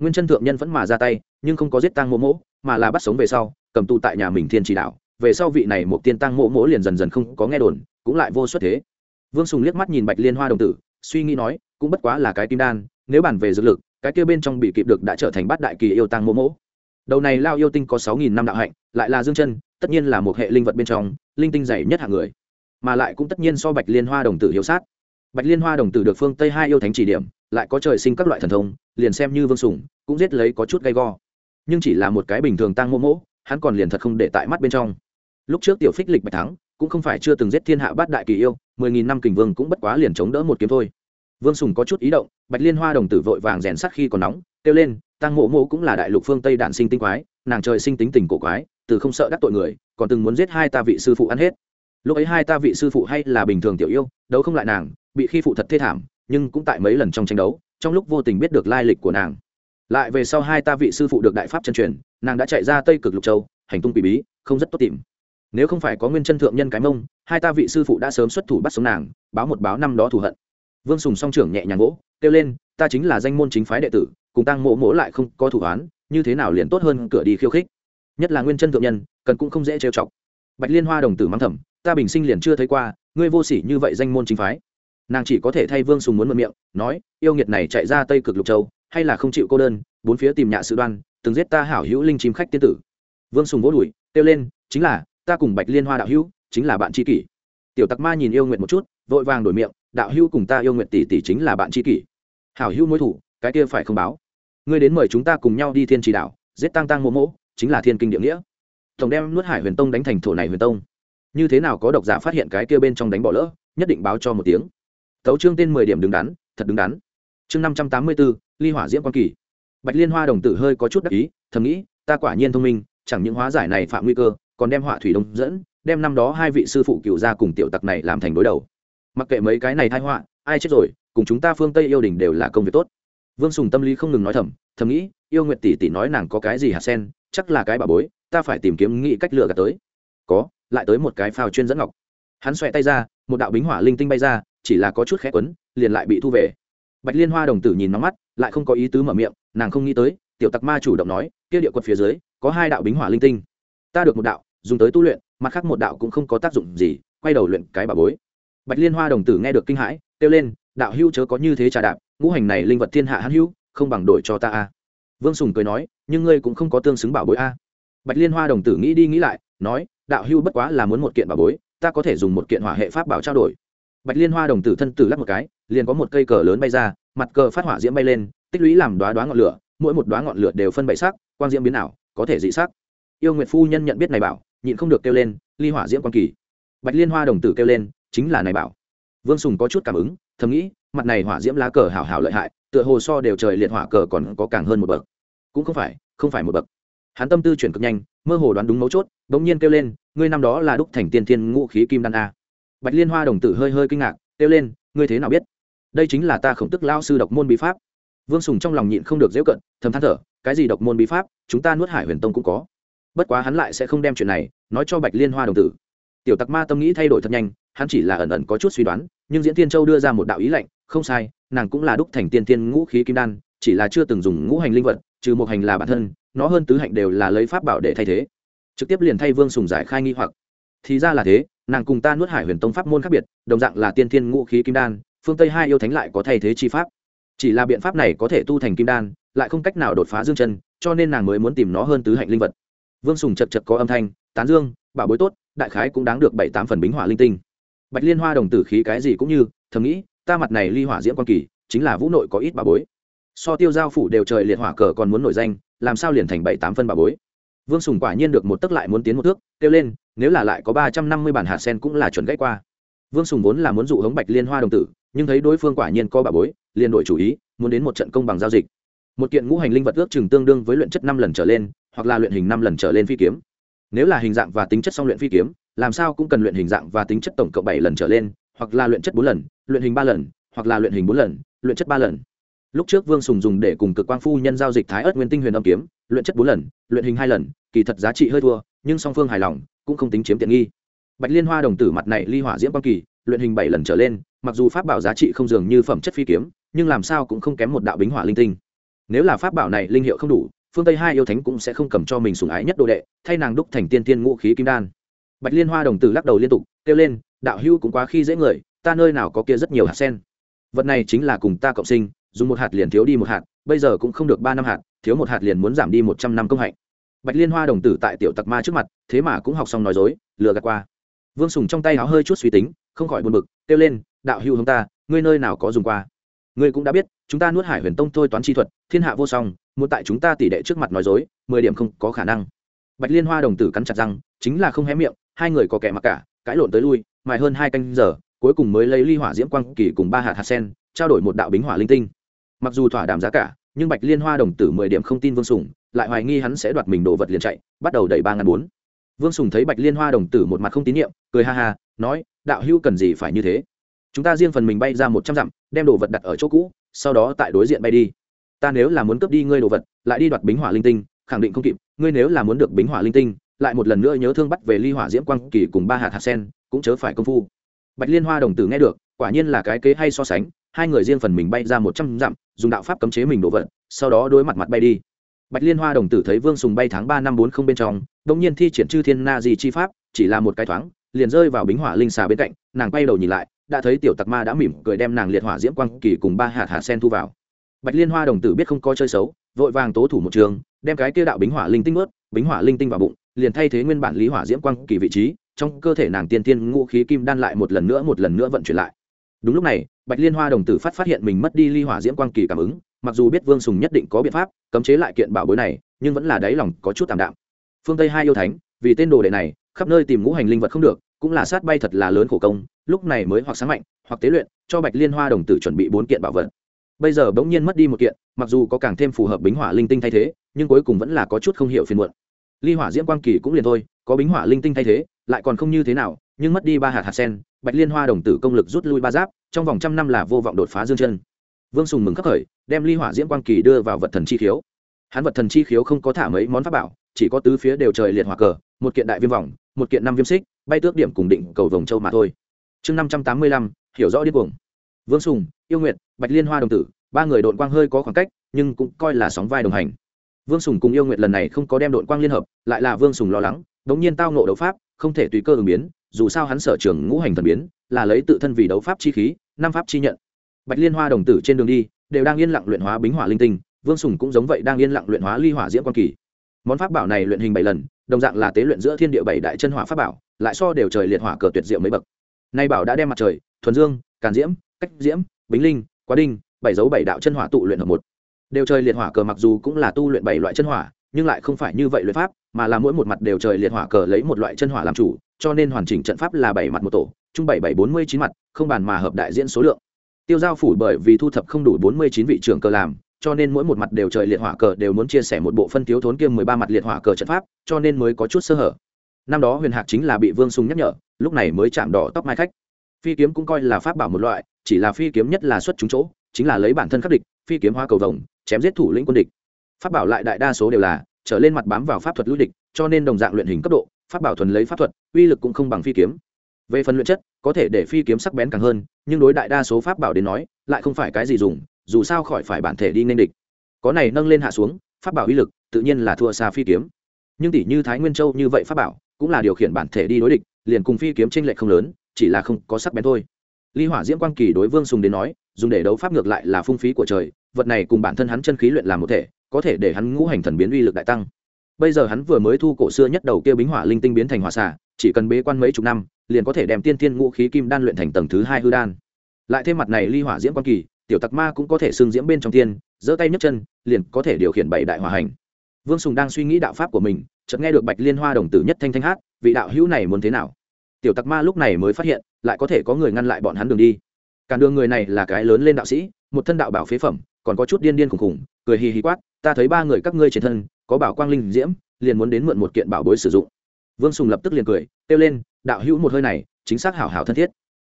nguyên chân thượng nhân vẫn mà ra tay, nhưng không có giết tăng mỗ mỗ mà là bắt sống về sau, cầm tù tại nhà mình thiên chỉ đạo. Về sau vị này một tiên tăng mỗ mỗ liền dần dần không có nghe đồn, cũng lại vô xuất thế. Vương sùng liếc mắt nhìn bạch liên hoa đồng tử, suy nghĩ nói, cũng bất quá là cái kim đan, nếu bàn về dược lực, cái kia bên trong bị kịp được đã trở thành bát đại kỳ yêu tăng mỗ mỗ đầu này lao yêu tinh có sáu nghìn năm đạo hạnh, lại là dương chân, tất nhiên là một hệ linh vật bên trong, linh tinh dày nhất hạng người. Mà lại cũng tất nhiên so bạch liên hoa đồng tử hiếu sát bạch liên hoa đồng tử được phương tây hai yêu thánh chỉ điểm, lại có trời sinh các loại thần thông, liền xem như vương sủng, cũng giết lấy có chút gay go. Nhưng chỉ là một cái bình thường tăng mô mỗ, hắn còn liền thật không để tại mắt bên trong. Lúc trước tiểu phích lịch bạch thắng, cũng không phải chưa từng giết thiên hạ bát đại kỳ yêu, mười nghìn năm kình vương cũng bất quá liền chống đỡ một kiếm thôi. Vương sùng có chút ý động, bạch liên hoa đồng tử vội vàng rèn sắt khi còn nóng, kêu lên tăng mộ mộ cũng là đại lục phương tây đạn sinh tinh quái, nàng trời sinh tính tình cổ quái, từ không sợ đắc tội người, còn từng muốn giết hai ta vị sư phụ ăn hết. Lúc ấy hai ta vị sư phụ hay là bình thường tiểu yêu, đấu không lại nàng bị khi phụ thật thê thảm, nhưng cũng tại mấy lần trong tranh đấu, trong lúc vô tình biết được lai lịch của nàng. Lại về sau hai ta vị sư phụ được đại pháp chân truyền, nàng đã chạy ra tây cực lục châu, hành tung quỷ bí, không rất tốt tìm. Nếu không phải có nguyên chân thượng nhân cái mông, hai ta vị sư phụ đã sớm xuất thủ bắt sống nàng, báo một báo năm đó thù hận. Vương sùng song trưởng nhẹ nhàng gỗ, kêu lên, ta chính là danh môn chính phái đệ tử, cùng tăng mộ mỗ lại không có thủ án như thế nào liền tốt hơn cửa đi khiêu khích? Nhất là nguyên chân thượng nhân, cần cũng không dễ trêu chọc. Bạch liên hoa đồng tử mắng thầm, ta bình sinh liền chưa thấy qua, ngươi vô sỉ như vậy danh môn chính phái nàng chỉ có thể thay vương sùng muốn mượn miệng, nói, yêu nghiệt này chạy ra tây cực lục châu, hay là không chịu cô đơn, bốn phía tìm nhạ sự đoan, từng giết ta hảo hữu linh chim khách tiên tử. Vương sùng vỗ đùi, kêu lên, chính là, ta cùng bạch liên hoa đạo hữu, chính là bạn tri kỷ. Tiểu tặc ma nhìn yêu nguyện một chút, vội vàng đổi miệng, đạo hữu cùng ta yêu nguyện tỷ tỷ chính là bạn tri kỷ. Hảo hữu mối thủ, cái kia phải không báo? Ngươi đến mời chúng ta cùng nhau đi thiên trì đạo, giết tăng tăng mỗ mỗ chính là thiên kinh địa nghĩa. Tổng đem nuốt hải huyền tông đánh thành thổ này huyền tông. Như thế nào có độc giả phát hiện cái kia bên trong đánh bỏ lỡ, nhất định báo cho một tiếng tấu trương tên mười điểm đứng đắn, thật đứng đắn. Chương năm trăm tám mươi bốn, ly hỏa diễm quan kỳ. Bạch liên hoa đồng tử hơi có chút đắc ý, thầm nghĩ, ta quả nhiên thông minh, chẳng những hóa giải này phạm nguy cơ, còn đem họa thủy đông dẫn, đem năm đó hai vị sư phụ cựu ra cùng tiểu tặc này làm thành đối đầu. Mặc kệ mấy cái này thai họa, ai chết rồi, cùng chúng ta phương tây yêu đình đều là công việc tốt. Vương sùng tâm lý không ngừng nói thầm thầm nghĩ, yêu nguyện tỷ tỷ nói nàng có cái gì hạt sen, chắc là cái bà bối, ta phải tìm kiếm nghĩ cách lừa gạt tới. Có, lại tới một cái phao chuyên dẫn ngọc. Hắn xoẹ tay ra, một đạo bính hỏa linh tinh bay ra chỉ là có chút khẽ quấn, liền lại bị thu về. Bạch liên hoa đồng tử nhìn nóng mắt, lại không có ý tứ mở miệng, nàng không nghĩ tới, tiểu tặc ma chủ động nói, kia địa quật phía dưới, có hai đạo bính hỏa linh tinh. Ta được một đạo, dùng tới tu luyện, mặt khác một đạo cũng không có tác dụng gì, quay đầu luyện cái bà bối. Bạch liên hoa đồng tử nghe được kinh hãi, kêu lên, đạo hữu chớ có như thế trà đạp, ngũ hành này linh vật thiên hạ hãn hữu không bằng đổi cho ta a. Vương sùng cười nói, nhưng ngươi cũng không có tương xứng bảo bối a. Bạch liên hoa đồng tử nghĩ đi nghĩ lại, nói, đạo hữu bất quá là muốn một kiện bảo bối, ta có thể dùng một kiện hỏa hệ pháp bảo trao đổi bạch liên hoa đồng tử thân tử lắc một cái, liền có một cây cờ lớn bay ra, mặt cờ phát hỏa diễm bay lên, tích lũy làm đoá đoá ngọn lửa, mỗi một đoá ngọn lửa đều phân bảy sắc, quang diễm biến ảo, có thể dị sắc. Yêu nguyệt phu nhân nhận biết này bảo, nhịn không được kêu lên, ly hỏa diễm quan kỳ. Bạch liên hoa đồng tử kêu lên, chính là này bảo. Vương sùng có chút cảm ứng, thầm nghĩ, mặt này hỏa diễm lá cờ hảo hảo lợi hại, tựa hồ so đều trời liệt hỏa cờ còn có càng hơn một bậc. Cũng không phải không phải một bậc. Hắn tâm tư chuyển cực nhanh, mơ hồ đoán đúng mấu chốt, bỗng nhiên kêu lên, ngươi năm đó là đúc thành tiên thiên ngũ khí kim đan a bạch liên hoa đồng tử hơi hơi kinh ngạc, kêu lên, ngươi thế nào biết? Đây chính là ta khổng tức lao sư độc môn bí pháp. Vương sùng trong lòng nhịn không được dễ cận, thầm than thở, cái gì độc môn bí pháp? Chúng ta nuốt hải huyền tông cũng có. Bất quá hắn lại sẽ không đem chuyện này nói cho bạch liên hoa đồng tử. Tiểu tặc ma tâm nghĩ thay đổi thật nhanh, hắn chỉ là ẩn ẩn có chút suy đoán, nhưng diễn tiên châu đưa ra một đạo ý lệnh không sai, nàng cũng là đúc thành tiên tiên ngũ khí kim đan, chỉ là chưa từng dùng ngũ hành linh vật, trừ một hành là bản thân, nó hơn tứ hạnh đều là lấy pháp bảo để thay thế. Trực tiếp liền thay vương sùng giải khai nghi hoặc thì ra là thế, nàng cùng ta nuốt hải huyền tông pháp môn khác biệt, đồng dạng là tiên thiên ngũ khí kim đan, phương tây hai yêu thánh lại có thay thế chi pháp. Chỉ là biện pháp này có thể tu thành kim đan, lại không cách nào đột phá dương chân, cho nên nàng mới muốn tìm nó hơn tứ hạnh linh vật. Vương sùng chật chật có âm thanh, tán dương, bảo bối tốt, đại khái cũng đáng được bảy tám phần bính hỏa linh tinh. Bạch liên hoa đồng tử khí cái gì cũng như, thầm nghĩ, ta mặt này ly hỏa diễm quan kỳ, chính là vũ nội có ít bà bối. So tiêu giao phủ đều trời liệt hỏa cờ còn muốn nổi danh, làm sao liền thành bảy tám phân bà bối? Vương sùng quả nhiên được một tấc lại muốn tiến một thước, kêu lên, nếu là lại có ba trăm năm mươi bản hạt sen cũng là chuẩn gãy qua. Vương sùng vốn là muốn dụ hống bạch liên hoa đồng tử, nhưng thấy đối phương quả nhiên có bà bối, liền đổi chủ ý, muốn đến một trận công bằng giao dịch. Một kiện ngũ hành linh vật ước chừng tương đương với luyện chất năm lần trở lên, hoặc là luyện hình năm lần trở lên phi kiếm. Nếu là hình dạng và tính chất song luyện phi kiếm, làm sao cũng cần luyện hình dạng và tính chất tổng cộng bảy lần trở lên, hoặc là luyện chất bốn lần, luyện hình ba lần, hoặc là luyện hình bốn lần, luyện chất ba lần. Lúc trước vương sùng dùng để cùng cực quang phu nhân giao dịch thái ớt nguyên tinh huyền âm kiếm luyện chất bốn lần, luyện hình hai lần, kỳ thật giá trị hơi thua, nhưng song phương hài lòng, cũng không tính chiếm tiện nghi. Bạch liên hoa đồng tử mặt này ly hỏa diễm quang kỳ, luyện hình bảy lần trở lên, mặc dù pháp bảo giá trị không dường như phẩm chất phi kiếm, nhưng làm sao cũng không kém một đạo bính hỏa linh tinh. Nếu là pháp bảo này linh hiệu không đủ, phương tây hai yêu thánh cũng sẽ không cầm cho mình sùng ái nhất đồ đệ, thay nàng đúc thành tiên tiên ngũ khí kim đan. Bạch liên hoa đồng tử lắc đầu liên tục, kêu lên, đạo hưu cũng quá khi dễ người, ta nơi nào có kia rất nhiều hạt sen. Vật này chính là cùng ta cộng sinh dùng một hạt liền thiếu đi một hạt, bây giờ cũng không được ba năm hạt, thiếu một hạt liền muốn giảm đi một trăm năm công hạnh. Bạch liên hoa đồng tử tại tiểu tặc ma trước mặt, thế mà cũng học xong nói dối, lừa gạt qua. Vương sùng trong tay áo hơi chút suy tính, không khỏi buồn bực, kêu lên, đạo hữu chúng ta, ngươi nơi nào có dùng qua? Ngươi cũng đã biết, chúng ta nuốt hải huyền tông thôi toán chi thuật, thiên hạ vô song, muốn tại chúng ta tỷ đệ trước mặt nói dối, mười điểm không có khả năng. Bạch liên hoa đồng tử cắn chặt răng, chính là không hé miệng, hai người có kẻ mặc cả, cãi lộn tới lui, mài hơn hai canh giờ, cuối cùng mới lấy ly hỏa diễm quang kỳ cùng ba hạt hạt sen, trao đổi một đạo bính hỏa linh tinh mặc dù thỏa đàm giá cả, nhưng bạch liên hoa đồng tử mười điểm không tin vương sùng, lại hoài nghi hắn sẽ đoạt mình đồ vật liền chạy, bắt đầu đẩy ba ngàn bốn. Vương sùng thấy bạch liên hoa đồng tử một mặt không tín nhiệm, cười ha ha, nói, đạo hữu cần gì phải như thế? Chúng ta riêng phần mình bay ra một trăm dặm, đem đồ vật đặt ở chỗ cũ, sau đó tại đối diện bay đi. Ta nếu là muốn cướp đi ngươi đồ vật, lại đi đoạt bính hỏa linh tinh, khẳng định không kịp, ngươi nếu là muốn được bính hỏa linh tinh, lại một lần nữa nhớ thương bắt về ly hỏa diễm quang kỳ cùng ba hạt hạt sen, cũng chớ phải công phu. Bạch liên hoa đồng tử nghe được, quả nhiên là cái kế hay so sánh hai người riêng phần mình bay ra một trăm dặm, dùng đạo pháp cấm chế mình đổ vận sau đó đối mặt mặt bay đi. Bạch liên hoa đồng tử thấy vương sùng bay tháng ba năm bốn không bên trong đ ỗ n g nhiên thi triển chư thiên na di chi pháp, chỉ là một cái thoáng, liền rơi vào bính hỏa linh xà bên cạnh, nàng bay đầu nhìn lại, đã thấy tiểu tặc ma đã mỉm cười đem nàng liệt hỏa diễm quang kỳ cùng ba hạt hạt sen thu vào. Bạch liên hoa đồng tử biết không có chơi xấu, vội vàng tố thủ một trường, đem cái kia đạo bính hỏa linh tinh ướt, bính hỏa linh tinh vào bụng, liền thay thế nguyên bản lý hỏa diễm quang kỳ vị trí, trong cơ thể nàng tiên tiên ngũ khí kim đan lại một lần nữa, một lần nữa vận chuyển lại. Đúng lúc này bạch liên hoa đồng tử phát phát hiện mình mất đi ly hỏa diễm quang kỳ cảm ứng, mặc dù biết vương sùng nhất định có biện pháp cấm chế lại kiện bảo bối này, nhưng vẫn là đáy lòng có chút tạm đạm. Phương tây hai yêu thánh, vì tên đồ đệ này, khắp nơi tìm ngũ hành linh vật không được, cũng là sát bay thật là lớn khổ công, lúc này mới hoặc sáng mạnh, hoặc tế luyện, cho bạch liên hoa đồng tử chuẩn bị bốn kiện bảo vật. Bây giờ bỗng nhiên mất đi một kiện, mặc dù có càng thêm phù hợp bính hỏa linh tinh thay thế, nhưng cuối cùng vẫn là có chút không hiểu phiền muộn. Ly hỏa diễm quang kỳ cũng liền thôi, có bính hỏa linh tinh thay thế, lại còn không như thế nào, nhưng mất đi ba hạt hạt sen, bạch liên hoa đồng tử công lực rút lui ba giáp trong vòng trăm năm là vô vọng đột phá dương chân. Vương sùng mừng khắc khởi, đem ly hỏa diễm quang kỳ đưa vào vật thần chi khiếu. Hắn vật thần chi khiếu không có thả mấy món pháp bảo, chỉ có tứ phía đều trời liệt hỏa cờ, một kiện đại viêm vòng, một kiện năm viêm xích, bay tước điểm cùng định cầu vòng châu mà thôi. Chương năm trăm tám mươi lăm, hiểu rõ điên cuồng. Vương sùng, yêu nguyện bạch liên hoa đồng tử, ba người đội quang hơi có khoảng cách, nhưng cũng coi là sóng vai đồng hành. Vương sùng cùng yêu nguyệt lần này không có đem đội quang liên hợp, lại là vương sùng lo lắng đ ố n g nhiên tao nộ đấu pháp, không thể tùy cơ ứng biến, dù sao hắn sở trường ngũ hành thần biến là lấy tự thân vì đấu pháp chi khí, năm pháp chi nhận. Bạch liên hoa đồng tử trên đường đi, đều đang yên lặng luyện hóa bính hỏa linh tinh, vương sùng cũng giống vậy đang yên lặng luyện hóa ly hỏa diễm quan kỳ. Món pháp bảo này luyện hình bảy lần, đồng dạng là tế luyện giữa thiên địa bảy đại chân hỏa pháp bảo, lại so đều trời liệt hỏa cờ tuyệt diệu mấy bậc. Nay bảo đã đem mặt trời, thuần dương, càn diễm, cách diễm, bính linh, quá đinh, bảy dấu bảy đạo chân hỏa tụ luyện hợp một. Đều trời liệt hỏa cờ mặc dù cũng là tu luyện bảy loại chân hỏa, nhưng lại không phải như vậy luyện pháp, mà là mỗi một mặt đều trời liệt hỏa cờ lấy một loại chân hỏa làm chủ, cho nên hoàn chỉnh trận pháp là bảy mặt một tổ Trung bảy bảy bốn mươi chín mặt, không bàn mà hợp đại diễn số lượng. Tiêu giao phủ bởi vì thu thập không đủ bốn mươi chín vị trưởng cờ làm, cho nên mỗi một mặt đều trời liệt hỏa cờ đều muốn chia sẻ một bộ phân thiếu thốn kiêm mười ba mặt liệt hỏa cờ trận pháp, cho nên mới có chút sơ hở. Năm đó huyền hạc chính là bị vương sùng nhắc nhở, lúc này mới chạm đỏ tóc mai khách. Phi kiếm cũng coi là pháp bảo một loại, chỉ là phi kiếm nhất là xuất chúng chỗ, chính là lấy bản thân khắc địch, phi kiếm hoa cầu vồng, chém giết thủ lĩnh quân địch. Pháp bảo lại đại đa số đều là trở lên mặt bám vào pháp thuật lưu địch, cho nên đồng dạng luyện hình cấp độ, pháp bảo thuần lấy pháp thuật, uy lực cũng không bằng phi kiếm về phần luyện chất, có thể để phi kiếm sắc bén càng hơn, nhưng đối đại đa số pháp bảo đến nói, lại không phải cái gì dùng, dù sao khỏi phải bản thể đi nên địch. Có này nâng lên hạ xuống, pháp bảo uy lực, tự nhiên là thua xa phi kiếm. Nhưng tỷ như thái nguyên châu như vậy pháp bảo, cũng là điều khiển bản thể đi đối địch, liền cùng phi kiếm tranh lệch không lớn, chỉ là không có sắc bén thôi. Ly hỏa diễm quang kỳ đối vương sùng đến nói, dùng để đấu pháp ngược lại là phung phí của trời, vật này cùng bản thân hắn chân khí luyện làm một thể, có thể để hắn ngũ hành thần biến uy lực đại tăng. Bây giờ hắn vừa mới thu cổ xưa nhất đầu kia bính hỏa linh tinh biến thành hỏa xả chỉ cần bế quan mấy chục năm liền có thể đem tiên tiên ngũ khí kim đan luyện thành tầng thứ hai hư đan. Lại thêm mặt này ly hỏa diễm quan kỳ, tiểu tặc ma cũng có thể xương diễm bên trong tiên, giơ tay nhấc chân, liền có thể điều khiển bảy đại hỏa hành. Vương sùng đang suy nghĩ đạo pháp của mình, chợt nghe được bạch liên hoa đồng tử nhất thanh thanh hát, vị đạo hữu này muốn thế nào? Tiểu tặc ma lúc này mới phát hiện, lại có thể có người ngăn lại bọn hắn đường đi. Cả đường người này là cái lớn lên đạo sĩ, một thân đạo bảo phế phẩm, còn có chút điên điên khùng khùng cười hì hì quát, ta thấy ba người các ngươi trên thân, có bảo quang linh diễm, liền muốn đến mượn một kiện bảo bối sử dụng. Vương sùng lập tức liền cười, kêu lên đạo hữu một hơi này, chính xác hảo hảo thân thiết.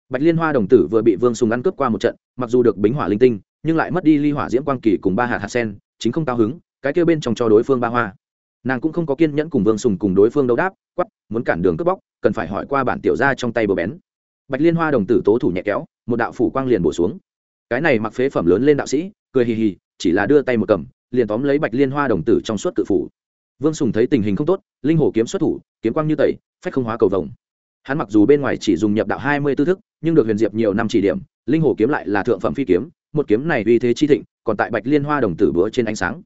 Bạch liên hoa đồng tử vừa bị vương sùng ăn cướp qua một trận, mặc dù được bính hỏa linh tinh, nhưng lại mất đi ly hỏa diễm quang kỳ cùng ba hạt hạt sen, chính không cao hứng, cái kêu bên trong cho đối phương ba hoa. Nàng cũng không có kiên nhẫn cùng vương sùng cùng đối phương đấu đáp quắp muốn cản đường cướp bóc, cần phải hỏi qua bản tiểu ra trong tay bờ bén. Bạch liên hoa đồng tử tố thủ nhẹ kéo, một đạo phủ quang liền bổ xuống. Cái này mặc phế phẩm lớn lên đạo sĩ, cười hì hì, chỉ là đưa tay một cầm, liền tóm lấy bạch liên hoa đồng tử trong suốt cự phủ. Vương sùng thấy tình hình không tốt, linh hồ kiếm xuất thủ, kiếm quang như tẩy, phách không hóa cầu vồng hắn mặc dù bên ngoài chỉ dùng nhập đạo hai mươi tư thức, nhưng được huyền diệp nhiều năm chỉ điểm, linh hồ kiếm lại là thượng phẩm phi kiếm, một kiếm này uy thế chi thịnh, còn tại bạch liên hoa đồng tử bữa trên ánh sáng.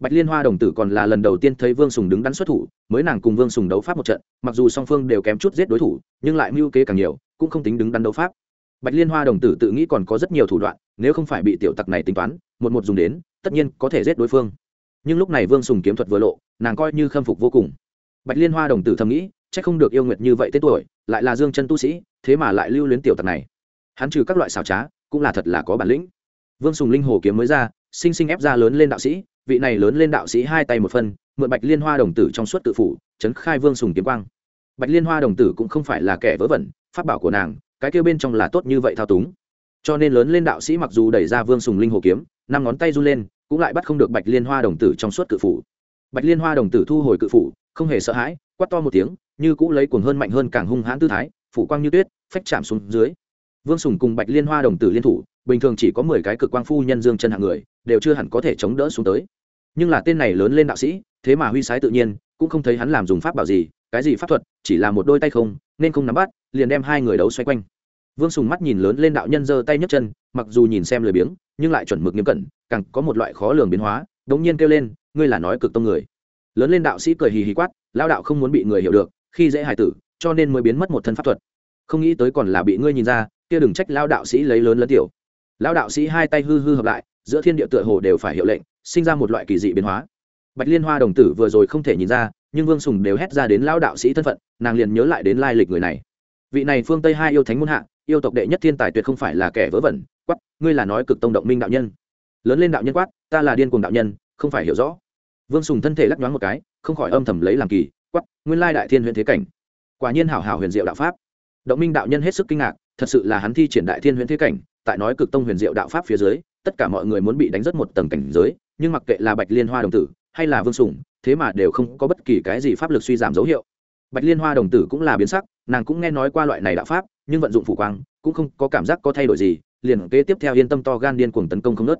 Bạch liên hoa đồng tử còn là lần đầu tiên thấy vương sùng đứng đắn xuất thủ, mới nàng cùng vương sùng đấu pháp một trận, mặc dù song phương đều kém chút giết đối thủ, nhưng lại mưu kế càng nhiều, cũng không tính đứng đắn đấu pháp. Bạch liên hoa đồng tử tự nghĩ còn có rất nhiều thủ đoạn, nếu không phải bị tiểu tặc này tính toán, một một dùng đến, tất nhiên có thể giết đối phương. Nhưng lúc này vương sùng kiếm thuật vừa lộ, nàng coi như khâm phục vô cùng. Bạch liên hoa đồng tử thầm nghĩ chắc không được yêu nguyệt như vậy tên tuổi, lại là dương chân tu sĩ, thế mà lại lưu luyến tiểu tặc này. Hắn trừ các loại xảo trá, cũng là thật là có bản lĩnh. Vương sùng linh hồ kiếm mới ra, sinh sinh ép ra lớn lên đạo sĩ, vị này lớn lên đạo sĩ hai tay một phân, mượn bạch liên hoa đồng tử trong suốt tự phủ trấn khai vương sùng kiếm quang. Bạch liên hoa đồng tử cũng không phải là kẻ vớ vẩn, pháp bảo của nàng, cái kêu bên trong là tốt như vậy thao túng. Cho nên lớn lên đạo sĩ mặc dù đẩy ra vương sùng linh hồ kiếm, năm ngón tay run lên, cũng lại bắt không được bạch liên hoa đồng tử trong suốt cự phủ. Bạch liên hoa đồng tử thu hồi cự phủ, không hề sợ hãi, quát to một tiếng như cũ lấy cuồng hơn mạnh hơn càng hung hãn tư thái, phủ quang như tuyết, phách chạm xuống dưới. Vương sùng cùng bạch liên hoa đồng tử liên thủ, bình thường chỉ có mười cái cực quang phu nhân dương chân hạng người, đều chưa hẳn có thể chống đỡ xuống tới. Nhưng là tên này lớn lên đạo sĩ, thế mà huy sái tự nhiên, cũng không thấy hắn làm dùng pháp bảo gì, cái gì pháp thuật, chỉ là một đôi tay không, nên không nắm bắt, liền đem hai người đấu xoay quanh. Vương sùng mắt nhìn lớn lên đạo nhân giơ tay nhấc chân, mặc dù nhìn xem lười biếng, nhưng lại chuẩn mực nghiêm cẩn, càng có một loại khó lường biến hóa, đống nhiên kêu lên, ngươi là nói cực tông người. Lớn lên đạo sĩ cười hì hì quát lao đạo không muốn bị người hiểu được khi dễ hài tử, cho nên mới biến mất một thân pháp thuật. Không nghĩ tới còn là bị ngươi nhìn ra, kia đừng trách lao đạo sĩ lấy lớn lẫn tiểu. Lao đạo sĩ hai tay hư hư hợp lại, giữa thiên địa tựa hồ đều phải hiệu lệnh, sinh ra một loại kỳ dị biến hóa. Bạch liên hoa đồng tử vừa rồi không thể nhìn ra, nhưng vương sùng đều hét ra đến lao đạo sĩ thân phận, nàng liền nhớ lại đến lai lịch người này. Vị này phương tây hai yêu thánh muôn hạ, yêu tộc đệ nhất thiên tài tuyệt không phải là kẻ vớ vẩn, quát, ngươi là nói cực tông động minh đạo nhân. Lớn lên đạo nhân quát, ta là điên cuồng đạo nhân, không phải hiểu rõ. Vương sùng thân thể lắc nhoáng một cái, không khỏi âm thầm lấy làm kỳ quắc, nguyên lai đại thiên huyền thế cảnh. Quả nhiên hảo hảo huyền diệu đạo pháp. Động minh đạo nhân hết sức kinh ngạc, thật sự là hắn thi triển đại thiên huyền thế cảnh, tại nói cực tông huyền diệu đạo pháp phía dưới, tất cả mọi người muốn bị đánh rất một tầng cảnh giới, nhưng mặc kệ là bạch liên hoa đồng tử, hay là vương sùng, thế mà đều không có bất kỳ cái gì pháp lực suy giảm dấu hiệu. Bạch liên hoa đồng tử cũng là biến sắc, nàng cũng nghe nói qua loại này đạo pháp, nhưng vận dụng phủ quang, cũng không có cảm giác có thay đổi gì, liền kế tiếp theo yên tâm to gan điên cuồng tấn công không nớt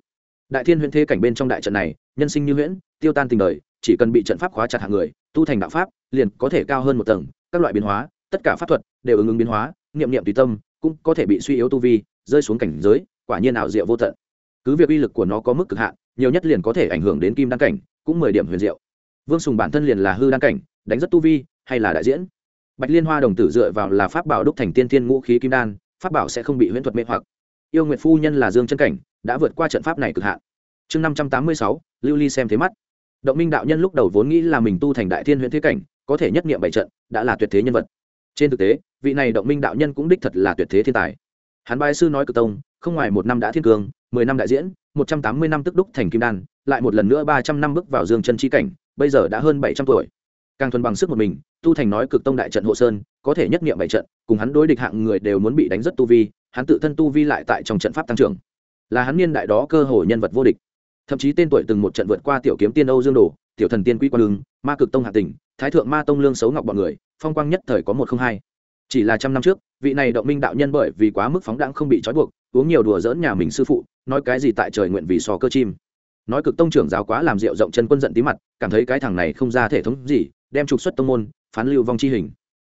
đại thiên huyễn thế cảnh bên trong đại trận này, nhân sinh như huyễn, tiêu tan tình đời, chỉ cần bị trận pháp khóa chặt hạng người tu thành đạo pháp, liền có thể cao hơn một tầng, các loại biến hóa, tất cả pháp thuật đều ứng ứng biến hóa, niệm niệm tùy tâm cũng có thể bị suy yếu tu vi, rơi xuống cảnh giới, quả nhiên ảo diệu vô tận. Cứ việc uy lực của nó có mức cực hạn, nhiều nhất liền có thể ảnh hưởng đến kim đăng cảnh, cũng mười điểm huyền diệu. Vương sùng bản thân liền là hư đăng cảnh, đánh rất tu vi, hay là đại diễn? Bạch liên hoa đồng tử dựa vào là pháp bảo đúc thành tiên thiên ngũ khí kim đan, pháp bảo sẽ không bị huyễn thuật mê hoặc. Yêu nguyệt phu nhân là dương chân cảnh, đã vượt qua trận pháp này cực hạn. Chương năm trăm tám mươi sáu, lưu ly xem thế mắt động minh đạo nhân lúc đầu vốn nghĩ là mình tu thành đại thiên huyện thế cảnh có thể nhất nghiệm bảy trận đã là tuyệt thế nhân vật. Trên thực tế vị này động minh đạo nhân cũng đích thật là tuyệt thế thiên tài. Hắn bài sư nói cực tông không ngoài một năm đã thiên cường, mười năm đại diễn một trăm tám mươi năm tức đúc thành kim đan lại một lần nữa ba trăm năm bước vào dương chân chi cảnh bây giờ đã hơn bảy trăm tuổi. Càng thuần bằng sức một mình tu thành nói cực tông đại trận hộ sơn có thể nhất nghiệm bảy trận cùng hắn đối địch hạng người đều muốn bị đánh rất tu vi hắn tự thân tu vi lại tại trong trận pháp tăng trưởng. Là hắn niên đại đó cơ hội nhân vật vô địch thậm chí tên tuổi từng một trận vượt qua tiểu kiếm tiên âu dương đồ, tiểu thần tiên quy quang lương, ma cực tông hạ tỉnh, thái thượng ma tông lương xấu ngọc bọn người, phong quang nhất thời có một không hai. Chỉ là trăm năm trước, vị này động minh đạo nhân bởi vì quá mức phóng đãng không bị trói buộc, uống nhiều đùa dỡn nhà mình sư phụ, nói cái gì tại trời nguyện vì sò cơ chim. Nói cực tông trưởng giáo quá làm rượu rộng chân quân giận tí mặt, cảm thấy cái thằng này không ra thể thống gì, đem trục xuất tông môn, phán lưu vong chi hình.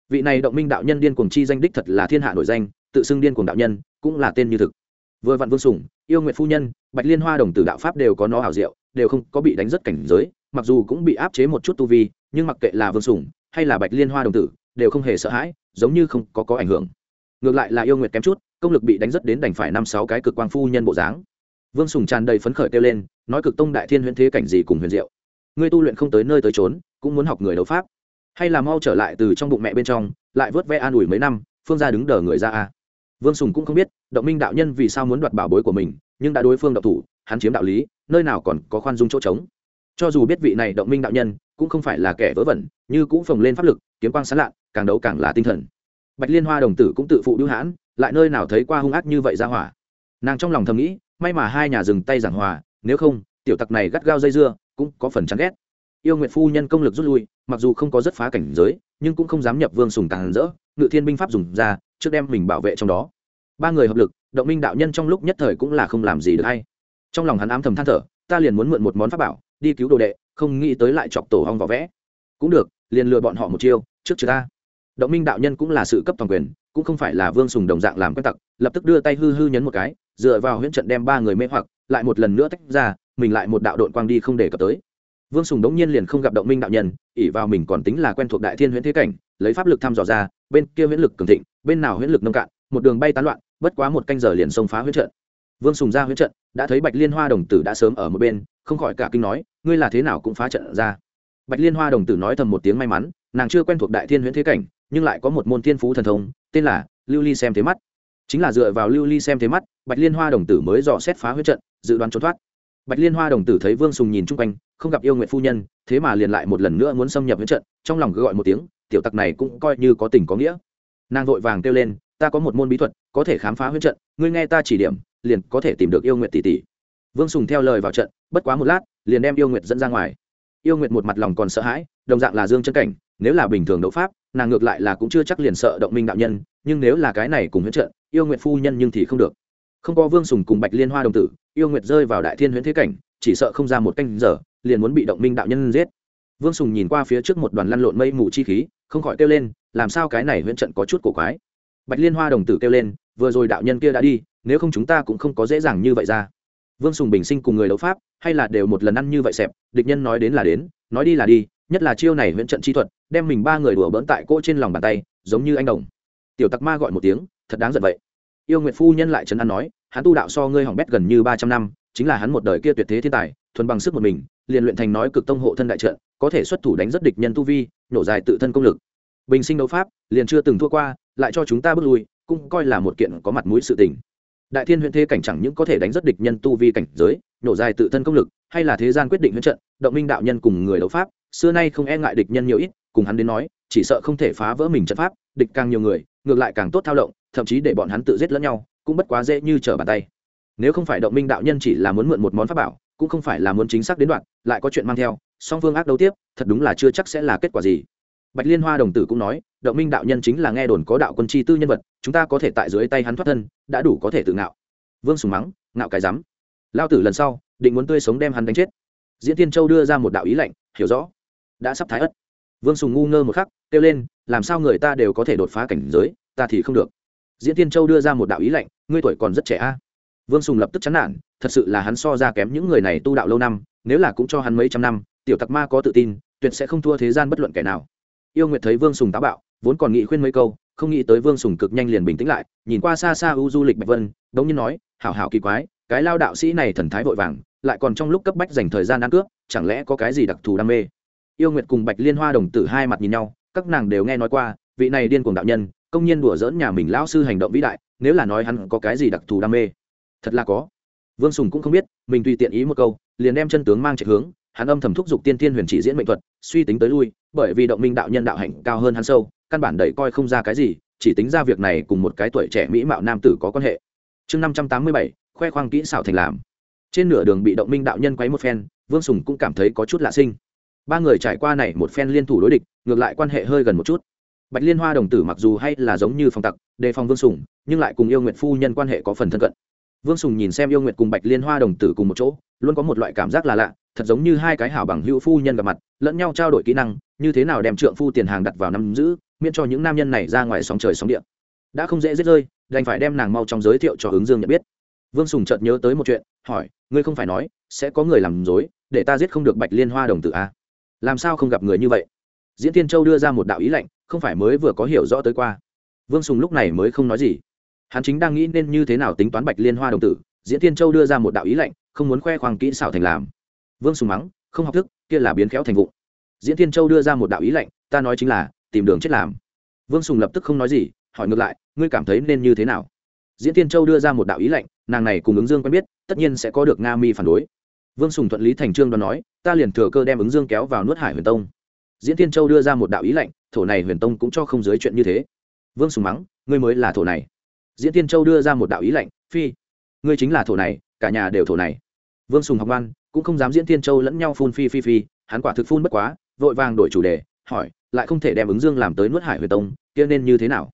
Vị này động minh đạo nhân điên cuồng chi danh đích thật là thiên hạ nổi danh, tự xưng điên cuồng đạo nhân, cũng là tên như thực vừa vặn vương sủng yêu nguyện phu nhân, bạch liên hoa đồng tử đạo pháp đều có nó hảo diệu, đều không có bị đánh rất cảnh giới, mặc dù cũng bị áp chế một chút tu vi, nhưng mặc kệ là vương sủng hay là bạch liên hoa đồng tử, đều không hề sợ hãi, giống như không có có ảnh hưởng. Ngược lại là yêu nguyệt kém chút, công lực bị đánh rất đến đành phải năm sáu cái cực quang phu nhân bộ dáng. Vương sùng tràn đầy phấn khởi kêu lên, nói cực tông đại thiên huyễn thế cảnh gì cùng huyền diệu. Ngươi tu luyện không tới nơi tới trốn cũng muốn học người đấu pháp. Hay là mau trở lại từ trong bụng mẹ bên trong, lại vớt ve an ủi mấy năm, phương ra đứng đờ người ra a vương sùng cũng không biết động minh đạo nhân vì sao muốn đoạt bảo bối của mình nhưng đã đối phương độc thủ hắn chiếm đạo lý nơi nào còn có khoan dung chỗ trống. Cho dù biết vị này động minh đạo nhân cũng không phải là kẻ vớ vẩn như cũng phồng lên pháp lực kiếm quang sán lạn, càng đấu càng là tinh thần. Bạch liên hoa đồng tử cũng tự phụ đưu hãn lại nơi nào thấy qua hung ác như vậy ra hỏa. Nàng trong lòng thầm nghĩ may mà hai nhà dừng tay giảng hòa nếu không tiểu tặc này gắt gao dây dưa cũng có phần chán ghét. Yêu nguyện phu nhân công lực rút lui mặc dù không có rất phá cảnh giới nhưng cũng không dám nhập vương sùng càng rỡ ngự thiên binh pháp dùng ra trước đem mình bảo vệ trong đó. Ba người hợp lực, động minh đạo nhân trong lúc nhất thời cũng là không làm gì được hay. Trong lòng hắn ám thầm than thở, ta liền muốn mượn một món pháp bảo, đi cứu đồ đệ, không nghĩ tới lại chọc tổ hong vỏ vẽ. Cũng được, liền lừa bọn họ một chiêu, trước trừ ta. Động minh đạo nhân cũng là sự cấp toàn quyền, cũng không phải là vương sùng đồng dạng làm quen tặc, lập tức đưa tay hư hư nhấn một cái, dựa vào huyễn trận đem ba người mê hoặc, lại một lần nữa tách ra, mình lại một đạo đội quang đi không để cập tới. Vương sùng đống nhiên liền không gặp động minh đạo nhân ỉ vào mình còn tính là quen thuộc đại thiên huyễn thế cảnh, lấy pháp lực thăm dò ra, bên kia huyễn lực cường thịnh bên nào huyễn lực nông cạn, một đường bay tán loạn, bất quá một canh giờ liền xông phá huyễn trận. Vương sùng ra huyễn trận, đã thấy bạch liên hoa đồng tử đã sớm ở một bên, không khỏi cả kinh nói, ngươi là thế nào cũng phá trận ra. Bạch liên hoa đồng tử nói thầm một tiếng may mắn, nàng chưa quen thuộc đại thiên huyễn thế cảnh, nhưng lại có một môn thiên phú thần thông, tên là lưu ly xem thế mắt. Chính là dựa vào lưu ly xem thế mắt, bạch liên hoa đồng tử mới dò xét phá huyết trận, dự đoán trốn thoát. Bạch liên hoa đồng tử thấy vương sùng nhìn chung quanh, không gặp yêu nguyện phu nhân, thế mà liền lại một lần nữa muốn xâm nhập huyết trận, trong lòng gọi một tiếng, tiểu tặc này cũng coi như có tình có nghĩa nàng vội vàng kêu lên, ta có một môn bí thuật, có thể khám phá huyết trận, ngươi nghe ta chỉ điểm, liền có thể tìm được yêu nguyện tỷ tỷ. Vương sùng theo lời vào trận, bất quá một lát, liền đem yêu nguyện dẫn ra ngoài. Yêu nguyện một mặt lòng còn sợ hãi, đồng dạng là dương chân cảnh, nếu là bình thường đấu pháp, nàng ngược lại là cũng chưa chắc liền sợ động minh đạo nhân, nhưng nếu là cái này cùng huyễn trận, yêu nguyện phu nhân nhưng thì không được. Không có vương sùng cùng bạch liên hoa đồng tử, yêu nguyệt rơi vào đại thiên huyễn thế cảnh, chỉ sợ không ra một canh giờ, liền muốn bị động minh đạo nhân giết. Vương sùng nhìn qua phía trước một đoàn lăn lộn mây mù chi khí không khỏi kêu lên, làm sao cái này huyễn trận có chút cổ quái. Bạch liên hoa đồng tử kêu lên, vừa rồi đạo nhân kia đã đi, nếu không chúng ta cũng không có dễ dàng như vậy ra. Vương sùng bình sinh cùng người đấu pháp, hay là đều một lần ăn như vậy xẹp, địch nhân nói đến là đến, nói đi là đi, nhất là chiêu này huyễn trận chi thuật, đem mình ba người đùa bỡn tại cỗ trên lòng bàn tay, giống như anh đồng. Tiểu tặc ma gọi một tiếng, thật đáng giận vậy. Yêu nguyệt phu nhân lại trấn an nói, hắn tu đạo so ngươi hỏng bét gần như ba trăm năm chính là hắn một đời kia tuyệt thế thiên tài, thuần bằng sức một mình, liền luyện thành nói cực tông hộ thân đại trận, có thể xuất thủ đánh rất địch nhân tu vi, nổ dài tự thân công lực. Bình sinh đấu pháp, liền chưa từng thua qua, lại cho chúng ta bước lui, cũng coi là một kiện có mặt mũi sự tình. Đại thiên huyện thế cảnh chẳng những có thể đánh rất địch nhân tu vi cảnh giới, nổ dài tự thân công lực, hay là thế gian quyết định huyễn trận, động minh đạo nhân cùng người đấu pháp, xưa nay không e ngại địch nhân nhiều ít, cùng hắn đến nói, chỉ sợ không thể phá vỡ mình trận pháp, địch càng nhiều người, ngược lại càng tốt thao động, thậm chí để bọn hắn tự giết lẫn nhau, cũng bất quá dễ như trở bàn tay nếu không phải động minh đạo nhân chỉ là muốn mượn một món pháp bảo, cũng không phải là muốn chính xác đến đoạn, lại có chuyện mang theo, song phương ác đấu tiếp, thật đúng là chưa chắc sẽ là kết quả gì. Bạch liên hoa đồng tử cũng nói, động minh đạo nhân chính là nghe đồn có đạo quân chi tư nhân vật, chúng ta có thể tại dưới tay hắn thoát thân, đã đủ có thể tự ngạo. Vương sùng mắng, ngạo cái rắm. Lao tử lần sau, định muốn tươi sống đem hắn đánh chết. Diễn tiên châu đưa ra một đạo ý lệnh, hiểu rõ. Đã sắp thái ất. Vương sùng ngu ngơ một khắc, kêu lên, làm sao người ta đều có thể đột phá cảnh giới, ta thì không được. Diễn tiên châu đưa ra một đạo ý lệnh, ngươi tuổi còn rất trẻ a vương sùng lập tức chán nản, thật sự là hắn so ra kém những người này tu đạo lâu năm, nếu là cũng cho hắn mấy trăm năm, tiểu tặc ma có tự tin, tuyệt sẽ không thua thế gian bất luận kẻ nào. Yêu nguyệt thấy vương sùng táo bạo, vốn còn nghĩ khuyên mấy câu, không nghĩ tới vương sùng cực nhanh liền bình tĩnh lại, nhìn qua xa xa u du lịch bạch vân, đống nhiên nói, hảo hảo kỳ quái, cái lao đạo sĩ này thần thái vội vàng, lại còn trong lúc cấp bách dành thời gian ăn cướp, chẳng lẽ có cái gì đặc thù đam mê? Yêu nguyệt cùng bạch liên hoa đồng tử hai mặt nhìn nhau, các nàng đều nghe nói qua, vị này điên cuồng đạo nhân, công nhiên đùa dỡn nhà mình lão sư hành động vĩ đại, nếu là nói hắn có cái gì đặc thù đam mê thật là có. Vương sùng cũng không biết, mình tùy tiện ý một câu, liền đem chân tướng mang chạy hướng, hắn âm thầm thúc giục tiên tiên huyền chỉ diễn mệnh thuật, suy tính tới lui, bởi vì động minh đạo nhân đạo hạnh cao hơn hắn sâu, căn bản đẩy coi không ra cái gì, chỉ tính ra việc này cùng một cái tuổi trẻ mỹ mạo nam tử có quan hệ. Chương năm trăm tám mươi bảy, khoe khoang kỹ xảo thành làm. Trên nửa đường bị động minh đạo nhân quấy một phen, vương sùng cũng cảm thấy có chút lạ sinh. Ba người trải qua này một phen liên thủ đối địch, ngược lại quan hệ hơi gần một chút. Bạch liên hoa đồng tử mặc dù hay là giống như phong tặc, đề phòng vương sùng, nhưng lại cùng yêu nguyện phu nhân quan hệ có phần thân cận vương sùng nhìn xem yêu Nguyệt cùng bạch liên hoa đồng tử cùng một chỗ, luôn có một loại cảm giác là lạ, thật giống như hai cái hảo bằng hữu phu nhân gặp mặt, lẫn nhau trao đổi kỹ năng, như thế nào đem trượng phu tiền hàng đặt vào năm giữ, miễn cho những nam nhân này ra ngoài sóng trời sóng điện đã không dễ giết rơi, đành phải đem nàng mau trong giới thiệu cho ứng dương nhận biết. Vương sùng chợt nhớ tới một chuyện, hỏi, ngươi không phải nói, sẽ có người làm dối, để ta giết không được bạch liên hoa đồng tử à? làm sao không gặp người như vậy? Diễn tiên châu đưa ra một đạo ý lệnh không phải mới vừa có hiểu rõ tới qua. Vương sùng lúc này mới không nói gì hắn chính đang nghĩ nên như thế nào tính toán bạch liên hoa đồng tử, diễn tiên châu đưa ra một đạo ý lệnh, không muốn khoe khoang kỹ xảo thành làm. Vương sùng mắng, không học thức, kia là biến khéo thành vụ diễn tiên châu đưa ra một đạo ý lệnh, ta nói chính là, tìm đường chết làm. Vương sùng lập tức không nói gì, hỏi ngược lại, ngươi cảm thấy nên như thế nào? Diễn tiên châu đưa ra một đạo ý lệnh, nàng này cùng ứng dương quen biết, tất nhiên sẽ có được nga mi phản đối. Vương sùng thuận lý thành trương đoán nói, ta liền thừa cơ đem ứng dương kéo vào nuốt hải huyền tông. Diễn tiên châu đưa ra một đạo ý lệnh, thổ này huyền tông cũng cho không dưới chuyện như thế. Vương sùng mắng, ngươi mới là thổ này diễn tiên châu đưa ra một đạo ý lệnh phi, ngươi chính là thổ này, cả nhà đều thổ này. Vương sùng học văn, cũng không dám diễn tiên châu lẫn nhau phun phi phi phi, hắn quả thực phun bất quá, vội vàng đổi chủ đề, hỏi, lại không thể đem ứng dương làm tới nuốt hải huyền tông, kia nên như thế nào?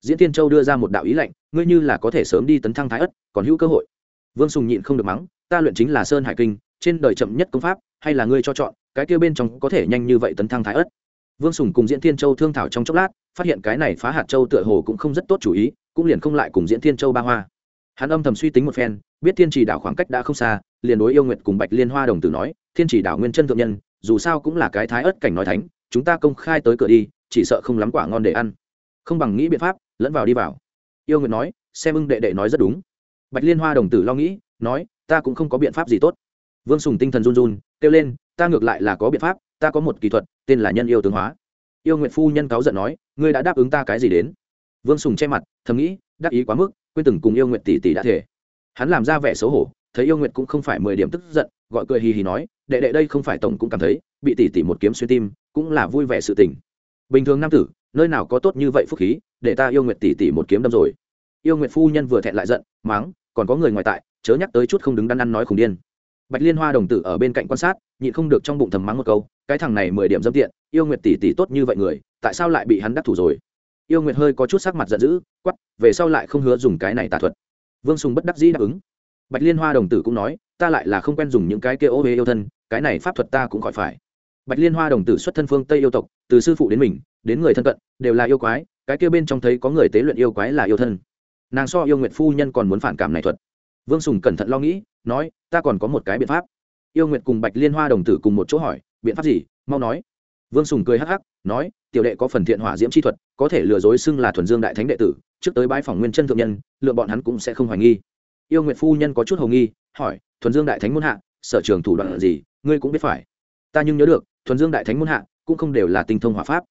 Diễn tiên châu đưa ra một đạo ý lệnh ngươi như là có thể sớm đi tấn thăng thái ất, còn hữu cơ hội. Vương sùng nhịn không được mắng, ta luyện chính là sơn hải kinh, trên đời chậm nhất công pháp, hay là ngươi cho chọn, cái kia bên trong có thể nhanh như vậy tấn thăng thái ất? Vương sùng cùng diễn thiên châu thương thảo trong chốc lát, phát hiện cái này phá hạt châu tựa hồ cũng không rất tốt chủ ý cũng liền không lại cùng diễn thiên châu ba hoa. Hắn âm thầm suy tính một phen, biết thiên trì đảo khoảng cách đã không xa, liền đối yêu nguyệt cùng bạch liên hoa đồng tử nói, thiên trì đảo nguyên chân thượng nhân, dù sao cũng là cái thái ớt cảnh nói thánh, chúng ta công khai tới cửa đi, chỉ sợ không lắm quả ngon để ăn. Không bằng nghĩ biện pháp, lẫn vào đi vào. Yêu nguyệt nói, xem ưng đệ đệ nói rất đúng. Bạch liên hoa đồng tử lo nghĩ, nói, ta cũng không có biện pháp gì tốt. Vương sùng tinh thần run run, kêu lên, ta ngược lại là có biện pháp, ta có một kỹ thuật, tên là nhân yêu tướng hóa. Yêu nguyện phu nhân cáu giận nói, ngươi đã đáp ứng ta cái gì đến? Vương sùng che mặt, thầm nghĩ, đắc ý quá mức, quên từng cùng yêu nguyện tỷ tỷ đã thể hắn làm ra vẻ xấu hổ, thấy yêu nguyện cũng không phải mười điểm tức giận, gọi cười hì hì nói, đệ đệ đây không phải tổng cũng cảm thấy, bị tỷ tỷ một kiếm xuyên tim, cũng là vui vẻ sự tình. Bình thường nam tử, nơi nào có tốt như vậy phúc khí, để ta yêu nguyện tỷ tỷ một kiếm đâm rồi. Yêu nguyện phu nhân vừa thẹn lại giận, mắng, còn có người ngoài tại, chớ nhắc tới chút không đứng đắn ăn nói khủng điên. Bạch liên hoa đồng tử ở bên cạnh quan sát, nhịn không được trong bụng thầm mắng một câu, cái thằng này mười điểm dâm tiện, yêu nguyệt tỷ tỷ tốt như vậy người, tại sao lại bị hắn đắc thủ rồi? Yêu nguyệt hơi có chút sắc mặt giận dữ quắp về sau lại không hứa dùng cái này tà thuật. Vương sùng bất đắc dĩ đáp ứng. Bạch liên hoa đồng tử cũng nói, ta lại là không quen dùng những cái kia ô huế yêu thân, cái này pháp thuật ta cũng khỏi phải. Bạch liên hoa đồng tử xuất thân phương tây yêu tộc, từ sư phụ đến mình, đến người thân cận, đều là yêu quái, cái kia bên trong thấy có người tế luyện yêu quái là yêu thân. Nàng so yêu nguyệt phu nhân còn muốn phản cảm này thuật. Vương sùng cẩn thận lo nghĩ, nói, ta còn có một cái biện pháp. Yêu nguyệt cùng bạch liên hoa đồng tử cùng một chỗ hỏi, biện pháp gì? Mau nói vương sùng cười hắc hắc, nói, tiểu đệ có phần thiện hỏa diễm chi thuật, có thể lừa dối xưng là thuần dương đại thánh đệ tử, trước tới bãi phòng nguyên chân thượng nhân, lựa bọn hắn cũng sẽ không hoài nghi. Yêu nguyệt phu nhân có chút hầu nghi, hỏi, thuần dương đại thánh môn hạ, sở trường thủ đoạn là gì, ngươi cũng biết phải. Ta nhưng nhớ được, thuần dương đại thánh môn hạ cũng không đều là tinh thông hỏa pháp.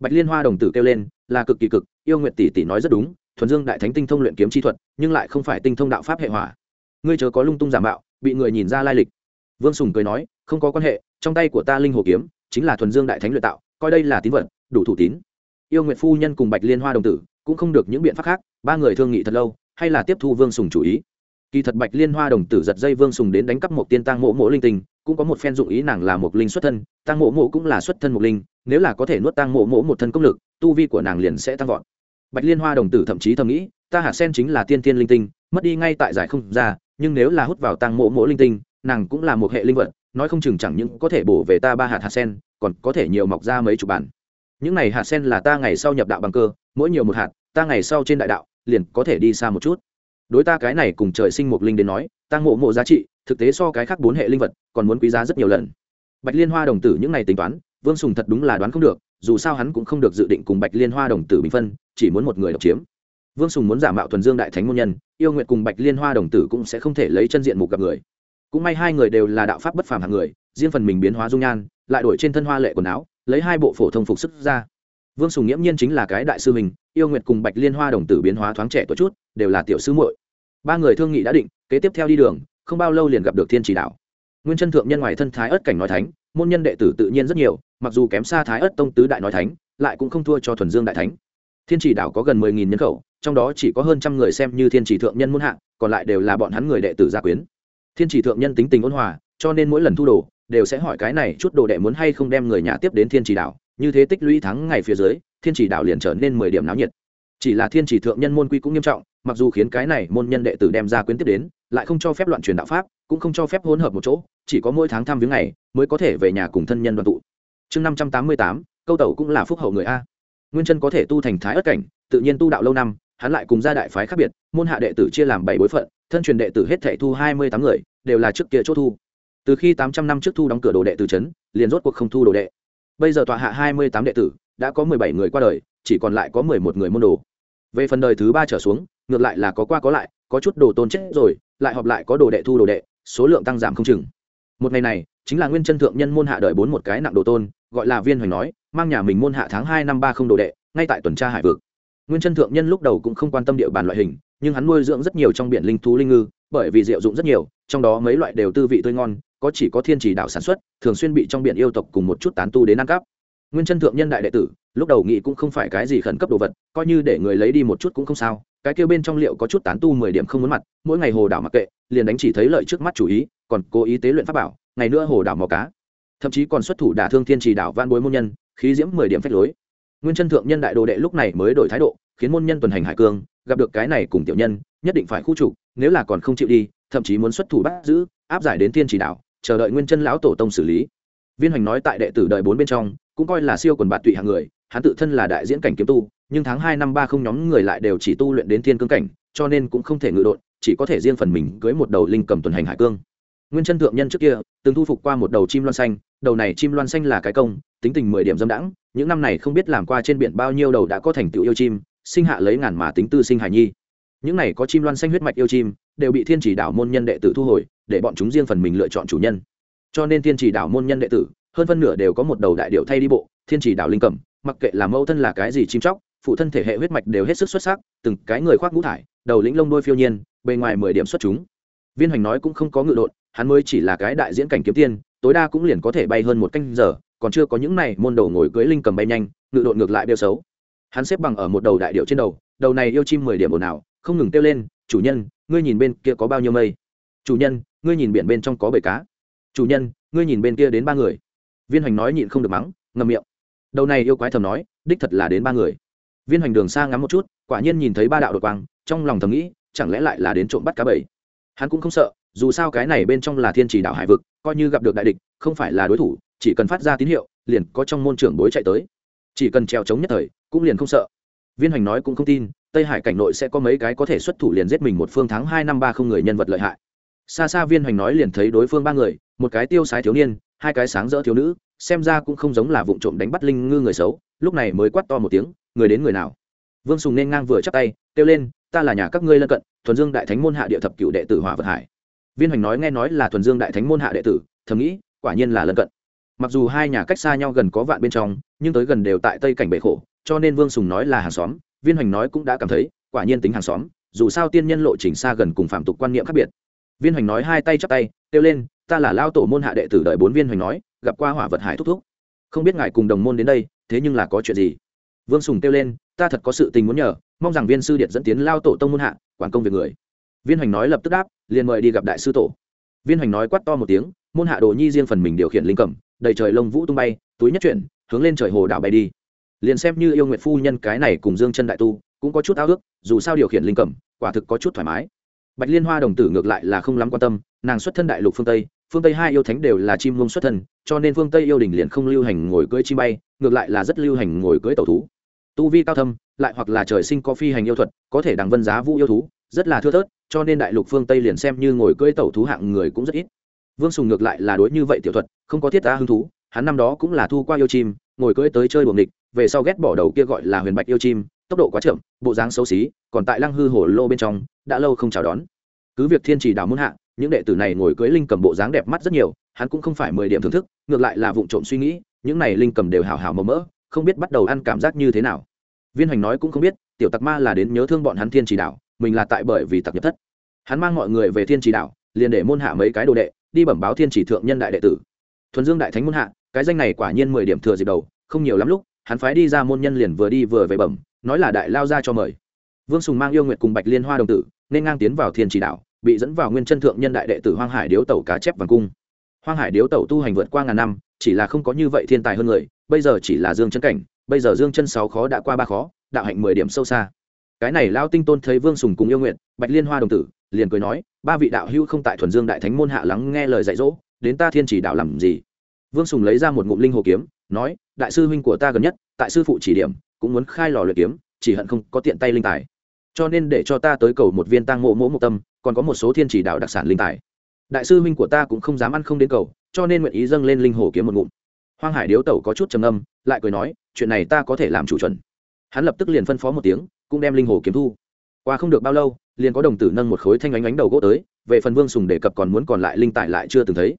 Bạch liên hoa đồng tử kêu lên, là cực kỳ cực, yêu nguyệt tỷ tỷ nói rất đúng, thuần dương đại thánh tinh thông luyện kiếm chi thuật, nhưng lại không phải tinh thông đạo pháp hệ hỏa. Ngươi chớ có lung tung giả mạo, bị người nhìn ra lai lịch. Vương sùng cười nói, không có quan hệ, trong tay của ta linh hồ kiếm chính là thuần dương đại thánh luyện tạo, coi đây là tín vật, đủ thủ tín. Yêu nguyện phu nhân cùng bạch liên hoa đồng tử cũng không được những biện pháp khác, ba người thương nghị thật lâu, hay là tiếp thu vương sùng chủ ý. Kỳ thật bạch liên hoa đồng tử giật dây vương sùng đến đánh cắp một tiên tăng mộ mộ linh tinh, cũng có một phen dụng ý nàng là một linh xuất thân tăng mộ mộ cũng là xuất thân một linh, nếu là có thể nuốt tăng mộ mộ một thân công lực, tu vi của nàng liền sẽ tăng vọt. Bạch liên hoa đồng tử thậm chí thầm nghĩ, ta hạt sen chính là tiên tiên linh tinh, mất đi ngay tại giải không ra, nhưng nếu là hút vào tăng mộ mộ linh tinh, nàng cũng là một hệ linh vật nói không chừng chẳng những có thể bổ về ta ba hạt hạt sen, còn có thể nhiều mọc ra mấy chục bản. Những này hạt sen là ta ngày sau nhập đạo bằng cơ, mỗi nhiều một hạt, ta ngày sau trên đại đạo, liền có thể đi xa một chút. Đối ta cái này cùng trời sinh một linh đến nói tăng mộ mộ giá trị, thực tế so cái khác bốn hệ linh vật, còn muốn quý giá rất nhiều lần. Bạch liên hoa đồng tử những này tính toán, vương sùng thật đúng là đoán không được, dù sao hắn cũng không được dự định cùng bạch liên hoa đồng tử bình phân, chỉ muốn một người độc chiếm. Vương sùng muốn giả mạo thuần dương đại thánh môn nhân, yêu nguyện cùng bạch liên hoa đồng tử cũng sẽ không thể lấy chân diện mục gặp người cũng may hai người đều là đạo pháp bất phàm hạng người, riêng phần mình biến hóa dung nhan, lại đổi trên thân hoa lệ quần áo, lấy hai bộ phổ thông phục sức ra. Vương sùng nghiễm nhiên chính là cái đại sư mình, yêu nguyệt cùng bạch liên hoa đồng tử biến hóa thoáng trẻ tuổi chút, đều là tiểu sư muội. Ba người thương nghị đã định, kế tiếp theo đi đường, không bao lâu liền gặp được thiên chỉ đạo. Nguyên chân thượng nhân ngoài thân thái ất cảnh nói thánh, môn nhân đệ tử tự nhiên rất nhiều, mặc dù kém xa thái ất tông tứ đại nói thánh, lại cũng không thua cho thuần dương đại thánh. Thiên chỉ đảo có gần mười nghìn nhân khẩu, trong đó chỉ có hơn trăm người xem như thiên chỉ thượng nhân muôn hạng còn lại đều là bọn hắn người đệ tử gia quyến thiên chỉ thượng nhân tính tình ôn hòa, cho nên mỗi lần thu đồ, đều sẽ hỏi cái này chút đồ đệ muốn hay không đem người nhà tiếp đến thiên chỉ đảo. Như thế tích lũy thắng ngày phía dưới, thiên chỉ đảo liền trở nên mười điểm náo nhiệt. Chỉ là thiên chỉ thượng nhân môn quy cũng nghiêm trọng, mặc dù khiến cái này môn nhân đệ tử đem ra quyến tiếp đến, lại không cho phép loạn truyền đạo pháp, cũng không cho phép hỗn hợp một chỗ, chỉ có mỗi tháng thăm viếng ngày mới có thể về nhà cùng thân nhân đoàn tụ. Chương năm trăm tám mươi tám, câu tẩu cũng là phúc hậu người a. Nguyên chân có thể tu thành thái ất cảnh, tự nhiên tu đạo lâu năm, hắn lại cùng gia đại phái khác biệt, môn hạ đệ tử chia làm bảy bối phận thân truyền đệ tử hết thảy thu hai mươi tám người, đều là trước kia chốt thu. Từ khi tám trăm năm trước thu đóng cửa đồ đệ từ trấn liền rốt cuộc không thu đồ đệ. Bây giờ tọa hạ hai mươi tám đệ tử, đã có mười bảy người qua đời, chỉ còn lại có mười một người môn đồ. Về phần đời thứ ba trở xuống, ngược lại là có qua có lại, có chút đồ tôn chết rồi, lại họp lại có đồ đệ thu đồ đệ, số lượng tăng giảm không chừng. Một ngày này, chính là nguyên chân thượng nhân môn hạ đời bốn một cái nặng đồ tôn, gọi là viên hoành nói, mang nhà mình môn hạ tháng hai năm ba không đồ đệ, ngay tại tuần tra hải vực. Nguyên chân thượng nhân lúc đầu cũng không quan tâm địa bàn loại hình nhưng hắn nuôi dưỡng rất nhiều trong biển linh thú linh ngư, bởi vì diệu dụng rất nhiều, trong đó mấy loại đều tư vị tươi ngon, có chỉ có thiên chỉ đạo sản xuất, thường xuyên bị trong biển yêu tộc cùng một chút tán tu đến ăn cắp. Nguyên chân thượng nhân đại đệ tử, lúc đầu nghĩ cũng không phải cái gì khẩn cấp đồ vật, coi như để người lấy đi một chút cũng không sao, cái kêu bên trong liệu có chút tán tu mười điểm không muốn mặt, mỗi ngày hồ đảo mặc kệ, liền đánh chỉ thấy lợi trước mắt chủ ý, còn cố ý tế luyện pháp bảo, ngày nữa hồ đảo mò cá. Thậm chí còn xuất thủ đả thương thiên trì đảo van bối môn nhân, khí diễm mười điểm phách lối. Nguyên chân thượng nhân đại đồ đệ lúc này mới đổi thái độ, khiến môn nhân tuần hành hải cương gặp được cái này cùng tiểu nhân, nhất định phải khu trục, nếu là còn không chịu đi, thậm chí muốn xuất thủ bắt giữ, áp giải đến thiên chỉ đạo, chờ đợi nguyên chân lão tổ tông xử lý. Viên hoành nói tại đệ tử đợi bốn bên trong, cũng coi là siêu quần bạt tụy hạng người, hắn tự thân là đại diễn cảnh kiếm tu, nhưng tháng hai năm ba không nhóm người lại đều chỉ tu luyện đến thiên cương cảnh, cho nên cũng không thể ngự đột chỉ có thể riêng phần mình cưới một đầu linh cầm tuần hành hải cương. Nguyên chân thượng nhân trước kia, từng thu phục qua một đầu chim loan xanh, đầu này chim loan xanh là cái công, tính tình mười điểm dâm đãng, những năm này không biết làm qua trên biển bao nhiêu đầu đã có thành tựu yêu chim sinh hạ lấy ngàn mà tính tư sinh hải nhi. Những này có chim loan xanh huyết mạch yêu chim, đều bị thiên chỉ đảo môn nhân đệ tử thu hồi, để bọn chúng riêng phần mình lựa chọn chủ nhân. Cho nên thiên chỉ đảo môn nhân đệ tử, hơn phân nửa đều có một đầu đại điệu thay đi bộ, thiên chỉ đảo linh cẩm, mặc kệ là mẫu thân là cái gì chim chóc, phụ thân thể hệ huyết mạch đều hết sức xuất sắc, từng cái người khoác ngũ thải, đầu lĩnh lông đôi phiêu nhiên, bề ngoài mười điểm xuất chúng. Viên hoành nói cũng không có ngự đột hắn mới chỉ là cái đại diễn cảnh kiếm tiên, tối đa cũng liền có thể bay hơn một canh giờ, còn chưa có những này môn đầu ngồi cưới linh cầm bay nhanh, ngự đột ngược lại đeo xấu hắn xếp bằng ở một đầu đại điệu trên đầu đầu này yêu chim mười điểm ồn ào, không ngừng kêu lên, chủ nhân, ngươi nhìn bên kia có bao nhiêu mây? Chủ nhân, ngươi nhìn biển bên trong có bể cá. Chủ nhân, ngươi nhìn bên kia đến ba người. Viên hoành nói nhịn không được mắng ngầm miệng. Đầu này yêu quái thầm nói, đích thật là đến ba người. Viên hoành đường xa ngắm một chút, quả nhiên nhìn thấy ba đạo đột quang, trong lòng thầm nghĩ, chẳng lẽ lại là đến trộm bắt cá bầy hắn cũng không sợ, dù sao cái này bên trong là thiên chỉ đạo hải vực, coi như gặp được đại địch, không phải là đối thủ, chỉ cần phát ra tín hiệu, liền có trong môn trưởng bối chạy tới. Chỉ cần treo chống nhất thời cũng liền không sợ. Viên hoành nói cũng không tin, tây hải cảnh nội sẽ có mấy cái có thể xuất thủ liền giết mình một phương tháng hai năm ba không người nhân vật lợi hại. Xa xa viên hoành nói liền thấy đối phương ba người, một cái tiêu sái thiếu niên, hai cái sáng rỡ thiếu nữ, xem ra cũng không giống là vụ trộm đánh bắt linh ngư người xấu, lúc này mới quát to một tiếng, người đến người nào? Vương sùng nên ngang vừa chắp tay, kêu lên, ta là nhà các ngươi lân cận, thuần dương đại thánh môn hạ địa thập cựu đệ tử hỏa vật hải. Viên hoành nói nghe nói là thuần dương đại thánh môn hạ đệ tử, thầm nghĩ, quả nhiên là lân cận. Mặc dù hai nhà cách xa nhau gần có vạn bên trong, nhưng tới gần đều tại tây cảnh bể khổ cho nên vương sùng nói là hàng xóm, viên hoành nói cũng đã cảm thấy, quả nhiên tính hàng xóm, dù sao tiên nhân lộ trình xa gần cùng phạm tục quan niệm khác biệt. Viên hoành nói hai tay chắp tay, kêu lên, ta là lao tổ môn hạ đệ tử đợi bốn viên hoành nói, gặp qua hỏa vật hải thúc thúc. Không biết ngài cùng đồng môn đến đây, thế nhưng là có chuyện gì? Vương sùng kêu lên, ta thật có sự tình muốn nhờ, mong rằng viên sư điện dẫn tiến lao tổ tông môn hạ, quản công việc người. Viên hoành nói lập tức đáp, liền mời đi gặp đại sư tổ. Viên hoành nói quát to một tiếng, môn hạ đồ nhi riêng phần mình điều khiển linh cẩm, đầy trời lông vũ tung bay, túi nhất chuyển, hướng lên trời hồ đảo bay đi liền xem như yêu nguyện phu nhân cái này cùng dương chân đại tu, cũng có chút ao ước, dù sao điều khiển linh cẩm, quả thực có chút thoải mái. Bạch liên hoa đồng tử ngược lại là không lắm quan tâm, nàng xuất thân đại lục phương tây phương tây hai yêu thánh đều là chim ngông xuất thân, cho nên phương tây yêu đình liền không lưu hành ngồi cưỡi chim bay, ngược lại là rất lưu hành ngồi cưỡi tàu thú. Tu vi cao thâm, lại hoặc là trời sinh có phi hành yêu thuật, có thể đằng vân giá vũ yêu thú, rất là thưa thớt, cho nên đại lục phương tây liền xem như ngồi cưỡi tàu thú hạng người cũng rất ít. Vương sùng ngược lại là đối như vậy tiểu thuật, không có thiết ta hứng thú, hắn năm đó cũng là thu qua yêu chim, ngồi cưỡi tới chơi buồng địch về sau ghét bỏ đầu kia gọi là huyền bạch yêu chim, tốc độ quá chậm, bộ dáng xấu xí, còn tại lăng hư hồ lô bên trong, đã lâu không chào đón. Cứ việc thiên chỉ đào muôn hạ, những đệ tử này ngồi cưới linh cầm bộ dáng đẹp mắt rất nhiều, hắn cũng không phải mười điểm thưởng thức, ngược lại là vụ trộm suy nghĩ, những này linh cầm đều hào hào mờ mỡ không biết bắt đầu ăn cảm giác như thế nào. Viên hoành nói cũng không biết, tiểu tặc ma là đến nhớ thương bọn hắn thiên chỉ đạo mình là tại bởi vì tặc nhập thất. Hắn mang mọi người về thiên chỉ đạo liền để môn hạ mấy cái đồ đệ, đi bẩm báo thiên chỉ thượng nhân đại đệ tử. Thuần dương đại thánh môn hạ, cái danh này quả nhiên mười điểm thừa dịp đầu, không nhiều lắm lúc hắn phái đi ra môn nhân liền vừa đi vừa về bẩm, nói là đại lao ra cho mời. Vương sùng mang yêu nguyệt cùng bạch liên hoa đồng tử, nên ngang tiến vào thiên chỉ đạo, bị dẫn vào nguyên chân thượng nhân đại đệ tử hoang hải điếu tẩu cá chép vàng cung. Hoang hải điếu tẩu tu hành vượt qua ngàn năm, chỉ là không có như vậy thiên tài hơn người, bây giờ chỉ là dương chân cảnh, bây giờ dương chân sáu khó đã qua ba khó, đạo hạnh mười điểm sâu xa. Cái này lao tinh tôn thấy vương sùng cùng yêu nguyện bạch liên hoa đồng tử, liền cười nói, ba vị đạo hữu không tại thuần dương đại thánh môn hạ lắng nghe lời dạy dỗ, đến ta thiên chỉ đạo làm gì? Vương sùng lấy ra một ngụm linh hồ kiếm nói, đại sư huynh của ta gần nhất, tại sư phụ chỉ điểm, cũng muốn khai lò luyện kiếm, chỉ hận không có tiện tay linh tài. Cho nên để cho ta tới cầu một viên tang mộ mỗ một tâm, còn có một số thiên chỉ đạo đặc sản linh tài. Đại sư huynh của ta cũng không dám ăn không đến cầu, cho nên nguyện ý dâng lên linh hồ kiếm một ngụm. Hoang hải điếu tẩu có chút trầm âm lại cười nói, chuyện này ta có thể làm chủ chuẩn. Hắn lập tức liền phân phó một tiếng, cũng đem linh hồ kiếm thu. Qua không được bao lâu, liền có đồng tử nâng một khối thanh ánh ánh đầu gỗ tới, về phần vương sùng đề cập còn muốn còn lại linh tài lại chưa từng thấy.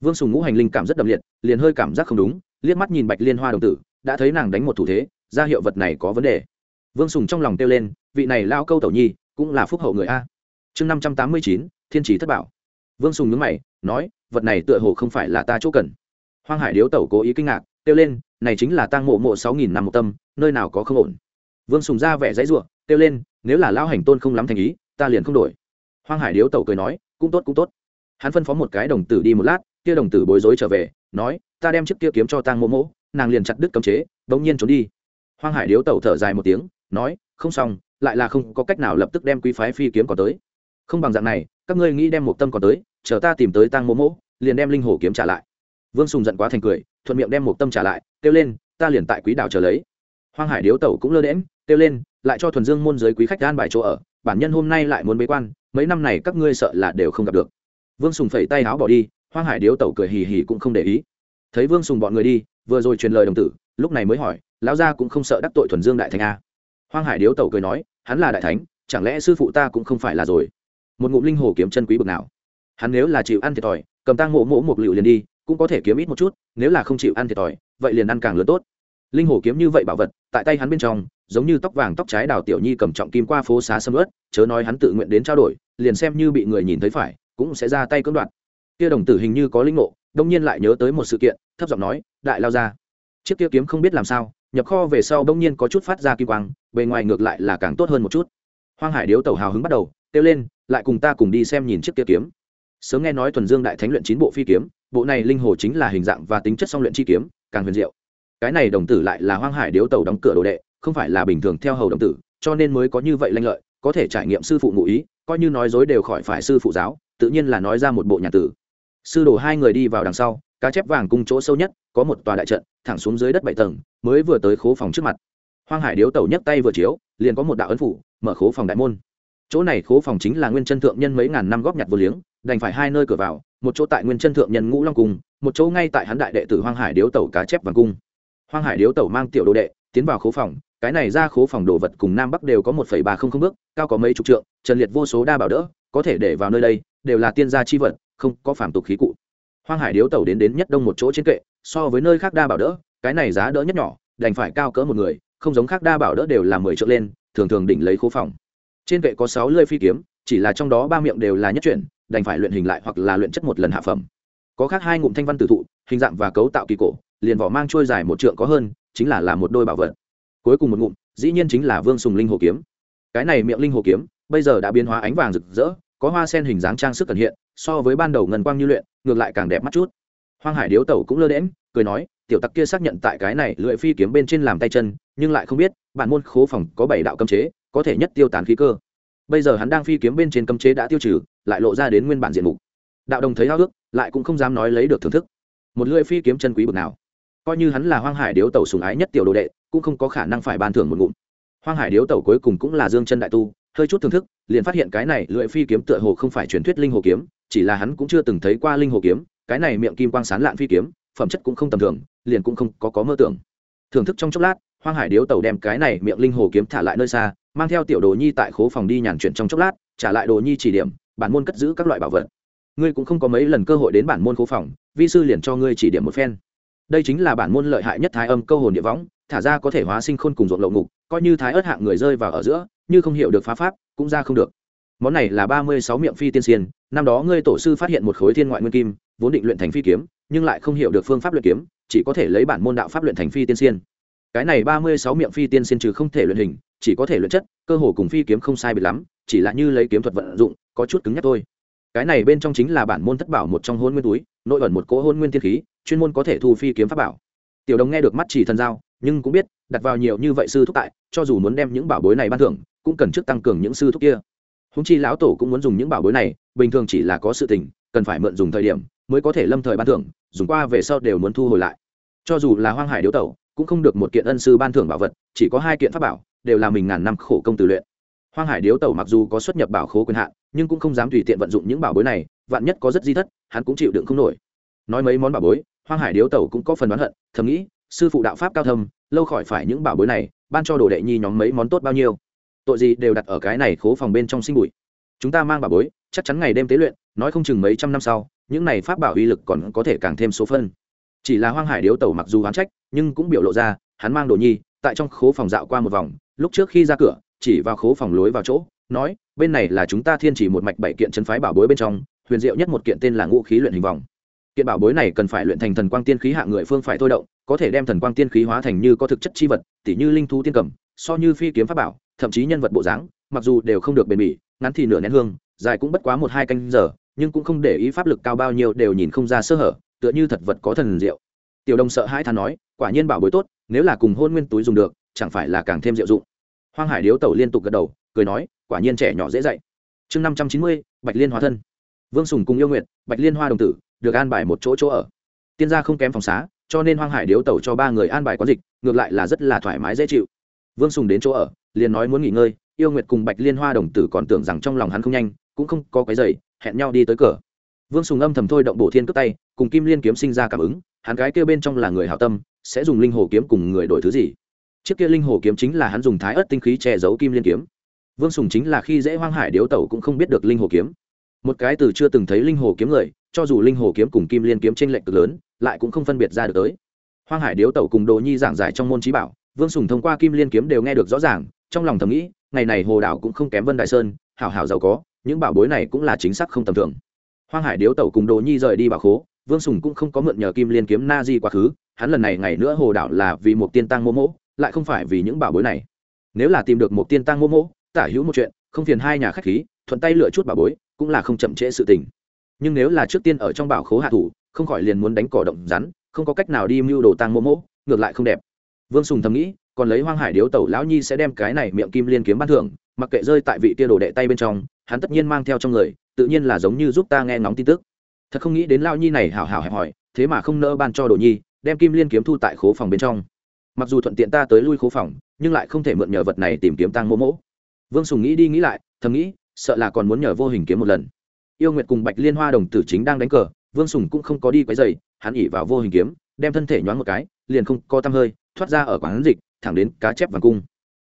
Vương sùng ngũ hành linh cảm rất đậm liệt, liền hơi cảm giác không đúng liếc mắt nhìn bạch liên hoa đồng tử, đã thấy nàng đánh một thủ thế, ra hiệu vật này có vấn đề. Vương sùng trong lòng kêu lên, vị này lao câu tẩu nhi, cũng là phúc hậu người a. Chương năm trăm tám mươi chín, thiên trí thất bảo. Vương sùng nhớ mày, nói, vật này tựa hồ không phải là ta chỗ cần. Hoang hải điếu tẩu cố ý kinh ngạc, kêu lên, này chính là tang mộ mộ sáu nghìn năm một tâm, nơi nào có không ổn. Vương sùng ra vẻ dãy ruộng kêu lên, nếu là lao hành tôn không lắm thành ý, ta liền không đổi. Hoang hải điếu tẩu cười nói, cũng tốt cũng tốt. Hắn phân phó một cái đồng tử đi một lát, kia đồng tử bối rối trở về, nói ta đem chiếc kia kiếm cho tang mô mỗ, nàng liền chặt đứt cấm chế bỗng nhiên trốn đi. Hoang hải điếu tẩu thở dài một tiếng, nói, không xong, lại là không có cách nào lập tức đem quý phái phi kiếm còn tới. Không bằng dạng này, các ngươi nghĩ đem một tâm còn tới, chờ ta tìm tới tang mô mỗ, liền đem linh hồ kiếm trả lại. Vương sùng giận quá thành cười, thuận miệng đem một tâm trả lại, kêu lên, ta liền tại quý đảo chờ lấy. Hoang hải điếu tẩu cũng lơ đễm kêu lên, lại cho thuần dương môn giới quý khách gan bài chỗ ở, bản nhân hôm nay lại muốn bế quan, mấy năm này các ngươi sợ là đều không gặp được. Vương sùng phẩy tay áo bỏ đi, hoang hải điếu tẩu cười hì hì cũng không để ý thấy vương sùng bọn người đi vừa rồi truyền lời đồng tử lúc này mới hỏi lão gia cũng không sợ đắc tội thuần dương đại thánh a hoang hải điếu tẩu cười nói hắn là đại thánh chẳng lẽ sư phụ ta cũng không phải là rồi một ngụm linh hồ kiếm chân quý bực nào hắn nếu là chịu ăn thiệt thòi cầm tang mộ mộ một liệu liền đi cũng có thể kiếm ít một chút nếu là không chịu ăn thiệt thòi vậy liền ăn càng lớn tốt linh hồ kiếm như vậy bảo vật tại tay hắn bên trong giống như tóc vàng tóc trái đào tiểu nhi cầm trọng kim qua phố xá sâm ướt chớ nói hắn tự nguyện đến trao đổi liền xem như bị người nhìn thấy phải cũng sẽ ra tay cưỡng đoạt kia đồng tử hình như có linh ngộ đông nhiên lại nhớ tới một sự kiện thấp giọng nói, đại lao ra. Chiếc kia kiếm không biết làm sao, nhập kho về sau bỗng nhiên có chút phát ra kim quang, bề ngoài ngược lại là càng tốt hơn một chút. Hoang hải điếu tẩu hào hứng bắt đầu, kêu lên, lại cùng ta cùng đi xem nhìn chiếc kia kiếm. Sớm nghe nói thuần dương đại thánh luyện chín bộ phi kiếm, bộ này linh hồ chính là hình dạng và tính chất song luyện chi kiếm, càng huyền diệu. Cái này đồng tử lại là hoang hải điếu tẩu đóng cửa đồ đệ, không phải là bình thường theo hầu đồng tử, cho nên mới có như vậy lanh lợi, có thể trải nghiệm sư phụ ngụ ý, coi như nói dối đều khỏi phải sư phụ giáo, tự nhiên là nói ra một bộ nhà tử. Sư đồ hai người đi vào đằng sau cá chép vàng cung chỗ sâu nhất, có một tòa đại trận, thẳng xuống dưới đất bảy tầng, mới vừa tới khố phòng trước mặt. Hoang hải điếu tẩu nhấc tay vừa chiếu, liền có một đạo ấn phủ, mở khố phòng đại môn. Chỗ này khố phòng chính là nguyên chân thượng nhân mấy ngàn năm góp nhặt vô liếng, đành phải hai nơi cửa vào, một chỗ tại nguyên chân thượng nhân ngũ long cung, một chỗ ngay tại hắn đại đệ tử hoang hải điếu tẩu cá chép vàng cung. Hoang hải điếu tẩu mang tiểu đồ đệ, tiến vào khố phòng, cái này ra khố phòng đồ vật cùng nam bắc đều có một phẩy ba không không bước, cao có mấy chục trượng, trần liệt vô số đa bảo đỡ, có thể để vào nơi đây, đều là tiên gia chi vật, không có phản tục khí cụ hoang hải điếu tẩu đến đến nhất đông một chỗ trên kệ, so với nơi khác đa bảo đỡ, cái này giá đỡ nhất nhỏ, đành phải cao cỡ một người, không giống khác đa bảo đỡ đều là mười trượng lên, thường thường đỉnh lấy khố phòng. Trên kệ có sáu lơi phi kiếm, chỉ là trong đó ba miệng đều là nhất chuyển, đành phải luyện hình lại hoặc là luyện chất một lần hạ phẩm. Có khác hai ngụm thanh văn tử thụ, hình dạng và cấu tạo kỳ cổ, liền vỏ mang trôi dài một trượng có hơn, chính là là một đôi bảo vật. Cuối cùng một ngụm, dĩ nhiên chính là vương sùng linh hồ kiếm. Cái này miệng linh hồ kiếm, bây giờ đã biến hóa ánh vàng rực rỡ có hoa sen hình dáng trang sức cần hiện, so với ban đầu ngân quang như luyện, ngược lại càng đẹp mắt chút. Hoang hải điếu tẩu cũng lơ đễm cười nói, tiểu tặc kia xác nhận tại cái này lưỡi phi kiếm bên trên làm tay chân, nhưng lại không biết, bản môn khố phòng có bảy đạo cấm chế, có thể nhất tiêu tán khí cơ. Bây giờ hắn đang phi kiếm bên trên cấm chế đã tiêu trừ, lại lộ ra đến nguyên bản diện mục. Đạo đồng thấy hao ước lại cũng không dám nói lấy được thưởng thức. Một lưỡi phi kiếm chân quý bực nào. Coi như hắn là hoang hải điếu tẩu sùng ái nhất tiểu đồ đệ, cũng không có khả năng phải ban thưởng một ngụm. Hoang hải điếu tẩu cuối cùng cũng là dương chân đại tu hơi chút thưởng thức, liền phát hiện cái này lưỡi phi kiếm tựa hồ không phải truyền thuyết linh hồ kiếm, chỉ là hắn cũng chưa từng thấy qua linh hồ kiếm, cái này miệng kim quang sán lạn phi kiếm, phẩm chất cũng không tầm thường, liền cũng không có có mơ tưởng. Thưởng thức trong chốc lát, hoang hải điếu tàu đem cái này miệng linh hồ kiếm thả lại nơi xa, mang theo tiểu đồ nhi tại khố phòng đi nhàn chuyển trong chốc lát, trả lại đồ nhi chỉ điểm, bản môn cất giữ các loại bảo vật. Ngươi cũng không có mấy lần cơ hội đến bản môn khố phòng, vi sư liền cho ngươi chỉ điểm một phen. Đây chính là bản môn lợi hại nhất thái âm câu hồn địa võng, thả ra có thể hóa sinh khôn cùng ruộng lộ ngục, coi như thái ớt hạng người rơi vào ở giữa như không hiểu được phá pháp, cũng ra không được. Món này là ba mươi sáu miệng phi tiên xiên, năm đó ngươi tổ sư phát hiện một khối thiên ngoại nguyên kim, vốn định luyện thành phi kiếm, nhưng lại không hiểu được phương pháp luyện kiếm, chỉ có thể lấy bản môn đạo pháp luyện thành phi tiên xiên. Cái này ba mươi sáu miệng phi tiên xiên trừ không thể luyện hình, chỉ có thể luyện chất, cơ hồ cùng phi kiếm không sai biệt lắm, chỉ là như lấy kiếm thuật vận dụng, có chút cứng nhắc thôi. Cái này bên trong chính là bản môn thất bảo một trong hôn nguyên túi, nội ẩn một cỗ hôn nguyên thiên khí, chuyên môn có thể thu phi kiếm pháp bảo. Tiểu đồng nghe được mắt chỉ thần giao, nhưng cũng biết, đặt vào nhiều như vậy sư thúc tại, cho dù muốn đem những bảo bối này ban thưởng cũng cần trước tăng cường những sư thúc kia. Húng chi lão tổ cũng muốn dùng những bảo bối này, bình thường chỉ là có sự tình, cần phải mượn dùng thời điểm mới có thể lâm thời ban thưởng, dùng qua về sau đều muốn thu hồi lại. Cho dù là hoang hải điếu tẩu, cũng không được một kiện ân sư ban thưởng bảo vật, chỉ có hai kiện pháp bảo, đều là mình ngàn năm khổ công từ luyện. Hoang hải điếu tẩu mặc dù có xuất nhập bảo khố quyền hạn, nhưng cũng không dám tùy tiện vận dụng những bảo bối này, vạn nhất có rất di thất, hắn cũng chịu đựng không nổi. Nói mấy món bảo bối, hoang hải điếu tẩu cũng có phần đoán hận, thầm nghĩ, sư phụ đạo pháp cao thâm, lâu khỏi phải những bảo bối này, ban cho đồ đệ nhi nhóm mấy món tốt bao nhiêu tội gì đều đặt ở cái này khố phòng bên trong sinh bụi. Chúng ta mang bảo bối, chắc chắn ngày đêm tế luyện, nói không chừng mấy trăm năm sau, những này pháp bảo uy lực còn có thể càng thêm số phân. Chỉ là hoang hải điếu tẩu mặc dù hắn trách, nhưng cũng biểu lộ ra, hắn mang đồ nhi, tại trong khố phòng dạo qua một vòng, lúc trước khi ra cửa, chỉ vào khố phòng lối vào chỗ, nói, bên này là chúng ta thiên chỉ một mạch bảy kiện chân phái bảo bối bên trong, huyền diệu nhất một kiện tên là ngũ khí luyện hình vòng. Kiện bảo bối này cần phải luyện thành thần quang tiên khí hạ người phương phải thôi động, có thể đem thần quang tiên khí hóa thành như có thực chất chi vật, tỉ như linh thú tiên cầm, so như phi kiếm pháp bảo thậm chí nhân vật bộ dáng, mặc dù đều không được bền bỉ, ngắn thì nửa nén hương, dài cũng bất quá một hai canh giờ, nhưng cũng không để ý pháp lực cao bao nhiêu đều nhìn không ra sơ hở, tựa như thật vật có thần diệu. Tiểu đông sợ hãi thà nói, quả nhiên bảo bối tốt, nếu là cùng hôn nguyên túi dùng được, chẳng phải là càng thêm diệu dụng. Hoang hải điếu tẩu liên tục gật đầu, cười nói, quả nhiên trẻ nhỏ dễ dạy. Chương năm trăm chín mươi, bạch liên hóa thân. Vương sùng cùng yêu nguyện bạch liên hoa đồng tử, được an bài một chỗ chỗ ở. Tiên gia không kém phòng xá, cho nên hoang hải điếu tẩu cho ba người an bài quán dịch, ngược lại là rất là thoải mái dễ chịu. Vương sùng đến chỗ ở liền nói muốn nghỉ ngơi, yêu nguyệt cùng bạch liên hoa đồng tử còn tưởng rằng trong lòng hắn không nhanh, cũng không có cái giày, hẹn nhau đi tới cửa. Vương sùng âm thầm thôi động bổ thiên cướp tay, cùng kim liên kiếm sinh ra cảm ứng, hắn gái kêu bên trong là người hảo tâm, sẽ dùng linh hồ kiếm cùng người đổi thứ gì? Chiếc kia linh hồ kiếm chính là hắn dùng thái ớt tinh khí che giấu kim liên kiếm. Vương sùng chính là khi dễ hoang hải điếu tẩu cũng không biết được linh hồ kiếm. Một cái từ chưa từng thấy linh hồ kiếm người, cho dù linh hồ kiếm cùng kim liên kiếm t r ê n lệch cực lớn, lại cũng không phân biệt ra được tới. Hoang hải điếu tẩu cùng đồ nhi giảng giải trong môn trí bảo, vương sùng thông qua kim liên kiếm đều nghe được rõ ràng trong lòng thầm nghĩ, ngày này hồ đảo cũng không kém vân đại sơn, hảo hảo giàu có, những bảo bối này cũng là chính xác không tầm thường. Hoang hải điếu tẩu cùng đồ nhi rời đi bảo khố, vương sùng cũng không có mượn nhờ kim liên kiếm na di quá khứ, hắn lần này ngày nữa hồ đảo là vì một tiên tăng mô mỗ lại không phải vì những bảo bối này. Nếu là tìm được một tiên tăng mô mỗ tả hữu một chuyện, không phiền hai nhà khách khí, thuận tay lựa chút bảo bối, cũng là không chậm trễ sự tình. Nhưng nếu là trước tiên ở trong bảo khố hạ thủ, không khỏi liền muốn đánh cỏ động rắn, không có cách nào đi mưu đồ tăng mô mỗ ngược lại không đẹp. Vương sùng thầm nghĩ còn lấy hoang hải điếu tẩu lão nhi sẽ đem cái này miệng kim liên kiếm ban thưởng, mặc kệ rơi tại vị tia đồ đệ tay bên trong, hắn tất nhiên mang theo trong người, tự nhiên là giống như giúp ta nghe ngóng tin tức. Thật không nghĩ đến lão nhi này hảo hảo hẹp hỏi thế mà không nỡ ban cho đồ nhi, đem kim liên kiếm thu tại khố phòng bên trong. Mặc dù thuận tiện ta tới lui khố phòng, nhưng lại không thể mượn nhờ vật này tìm kiếm tăng mỗ mỗ. Vương sùng nghĩ đi nghĩ lại, thầm nghĩ, sợ là còn muốn nhờ vô hình kiếm một lần. Yêu nguyệt cùng bạch liên hoa đồng tử chính đang đánh cờ, vương sùng cũng không có đi quấy dày hắn ỉ vào vô hình kiếm, đem thân thể nhoáng một cái, liền không co tăm hơi, thoát ra ở quán dịch thẳng đến cá chép vàng cung.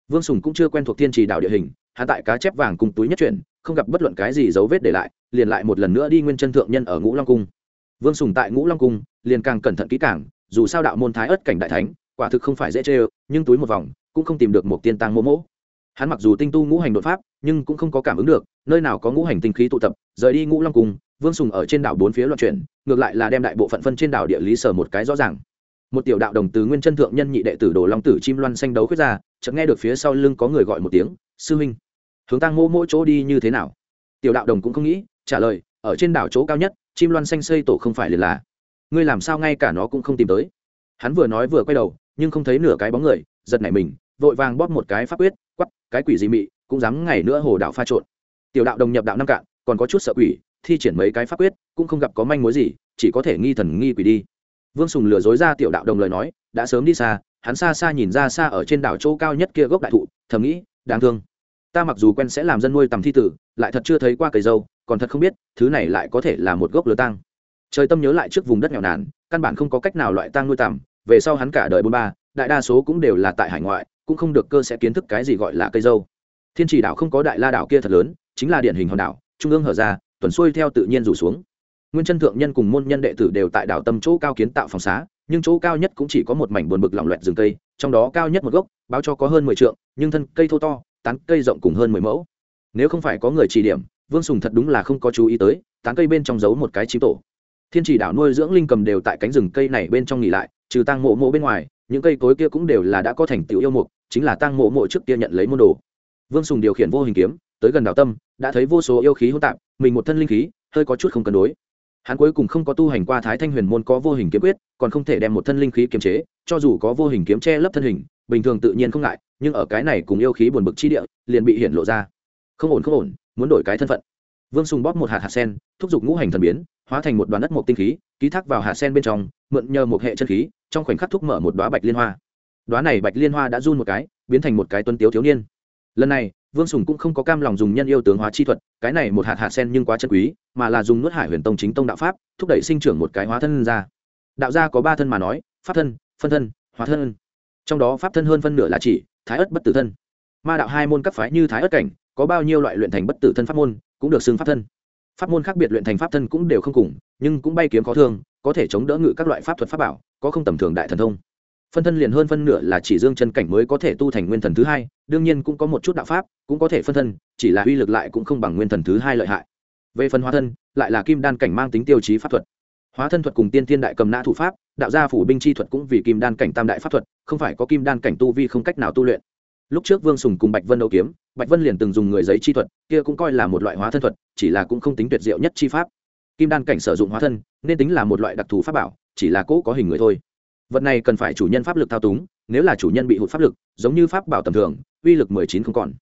Vương sùng cũng chưa quen thuộc thiên trì đạo địa hình, hắn tại cá chép vàng cung túi nhất chuyển không gặp bất luận cái gì dấu vết để lại, liền lại một lần nữa đi nguyên chân thượng nhân ở ngũ long cung. Vương sùng tại ngũ long cung, liền càng cẩn thận kỹ càng, dù sao đạo môn thái ất cảnh đại thánh, quả thực không phải dễ chê nhưng túi một vòng, cũng không tìm được một tiên tăng mô mỗ hắn mặc dù tinh tu ngũ hành đột pháp, nhưng cũng không có cảm ứng được, nơi nào có ngũ hành tinh khí tụ tập, rời đi ngũ long cung, vương sùng ở trên đảo bốn phía loạn chuyển, ngược lại là đem đại bộ phận phân trên đảo địa lý sở một cái rõ ràng một tiểu đạo đồng từ nguyên chân thượng nhân nhị đệ tử đồ long tử chim loan xanh đấu khuyết ra, chợt nghe được phía sau lưng có người gọi một tiếng, sư huynh, hướng tăng mô mỗi chỗ đi như thế nào? Tiểu đạo đồng cũng không nghĩ, trả lời, ở trên đảo chỗ cao nhất, chim loan xanh xây tổ không phải liền là. Ngươi làm sao ngay cả nó cũng không tìm tới? Hắn vừa nói vừa quay đầu, nhưng không thấy nửa cái bóng người, giật nảy mình, vội vàng bóp một cái pháp quyết, quắp, cái quỷ gì mị, cũng dám ngày nữa hồ đạo pha trộn. Tiểu đạo đồng nhập đạo năm cạn, còn có chút sợ quỷ, thi triển mấy cái pháp quyết, cũng không gặp có manh mối gì, chỉ có thể nghi thần nghi quỷ đi vương sùng lừa dối ra tiểu đạo đồng lời nói, đã sớm đi xa, hắn xa xa nhìn ra xa ở trên đảo châu cao nhất kia gốc đại thụ, thầm nghĩ, đáng thương. Ta mặc dù quen sẽ làm dân nuôi tầm thi tử, lại thật chưa thấy qua cây dâu, còn thật không biết, thứ này lại có thể là một gốc lứa tăng trời tâm nhớ lại trước vùng đất nghèo nàn, căn bản không có cách nào loại tăng nuôi tầm, về sau hắn cả đời bốn ba, đại đa số cũng đều là tại hải ngoại, cũng không được cơ sẽ kiến thức cái gì gọi là cây dâu. Thiên chỉ đảo không có đại la đảo kia thật lớn, chính là điển hình hòn đảo, trung ương hở ra, tuần xuôi theo tự nhiên rủ xuống nguyên chân thượng nhân cùng môn nhân đệ tử đều tại đảo tâm chỗ cao kiến tạo phòng xá, nhưng chỗ cao nhất cũng chỉ có một mảnh buồn bực lỏng loẹt rừng cây, trong đó cao nhất một gốc, báo cho có hơn mười trượng, nhưng thân cây thô to, tán cây rộng cùng hơn mười mẫu. Nếu không phải có người chỉ điểm, vương sùng thật đúng là không có chú ý tới, tán cây bên trong giấu một cái chim tổ. Thiên chỉ đảo nuôi dưỡng linh cầm đều tại cánh rừng cây này bên trong nghỉ lại, trừ tăng mộ mộ bên ngoài, những cây cối kia cũng đều là đã có thành tựu yêu mục, chính là tăng mộ mộ trước kia nhận lấy môn đồ. Vương sùng điều khiển vô hình kiếm, tới gần đảo tâm, đã thấy vô số yêu khí hỗn tạp, mình một thân linh khí, hơi có chút không cân đối hắn cuối cùng không có tu hành qua thái thanh huyền môn có vô hình kiếm quyết, còn không thể đem một thân linh khí kiềm chế, cho dù có vô hình kiếm che lấp thân hình, bình thường tự nhiên không ngại, nhưng ở cái này cùng yêu khí buồn bực chi địa, liền bị hiển lộ ra. Không ổn không ổn, muốn đổi cái thân phận. Vương sùng bóp một hạt hạt sen, thúc giục ngũ hành thần biến, hóa thành một đoàn đất một tinh khí, ký thác vào hạt sen bên trong, mượn nhờ một hệ chân khí, trong khoảnh khắc thúc mở một đoá bạch liên hoa. Đoá này bạch liên hoa đã run một cái, biến thành một cái tuân tiếu thiếu niên. Lần này vương sùng cũng không có cam lòng dùng nhân yêu tướng hóa chi thuật, cái này một hạt hạt sen nhưng quá chân quý, mà là dùng nuốt hải huyền tông chính tông đạo pháp, thúc đẩy sinh trưởng một cái hóa thân ra. Đạo gia có ba thân mà nói, pháp thân, phân thân, hóa thân. Trong đó pháp thân hơn phân nửa là chỉ, thái ất bất tử thân. Ma đạo hai môn các phái như thái ất cảnh, có bao nhiêu loại luyện thành bất tử thân pháp môn, cũng được xưng pháp thân. Pháp môn khác biệt luyện thành pháp thân cũng đều không cùng, nhưng cũng bay kiếm khó thương, có thể chống đỡ ngự các loại pháp thuật pháp bảo, có không tầm thường đại thần thông phân thân liền hơn phân nửa là chỉ dương chân cảnh mới có thể tu thành nguyên thần thứ hai, đương nhiên cũng có một chút đạo pháp, cũng có thể phân thân, chỉ là uy lực lại cũng không bằng nguyên thần thứ hai lợi hại. Về phần hóa thân, lại là kim đan cảnh mang tính tiêu chí pháp thuật. Hóa thân thuật cùng tiên tiên đại cầm nã thủ pháp, đạo gia phủ binh chi thuật cũng vì kim đan cảnh tam đại pháp thuật, không phải có kim đan cảnh tu vi không cách nào tu luyện. Lúc trước vương sùng cùng bạch vân đấu kiếm, bạch vân liền từng dùng người giấy chi thuật, kia cũng coi là một loại hóa thân thuật, chỉ là cũng không tính tuyệt diệu nhất chi pháp. Kim đan cảnh sử dụng hóa thân, nên tính là một loại đặc thù pháp bảo, chỉ là cỗ có hình người thôi vật này cần phải chủ nhân pháp lực thao túng, nếu là chủ nhân bị hụt pháp lực, giống như pháp bảo tầm thường, uy lực mười chín không còn.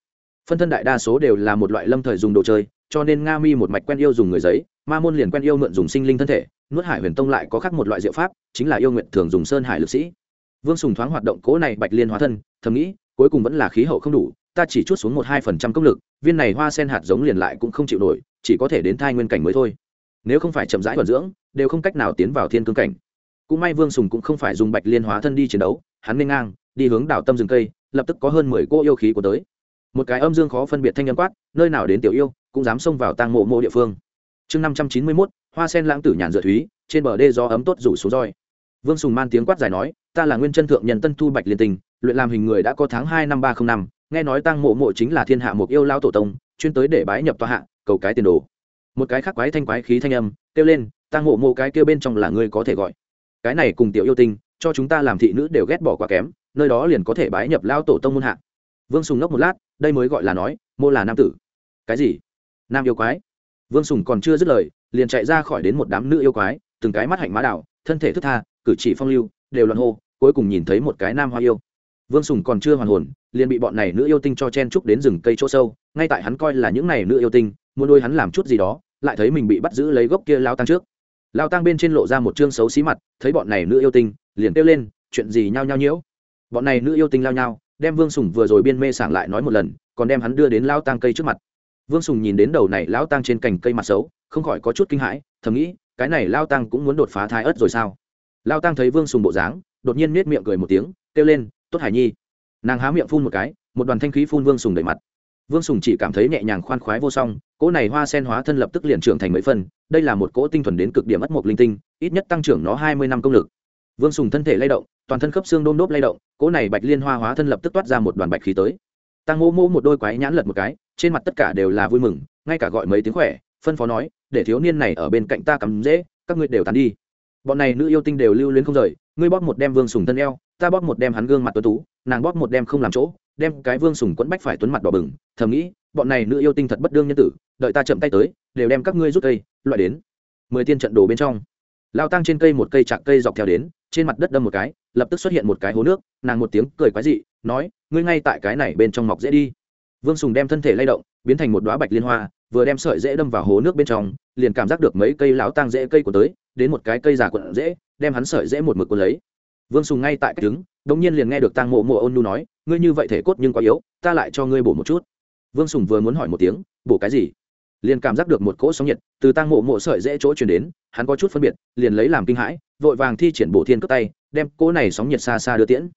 Phân thân đại đa số đều là một loại lâm thời dùng đồ chơi, cho nên nga mi một mạch quen yêu dùng người giấy, ma môn liền quen yêu mượn dùng sinh linh thân thể, nuốt hải huyền tông lại có khác một loại diệu pháp, chính là yêu nguyện thường dùng sơn hải lực sĩ. Vương sùng thoáng hoạt động cố này bạch liên hóa thân, thầm nghĩ, cuối cùng vẫn là khí hậu không đủ, ta chỉ chút xuống một hai phần trăm công lực, viên này hoa sen hạt giống liền lại cũng không chịu nổi, chỉ có thể đến thai nguyên cảnh mới thôi. Nếu không phải chậm rãi vận dưỡng, đều không cách nào tiến vào thiên cương cảnh cũng may vương sùng cũng không phải dùng bạch liên hóa thân đi chiến đấu, hắn nên ngang, đi hướng đảo tâm rừng cây, lập tức có hơn mười cô yêu khí của tới. Một cái âm dương khó phân biệt thanh âm quát, nơi nào đến tiểu yêu, cũng dám xông vào tang mộ mộ địa phương. Chương năm trăm chín mươi mốt, hoa sen lãng tử nhàn dựa thúy, trên bờ đê gió ấm tốt rủ số roi. Vương sùng man tiếng quát giải nói, ta là nguyên chân thượng nhân tân thu bạch liên tình, luyện làm hình người đã có tháng hai năm ba không năm, nghe nói tăng mộ mộ chính là thiên hạ mục yêu lao tổ tông, chuyên tới để bái nhập tòa hạ, cầu cái tiền đồ. Một cái khắc quái thanh quái khí thanh âm, kêu lên tăng mộ mộ cái kêu bên trong là ngươi có thể gọi cái này cùng tiểu yêu tinh, cho chúng ta làm thị nữ đều ghét bỏ quá kém, nơi đó liền có thể bái nhập lao tổ tông môn hạ. Vương sùng ngốc một lát, đây mới gọi là nói, mô là nam tử. Cái gì? Nam yêu quái? Vương sùng còn chưa dứt lời, liền chạy ra khỏi đến một đám nữ yêu quái, từng cái mắt hạnh má đảo, thân thể thức tha, cử chỉ phong lưu, đều loạn hô, cuối cùng nhìn thấy một cái nam hoa yêu. Vương sùng còn chưa hoàn hồn, liền bị bọn này nữ yêu tinh cho chen trúc đến rừng cây chỗ sâu, ngay tại hắn coi là những này nữ yêu tinh, muốn nuôi hắn làm chút gì đó, lại thấy mình bị bắt giữ lấy gốc kia lao tăng trước lao tang bên trên lộ ra một chương xấu xí mặt, thấy bọn này nữ yêu tinh, liền kêu lên, chuyện gì nhao nhao nhiễu? Bọn này nữ yêu tinh lao nhao, đem vương sùng vừa rồi biên mê sảng lại nói một lần, còn đem hắn đưa đến lao tang cây trước mặt. Vương sùng nhìn đến đầu này lao tang trên cành cây mặt xấu, không khỏi có chút kinh hãi, thầm nghĩ, cái này lao tang cũng muốn đột phá thai ớt rồi sao? Lao tang thấy vương sùng bộ dáng, đột nhiên nết miệng cười một tiếng, kêu lên, tốt hải nhi. Nàng há miệng phun một cái, một đoàn thanh khí phun vương sùng đầy mặt vương sùng chỉ cảm thấy nhẹ nhàng khoan khoái vô song, cỗ này hoa sen hóa thân lập tức liền trưởng thành mấy phần. đây là một cỗ tinh thuần đến cực điểm mất một linh tinh, ít nhất tăng trưởng nó hai mươi năm công lực vương sùng thân thể lay động, toàn thân khớp xương đôm đốp lay động, cỗ này bạch liên hoa hóa thân lập tức toát ra một đoàn bạch khí tới tăng mô mô một đôi quái nhãn lật một cái, trên mặt tất cả đều là vui mừng, ngay cả gọi mấy tiếng khỏe, phân phó nói, để thiếu niên này ở bên cạnh ta cắm dễ, các ngươi đều tàn đi bọn này nữ yêu tinh đều lưu luyến không rời, ngươi bóp một đem vương sùng thân eo, ta bóp một đem hắn gương mặt tuấn tú, nàng bóp một đem không làm chỗ đem cái vương sùng quẫn bách phải tuấn mặt đỏ bừng, thầm nghĩ, bọn này nữ yêu tinh thật bất đương nhân tử, đợi ta chậm tay tới, đều đem các ngươi rút cây, loại đến. Mười tiên trận đồ bên trong. Lao tăng trên cây một cây chạc cây dọc theo đến, trên mặt đất đâm một cái, lập tức xuất hiện một cái hố nước, nàng một tiếng cười quái dị, nói, ngươi ngay tại cái này bên trong mọc dễ đi. Vương sùng đem thân thể lay động, biến thành một đoá bạch liên hoa, vừa đem sợi dễ đâm vào hố nước bên trong, liền cảm giác được mấy cây lão tăng dễ cây của tới, đến một cái cây già quận dễ, đem hắn sợi dễ một mực cuốn lấy. Vương sùng ngay tại cách đứng đống nhiên liền nghe được tăng mộ mộ ôn nu nói, ngươi như vậy thể cốt nhưng quá yếu, ta lại cho ngươi bổ một chút. Vương sùng vừa muốn hỏi một tiếng, bổ cái gì? Liền cảm giác được một cỗ sóng nhiệt từ tăng mộ mộ sợi dễ chỗ chuyển đến, hắn có chút phân biệt, liền lấy làm kinh hãi, vội vàng thi triển bổ thiên cất tay, đem cỗ này sóng nhiệt xa xa đưa tiễn.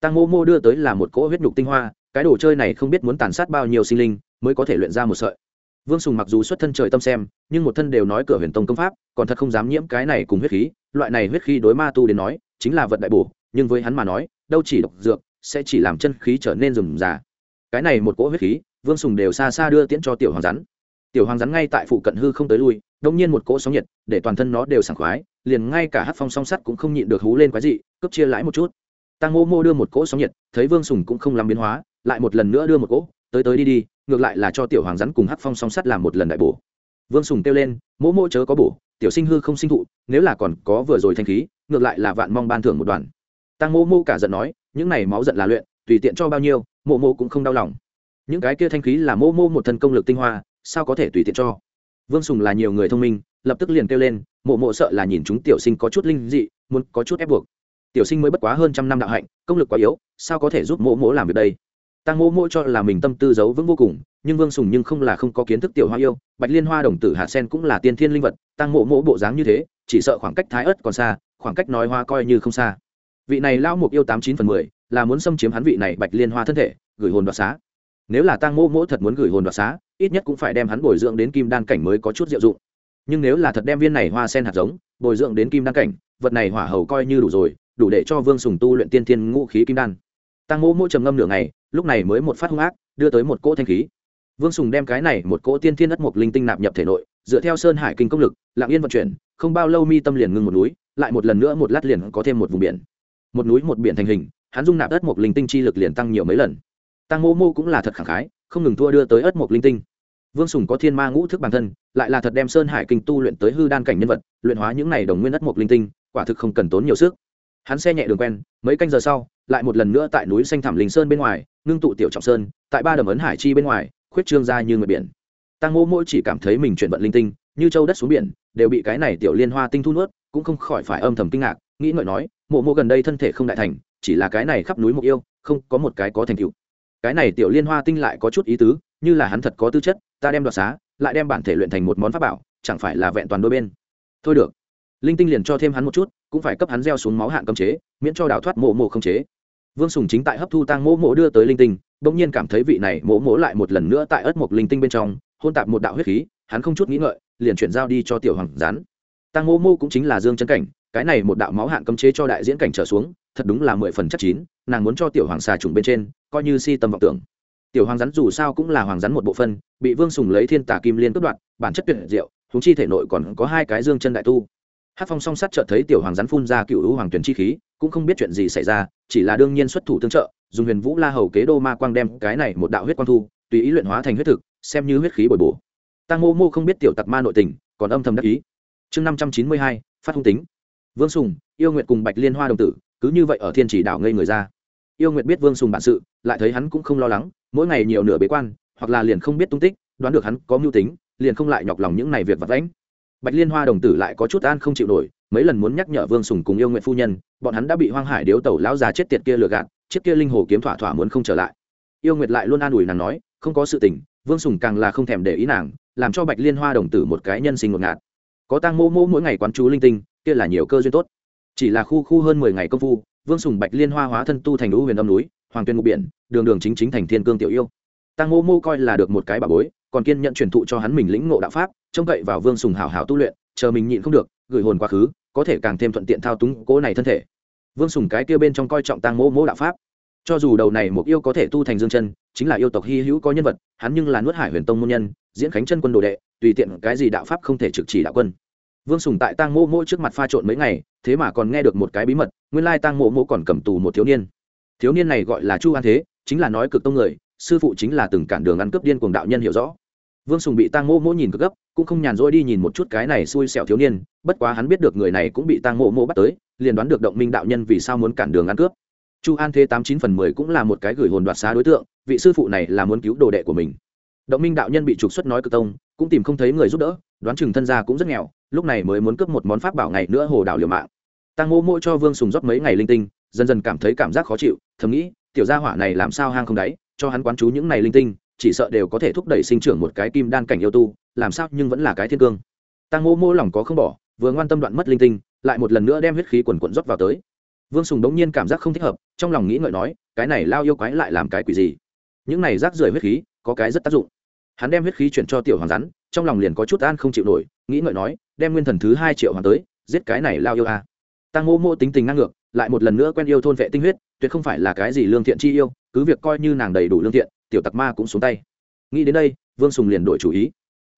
Tăng mộ mộ đưa tới là một cỗ huyết nhục tinh hoa, cái đồ chơi này không biết muốn tàn sát bao nhiêu sinh linh mới có thể luyện ra một sợi. Vương sùng mặc dù xuất thân trời tâm xem, nhưng một thân đều nói cửa huyền tông công pháp, còn thật không dám nhiễm cái này cùng huyết khí, loại này huyết khí đối ma tu đến nói, chính là vật đại bổ, nhưng với hắn mà nói đâu chỉ độc dược, sẽ chỉ làm chân khí trở nên rừng già cái này một cỗ huyết khí, vương sùng đều xa xa đưa tiễn cho tiểu hoàng rắn. Tiểu hoàng rắn ngay tại phụ cận hư không tới lui, đông nhiên một cỗ sóng nhiệt, để toàn thân nó đều sảng khoái, liền ngay cả hát phong song sắt cũng không nhịn được hú lên quái dị, cướp chia lãi một chút. Tăng mô mô đưa một cỗ sóng nhiệt, thấy vương sùng cũng không làm biến hóa, lại một lần nữa đưa một cỗ, tới tới đi đi, ngược lại là cho tiểu hoàng rắn cùng hát phong song sắt làm một lần đại bổ. Vương sùng kêu lên, mỗ mỗ chớ có bổ, tiểu sinh hư không sinh thụ, nếu là còn có vừa rồi thanh khí, ngược lại là vạn mong ban thưởng một đoàn tăng mô mô cả giận nói, những này máu giận là luyện, tùy tiện cho bao nhiêu mô mô cũng không đau lòng. Những cái kia thanh khí là mô mô một thân công lực tinh hoa, sao có thể tùy tiện cho? Vương sùng là nhiều người thông minh, lập tức liền kêu lên mộ mộ sợ là nhìn chúng tiểu sinh có chút linh dị, muốn có chút ép buộc. Tiểu sinh mới bất quá hơn trăm năm đạo hạnh, công lực quá yếu, sao có thể giúp mộ mộ làm việc đây? Tăng mộ mộ cho là mình tâm tư giấu vững vô cùng, nhưng vương sùng nhưng không là không có kiến thức tiểu hoa yêu, bạch liên hoa đồng tử hạ sen cũng là tiên thiên linh vật, tăng mộ mộ bộ dáng như thế, chỉ sợ khoảng cách thái ớt còn xa, khoảng cách nói hoa coi như không xa vị này lao mục yêu tám chín phần mười, là muốn xâm chiếm hắn vị này bạch liên hoa thân thể, gửi hồn đoạt xá. Nếu là tăng mô mỗ thật muốn gửi hồn đoạt xá, ít nhất cũng phải đem hắn bồi dưỡng đến kim đan cảnh mới có chút diệu dụng. Nhưng nếu là thật đem viên này hoa sen hạt giống, bồi dưỡng đến kim đan cảnh, vật này hỏa hầu coi như đủ rồi, đủ để cho vương sùng tu luyện tiên thiên ngũ khí kim đan. Tăng mô mỗ trầm ngâm nửa ngày, lúc này mới một phát hung ác, đưa tới một cỗ thanh khí. Vương sùng đem cái này một cỗ tiên thiên đất mục linh tinh nạp nhập thể nội, dựa theo sơn hải kinh công lực lạng yên vận chuyển, không bao lâu mi tâm liền ngưng một núi, lại một lần nữa một lát liền có thêm một vùng biển một núi một biển thành hình, hắn dung nạp đất một linh tinh chi lực liền tăng nhiều mấy lần. Tăng mô mô cũng là thật khẳng khái, không ngừng thua đưa tới ớt một linh tinh. Vương sùng có thiên ma ngũ thức bản thân, lại là thật đem sơn hải kinh tu luyện tới hư đan cảnh nhân vật, luyện hóa những này đồng nguyên ất một linh tinh, quả thực không cần tốn nhiều sức. Hắn xe nhẹ đường quen, mấy canh giờ sau, lại một lần nữa tại núi xanh thảm linh sơn bên ngoài, ngưng tụ tiểu trọng sơn, tại ba đầm ấn hải chi bên ngoài, khuyết trương ra như người biển. Tăng mô mỗi chỉ cảm thấy mình chuyển vận linh tinh, như châu đất xuống biển, đều bị cái này tiểu liên hoa tinh thu nuốt, cũng không khỏi phải âm thầm kinh ngạc, nghĩ ngợi nói mộ mộ gần đây thân thể không đại thành, chỉ là cái này khắp núi mục yêu, không có một cái có thành tựu. Cái này tiểu liên hoa tinh lại có chút ý tứ, như là hắn thật có tư chất, ta đem đoạt xá, lại đem bản thể luyện thành một món pháp bảo, chẳng phải là vẹn toàn đôi bên. Thôi được. Linh tinh liền cho thêm hắn một chút, cũng phải cấp hắn gieo xuống máu hạn cấm chế, miễn cho đào thoát mộ mộ không chế. Vương sùng chính tại hấp thu tăng Mộ Mộ đưa tới linh tinh, bỗng nhiên cảm thấy vị này Mộ Mộ lại một lần nữa tại ớt mộc linh tinh bên trong, hôn tạp một đạo huyết khí, hắn không chút nghĩ ngợi, liền chuyển giao đi cho tiểu hoàng rán tăng Mộ Mộ cũng chính là dương chân cảnh cái này một đạo máu hạn cấm chế cho đại diễn cảnh trở xuống, thật đúng là mười phần chất chín, nàng muốn cho tiểu hoàng xà trùng bên trên, coi như si tâm vọng tưởng. Tiểu hoàng rắn dù sao cũng là hoàng rắn một bộ phân bị vương sùng lấy thiên tà kim liên cướp đoạn bản chất tuyệt diệu thúng chi thể nội còn có hai cái dương chân đại tu. Hát phong song sắt chợt thấy tiểu hoàng rắn phun ra cựu hữu hoàng tuyển chi khí, cũng không biết chuyện gì xảy ra, chỉ là đương nhiên xuất thủ tương trợ, dùng huyền vũ la hầu kế đô ma quang đem cái này một đạo huyết quang thu, tùy ý luyện hóa thành huyết thực, xem như huyết khí bồi bổ. Tăng mô mô không biết tiểu tặc ma nội tình, còn âm thầm đắc ý. Chương năm trăm chín mươi hai, phát hung tính vương sùng, yêu nguyệt cùng bạch liên hoa đồng tử, cứ như vậy ở thiên chỉ đảo ngây người ra. Yêu nguyệt biết vương sùng bản sự, lại thấy hắn cũng không lo lắng, mỗi ngày nhiều nửa bế quan, hoặc là liền không biết tung tích, đoán được hắn có mưu tính, liền không lại nhọc lòng những này việc vặt vãnh. Bạch liên hoa đồng tử lại có chút an không chịu nổi, mấy lần muốn nhắc nhở vương sùng cùng yêu nguyện phu nhân, bọn hắn đã bị hoang hải điếu tẩu lão già chết tiệt kia lừa gạt, chiếc kia linh hồ kiếm thỏa thỏa muốn không trở lại. Yêu nguyệt lại luôn an ủi nàng nói, không có sự tình, vương sùng càng là không thèm để ý nàng, làm cho bạch liên hoa đồng tử một cái nhân sinh ngột ngạt. Có tang mô mô mỗi ngày quán chú linh tinh kia là nhiều cơ duyên tốt. Chỉ là khu khu hơn mười ngày công phu, vương sùng bạch liên hoa hóa thân tu thành lũ huyền âm núi, hoàng tuyên ngũ biển, đường đường chính chính thành thiên cương tiểu yêu. Tăng mô mô coi là được một cái bà bối, còn kiên nhận truyền thụ cho hắn mình lĩnh ngộ đạo pháp, trông cậy vào vương sùng hảo hảo tu luyện, chờ mình nhịn không được, gửi hồn quá khứ, có thể càng thêm thuận tiện thao túng cố này thân thể. Vương sùng cái kia bên trong coi trọng tăng mô mô đạo pháp. Cho dù đầu này một yêu có thể tu thành dương chân, chính là yêu tộc hy hữu có nhân vật, hắn nhưng là nuốt hải huyền tông môn nhân, diễn khánh chân quân đồ đệ, tùy tiện cái gì đạo pháp không thể trực chỉ đạo quân vương sùng tại tang mô mô trước mặt pha trộn mấy ngày, thế mà còn nghe được một cái bí mật, nguyên lai tang mô mô còn cầm tù một thiếu niên. Thiếu niên này gọi là chu an thế, chính là nói cực tông người, sư phụ chính là từng cản đường ăn cướp điên cuồng đạo nhân hiểu rõ. Vương sùng bị tang mô mô nhìn cực gấp, cũng không nhàn rỗi đi nhìn một chút cái này xui xẻo thiếu niên, bất quá hắn biết được người này cũng bị tang mô mô bắt tới, liền đoán được động minh đạo nhân vì sao muốn cản đường ăn cướp. Chu an thế tám chín phần mười cũng là một cái gửi hồn đoạt xá đối tượng, vị sư phụ này là muốn cứu đồ đệ của mình. Động minh đạo nhân bị trục xuất nói cực tông, cũng tìm không thấy người giúp đỡ, đoán chừng thân gia cũng rất nghèo lúc này mới muốn cướp một món pháp bảo ngày nữa hồ đảo liều mạng. Tăng mô mô cho vương sùng rót mấy ngày linh tinh, dần dần cảm thấy cảm giác khó chịu, thầm nghĩ, tiểu gia hỏa này làm sao hang không đáy, cho hắn quán chú những này linh tinh, chỉ sợ đều có thể thúc đẩy sinh trưởng một cái kim đan cảnh yêu tu, làm sao nhưng vẫn là cái thiên cương. Tăng mô mô lòng có không bỏ, vừa ngoan tâm đoạn mất linh tinh, lại một lần nữa đem huyết khí quần quận rót vào tới. Vương sùng đống nhiên cảm giác không thích hợp, trong lòng nghĩ ngợi nói, cái này lao yêu quái lại làm cái quỷ gì? Những này rác rưởi huyết khí, có cái rất tác dụng. Hắn đem huyết khí chuyển cho tiểu hoàng rắn trong lòng liền có chút an không chịu nổi, nghĩ ngợi nói, đem nguyên thần thứ hai triệu hoàng tới, giết cái này lao yêu a. À. tăng mô mô tính tình năng ngược, lại một lần nữa quen yêu thôn vệ tinh huyết, tuyệt không phải là cái gì lương thiện chi yêu, cứ việc coi như nàng đầy đủ lương thiện, tiểu tặc ma cũng xuống tay. Nghĩ đến đây, vương sùng liền đổi chủ ý.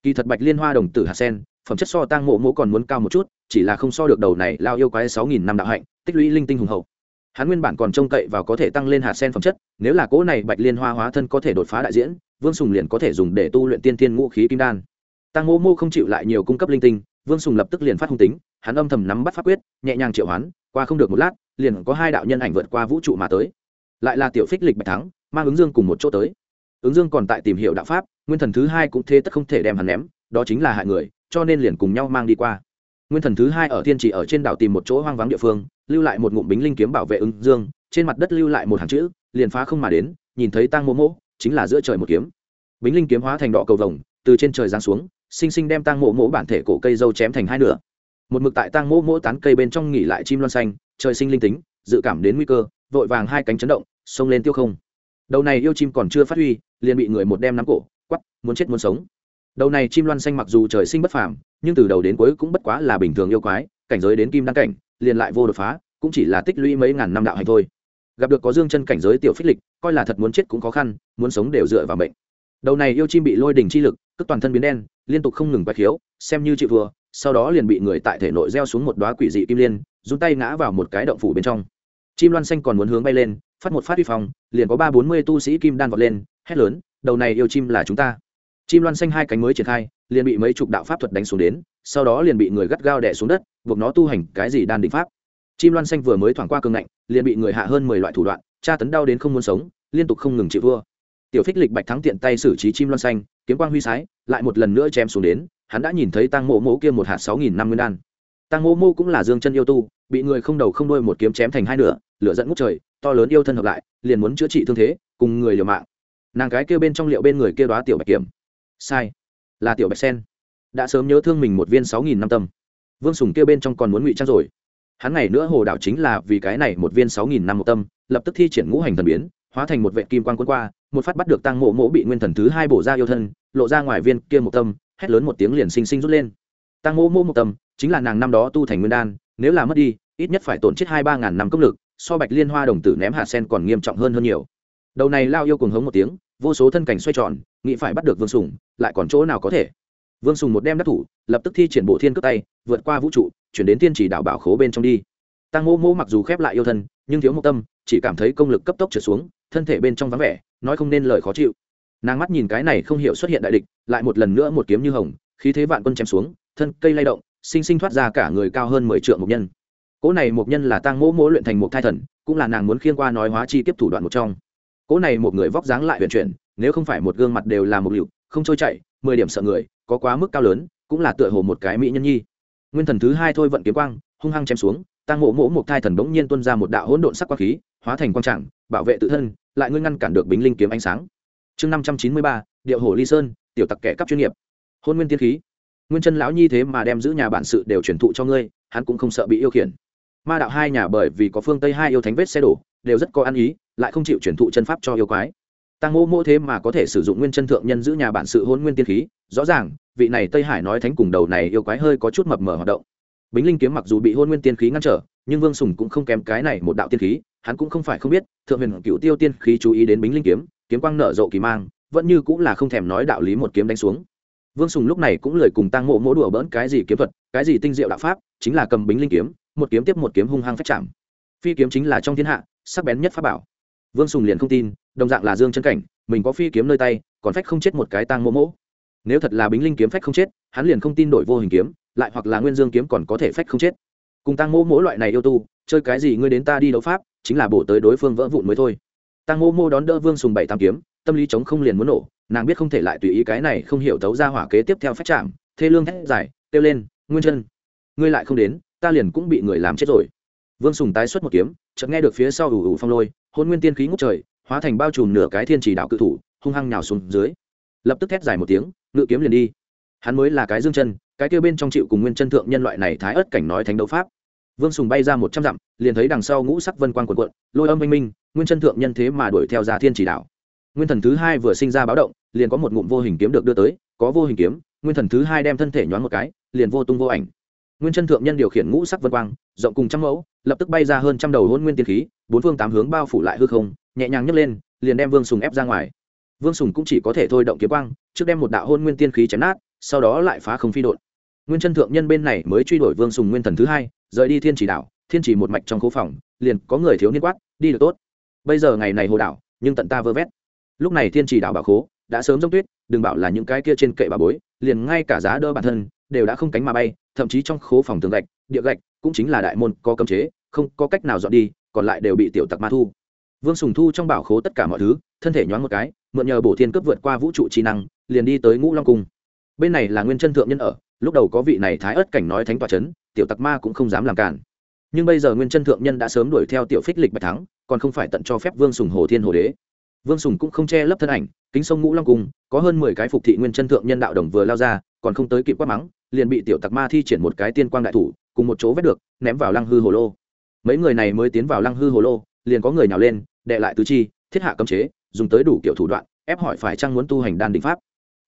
Kỳ thật bạch liên hoa đồng tử hạt sen, phẩm chất so tăng mộ mộ còn muốn cao một chút, chỉ là không so được đầu này lao yêu quái sáu nghìn năm đạo hạnh, tích lũy linh tinh hùng hậu. Hắn nguyên bản còn trông cậy vào có thể tăng lên hạt sen phẩm chất, nếu là cỗ này bạch liên hoa hóa thân có thể đột phá đại diễn, vương sùng liền có thể dùng để tu luyện tiên thiên ngũ khí kim đan tăng mô mô không chịu lại nhiều cung cấp linh tinh, vương sùng lập tức liền phát hung tính, hắn âm thầm nắm bắt pháp quyết, nhẹ nhàng triệu hoán, qua không được một lát, liền có hai đạo nhân ảnh vượt qua vũ trụ mà tới. Lại là tiểu phích lịch bạch thắng, mang ứng dương cùng một chỗ tới. Ứng dương còn tại tìm hiểu đạo pháp, nguyên thần thứ hai cũng thế tất không thể đem hắn ném, đó chính là hại người, cho nên liền cùng nhau mang đi qua. Nguyên thần thứ hai ở thiên chỉ ở trên đảo tìm một chỗ hoang vắng địa phương, lưu lại một ngụm bính linh kiếm bảo vệ ứng dương, trên mặt đất lưu lại một hàng chữ, liền phá không mà đến, nhìn thấy tăng mô mô, chính là giữa trời một kiếm. Bính linh kiếm hóa thành đỏ cầu vồng, từ trên trời giáng xuống sinh sinh đem tang mộ mỗ bản thể cổ cây dâu chém thành hai nửa. Một mực tại tang mỗ mỗ tán cây bên trong nghỉ lại chim loan xanh, trời sinh linh tính, dự cảm đến nguy cơ, vội vàng hai cánh chấn động, xông lên tiêu không. Đầu này yêu chim còn chưa phát huy, liền bị người một đem nắm cổ, quắp, muốn chết muốn sống. Đầu này chim loan xanh mặc dù trời sinh bất phàm, nhưng từ đầu đến cuối cũng bất quá là bình thường yêu quái, cảnh giới đến kim đăng cảnh, liền lại vô đột phá, cũng chỉ là tích lũy mấy ngàn năm đạo hành thôi. Gặp được có dương chân cảnh giới tiểu phích lịch, coi là thật muốn chết cũng khó khăn, muốn sống đều dựa vào bệnh đầu này yêu chim bị lôi đỉnh chi lực cất toàn thân biến đen, liên tục không ngừng quay khiếu, xem như chịu vừa, sau đó liền bị người tại thể nội gieo xuống một đoá quỷ dị kim liên dùng tay ngã vào một cái động phủ bên trong. Chim loan xanh còn muốn hướng bay lên, phát một phát vi phòng liền có ba bốn mươi tu sĩ kim đan vọt lên, hét lớn, đầu này yêu chim là chúng ta. Chim loan xanh hai cánh mới triển khai, liền bị mấy chục đạo pháp thuật đánh xuống đến, sau đó liền bị người gắt gao đẻ xuống đất, buộc nó tu hành cái gì đan định pháp. Chim loan xanh vừa mới thoảng qua cường ngạnh, liền bị người hạ hơn mười loại thủ đoạn, tra tấn đau đến không muốn sống, liên tục không ngừng chịu vua tiểu phích lịch bạch thắng tiện tay xử trí chim loan xanh, kiếm quang huy sái, lại một lần nữa chém xuống đến, hắn đã nhìn thấy tăng mộ mộ kia một hạt sáu nghìn năm nguyên đan. Tăng mộ mộ cũng là dương chân yêu tu, bị người không đầu không đuôi một kiếm chém thành hai nửa, lửa dẫn ngút trời, to lớn yêu thân hợp lại, liền muốn chữa trị thương thế, cùng người liều mạng. Nàng cái kêu bên trong liệu bên người kêu đoá tiểu bạch kiểm. Sai. Là tiểu bạch sen. Đã sớm nhớ thương mình một viên sáu nghìn năm tâm. Vương sùng kêu bên trong còn muốn ngụy trang rồi. Hắn ngày nữa hồ đảo chính là vì cái này một viên sáu nghìn năm một tâm, lập tức thi triển ngũ hành thần biến hóa thành một vệ kim quan quân qua, một phát bắt được tăng mộ mộ bị nguyên thần thứ hai bổ ra yêu thân, lộ ra ngoài viên kia một tâm, hét lớn một tiếng liền xinh xinh rút lên. Tăng mộ mộ một tâm chính là nàng năm đó tu thành nguyên đan, nếu là mất đi, ít nhất phải tổn chết hai ba ngàn năm công lực, so bạch liên hoa đồng tử ném hạt sen còn nghiêm trọng hơn hơn nhiều. Đầu này lao yêu cùng hống một tiếng, vô số thân cảnh xoay tròn, nghĩ phải bắt được vương sùng, lại còn chỗ nào có thể? Vương sùng một đem đắc thủ, lập tức thi triển bộ thiên cướp tay, vượt qua vũ trụ, chuyển đến tiên chỉ đảo bảo khố bên trong đi. Tăng mô mô mặc dù khép lại yêu thân, nhưng thiếu một tâm, chỉ cảm thấy công lực cấp tốc trở xuống thân thể bên trong vắng vẻ, nói không nên lời khó chịu. Nàng mắt nhìn cái này không hiểu xuất hiện đại địch, lại một lần nữa một kiếm như hồng, khí thế vạn quân chém xuống, thân cây lay động, sinh sinh thoát ra cả người cao hơn mười triệu mục nhân. Cỗ này mục nhân là tăng mỗ mỗ luyện thành một thai thần, cũng là nàng muốn khiên qua nói hóa chi tiếp thủ đoạn một trong. Cỗ này một người vóc dáng lại huyền chuyển, nếu không phải một gương mặt đều là một liệu không trôi chạy mười điểm sợ người, có quá mức cao lớn, cũng là tựa hồ một cái mỹ nhân nhi. Nguyên thần thứ hai thôi vận kiếm quang, hung hăng chém xuống tăng mỗ mỗ một thai thần bỗng nhiên tuôn ra một đạo hỗn độn sắc quang khí, hóa thành quang trạng bảo vệ tự thân, lại ngươi ngăn cản được bính linh kiếm ánh sáng. Chương năm trăm chín mươi ba, điệu hồ ly sơn, tiểu tặc kẻ cấp chuyên nghiệp. Hôn nguyên tiên khí. Nguyên chân lão nhi thế mà đem giữ nhà bản sự đều truyền thụ cho ngươi, hắn cũng không sợ bị yêu khiển. Ma đạo hai nhà bởi vì có phương tây hai yêu thánh vết xe đổ, đều rất có ăn ý, lại không chịu truyền thụ chân pháp cho yêu quái. Tăng mô mô thế mà có thể sử dụng nguyên chân thượng nhân giữ nhà bản sự hôn nguyên tiên khí, rõ ràng, vị này tây hải nói thánh cùng đầu này yêu quái hơi có chút mập mờ hoạt động. Bính linh kiếm mặc dù bị hôn nguyên tiên khí ngăn trở, nhưng vương sùng cũng không kém cái này một đạo tiên khí hắn cũng không phải không biết, thượng huyền cựu tiêu tiên khí chú ý đến bính linh kiếm kiếm quang nở rộ kỳ mang, vẫn như cũng là không thèm nói đạo lý một kiếm đánh xuống. Vương sùng lúc này cũng lời cùng tăng mộ mỗ đùa bỡn cái gì kiếm thuật, cái gì tinh diệu đạo pháp, chính là cầm bính linh kiếm, một kiếm tiếp một kiếm hung hăng phách chạm. Phi kiếm chính là trong thiên hạ, sắc bén nhất pháp bảo. Vương sùng liền không tin, đồng dạng là dương chân cảnh, mình có phi kiếm nơi tay, còn phách không chết một cái tăng mộ mỗ nếu thật là bính linh kiếm phách không chết, hắn liền không tin đổi vô hình kiếm, lại hoặc là nguyên dương kiếm còn có thể phách không chết. Cùng tăng mỗ mỗ loại này yêu tu, chơi cái gì ngươi đến ta đi đấu pháp chính là bổ tới đối phương vỡ vụn mới thôi. Tăng mô mô đón đỡ vương sùng bảy tam kiếm, tâm lý chống không liền muốn nổ, nàng biết không thể lại tùy ý cái này không hiểu thấu ra hỏa kế tiếp theo phát chạm, thê lương thét dài, kêu lên, nguyên chân, ngươi lại không đến, ta liền cũng bị người làm chết rồi. Vương sùng tái xuất một kiếm, chợt nghe được phía sau ủ ủ phong lôi, hôn nguyên tiên khí ngút trời, hóa thành bao trùm nửa cái thiên chỉ đạo cự thủ, hung hăng nhào xuống dưới. Lập tức thét dài một tiếng, ngự kiếm liền đi. Hắn mới là cái dương chân, cái kêu bên trong chịu cùng nguyên chân thượng nhân loại này thái ớt cảnh nói thánh đấu pháp vương sùng bay ra một trăm dặm, liền thấy đằng sau ngũ sắc vân quang quần quận lôi âm minh minh, nguyên chân thượng nhân thế mà đuổi theo ra thiên chỉ đạo. Nguyên thần thứ hai vừa sinh ra báo động, liền có một ngụm vô hình kiếm được đưa tới, có vô hình kiếm, nguyên thần thứ hai đem thân thể nhoáng một cái, liền vô tung vô ảnh. Nguyên chân thượng nhân điều khiển ngũ sắc vân quang, rộng cùng trăm mẫu, lập tức bay ra hơn trăm đầu hôn nguyên tiên khí, bốn phương tám hướng bao phủ lại hư không, nhẹ nhàng nhấc lên, liền đem vương sùng ép ra ngoài. Vương sùng cũng chỉ có thể thôi động kiếm quang, trước đem một đạo hôn nguyên tiên khí chém nát, sau đó lại phá không phi đột nguyên chân thượng nhân bên này mới truy đuổi vương sùng nguyên thần thứ hai, rời đi thiên chỉ đảo, thiên chỉ một mạch trong khố phòng, liền có người thiếu niên quát, đi được tốt. Bây giờ ngày này hồ đảo, nhưng tận ta vơ vét. Lúc này thiên chỉ đảo bảo khố đã sớm giống tuyết, đừng bảo là những cái kia trên kệ bà bối, liền ngay cả giá đỡ bản thân đều đã không cánh mà bay, thậm chí trong khố phòng tường gạch, địa gạch cũng chính là đại môn có cấm chế, không có cách nào dọn đi, còn lại đều bị tiểu tặc ma thu. Vương sùng thu trong bảo khố tất cả mọi thứ, thân thể nhoáng một cái, mượn nhờ bổ thiên cướp vượt qua vũ trụ trí năng, liền đi tới ngũ long cung. Bên này là nguyên chân thượng nhân ở lúc đầu có vị này thái ớt cảnh nói thánh tòa c h ấ n tiểu tặc ma cũng không dám làm cản. Nhưng bây giờ nguyên chân thượng nhân đã sớm đuổi theo tiểu phích lịch bạch thắng, còn không phải tận cho phép vương sùng hồ thiên hồ đế. Vương sùng cũng không che lấp thân ảnh, kính sông ngũ long cung có hơn mười cái phục thị nguyên chân thượng nhân đạo đồng vừa lao ra, còn không tới kịp quát mắng, liền bị tiểu tặc ma thi triển một cái tiên quang đại thủ, cùng một chỗ vết được, ném vào lăng hư hồ lô. Mấy người này mới tiến vào lăng hư hồ lô, liền có người nào lên, đệ lại tứ chi, thiết hạ cấm chế, dùng tới đủ kiểu thủ đoạn, ép hỏi phải chăng muốn tu hành đan định pháp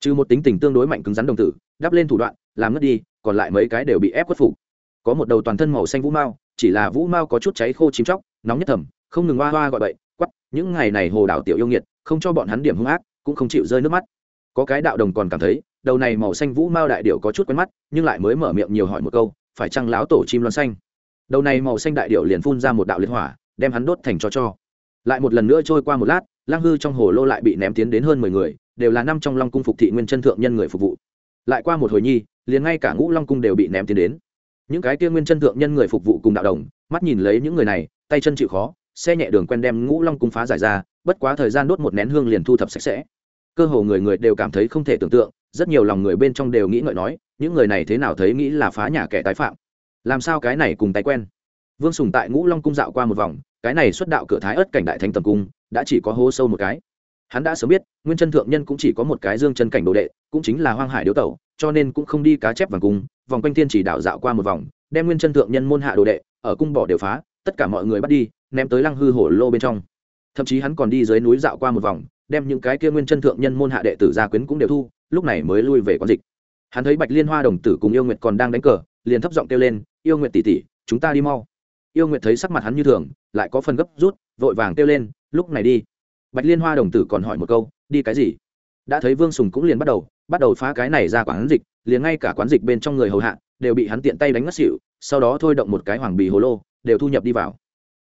trừ một tính tình tương đối mạnh cứng rắn đồng tử, đắp lên thủ đoạn, làm ngất đi, còn lại mấy cái đều bị ép khuất phục. Có một đầu toàn thân màu xanh vũ mao, chỉ là vũ mao có chút cháy khô chim chóc, nóng nhất thầm, không ngừng hoa hoa gọi bậy quắp những ngày này hồ đảo tiểu yêu nghiệt, không cho bọn hắn điểm hung ác, cũng không chịu rơi nước mắt. Có cái đạo đồng còn cảm thấy, đầu này màu xanh vũ mao đại điệu có chút quen mắt, nhưng lại mới mở miệng nhiều hỏi một câu, phải chăng láo tổ chim loan xanh? Đầu này màu xanh đại điệu liền phun ra một đạo liên hỏa, đem hắn đốt thành cho cho. Lại một lần nữa trôi qua một lát lang hư trong hồ lô lại bị ném tiến đến hơn mười người đều là năm trong long cung phục thị nguyên chân thượng nhân người phục vụ. Lại qua một hồi nhi, liền ngay cả ngũ long cung đều bị ném tiến đến. Những cái kia nguyên chân thượng nhân người phục vụ cùng đạo đồng, mắt nhìn lấy những người này, tay chân chịu khó, xe nhẹ đường quen đem ngũ long cung phá giải ra, bất quá thời gian đốt một nén hương liền thu thập sạch sẽ. Cơ hồ người người đều cảm thấy không thể tưởng tượng, rất nhiều lòng người bên trong đều nghĩ ngợi nói, những người này thế nào thấy nghĩ là phá nhà kẻ tái phạm. Làm sao cái này cùng tay quen? Vương sùng tại ngũ long cung dạo qua một vòng, cái này xuất đạo cửa thái ớt cảnh đại thánh tầm cung, đã chỉ có hố sâu một cái hắn đã sớm biết, nguyên chân thượng nhân cũng chỉ có một cái dương chân cảnh đồ đệ, cũng chính là hoang hải điếu tẩu, cho nên cũng không đi cá chép vàng cung, vòng quanh thiên chỉ đạo dạo qua một vòng, đem nguyên chân thượng nhân môn hạ đồ đệ, ở cung bỏ đều phá, tất cả mọi người bắt đi, ném tới lăng hư hổ lô bên trong. Thậm chí hắn còn đi dưới núi dạo qua một vòng, đem những cái kia nguyên chân thượng nhân môn hạ đệ tử gia quyến cũng đều thu, lúc này mới lui về quán dịch. Hắn thấy bạch liên hoa đồng tử cùng yêu nguyệt còn đang đánh cờ, liền thấp giọng kêu lên, yêu nguyệt tỷ tỷ, chúng ta đi mau. Yêu nguyệt thấy sắc mặt hắn như thường, lại có phần gấp rút, vội vàng kêu lên, lúc này đi bạch liên hoa đồng tử còn hỏi một câu, đi cái gì? Đã thấy vương sùng cũng liền bắt đầu bắt đầu phá cái này ra quán dịch, liền ngay cả quán dịch bên trong người hầu hạ đều bị hắn tiện tay đánh ngất xỉu, sau đó thôi động một cái hoàng bì hồ lô, đều thu nhập đi vào.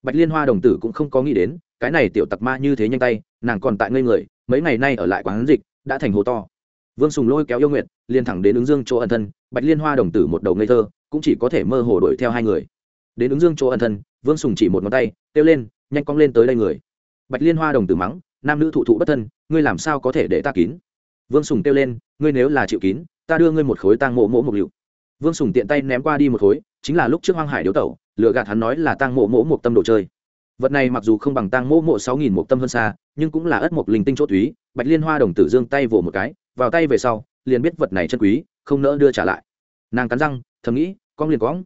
Bạch liên hoa đồng tử cũng không có nghĩ đến, cái này tiểu tặc ma như thế nhanh tay, nàng còn tại ngây người, mấy ngày nay ở lại quán dịch, đã thành hồ to. Vương sùng lôi kéo yêu nguyệt, liền thẳng đến ứng dương chỗ ẩn thân, bạch liên hoa đồng tử một đầu ngây thơ, cũng chỉ có thể mơ hồ đuổi theo hai người. Đến ứng dương chỗ ẩn thân, vương sùng chỉ một ngón tay, kêu lên, nhanh cong lên tới đây người bạch liên hoa đồng tử mắng, nam nữ thụ thụ bất thân, ngươi làm sao có thể để ta kín? Vương sùng kêu lên, ngươi nếu là chịu kín, ta đưa ngươi một khối tang mộ mộ một liệu. Vương sùng tiện tay ném qua đi một khối, chính là lúc trước hoang hải điếu tẩu lựa gạt hắn nói là tang mộ mộ một tâm đồ chơi. Vật này mặc dù không bằng tang mộ mộ sáu nghìn một tâm hơn xa, nhưng cũng là ất mộc linh tinh chỗ thúy, bạch liên hoa đồng tử dương tay vỗ một cái, vào tay về sau, liền biết vật này chân quý, không nỡ đưa trả lại. Nàng cắn răng, thầm nghĩ, con liền cóng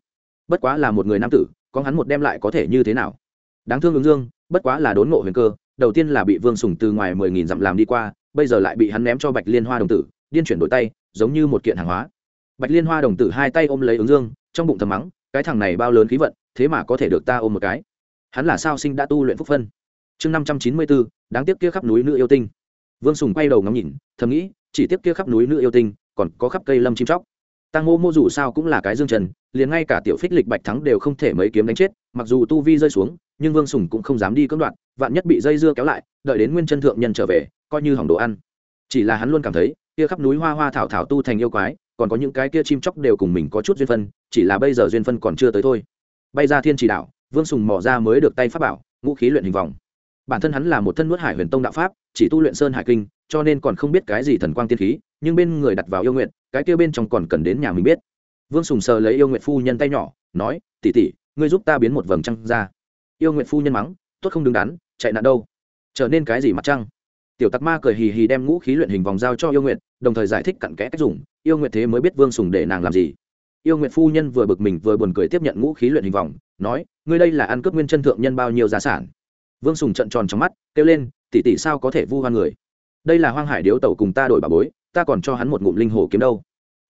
bất quá là một người nam tử, con hắn một đem lại có thể như thế nào? Đáng thương ứng dương bất quá là đốn ngộ huyền cơ, đầu tiên là bị vương sùng từ ngoài mười nghìn dặm làm đi qua, bây giờ lại bị hắn ném cho bạch liên hoa đồng tử, điên chuyển đổi tay, giống như một kiện hàng hóa. Bạch liên hoa đồng tử hai tay ôm lấy ứng dương, trong bụng thầm mắng, cái thằng này bao lớn khí vận, thế mà có thể được ta ôm một cái. Hắn là sao sinh đã tu luyện phúc phân? Chương năm trăm chín mươi bốn, đáng tiếc kia khắp núi nữ yêu tinh. Vương sùng quay đầu ngắm nhìn, thầm nghĩ, chỉ tiếc kia khắp núi nữ yêu tinh, còn có khắp cây lâm chim chóc. Tăng mô mô dù sao cũng là cái dương trần, liền ngay cả tiểu phích lịch bạch thắng đều không thể mấy kiếm đánh chết, mặc dù tu vi rơi xuống nhưng vương sùng cũng không dám đi cưỡng đoạt, vạn nhất bị dây dưa kéo lại đợi đến nguyên chân thượng nhân trở về coi như hỏng đồ ăn. Chỉ là hắn luôn cảm thấy kia khắp núi hoa hoa thảo thảo tu thành yêu quái còn có những cái kia chim chóc đều cùng mình có chút duyên phân chỉ là bây giờ duyên phân còn chưa tới thôi. Bay ra thiên chỉ đạo vương sùng mỏ ra mới được tay pháp bảo ngũ khí luyện hình vòng. Bản thân hắn là một thân nuốt hải huyền tông đạo pháp chỉ tu luyện sơn hải kinh cho nên còn không biết cái gì thần quang tiên khí nhưng bên người đặt vào yêu nguyện cái kia bên trong còn cần đến nhà mình biết. Vương sùng sờ lấy yêu nguyện phu nhân tay nhỏ nói tỉ tỉ ngươi giúp ta biến một vầng trăng ra yêu nguyện phu nhân mắng, tốt không đứng đắn, chạy nạn đâu. Trở nên cái gì mặt trăng? Tiểu tặc ma cười hì hì đem ngũ khí luyện hình vòng giao cho yêu nguyện đồng thời giải thích cặn kẽ cách dùng, yêu nguyện thế mới biết vương sùng để nàng làm gì. Yêu nguyện phu nhân vừa bực mình vừa buồn cười tiếp nhận ngũ khí luyện hình vòng, nói, ngươi đây là ăn cướp nguyên chân thượng nhân bao nhiêu giá sản? Vương sùng trận tròn trong mắt, kêu lên, tỷ tỷ sao có thể vu hoan người? Đây là hoang hải điếu tẩu cùng ta đổi bà bối, ta còn cho hắn một ngụm linh hồ kiếm đâu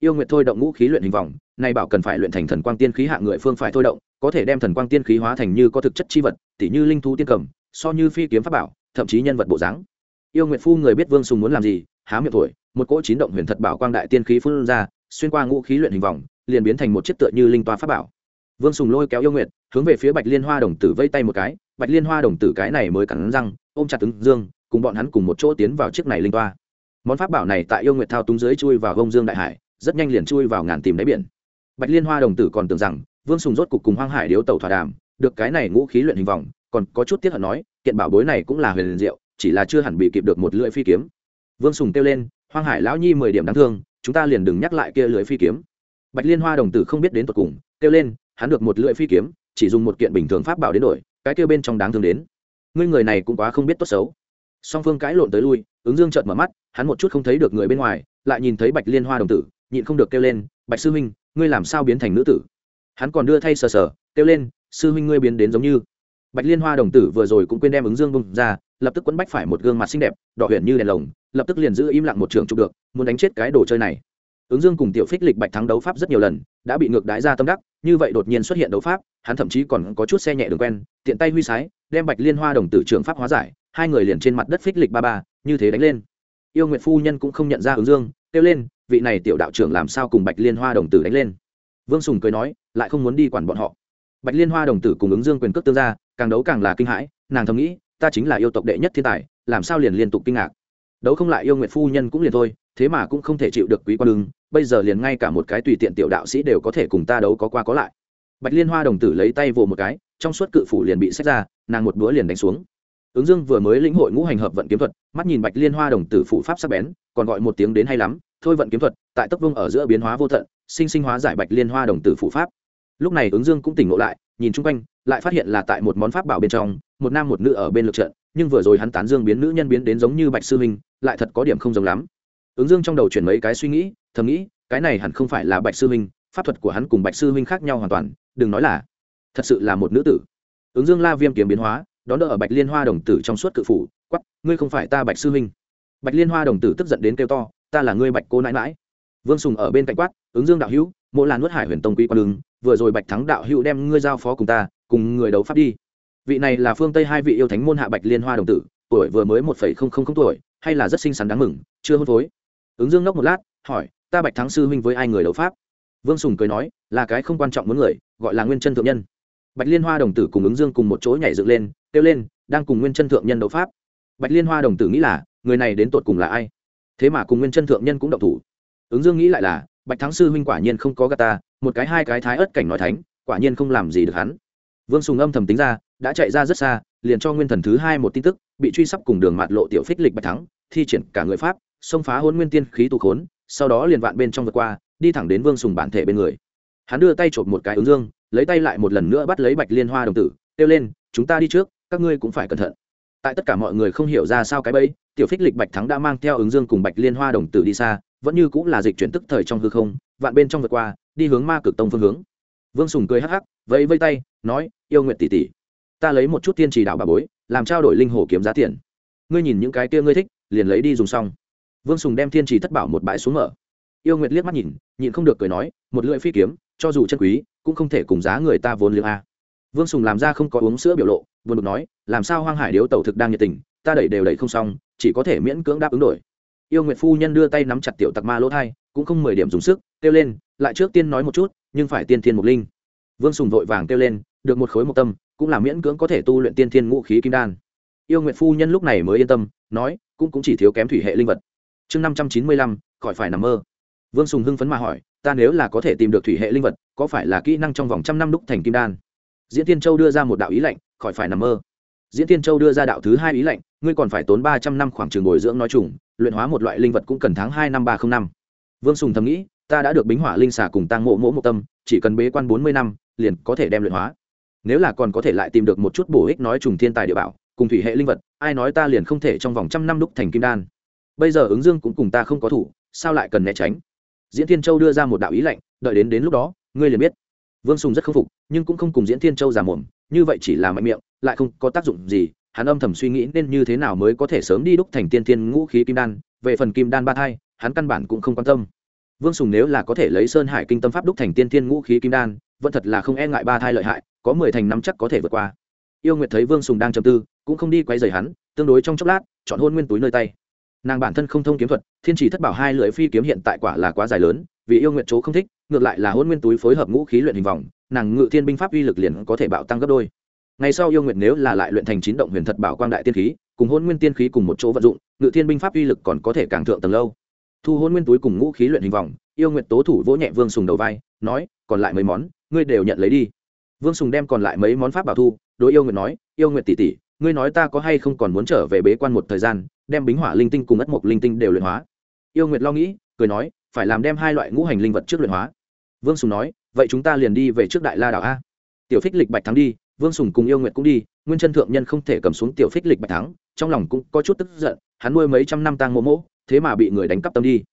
yêu Nguyệt thôi động ngũ khí luyện hình vòng, nay bảo cần phải luyện thành thần quang tiên khí hạng người phương phải thôi động, có thể đem thần quang tiên khí hóa thành như có thực chất chi vật tỷ như linh thú tiên cầm, so như phi kiếm pháp bảo, thậm chí nhân vật bộ dáng. Yêu Nguyệt phu người biết vương sùng muốn làm gì, há miệng thổi, một cỗ chín động huyền thật bảo quang đại tiên khí phun ra, xuyên qua ngũ khí luyện hình vòng, liền biến thành một chiếc tựa như linh toa pháp bảo. Vương sùng lôi kéo yêu Nguyệt, hướng về phía bạch liên hoa đồng tử vây tay một cái, bạch liên hoa đồng tử cái này mới cắn răng, ôm chặt ứng dương, cùng bọn hắn cùng một chỗ tiến vào chiếc này linh toa. Món pháp bảo này tại yêu nguyệt thao túng dưới chui vào gông dương đại hải rất nhanh liền chui vào ngàn tìm đáy biển. Bạch liên hoa đồng tử còn tưởng rằng vương sùng rốt cục cùng hoang hải điếu tàu thỏa đàm, được cái này ngũ khí luyện hình vòng, còn có chút tiếc hận nói, kiện bảo bối này cũng là huyền diệu, chỉ là chưa hẳn bị kịp được một lưỡi phi kiếm. Vương sùng kêu lên, hoang hải lão nhi mười điểm đáng thương, chúng ta liền đừng nhắc lại kia lưỡi phi kiếm. Bạch liên hoa đồng tử không biết đến tột cùng, kêu lên, hắn được một lưỡi phi kiếm, chỉ dùng một kiện bình thường pháp bảo đến đổi, cái kêu bên trong đáng thương đến. Ngươi người này cũng quá không biết tốt xấu. Song phương cãi lộn tới lui, ứng dương trợt mở mắt, hắn một chút không thấy được người bên ngoài, lại nhìn thấy bạch liên hoa đồng tử nhịn không được kêu lên, bạch sư huynh, ngươi làm sao biến thành nữ tử? Hắn còn đưa thay sờ sờ, kêu lên, sư huynh ngươi biến đến giống như. Bạch liên hoa đồng tử vừa rồi cũng quên đem ứng dương bung ra, lập tức quấn bách phải một gương mặt xinh đẹp, đỏ huyền như đèn lồng, lập tức liền giữ im lặng một trường chụp được, muốn đánh chết cái đồ chơi này. Ứng dương cùng tiểu phích lịch bạch thắng đấu pháp rất nhiều lần, đã bị ngược đái ra tâm đắc, như vậy đột nhiên xuất hiện đấu pháp, hắn thậm chí còn có chút xe nhẹ đường quen, tiện tay huy sái, đem bạch liên hoa đồng tử trường pháp hóa giải, hai người liền trên mặt đất phích lịch ba ba, như thế đánh lên. Yêu nguyệt phu nhân cũng không nhận ra ứng dương, kêu lên vị này tiểu đạo trưởng làm sao cùng bạch liên hoa đồng tử đánh lên? Vương sùng cười nói, lại không muốn đi quản bọn họ. Bạch liên hoa đồng tử cùng ứng dương quyền cước tương ra càng đấu càng là kinh hãi, nàng thầm nghĩ, ta chính là yêu tộc đệ nhất thiên tài, làm sao liền liên tục kinh ngạc? Đấu không lại yêu nguyệt phu nhân cũng liền thôi, thế mà cũng không thể chịu được quý quan đường bây giờ liền ngay cả một cái tùy tiện tiểu đạo sĩ đều có thể cùng ta đấu có qua có lại. Bạch liên hoa đồng tử lấy tay vồ một cái, trong suốt cự phủ liền bị xét ra, nàng một búa liền đánh xuống. Ứng dương vừa mới lĩnh hội ngũ hành hợp vận kiếm thuật, mắt nhìn bạch liên hoa đồng tử phụ pháp sắc bén, còn gọi một tiếng đến hay lắm thôi vận kiếm thuật, tại tốc vông ở giữa biến hóa vô tận, sinh sinh hóa giải bạch liên hoa đồng tử phụ pháp. Lúc này ứng dương cũng tỉnh ngộ lại, nhìn chung quanh, lại phát hiện là tại một món pháp bảo bên trong, một nam một nữ ở bên lực trận, nhưng vừa rồi hắn tán dương biến nữ nhân biến đến giống như bạch sư huynh, lại thật có điểm không giống lắm. Ứng dương trong đầu chuyển mấy cái suy nghĩ, thầm nghĩ, cái này hẳn không phải là bạch sư huynh, pháp thuật của hắn cùng bạch sư huynh khác nhau hoàn toàn, đừng nói là thật sự là một nữ tử. Ứng dương la viêm kiếm biến hóa, đón đỡ ở bạch liên hoa đồng tử trong suốt cự phủ quắp ngươi không phải ta bạch sư huynh. Bạch liên hoa đồng tử tức giận đến kêu to ta là ngươi bạch cô nãi mãi. Vương sùng ở bên cạnh quát, ứng dương đạo hữu, mỗi là nuốt hải huyền tông quý quan đường vừa rồi bạch thắng đạo hữu đem ngươi giao phó cùng ta, cùng người đấu pháp đi. Vị này là phương tây hai vị yêu thánh môn hạ bạch liên hoa đồng tử, tuổi vừa mới một phẩy không không không tuổi, hay là rất xinh xắn đáng mừng, chưa hôn phối. Ứng dương ngốc một lát, hỏi, ta bạch thắng sư huynh với ai người đấu pháp? Vương sùng cười nói, là cái không quan trọng muốn người, gọi là nguyên chân thượng nhân. Bạch liên hoa đồng tử cùng ứng dương cùng một chỗ nhảy dựng lên, kêu lên, đang cùng nguyên chân thượng nhân đấu pháp. Bạch liên hoa đồng tử nghĩ là, người này đến tột cùng là ai? Thế mà cùng nguyên chân thượng nhân cũng động thủ. Ứng dương nghĩ lại là, bạch thắng sư huynh quả nhiên không có gà ta, một cái hai cái thái ớt cảnh nói thánh, quả nhiên không làm gì được hắn. Vương sùng âm thầm tính ra, đã chạy ra rất xa, liền cho nguyên thần thứ hai một tin tức, bị truy sắp cùng đường mạt lộ tiểu phích lịch bạch thắng, thi triển cả người pháp, xông phá hôn nguyên tiên khí tụ khốn, sau đó liền vạn bên trong vượt qua, đi thẳng đến vương sùng bản thể bên người. Hắn đưa tay trộm một cái ứng dương, lấy tay lại một lần nữa bắt lấy bạch liên hoa đồng tử, kêu lên, chúng ta đi trước, các ngươi cũng phải cẩn thận tại tất cả mọi người không hiểu ra sao cái bẫy, tiểu phích lịch bạch thắng đã mang theo ứng dương cùng bạch liên hoa đồng tử đi xa, vẫn như cũng là dịch chuyển tức thời trong hư không, vạn bên trong vượt qua, đi hướng ma cực tông phương hướng. Vương sùng cười hắc hắc, vẫy vây tay, nói, yêu nguyện tỷ tỷ, ta lấy một chút tiên trì đạo bà bối, làm trao đổi linh hồ kiếm giá tiền. Ngươi nhìn những cái kia ngươi thích, liền lấy đi dùng xong. Vương sùng đem thiên trì thất bảo một bãi xuống mở. Yêu nguyệt liếc mắt nhìn, nhịn không được cười nói, một lưỡi phi kiếm, cho dù chân quý, cũng không thể cùng giá người ta vốn liếng a. Vương sùng làm ra không có uống sữa biểu lộ buồn bực nói, làm sao hoang hải điếu tẩu thực đang nhiệt tình, ta đẩy đều đẩy không xong, chỉ có thể miễn cưỡng đáp ứng đổi. Yêu nguyệt phu nhân đưa tay nắm chặt tiểu tặc ma lỗ thai, cũng không mười điểm dùng sức, kêu lên, lại trước tiên nói một chút, nhưng phải tiên thiên mục linh. Vương sùng vội vàng kêu lên, được một khối mộc tâm, cũng là miễn cưỡng có thể tu luyện tiên thiên ngũ khí kim đan. Yêu nguyệt phu nhân lúc này mới yên tâm, nói, cũng cũng chỉ thiếu kém thủy hệ linh vật. Chương năm trăm chín mươi lăm, khỏi phải nằm mơ. Vương sùng hưng phấn mà hỏi, ta nếu là có thể tìm được thủy hệ linh vật, có phải là kỹ năng trong vòng trăm năm đúc thành kim đan? Diễn tiên châu đưa ra một đạo ý lệnh khỏi phải nằm mơ. Diễn tiên châu đưa ra đạo thứ hai ý lệnh, ngươi còn phải tốn ba trăm năm khoảng trường bồi dưỡng nói chung luyện hóa một loại linh vật cũng cần tháng hai năm ba không năm. Vương sùng thầm nghĩ, ta đã được bính hỏa linh xà cùng tăng mộ mỗ một tâm, chỉ cần bế quan bốn mươi năm, liền có thể đem luyện hóa. Nếu là còn có thể lại tìm được một chút bổ ích nói trùng thiên tài địa bảo, cùng thủy hệ linh vật, ai nói ta liền không thể trong vòng trăm năm đúc thành kim đan. Bây giờ ứng dương cũng cùng ta không có thủ, sao lại cần né tránh? Diễn thiên châu đưa ra một đạo ý lệnh, đợi đến đến lúc đó, ngươi liền biết. Vương sùng rất k phục, nhưng cũng không cùng diễn thiên châu giả mồm như vậy chỉ là mạnh miệng, lại không có tác dụng gì, hắn âm thầm suy nghĩ nên như thế nào mới có thể sớm đi đúc thành tiên thiên ngũ khí kim đan, về phần kim đan ba thai, hắn căn bản cũng không quan tâm. Vương sùng nếu là có thể lấy sơn hải kinh tâm pháp đúc thành tiên thiên ngũ khí kim đan, vẫn thật là không e ngại ba thai lợi hại, có mười thành năm chắc có thể vượt qua. Yêu nguyệt thấy vương sùng đang trầm tư, cũng không đi quay dày hắn, tương đối trong chốc lát, chọn hôn nguyên túi nơi tay. Nàng bản thân không thông kiếm thuật, thiên chỉ thất bảo hai lưỡi phi kiếm hiện tại quả là quá dài lớn, vì yêu nguyện chỗ không thích, ngược lại là hôn nguyên túi phối hợp ngũ khí luyện hình vòng nàng ngự thiên binh pháp uy lực liền có thể bạo tăng gấp đôi. Ngày sau yêu nguyệt nếu là lại luyện thành chín động huyền thật bảo quang đại tiên khí, cùng hôn nguyên tiên khí cùng một chỗ vận dụng, ngự thiên binh pháp uy lực còn có thể càng thượng tầng lâu. Thu hôn nguyên túi cùng ngũ khí luyện hình vòng, yêu nguyệt tố thủ vỗ nhẹ vương sùng đầu vai, nói, còn lại mấy món, ngươi đều nhận lấy đi. Vương sùng đem còn lại mấy món pháp bảo thu, đối yêu nguyệt nói, yêu nguyệt tỷ tỷ, ngươi nói ta có hay không còn muốn trở về bế quan một thời gian, đem bính hỏa linh tinh cùng ất mộc linh tinh đều luyện hóa. Yêu nguyệt lo nghĩ, cười nói, phải làm đem hai loại ngũ hành linh vật trước luyện hóa. Vương sùng nói vậy chúng ta liền đi về trước đại la đảo a. Tiểu phích lịch bạch thắng đi, vương sùng cùng yêu nguyệt cũng đi, nguyên chân thượng nhân không thể cầm xuống tiểu phích lịch bạch thắng, trong lòng cũng có chút tức giận, hắn nuôi mấy trăm năm tang mộ mỗ thế mà bị người đánh cắp tâm đi.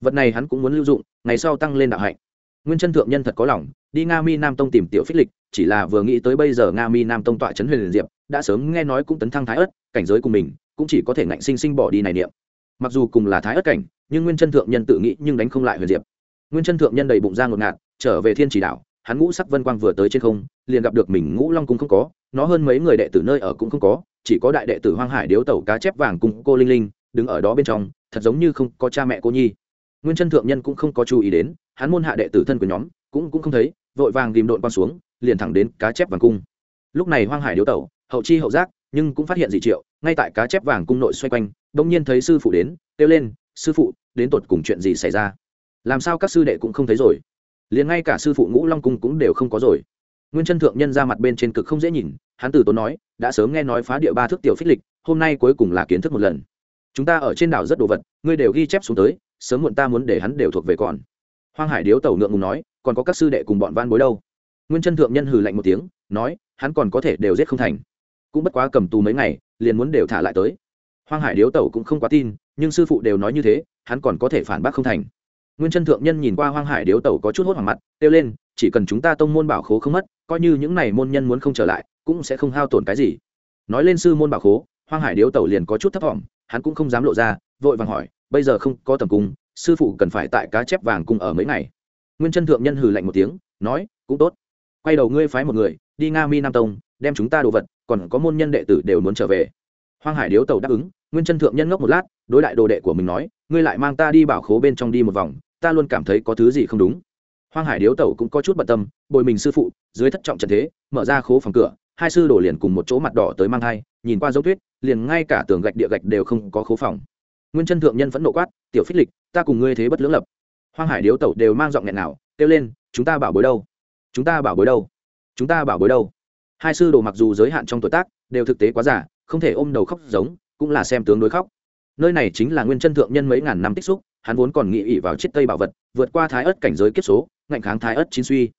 Vật này hắn cũng muốn lưu dụng, ngày sau tăng lên đạo hạnh. Nguyên chân thượng nhân thật có lòng, đi nga mi nam tông tìm tiểu phích lịch, chỉ là vừa nghĩ tới bây giờ nga mi nam tông tọa trấn huyền diệp, đã sớm nghe nói cũng tấn thăng thái ất cảnh giới của mình cũng chỉ có thể ngạnh sinh sinh bỏ đi này niệm. Mặc dù cùng là thái ất cảnh, nhưng nguyên chân thượng nhân tự nghĩ nhưng đánh không lại huyền diệp. Nguyên chân thượng nhân đầy bụng ra ngột ngạt trở về thiên chỉ đạo hắn ngũ sắc vân quang vừa tới trên không, liền gặp được mình ngũ long cung không có, nó hơn mấy người đệ tử nơi ở cũng không có, chỉ có đại đệ tử hoang hải điếu tẩu cá chép vàng cùng cô linh linh đứng ở đó bên trong, thật giống như không có cha mẹ cô nhi. Nguyên chân thượng nhân cũng không có chú ý đến, hắn môn hạ đệ tử thân của nhóm cũng cũng không thấy, vội vàng tìm đội quang xuống, liền thẳng đến cá chép vàng cung. Lúc này hoang hải điếu tẩu, hậu chi hậu giác, nhưng cũng phát hiện dị triệu, ngay tại cá chép vàng cung nội xoay quanh, bỗng nhiên thấy sư phụ đến, kêu lên, sư phụ, đến tột cùng chuyện gì xảy ra? Làm sao các sư đệ cũng không thấy rồi? Liền ngay cả sư phụ ngũ long cung cũng đều không có rồi. Nguyên chân thượng nhân ra mặt bên trên cực không dễ nhìn, hắn từ tốn nói, đã sớm nghe nói phá địa ba thước tiểu phích lịch, hôm nay cuối cùng là kiến thức một lần. Chúng ta ở trên đảo rất đồ vật, ngươi đều ghi chép xuống tới, sớm muộn ta muốn để hắn đều thuộc về còn. Hoang hải điếu tẩu ngượng ngùng nói, còn có các sư đệ cùng bọn van bối đâu? Nguyên chân thượng nhân hừ lạnh một tiếng, nói, hắn còn có thể đều giết không thành. Cũng bất quá cầm tù mấy ngày, liền muốn đều thả lại tới. Hoang hải điếu tẩu cũng không quá tin, nhưng sư phụ đều nói như thế, hắn còn có thể phản bác không thành nguyên chân thượng nhân nhìn qua hoang hải điếu tẩu có chút hốt hoảng mặt, kêu lên, chỉ cần chúng ta tông môn bảo khố không mất, coi như những này môn nhân muốn không trở lại, cũng sẽ không hao tổn cái gì. Nói lên sư môn bảo khố, hoang hải điếu tẩu liền có chút thấp thỏm, hắn cũng không dám lộ ra, vội vàng hỏi, bây giờ không có tầm cung, sư phụ cần phải tại cá chép vàng cung ở mấy ngày? Nguyên chân thượng nhân hừ lạnh một tiếng, nói, cũng tốt. Quay đầu ngươi phái một người, đi nga mi nam tông, đem chúng ta đồ vật, còn có môn nhân đệ tử đều muốn trở về. Hoang hải điếu tàu đáp ứng, nguyên chân thượng nhân ngốc một lát, đối lại đồ đệ của mình nói, ngươi lại mang ta đi bảo khố bên trong đi một vòng ta luôn cảm thấy có thứ gì không đúng. Hoang hải điếu tẩu cũng có chút bận tâm, bồi mình sư phụ, dưới thất trọng trận thế, mở ra khố phòng cửa, hai sư đổ liền cùng một chỗ mặt đỏ tới mang thai, nhìn qua dấu tuyết, liền ngay cả tường gạch địa gạch đều không có khố phòng. Nguyên chân thượng nhân vẫn nộ quát, tiểu phích lịch, ta cùng ngươi thế bất lưỡng lập. Hoang hải điếu tẩu đều mang giọng nghẹn nào kêu lên, chúng ta bảo bối đâu? Chúng ta bảo bối đâu? Chúng ta bảo bối đâu? Hai sư đồ mặc dù giới hạn trong tuổi tác, đều thực tế quá giả không thể ôm đầu khóc giống, cũng là xem tướng đối khóc. Nơi này chính là nguyên chân thượng nhân mấy ngàn năm tích xúc hắn vốn còn nghĩ ỉ vào chiếc tây bảo vật, vượt qua thái ớt cảnh giới kiếp số, ngạnh kháng thái ớt chín suy.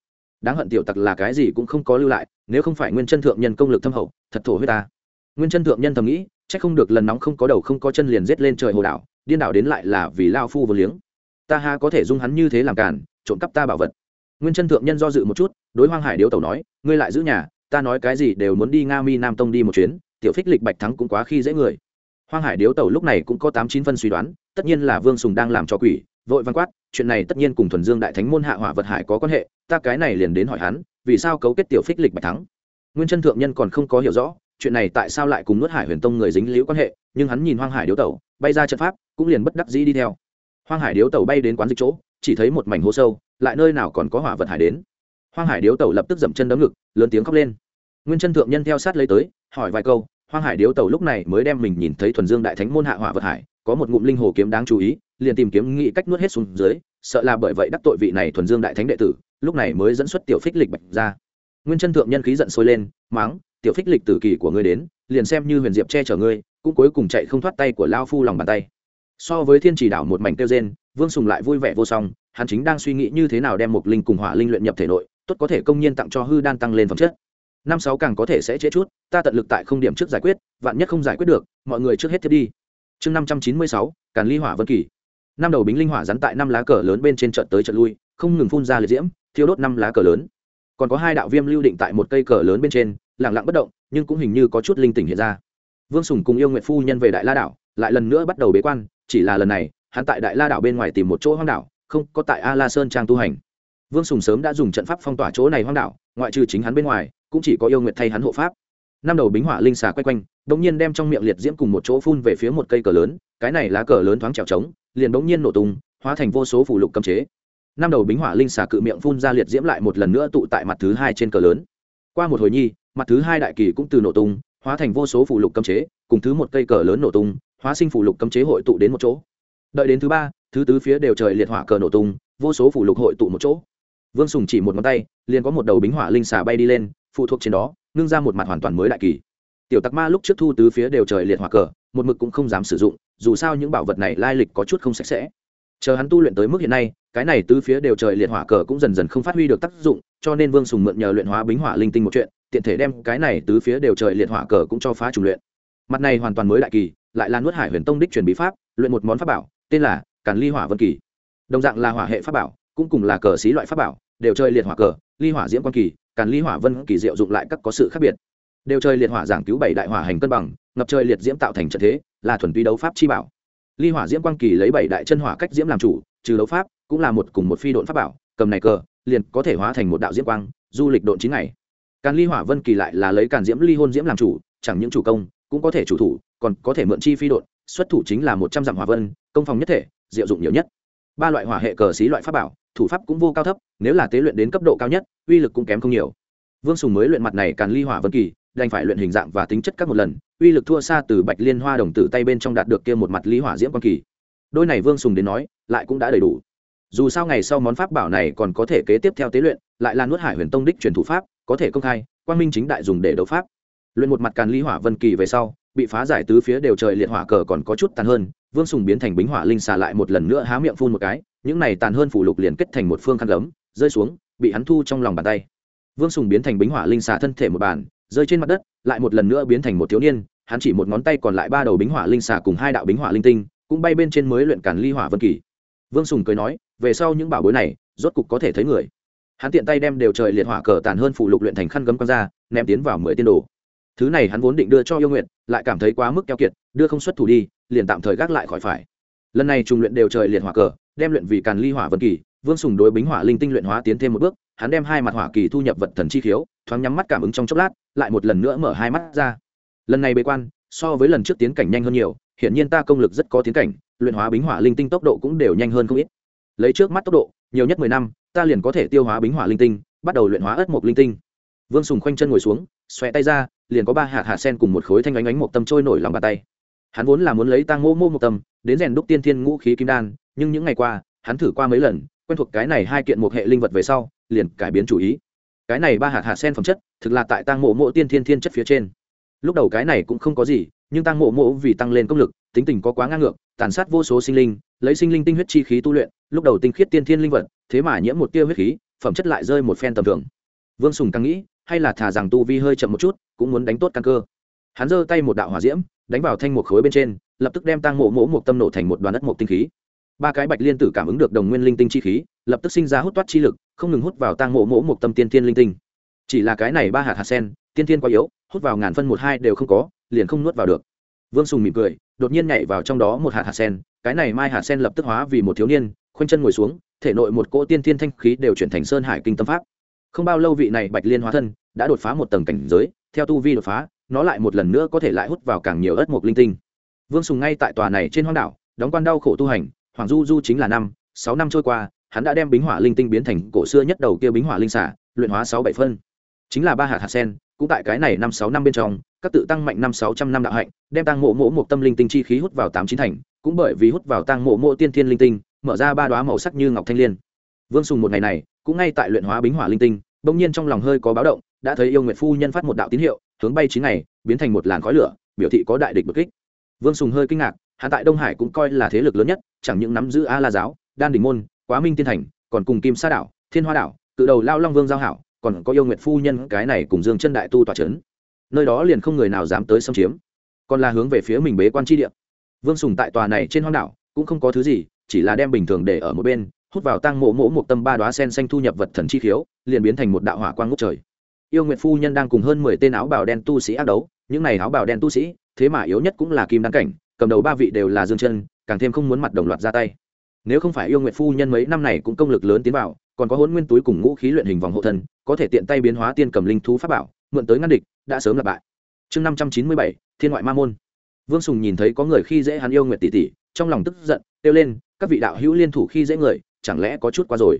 Đáng hận tiểu tặc là cái gì cũng không có lưu lại, nếu không phải nguyên chân thượng nhân công lực thâm hậu, thật thổ huyết ta. Nguyên chân thượng nhân thầm nghĩ c h ắ c không được lần nóng không có đầu không có chân liền rết lên trời hồ đảo, điên đảo đến lại là vì lao phu vô liếng. Ta ha có thể dung hắn như thế làm cản trộm cắp ta bảo vật. Nguyên chân thượng nhân do dự một chút, đối hoang hải điếu tẩu nói, ngươi lại giữ nhà, ta nói cái gì đều muốn đi nga mi nam tông đi một chuyến, tiểu phích lịch bạch thắng cũng quá khi dễ người hoang hải điếu tẩu lúc này cũng có tám chín phân suy đoán, tất nhiên là vương sùng đang làm cho quỷ, vội văn quát, chuyện này tất nhiên cùng thuần dương đại thánh môn hạ hỏa vật hải có quan hệ, ta cái này liền đến hỏi hắn, vì sao cấu kết tiểu phích lịch bạch thắng? Nguyên chân thượng nhân còn không có hiểu rõ, chuyện này tại sao lại cùng nuốt hải huyền tông người dính liễu quan hệ, nhưng hắn nhìn hoang hải điếu tẩu, bay ra trận pháp, cũng liền bất đắc dĩ đi theo. Hoang hải điếu tẩu bay đến quán dịch chỗ, chỉ thấy một mảnh hố sâu, lại nơi nào còn có hỏa vật hải đến. Hoang hải điếu tẩu lập tức dậm chân đấm ngực, lớn tiếng khóc lên. Nguyên chân thượng nhân theo sát lấy tới, hỏi vài câu hoang hải điếu tàu lúc này mới đem mình nhìn thấy thuần dương đại thánh môn hạ hỏa vật hải, có một ngụm linh hồ kiếm đáng chú ý, liền tìm kiếm nghĩ cách nuốt hết xuống dưới, sợ là bởi vậy đắc tội vị này thuần dương đại thánh đệ tử, lúc này mới dẫn xuất tiểu phích lịch bạch ra. Nguyên chân thượng nhân khí giận sôi lên máng tiểu phích lịch tử kỳ của ngươi đến, liền xem như huyền diệp che chở ngươi, cũng cuối cùng chạy không thoát tay của lao phu lòng bàn tay. So với thiên chỉ đảo một mảnh tiêu gen vương sùng lại vui vẻ vô song, hắn chính đang suy nghĩ như thế nào đem một linh cùng hỏa linh luyện nhập thể nội, tốt có thể công nhiên tặng cho hư đan tăng lên phẩm chất năm sáu càng có thể sẽ trễ chút, ta tận lực tại không điểm trước giải quyết, vạn nhất không giải quyết được, mọi người trước hết thiết đi. Chương năm trăm chín mươi sáu, càn ly hỏa vân kỳ. Năm đầu bính linh hỏa rắn tại năm lá cờ lớn bên trên trận tới trận lui, không ngừng phun ra liệt diễm, thiêu đốt năm lá cờ lớn. Còn có hai đạo viêm lưu định tại một cây cờ lớn bên trên lẳng lặng bất động, nhưng cũng hình như có chút linh tỉnh hiện ra. Vương sùng cùng yêu nguyện phu nhân về đại la đảo, lại lần nữa bắt đầu bế quan, chỉ là lần này, hắn tại đại la đảo bên ngoài tìm một chỗ hoang đảo, không có tại a la sơn trang tu hành. Vương sùng sớm đã dùng trận pháp phong tỏa chỗ này hoang đảo, ngoại trừ chính hắn bên ngoài cũng chỉ có yêu nguyệt thay hắn hộ pháp. Năm đầu bính hỏa linh xà quay quanh đ ỗ n g nhiên đem trong miệng liệt diễm cùng một chỗ phun về phía một cây cờ lớn, cái này lá cờ lớn thoáng trèo trống, liền đ ỗ n g nhiên nổ tung, hóa thành vô số phủ lục cấm chế. Năm đầu bính hỏa linh xà cự miệng phun ra liệt diễm lại một lần nữa tụ tại mặt thứ hai trên cờ lớn. Qua một hồi nhi, mặt thứ hai đại kỳ cũng từ nổ tung, hóa thành vô số phủ lục cấm chế, cùng thứ một cây cờ lớn nổ tung, hóa sinh phủ lục cấm chế hội tụ đến một chỗ. Đợi đến thứ ba, thứ tứ phía đều trời liệt hỏa cờ nổ tung, vô số phủ lục hội tụ một chỗ. Vương sùng chỉ một ngón tay, liền có một đầu bính hỏa linh xà bay đi lên phụ thuộc trên đó, ngưng ra một mặt hoàn toàn mới đại kỳ. Tiểu tặc ma lúc trước thu tứ phía đều trời liệt hỏa cờ, một mực cũng không dám sử dụng, dù sao những bảo vật này lai lịch có chút không sạch sẽ. Chờ hắn tu luyện tới mức hiện nay, cái này tứ phía đều trời liệt hỏa cờ cũng dần dần không phát huy được tác dụng, cho nên vương sùng mượn nhờ luyện hóa bính hỏa linh tinh một chuyện, tiện thể đem cái này tứ phía đều trời liệt hỏa cờ cũng cho phá chủ luyện. Mặt này hoàn toàn mới đại kỳ, lại là nuốt hải huyền tông đích truyền bí pháp, luyện một món pháp bảo, tên là càn ly hỏa vân kỳ. Đồng dạng là hỏa hệ pháp bảo, cũng cùng là cờ xí loại pháp bảo, đều chơi liệt hỏa cờ ly hỏa diễm quan kỳ, càn ly hỏa vân kỳ diệu dụng lại các có sự khác biệt. Đều chơi liệt hỏa giảng cứu bảy đại hỏa hành cân bằng, ngập chơi liệt diễm tạo thành trận thế, là thuần túy đấu pháp chi bảo. Ly hỏa diễm quan kỳ lấy bảy đại chân hỏa cách diễm làm chủ, trừ đấu pháp, cũng là một cùng một phi độn pháp bảo, cầm này cờ, liền có thể hóa thành một đạo diễm quang, du lịch độn chín ngày. Càn ly hỏa vân kỳ lại là lấy càn diễm ly hôn diễm làm chủ, chẳng những chủ công, cũng có thể chủ thủ, còn có thể mượn chi phi độn, xuất thủ chính là một trăm dặm hỏa vân, công phòng nhất thể, diệu dụng nhiều nhất. Ba loại hỏa hệ cờ xí loại pháp bảo thủ pháp cũng vô cao thấp, nếu là tế luyện đến cấp độ cao nhất, uy lực cũng kém không nhiều. Vương sùng mới luyện mặt này càn ly hỏa vân kỳ, đành phải luyện hình dạng và tính chất các một lần, uy lực thua xa từ bạch liên hoa đồng tử tay bên trong đạt được kia một mặt ly hỏa diễm quan kỳ. Đôi này vương sùng đến nói, lại cũng đã đầy đủ. Dù sao ngày sau món pháp bảo này còn có thể kế tiếp theo tế luyện, lại là nuốt hải huyền tông đích truyền thủ pháp, có thể công khai, quang minh chính đại dùng để đấu pháp. Luyện một mặt càn ly hỏa vân kỳ về sau, bị phá giải tứ phía đều trời liệt hỏa cờ còn có chút tàn hơn, vương sùng biến thành bính hỏa linh xà lại một lần nữa há miệng phun một cái những này tàn hơn phủ lục liền kết thành một phương khăn gấm, rơi xuống, bị hắn thu trong lòng bàn tay. Vương sùng biến thành bính hỏa linh xà thân thể một bàn, rơi trên mặt đất, lại một lần nữa biến thành một thiếu niên, hắn chỉ một ngón tay còn lại ba đầu bính hỏa linh xà cùng hai đạo bính hỏa linh tinh, cũng bay bên trên mới luyện càn ly hỏa vân kỳ. Vương sùng cười nói, về sau những bảo bối này, rốt cục có thể thấy người. Hắn tiện tay đem đều trời liệt hỏa cờ tàn hơn phủ lục luyện thành khăn gấm quăng ra, ném tiến vào mười tiên đồ. Thứ này hắn vốn định đưa cho yêu nguyện lại cảm thấy quá mức keo kiệt, đưa không xuất thủ đi, liền tạm thời gác lại khỏi phải lần này trùng luyện đều trời liệt hỏa cờ, đem luyện vì càn ly hỏa vân kỳ, vương sùng đối bính hỏa linh tinh luyện hóa tiến thêm một bước, hắn đem hai mặt hỏa kỳ thu nhập vật thần chi khiếu, thoáng nhắm mắt cảm ứng trong chốc lát, lại một lần nữa mở hai mắt ra. Lần này bế quan, so với lần trước tiến cảnh nhanh hơn nhiều, hiển nhiên ta công lực rất có tiến cảnh, luyện hóa bính hỏa linh tinh tốc độ cũng đều nhanh hơn không ít. Lấy trước mắt tốc độ, nhiều nhất mười năm, ta liền có thể tiêu hóa bính hỏa linh tinh, bắt đầu luyện hóa ất mộc linh tinh. Vương sùng khoanh chân ngồi xuống xoẹ tay ra, liền có ba hạt hạt sen cùng một khối thanh ánh ánh một tâm trôi nổi lòng bàn tay hắn vốn là muốn lấy tang mô mô một tâm, đến rèn đúc tiên thiên ngũ khí kim đan, nhưng những ngày qua, hắn thử qua mấy lần, quen thuộc cái này hai kiện một hệ linh vật về sau, liền cải biến chủ ý. Cái này ba hạt hạt sen phẩm chất, thực là tại tang mộ mộ tiên thiên thiên chất phía trên. Lúc đầu cái này cũng không có gì, nhưng tăng mộ mộ vì tăng lên công lực, tính tình có quá ngang ngược, tàn sát vô số sinh linh, lấy sinh linh tinh huyết chi khí tu luyện, lúc đầu tinh khiết tiên thiên linh vật, thế mà nhiễm một tia huyết khí, phẩm chất lại rơi một phen tầm thường. Vương sùng càng nghĩ, hay là thà rằng tu vi hơi chậm một chút, cũng muốn đánh tốt căn cơ. Hắn giơ tay một đạo hỏa diễm đánh vào thanh một khối bên trên, lập tức đem tăng mộ mỗ một tâm nổ thành một đoàn đất một tinh khí. Ba cái bạch liên tử cảm ứng được đồng nguyên linh tinh chi khí, lập tức sinh ra hút toát chi lực, không ngừng hút vào tăng mộ mỗ một tâm tiên tiên linh tinh. Chỉ là cái này ba hạt hạt sen, tiên tiên quá yếu, hút vào ngàn phân một hai đều không có, liền không nuốt vào được. Vương sùng mỉm cười, đột nhiên nhảy vào trong đó một hạt hạt sen, cái này mai hạt sen lập tức hóa vì một thiếu niên, khoanh chân ngồi xuống, thể nội một cỗ tiên tiên thanh khí đều chuyển thành sơn hải kinh tâm pháp. Không bao lâu vị này bạch liên hóa thân, đã đột phá một tầng cảnh giới, theo tu vi đột phá nó lại một lần nữa có thể lại hút vào càng nhiều ớt mục linh tinh. Vương sùng ngay tại tòa này trên hoang đảo, đóng quan đau khổ tu hành, hoàng du du chính là năm, sáu năm trôi qua, hắn đã đem bính hỏa linh tinh biến thành cổ xưa nhất đầu kia bính hỏa linh xả luyện hóa sáu bảy phân. Chính là ba hạt hạt sen, cũng tại cái này năm, sáu năm bên trong, các tự tăng mạnh năm, sáu trăm năm đạo hạnh, đem tăng mộ mộ một tâm linh tinh chi khí hút vào tám chín thành, cũng bởi vì hút vào tăng mộ mộ tiên thiên linh tinh, mở ra ba đoá màu sắc như ngọc thanh liên. Vương sùng một ngày này, cũng ngay tại luyện hóa bính hỏa linh tinh, bỗng nhiên trong lòng hơi có báo động, đã thấy yêu nguyệt phu nhân phát một đạo tín hiệu hướng bay chín ngày, biến thành một làn khói lửa, biểu thị có đại địch bực kích. Vương sùng hơi kinh ngạc hạ tại đông hải cũng coi là thế lực lớn nhất, chẳng những nắm giữ a la giáo, đan đình môn, quá minh tiên thành, còn cùng kim sa đảo, thiên hoa đảo, cự đầu lao long vương giao hảo, còn có yêu nguyệt phu nhân cái này cùng dương chân đại tu tòa c h ấ n nơi đó liền không người nào dám tới xâm chiếm, còn là hướng về phía mình bế quan tri địa. Vương sùng tại tòa này trên hoang đảo, cũng không có thứ gì, chỉ là đem bình thường để ở một bên, hút vào tăng mộ mỗ một tâm ba đoá sen xanh thu nhập vật thần chi khiếu, liền biến thành một đạo hỏa quang ngốc trời yêu nguyệt phu nhân đang cùng hơn mười tên áo bào đen tu sĩ ác đấu, những này áo bào đen tu sĩ, thế mà yếu nhất cũng là kim đăng cảnh, cầm đầu ba vị đều là dương chân, càng thêm không muốn mặt đồng loạt ra tay. Nếu không phải yêu nguyệt phu nhân mấy năm này cũng công lực lớn tiến vào, còn có hôn nguyên túi cùng ngũ khí luyện hình vòng hộ thân, có thể tiện tay biến hóa tiên cầm linh thú pháp bảo, mượn tới ngăn địch, đã sớm lặp bại. Chương năm trăm chín mươi bảy, thiên ngoại ma môn. Vương sùng nhìn thấy có người khi dễ hắn yêu nguyệt tỷ tỷ, trong lòng tức giận, kêu lên, các vị đạo hữu liên thủ khi dễ người, chẳng lẽ có chút qua rồi?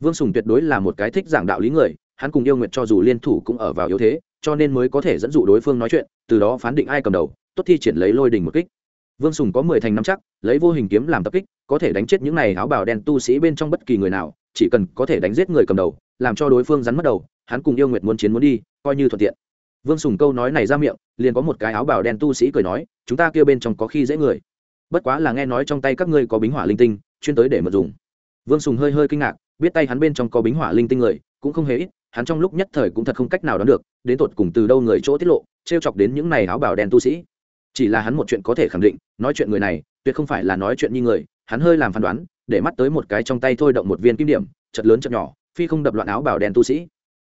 Vương sùng tuyệt đối là một cái thích giảng đạo lý người hắn cùng yêu nguyệt cho dù liên thủ cũng ở vào yếu thế, cho nên mới có thể dẫn dụ đối phương nói chuyện, từ đó phán định ai cầm đầu, tốt thi triển lấy lôi đình một kích. Vương sùng có mười thành năm chắc, lấy vô hình kiếm làm tập kích, có thể đánh chết những này áo bào đen tu sĩ bên trong bất kỳ người nào, chỉ cần có thể đánh giết người cầm đầu, làm cho đối phương rắn mất đầu, hắn cùng yêu nguyệt muốn chiến muốn đi, coi như thuận tiện. Vương sùng câu nói này ra miệng, liền có một cái áo bào đen tu sĩ cười nói, chúng ta kêu bên trong có khi dễ người. Bất quá là nghe nói trong tay các ngươi có bính hỏa linh tinh, chuyên tới để mật dùng. Vương sùng hơi hơi kinh ngạc, biết tay hắn bên trong có bính hỏa linh tinh người, cũng không hề ít hắn trong lúc nhất thời cũng thật không cách nào đoán được, đến tột cùng từ đâu người chỗ tiết lộ t r e o chọc đến những này áo bảo đen tu sĩ. Chỉ là hắn một chuyện có thể khẳng định, nói chuyện người này, tuyệt không phải là nói chuyện như người, hắn hơi làm phán đoán, để mắt tới một cái trong tay thôi động một viên kim điểm, chật lớn chật nhỏ, phi không đập loạn áo bảo đen tu sĩ.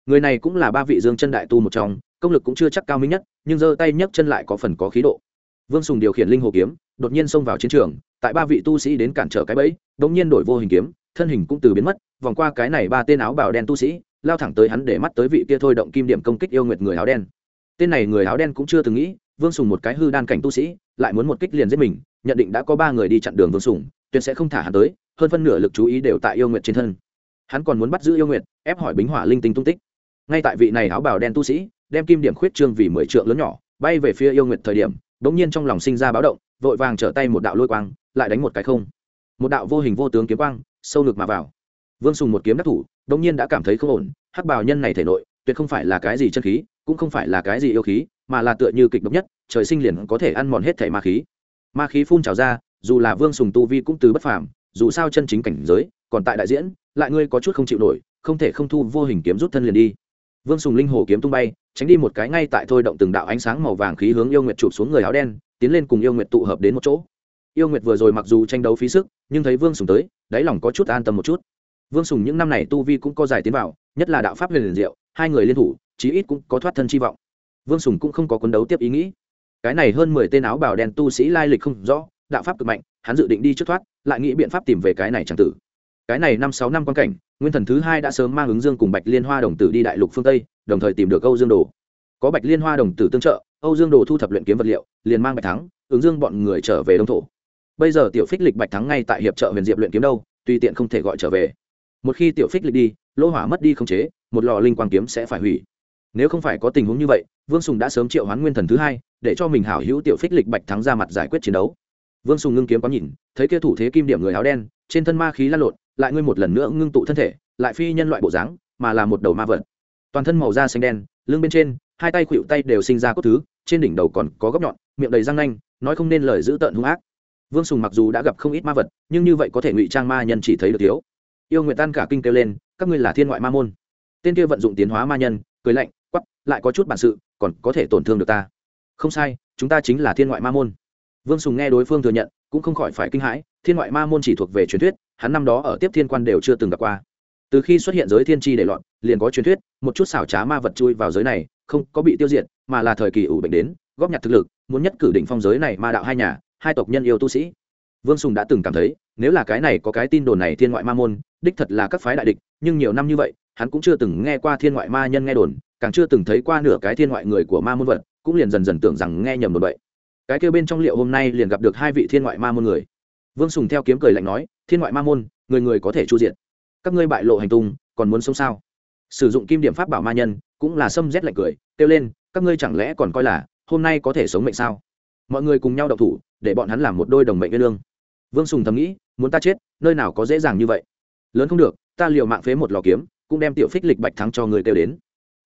Người này cũng là ba vị dương chân đại tu một trong, công lực cũng chưa chắc cao minh nhất, nhưng giơ tay nhấc chân lại có phần có khí độ. Vương sùng điều khiển linh hồ kiếm, đột nhiên xông vào chiến trường, tại ba vị tu sĩ đến cản trở cái bẫy đ ỗ n g nhiên đổi vô hình kiếm, thân hình cũng từ biến mất, vòng qua cái này ba tên áo bào đen tu sĩ lao thẳng tới hắn để mắt tới vị kia thôi động kim điểm công kích yêu nguyệt người áo đen. Tên này người áo đen cũng chưa từng nghĩ, vương sùng một cái hư đan cảnh tu sĩ, lại muốn một kích liền giết mình, nhận định đã có ba người đi chặn đường vương sùng, tuyệt sẽ không thả hắn tới, hơn phân nửa lực chú ý đều tại yêu nguyệt trên thân. Hắn còn muốn bắt giữ yêu nguyệt, ép hỏi bính hỏa linh tinh tung tích. Ngay tại vị này áo bào đen tu sĩ, đem kim điểm khuyết trương vì mười trượng lớn nhỏ, bay về phía yêu nguyệt thời điểm đ ỗ n g nhiên trong lòng sinh ra báo động, vội vàng trở tay một đạo lôi quang, lại đánh một cái không. Một đạo vô hình vô tướng kiếm quang, sâu ngực mà vào. Vương sùng một kiếm đắc thủ đông nhiên đã cảm thấy không ổn, hắc bào nhân này thể nội, tuyệt không phải là cái gì chân khí, cũng không phải là cái gì yêu khí, mà là tựa như kịch độc nhất, trời sinh liền có thể ăn mòn hết thể ma khí. Ma khí phun trào ra, dù là vương sùng tu vi cũng từ bất phàm, dù sao chân chính cảnh giới, còn tại đại diễn, lại ngươi có chút không chịu nổi, không thể không thu vô hình kiếm rút thân liền đi. Vương sùng linh hồ kiếm tung bay, tránh đi một cái ngay tại thôi động từng đạo ánh sáng màu vàng khí hướng yêu nguyệt chụp xuống người áo đen, tiến lên cùng yêu nguyệt tụ hợp đến một chỗ. Yêu nguyệt vừa rồi mặc dù tranh đấu phí sức, nhưng thấy vương sùng tới, đáy lòng có chút an tâm một chút vương sùng những năm này tu vi cũng có giải tiến vào, nhất là đạo pháp huyền liền diệu, hai người liên thủ, chí ít cũng có thoát thân chi vọng. Vương sùng cũng không có cuốn đấu tiếp ý nghĩ. Cái này hơn mười tên áo bảo đen tu sĩ lai lịch không rõ, đạo pháp cực mạnh, hắn dự định đi trước thoát, lại nghĩ biện pháp tìm về cái này chẳng tử. Cái này năm sáu năm quan cảnh, nguyên thần thứ hai đã sớm mang ứng dương cùng bạch liên hoa đồng tử đi đại lục phương tây, đồng thời tìm được âu dương đồ. Có bạch liên hoa đồng tử tương trợ, âu dương đồ thu thập luyện kiếm vật liệu, liền mang bạch thắng, ứng dương bọn người trở về đông thổ. Bây giờ tiểu phích lịch bạch thắng ngay tại hiệp trợ huyền diệp luyện kiếm đâu, tùy tiện không thể gọi trở về một khi tiểu phích lịch đi, lỗ hỏa mất đi không chế, một lò linh quang kiếm sẽ phải hủy. Nếu không phải có tình huống như vậy, vương sùng đã sớm triệu hoán nguyên thần thứ hai, để cho mình hảo hữu tiểu phích lịch bạch thắng ra mặt giải quyết chiến đấu. Vương sùng ngưng kiếm có nhìn, thấy kia thủ thế kim điểm người áo đen, trên thân ma khí lan lộn, lại ngươi một lần nữa ngưng tụ thân thể, lại phi nhân loại bộ dáng, mà là một đầu ma vật. Toàn thân màu da xanh đen, lưng bên trên, hai tay khuỵu tay đều sinh ra cốt thứ, trên đỉnh đầu còn có góc nhọn, miệng đầy răng nanh, nói không nên lời dữ tợn hung ác. Vương sùng mặc dù đã gặp không ít ma vật, nhưng như vậy có thể ngụy trang ma nhân chỉ thấy được thiếu yêu nguyện tan cả kinh kêu lên, các ngươi là thiên ngoại ma môn. Tên kia vận dụng tiến hóa ma nhân, cười lạnh quắp lại có chút bản sự, còn có thể tổn thương được ta. Không sai, chúng ta chính là thiên ngoại ma môn. Vương sùng nghe đối phương thừa nhận, cũng không khỏi phải kinh hãi, thiên ngoại ma môn chỉ thuộc về truyền thuyết, hắn năm đó ở tiếp thiên quan đều chưa từng gặp qua. Từ khi xuất hiện giới thiên tri để loạn, liền có truyền thuyết, một chút xảo trá ma vật chui vào giới này, không có bị tiêu diệt, mà là thời kỳ ủ bệnh đến, góp nhặt thực lực, muốn nhất cử đỉnh phong giới này ma đạo hai nhà, hai tộc nhân yêu tu sĩ vương sùng đã từng cảm thấy, nếu là cái này có cái tin đồn này thiên ngoại ma môn, đích thật là các phái đại địch, nhưng nhiều năm như vậy, hắn cũng chưa từng nghe qua thiên ngoại ma nhân nghe đồn, càng chưa từng thấy qua nửa cái thiên ngoại người của ma môn vật, cũng liền dần dần tưởng rằng nghe nhầm đồn bậy cái kêu bên trong liệu hôm nay liền gặp được hai vị thiên ngoại ma môn người. Vương sùng theo kiếm cười lạnh nói, thiên ngoại ma môn, người người có thể chu diện các ngươi bại lộ hành tung, còn muốn sống sao? Sử dụng kim điểm pháp bảo ma nhân, cũng là xâm rét lạnh cười, kêu lên, các ngươi chẳng lẽ còn coi là hôm nay có thể sống mệnh sao? Mọi người cùng nhau đậu thủ, để bọn hắn làm một đôi đồng mệnh với lương vương sùng thầm nghĩ, muốn ta chết, nơi nào có dễ dàng như vậy? Lớn không được, ta liều mạng phế một lò kiếm, cũng đem tiểu phích lịch bạch thắng cho người kêu đến.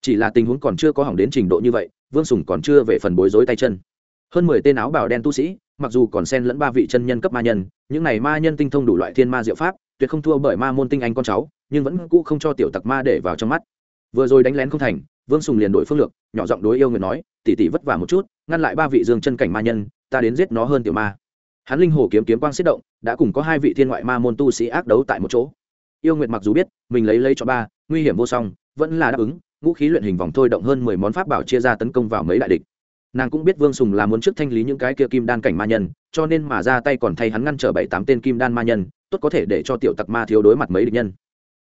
Chỉ là tình huống còn chưa có hỏng đến trình độ như vậy, vương sùng còn chưa về phần bối rối tay chân. Hơn mười tên áo bào đen tu sĩ, mặc dù còn xen lẫn ba vị chân nhân cấp ma nhân, những này ma nhân tinh thông đủ loại thiên ma diệu pháp, tuyệt không thua bởi ma môn tinh anh con cháu, nhưng vẫn cũ không cho tiểu tặc ma để vào trong mắt. Vừa rồi đánh lén không thành, vương sùng liền đổi phương lược, nhỏ giọng đối yêu người nói tỉ tỉ vất vả một chút, ngăn lại ba vị dương chân cảnh ma nhân, ta đến giết nó hơn tiểu ma hắn linh hồ kiếm kiếm quang xích động, đã cùng có hai vị thiên ngoại ma môn tu sĩ ác đấu tại một chỗ. Yêu nguyệt mặc dù biết, mình lấy lấy cho ba, nguy hiểm vô song, vẫn là đáp ứng, ngũ khí luyện hình vòng thôi động hơn mười món pháp bảo chia ra tấn công vào mấy đại địch. Nàng cũng biết vương sùng là muốn trước thanh lý những cái kia kim đan cảnh ma nhân, cho nên mà ra tay còn thay hắn ngăn trở bảy tám tên kim đan ma nhân, tốt có thể để cho tiểu tặc ma thiếu đối mặt mấy địch nhân.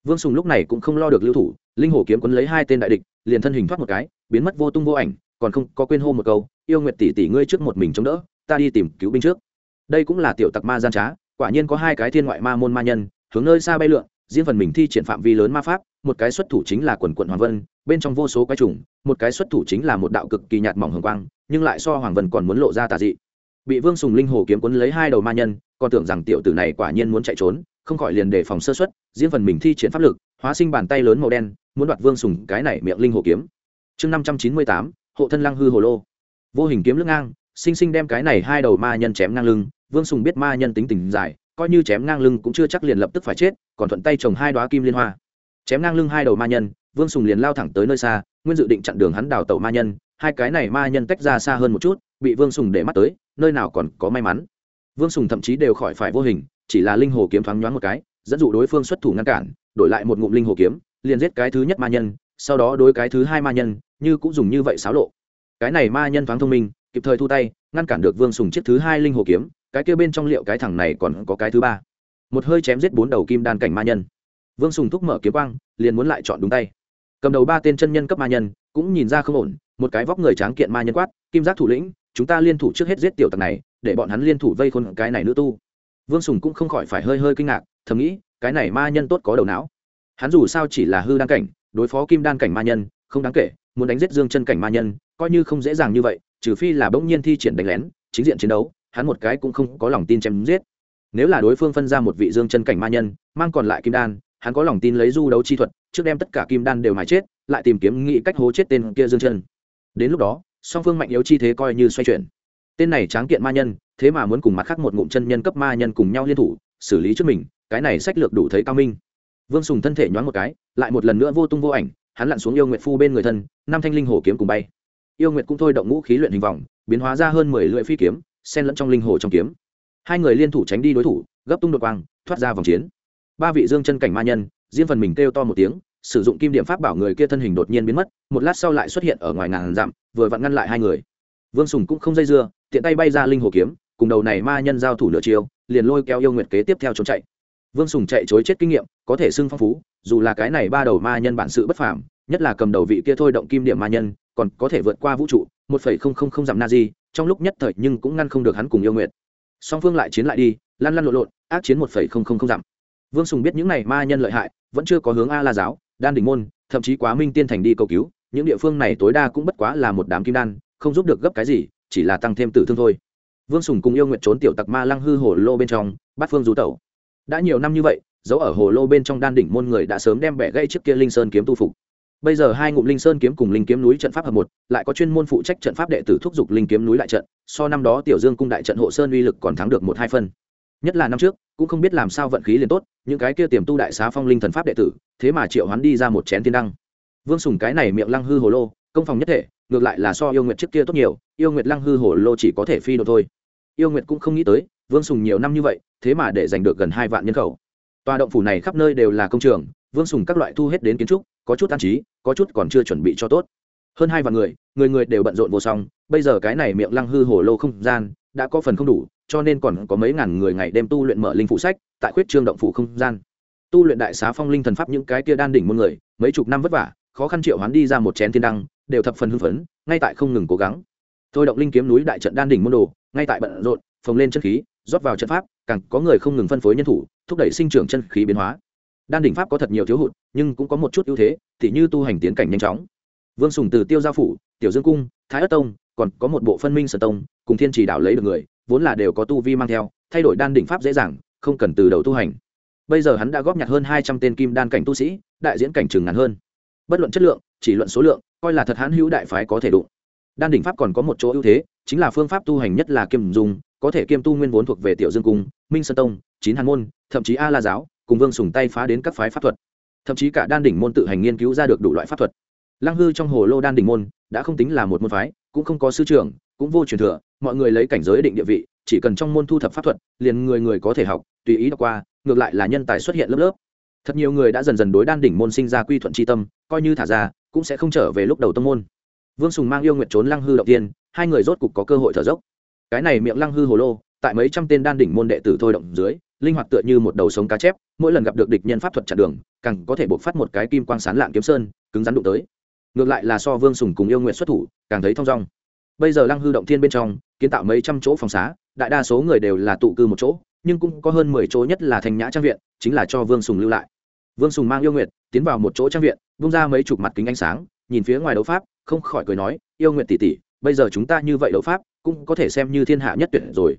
Vương sùng lúc này cũng không lo được lưu thủ, linh hồ kiếm quấn lấy hai tên đại địch, liền thân hình thoát một cái, biến mất vô tung vô ảnh, còn không có quên hô một câu, yêu nguyệt tỷ tỷ ngươi trước một mình chống đỡ, ta đi tìm cứu binh trước đây cũng là tiểu tặc ma gian trá, quả nhiên có hai cái thiên ngoại ma môn ma nhân, hướng nơi xa bay lượn, riêng phần mình thi triển phạm vi lớn ma pháp, một cái xuất thủ chính là quần quận hoàng vân, bên trong vô số quái trùng, một cái xuất thủ chính là một đạo cực kỳ nhạt mỏng hồng quang, nhưng lại so hoàng vân còn muốn lộ ra tà dị. Bị vương sùng linh hồ kiếm quấn lấy hai đầu ma nhân, còn tưởng rằng tiểu tử này quả nhiên muốn chạy trốn, không khỏi liền đề phòng sơ xuất riêng phần mình thi triển pháp lực, hóa sinh bàn tay lớn màu đen, muốn đoạt vương sùng cái này miệng linh hồ kiếm. Chương năm trăm chín mươi tám, hộ thân lăng hư hồ lô. Vô hình kiếm lưng ngang sinh sinh đem cái này hai đầu ma nhân chém ngang lưng vương sùng biết ma nhân tính tình dài, coi như chém ngang lưng cũng chưa chắc liền lập tức phải chết, còn thuận tay trồng hai đoá kim liên hoa. Chém ngang lưng hai đầu ma nhân, vương sùng liền lao thẳng tới nơi xa, nguyên dự định chặn đường hắn đào tẩu ma nhân, hai cái này ma nhân tách ra xa hơn một chút, bị vương sùng để mắt tới, nơi nào còn có may mắn. Vương sùng thậm chí đều khỏi phải vô hình, chỉ là linh hồ kiếm thoáng nhoáng một cái, dẫn dụ đối phương xuất thủ ngăn cản, đổi lại một ngụm linh hồ kiếm, liền giết cái thứ nhất ma nhân, sau đó đối cái thứ hai ma nhân, như cũng dùng như vậy xáo lộ. Cái này ma nhân thoáng thông minh, kịp thời thu tay, ngăn cản được vương sùng chiếc thứ hai linh hồ kiếm cái kia bên trong liệu cái thằng này còn có cái thứ ba. Một hơi chém giết bốn đầu kim đan cảnh ma nhân. Vương sùng thúc mở kiếm quang, liền muốn lại chọn đúng tay. Cầm đầu ba tên chân nhân cấp ma nhân, cũng nhìn ra không ổn, một cái vóc người tráng kiện ma nhân quát, kim giác thủ lĩnh, chúng ta liên thủ trước hết giết tiểu tặc này, để bọn hắn liên thủ vây khôn cái này nữ tu. Vương sùng cũng không khỏi phải hơi hơi kinh ngạc, thầm nghĩ, cái này ma nhân tốt có đầu não. Hắn dù sao chỉ là hư đan cảnh, đối phó kim đan cảnh ma nhân, không đáng kể, muốn đánh giết dương chân cảnh ma nhân, coi như không dễ dàng như vậy, trừ phi là bỗng nhiên thi triển đánh lén, chính diện chiến đấu hắn một cái cũng không có lòng tin chém giết. Nếu là đối phương phân ra một vị dương chân cảnh ma nhân, mang còn lại kim đan, hắn có lòng tin lấy du đấu chi thuật, trước đem tất cả kim đan đều mài chết, lại tìm kiếm nghĩ cách hố chết tên kia dương chân. Đến lúc đó, song phương mạnh yếu chi thế coi như xoay chuyển. Tên này tráng kiện ma nhân, thế mà muốn cùng mặt khác một ngụm chân nhân cấp ma nhân cùng nhau liên thủ, xử lý trước mình, cái này sách lược đủ thấy cao minh. Vương sùng thân thể nhoáng một cái, lại một lần nữa vô tung vô ảnh, hắn lặn xuống yêu nguyệt phu bên người thân, năm thanh linh hổ kiếm cùng bay. Yêu nguyệt cũng thôi động ngũ khí luyện hình vòng, biến hóa ra hơn mười lưỡi phi kiếm xen lẫn trong linh hồ trong kiếm. Hai người liên thủ tránh đi đối thủ, gấp tung đột quang, thoát ra vòng chiến. Ba vị dương chân cảnh ma nhân, riêng phần mình kêu to một tiếng, sử dụng kim điểm pháp bảo người kia thân hình đột nhiên biến mất, một lát sau lại xuất hiện ở ngoài ngàn dặm, vừa vặn ngăn lại hai người. Vương sùng cũng không dây dưa, tiện tay bay ra linh hồ kiếm, cùng đầu này ma nhân giao thủ nửa chiều liền lôi kéo yêu nguyệt kế tiếp theo trốn chạy. Vương sùng chạy chối chết kinh nghiệm, có thể xưng phong phú, dù là cái này ba đầu ma nhân bản sự bất phàm, nhất là cầm đầu vị kia thôi động kim điểm ma nhân, còn có thể vượt qua vũ trụ, một phẩy không không không dặm na di trong lúc nhất thời nhưng cũng ngăn không được hắn cùng yêu nguyệt. Song phương lại chiến lại đi, lăn lăn lộn lộn, ác chiến một phẩy không không không dặm. Vương sùng biết những này ma nhân lợi hại, vẫn chưa có hướng a la giáo, đan đỉnh môn, thậm chí quá minh tiên thành đi cầu cứu, những địa phương này tối đa cũng bất quá là một đám kim đan, không giúp được gấp cái gì, chỉ là tăng thêm tử thương thôi. Vương sùng cùng yêu nguyện trốn tiểu tặc ma lăng hư hồ lô bên trong, bắt phương rú tẩu. Đã nhiều năm như vậy, dấu ở hồ lô bên trong đan đỉnh môn người đã sớm đem bẻ gây trước kia linh sơn kiếm tu phục bây giờ hai ngụm linh sơn kiếm cùng linh kiếm núi trận pháp hợp một, lại có chuyên môn phụ trách trận pháp đệ tử thúc giục linh kiếm núi lại trận, so năm đó tiểu dương cung đại trận hộ sơn uy lực còn thắng được một hai phân. Nhất là năm trước, cũng không biết làm sao vận khí liền tốt, những cái kia tiềm tu đại xá phong linh thần pháp đệ tử, thế mà triệu hoán đi ra một chén thiên đăng. Vương sùng cái này miệng lăng hư hồ lô, công phòng nhất thể, ngược lại là so yêu nguyệt trước kia tốt nhiều, yêu nguyệt lăng hư hồ lô chỉ có thể phi đồ thôi. Yêu nguyệt cũng không nghĩ tới, vương sùng nhiều năm như vậy, thế mà để giành được gần hai vạn nhân khẩu. Tòa động phủ này khắp nơi đều là công trường, vương sùng các loại thu hết đến kiến trúc có chút an trí, có chút còn chưa chuẩn bị cho tốt. Hơn hai vạn người người người đều bận rộn vô song, bây giờ cái này miệng lăng hư hồ lô không gian đã có phần không đủ, cho nên còn có mấy ngàn người ngày đêm tu luyện mở linh phụ sách, tại khuyết trương động phủ không gian. Tu luyện đại xá phong linh thần pháp những cái kia đan đỉnh muôn người, mấy chục năm vất vả, khó khăn triệu hoán đi ra một chén thiên đăng, đều thập phần hưng phấn, ngay tại không ngừng cố gắng. Thôi động linh kiếm núi đại trận đan đỉnh môn đồ, ngay tại bận rộn, phồng lên chân khí, rót vào trận pháp, càng có người không ngừng phân phối nhân thủ, thúc đẩy sinh trưởng chân khí biến hóa đan đỉnh pháp có thật nhiều thiếu hụt, nhưng cũng có một chút ưu thế thì như tu hành tiến cảnh nhanh chóng. Vương sùng từ tiêu gia phủ, tiểu dương cung, thái ất tông, còn có một bộ phân minh sở tông, cùng thiên chỉ đạo lấy được người, vốn là đều có tu vi mang theo, thay đổi đan đỉnh pháp dễ dàng, không cần từ đầu tu hành. Bây giờ hắn đã góp nhặt hơn hai trăm tên kim đan cảnh tu sĩ, đại diễn cảnh chừng ngàn hơn. Bất luận chất lượng, chỉ luận số lượng, coi là thật hãn hữu đại phái có thể đụng. Đan đỉnh pháp còn có một chỗ ưu thế, chính là phương pháp tu hành nhất là kiêm dùng, có thể kiêm tu nguyên vốn thuộc về tiểu dương cung, minh sơn tông, chín hàn môn, thậm chí a la giáo cùng vương sùng tay phá đến các phái pháp thuật. Thậm chí cả đan đỉnh môn tự hành nghiên cứu ra được đủ loại pháp thuật. Lăng hư trong hồ lô đan đỉnh môn, đã không tính là một môn phái, cũng không có sư trưởng, cũng vô truyền thừa, mọi người lấy cảnh giới định địa vị, chỉ cần trong môn thu thập pháp thuật, liền người người có thể học, tùy ý đọc qua, ngược lại là nhân tài xuất hiện lớp lớp. Thật nhiều người đã dần dần đối đan đỉnh môn sinh ra quy thuận tri tâm, coi như thả ra, cũng sẽ không trở về lúc đầu tông môn. Vương sùng mang yêu nguyện trốn lăng hư đầu tiên, hai người rốt cục có cơ hội thở dốc. Cái này miệng lăng hư hồ lô, tại mấy trăm tên đan đỉnh môn đệ tử thôi động dưới linh hoạt tựa như một đầu sống cá chép, mỗi lần gặp được địch nhân pháp thuật chặn đường, càng có thể buộc phát một cái kim quang sán lạng kiếm sơn, cứng rắn đụng tới. Ngược lại là so vương sùng cùng yêu nguyện xuất thủ, càng thấy thong dong. Bây giờ lăng hư động thiên bên trong, kiến tạo mấy trăm chỗ phòng xá, đại đa số người đều là tụ cư một chỗ, nhưng cũng có hơn mười chỗ nhất là thành nhã trang viện, chính là cho vương sùng lưu lại. Vương sùng mang yêu nguyệt, tiến vào một chỗ trang viện bung ra mấy chục mặt kính ánh sáng, nhìn phía ngoài đấu pháp, không khỏi cười nói, yêu nguyệt tỷ tỷ, bây giờ chúng ta như vậy đấu pháp, cũng có thể xem như thiên hạ nhất tuyển rồi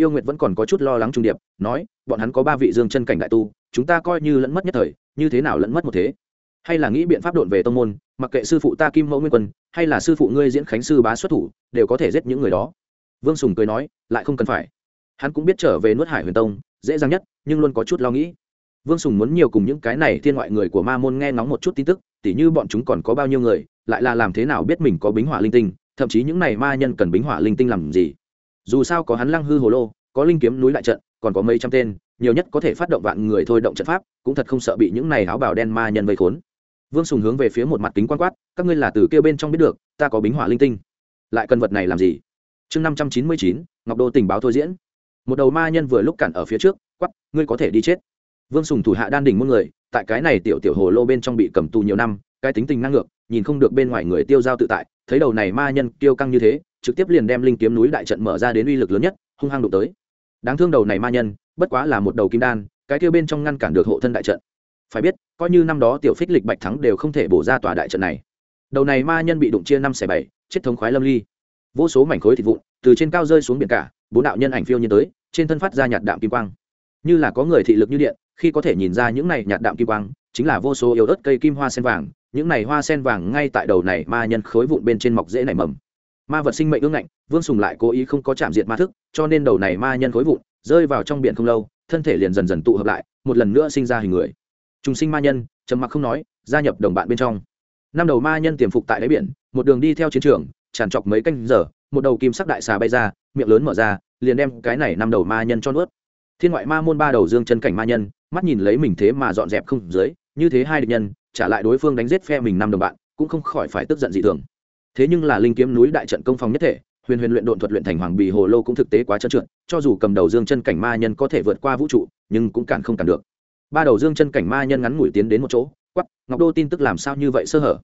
yêu nguyệt vẫn còn có chút lo lắng trung điệp, nói, bọn hắn có ba vị dương chân cảnh đại tu, chúng ta coi như lẫn mất nhất thời, như thế nào lẫn mất một thế? Hay là nghĩ biện pháp độn về tông môn, mặc kệ sư phụ ta kim mẫu nguyên quân, hay là sư phụ ngươi diễn khánh sư bá xuất thủ, đều có thể giết những người đó. Vương sùng cười nói, lại không cần phải. Hắn cũng biết trở về nuốt hải huyền tông, dễ dàng nhất, nhưng luôn có chút lo nghĩ. Vương sùng muốn nhiều cùng những cái này thiên ngoại người của ma môn nghe ngóng một chút tin tức, tỉ như bọn chúng còn có bao nhiêu người, lại là làm thế nào biết mình có bính hỏa linh tinh, thậm chí những này ma nhân cần bính hỏa linh tinh làm gì? Dù sao có hắn lăng hư hồ lô, có linh kiếm núi lại trận, còn có mấy trăm tên, nhiều nhất có thể phát động vạn người thôi động trận pháp, cũng thật không sợ bị những này áo bào đen ma nhân vây khốn. Vương sùng hướng về phía một mặt kính quan quát, các ngươi là từ kêu bên trong biết được, ta có bính hỏa linh tinh. Lại cần vật này làm gì? Chương năm trăm chín mươi chín, ngọc đô tình báo thôi diễn. Một đầu ma nhân vừa lúc cản ở phía trước quắp ngươi có thể đi chết. Vương sùng thủ hạ đan đỉnh muôn người, tại cái này tiểu tiểu hồ lô bên trong bị cầm tù nhiều năm, cái tính tình năng ngược, nhìn không được bên ngoài người tiêu giao tự tại, thấy đầu này ma nhân tiêu căng như thế trực tiếp liền đem linh kiếm núi đại trận mở ra đến uy lực lớn nhất, hung hăng đụng tới. Đáng thương đầu này ma nhân, bất quá là một đầu kim đan, cái kia bên trong ngăn cản được hộ thân đại trận. Phải biết, coi như năm đó tiểu phích lịch bạch thắng đều không thể bổ ra tòa đại trận này. Đầu này ma nhân bị đụng chia năm xẻ bảy, chết thống khoái lâm ly. Vô số mảnh khối thịt vụn, từ trên cao rơi xuống biển cả, bốn đạo nhân ảnh phiêu nhiên tới, trên thân phát ra nhạt đạm kim quang. Như là có người thị lực như điện, khi có thể nhìn ra những này nhạt đạm kim quang, chính là vô số yếu ớt cây kim hoa sen vàng, những này hoa sen vàng ngay tại đầu này ma nhân khối vụn bên trên mọc dễ nảy mầm ma vật sinh mệnh ương ngạnh, vương sùng lại cố ý không có chạm diệt ma thức, cho nên đầu này ma nhân khối vụn rơi vào trong biển không lâu, thân thể liền dần dần tụ hợp lại, một lần nữa sinh ra hình người. Trùng sinh ma nhân, trầm mặc không nói, gia nhập đồng bạn bên trong. Năm đầu ma nhân tiềm phục tại đáy biển, một đường đi theo chiến trường, tràn trọc mấy canh giờ, một đầu kim sắc đại xà bay ra, miệng lớn mở ra, liền đem cái này năm đầu ma nhân cho nuốt. Thiên ngoại ma môn ba đầu dương chân cảnh ma nhân, mắt nhìn lấy mình thế mà dọn dẹp không dưới, như thế hai địch nhân, trả lại đối phương đánh giết phe mình năm đồng bạn, cũng không khỏi phải tức giận dị thường thế nhưng là linh kiếm núi đại trận công phong nhất thể, huyền huyền luyện độn thuật luyện thành hoàng bì hồ lô cũng thực tế quá trơn trượt, cho dù cầm đầu dương chân cảnh ma nhân có thể vượt qua vũ trụ, nhưng cũng cản không cản được. Ba đầu dương chân cảnh ma nhân ngắn ngủi tiến đến một chỗ quắp ngọc đô tin tức làm sao như vậy sơ hở?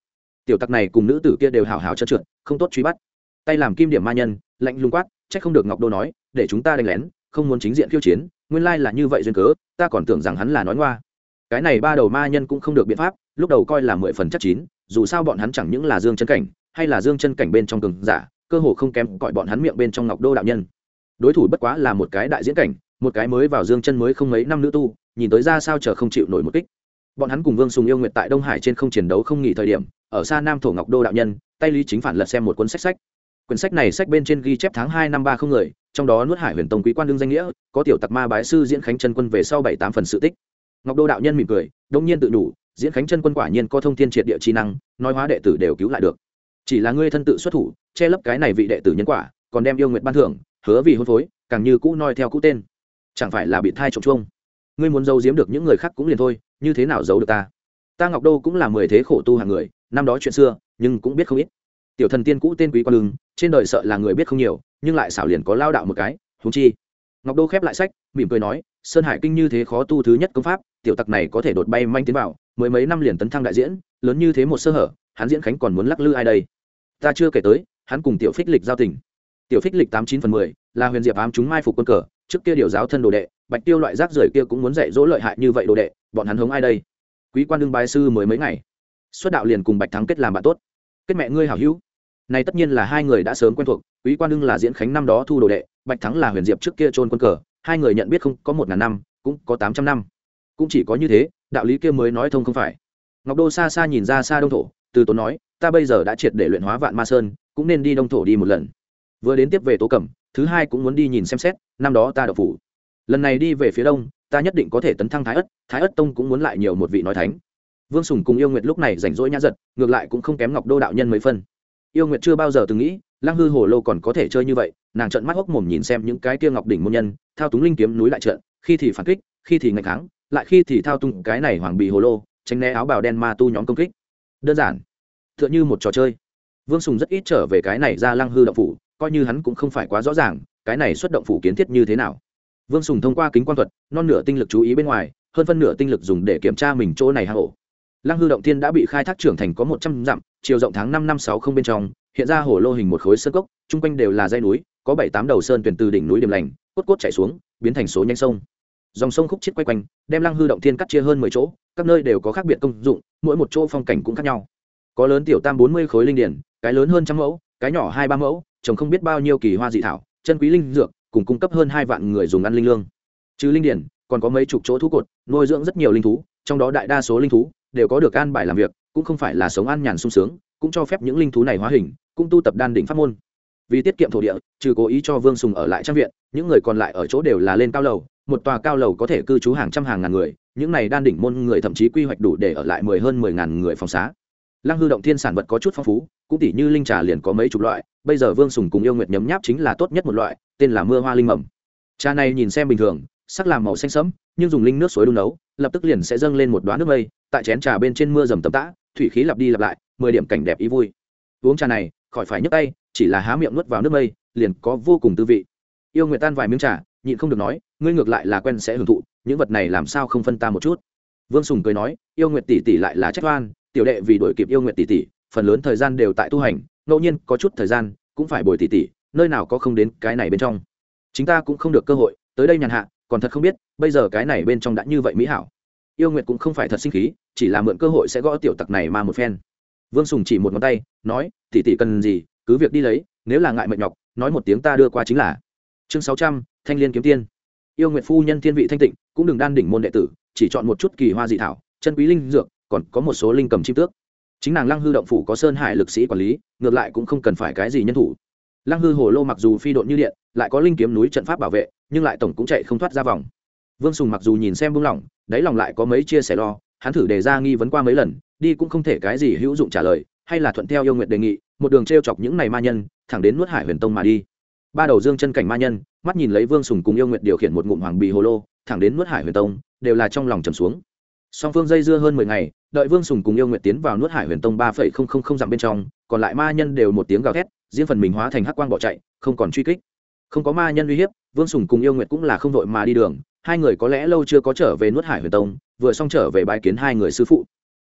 Tiểu tặc này cùng nữ tử kia đều hào hào trơn trượt, không tốt truy bắt. Tay làm kim điểm ma nhân, lạnh lùng quát trách không được ngọc đô nói, để chúng ta đánh lén, không muốn chính diện khiêu chiến, nguyên lai là như vậy duyên cớ, ta còn tưởng rằng hắn là nói ngoa. Cái này ba đầu ma nhân cũng không được biện pháp, lúc đầu coi là mười phần chắc chín, dù sao bọn hắn chẳng những là dương chân cảnh hay là dương chân cảnh bên trong cường giả, cơ hồ không kém cõi bọn hắn miệng bên trong ngọc đô đạo nhân. Đối thủ bất quá là một cái đại diễn cảnh, một cái mới vào dương chân mới không mấy năm nữ tu, nhìn tới ra sao chờ không chịu nổi một kích. Bọn hắn cùng vương sùng yêu nguyệt tại đông hải trên không chiến đấu không nghỉ thời điểm, ở xa nam thổ ngọc đô đạo nhân, tay lý chính phản lật xem một cuốn sách sách. Quyển sách này sách bên trên ghi chép tháng hai năm ba không người, trong đó nuốt hải huyền tông quý quan đương danh nghĩa, có tiểu tặc ma bái sư diễn khánh chân quân về sau bảy tám phần sự tích. Ngọc đô đạo nhân mỉm cười, đông nhiên tự đủ, diễn khánh chân quân quả nhiên có thông thiên triệt địa chi năng, nói hóa đệ tử đều cứu lại được chỉ là ngươi thân tự xuất thủ, che lấp cái này vị đệ tử nhân quả, còn đem yêu nguyện ban thưởng, hứa vì hôn phối, càng như cũ noi theo cũ tên. Chẳng phải là bị thai trộm chuông? Ngươi muốn giấu giếm được những người khác cũng liền thôi, như thế nào giấu được ta? Ta ngọc đô cũng là mười thế khổ tu hàng người, năm đó chuyện xưa, nhưng cũng biết không ít. Tiểu thần tiên cũ tên quý quan lưng trên đời sợ là người biết không nhiều, nhưng lại xảo liền có lao đạo một cái thú chi. Ngọc đô khép lại sách, mỉm cười nói, sơn hải kinh như thế khó tu thứ nhất công pháp, tiểu tặc này có thể đột bay manh tiến vào, mười mấy năm liền tấn thăng đại diễn, lớn như thế một sơ hở hắn diễn khánh còn muốn lắc lư ai đây? Ta chưa kể tới, hắn cùng tiểu phích lịch giao tình. Tiểu phích lịch tám chín phần mười, là huyền diệp ám chúng mai phục quân cờ, trước kia điều giáo thân đồ đệ, bạch tiêu loại rác rưởi kia cũng muốn dạy dỗ lợi hại như vậy đồ đệ, bọn hắn hống ai đây? Quý quan đương bái sư mới mấy ngày. Xuất đạo liền cùng bạch thắng kết làm bạn tốt. Kết mẹ ngươi hảo hữu. Này tất nhiên là hai người đã sớm quen thuộc, quý quan đương là diễn khánh năm đó thu đồ đệ, bạch thắng là huyền diệp trước kia trôn quân cờ, hai người nhận biết không có một ngàn năm, cũng có tám trăm năm. Cũng chỉ có như thế, đạo lý kia mới nói thông không phải. Ngọc đô xa xa nhìn ra xa đông thổ từ tốn nói, ta bây giờ đã triệt để luyện hóa vạn ma sơn, cũng nên đi đông thổ đi một lần. Vừa đến tiếp về tố cẩm, thứ hai cũng muốn đi nhìn xem xét, năm đó ta đậu phủ. Lần này đi về phía đông, ta nhất định có thể tấn thăng thái ất thái ất tông cũng muốn lại nhiều một vị nói thánh. Vương sùng cùng yêu nguyệt lúc này rảnh rỗi nhã giật, ngược lại cũng không kém ngọc đô đạo nhân mấy phân. Yêu nguyệt chưa bao giờ từng nghĩ, lăng hư hồ lô còn có thể chơi như vậy, nàng trận mắt hốc mồm nhìn xem những cái kia ngọc đỉnh môn nhân, thao túng linh kiếm núi lại trận khi thì phản kích, khi thì ngạch kháng, lại khi thì thao túng cái này hoàng bì hồ lô, tránh né áo bào đen ma tu nhóm công kích đơn giản. T h ư ợ n h ư một trò chơi. Vương sùng rất ít trở về cái này ra lăng hư động phủ, coi như hắn cũng không phải quá rõ ràng, cái này xuất động phủ kiến thiết như thế nào. Vương sùng thông qua kính quan thuật, non nửa tinh lực chú ý bên ngoài, hơn phân nửa tinh lực dùng để kiểm tra mình chỗ này hạ hổ lăng hư động thiên đã bị khai thác trưởng thành có một trăm dặm, chiều rộng tháng năm năm sáu không bên trong, hiện ra hồ lô hình một khối sơn cốc, chung quanh đều là dây núi, có bảy tám đầu sơn tuyển từ đỉnh núi điểm lành, cốt cốt chạy xuống, biến thành số nhanh sông. Dòng sông khúc chiết quay quanh, đem lăng hư động thiên cắt chia hơn mười chỗ các nơi đều có khác biệt công dụng, mỗi một chỗ phong cảnh cũng khác nhau. Có lớn tiểu tam bốn mươi khối linh điển, cái lớn hơn trăm mẫu, cái nhỏ hai ba mẫu, trồng không biết bao nhiêu kỳ hoa dị thảo, chân quý linh dược, cùng cung cấp hơn hai vạn người dùng ăn linh lương. Trừ linh điển, còn có mấy chục chỗ thú cột, nuôi dưỡng rất nhiều linh thú, trong đó đại đa số linh thú đều có được an bài làm việc, cũng không phải là sống an nhàn sung sướng, cũng cho phép những linh thú này hóa hình, cũng tu tập đan đỉnh pháp môn. Vì tiết kiệm thổ địa, trừ cố ý cho vương sùng ở lại trang viện, những người còn lại ở chỗ đều là lên cao lầu, một tòa cao lầu có thể cư trú hàng trăm hàng ngàn người những này đan đỉnh môn người thậm chí quy hoạch đủ để ở lại mười hơn mười ngàn người phòng xá. Lăng hư động thiên sản vật có chút phong phú, cũng tỷ như linh trà liền có mấy chục loại, bây giờ vương sùng cùng yêu nguyệt nhấm nháp chính là tốt nhất một loại, tên là mưa hoa linh mầm. Trà này nhìn xem bình thường, sắc làm màu xanh sẫm, nhưng dùng linh nước suối đun nấu, lập tức liền sẽ dâng lên một đoán nước mây, tại chén trà bên trên mưa dầm tầm tã, thủy khí lặp đi lặp lại, mười điểm cảnh đẹp ý vui. Uống trà này, khỏi phải nhấc tay, chỉ là há miệng nuốt vào nước mây, liền có vô cùng tư vị. Yêu nguyệt tan vài miếng trà nhịn không được nói, ngươi ngược lại là quen sẽ hưởng thụ, những vật này làm sao không phân ta một chút? Vương sùng cười nói, yêu nguyệt tỷ tỷ lại là trách oan, tiểu đệ vì đổi kịp yêu nguyệt tỷ tỷ, phần lớn thời gian đều tại tu hành, ngẫu nhiên có chút thời gian, cũng phải bồi tỷ tỷ, nơi nào có không đến cái này bên trong. Chính ta cũng không được cơ hội, tới đây nhàn hạ, còn thật không biết, bây giờ cái này bên trong đã như vậy mỹ hảo. Yêu nguyệt cũng không phải thật sinh khí, chỉ là mượn cơ hội sẽ gõ tiểu tặc này mà một phen. Vương sùng chỉ một ngón tay, nói, tỷ tỷ cần gì, cứ việc đi lấy, nếu là ngại mệt nhọc, nói một tiếng ta đưa qua chính là. Chương sáu trăm thanh liên kiếm tiên. Yêu nguyệt phu nhân thiên vị thanh tịnh, cũng đừng đan đỉnh môn đệ tử, chỉ chọn một chút kỳ hoa dị thảo, chân quý linh dược, còn có một số linh cầm chim tước. Chính nàng lăng hư động phủ có sơn hải lực sĩ quản lý, ngược lại cũng không cần phải cái gì nhân thủ. Lăng hư hồ lô mặc dù phi độn như điện, lại có linh kiếm núi trận pháp bảo vệ, nhưng lại tổng cũng chạy không thoát ra vòng. Vương sùng mặc dù nhìn xem buông lỏng, đáy lòng lại có mấy chia sẻ lo, hắn thử đề ra nghi vấn qua mấy lần, đi cũng không thể cái gì hữu dụng trả lời, hay là thuận theo yêu nguyện đề nghị, một đường t r e o chọc những này ma nhân, thẳng đến nuốt hải huyền tông mà đi ba đầu dương chân cảnh ma nhân, mắt nhìn lấy vương sùng cùng yêu nguyện điều khiển một ngụm hoàng bì hồ lô, thẳng đến nuốt hải huyền tông, đều là trong lòng trầm xuống. Song phương dây dưa hơn mười ngày, đợi vương sùng cùng yêu nguyện tiến vào nuốt hải huyền tông ba phẩy không không không dặm bên trong, còn lại ma nhân đều một tiếng gào thét, riêng phần mình hóa thành hắc quang bỏ chạy, không còn truy kích. Không có ma nhân uy hiếp, vương sùng cùng yêu nguyện cũng là không vội mà đi đường, hai người có lẽ lâu chưa có trở về nuốt hải huyền tông, vừa xong trở về bãi kiến hai người sư phụ.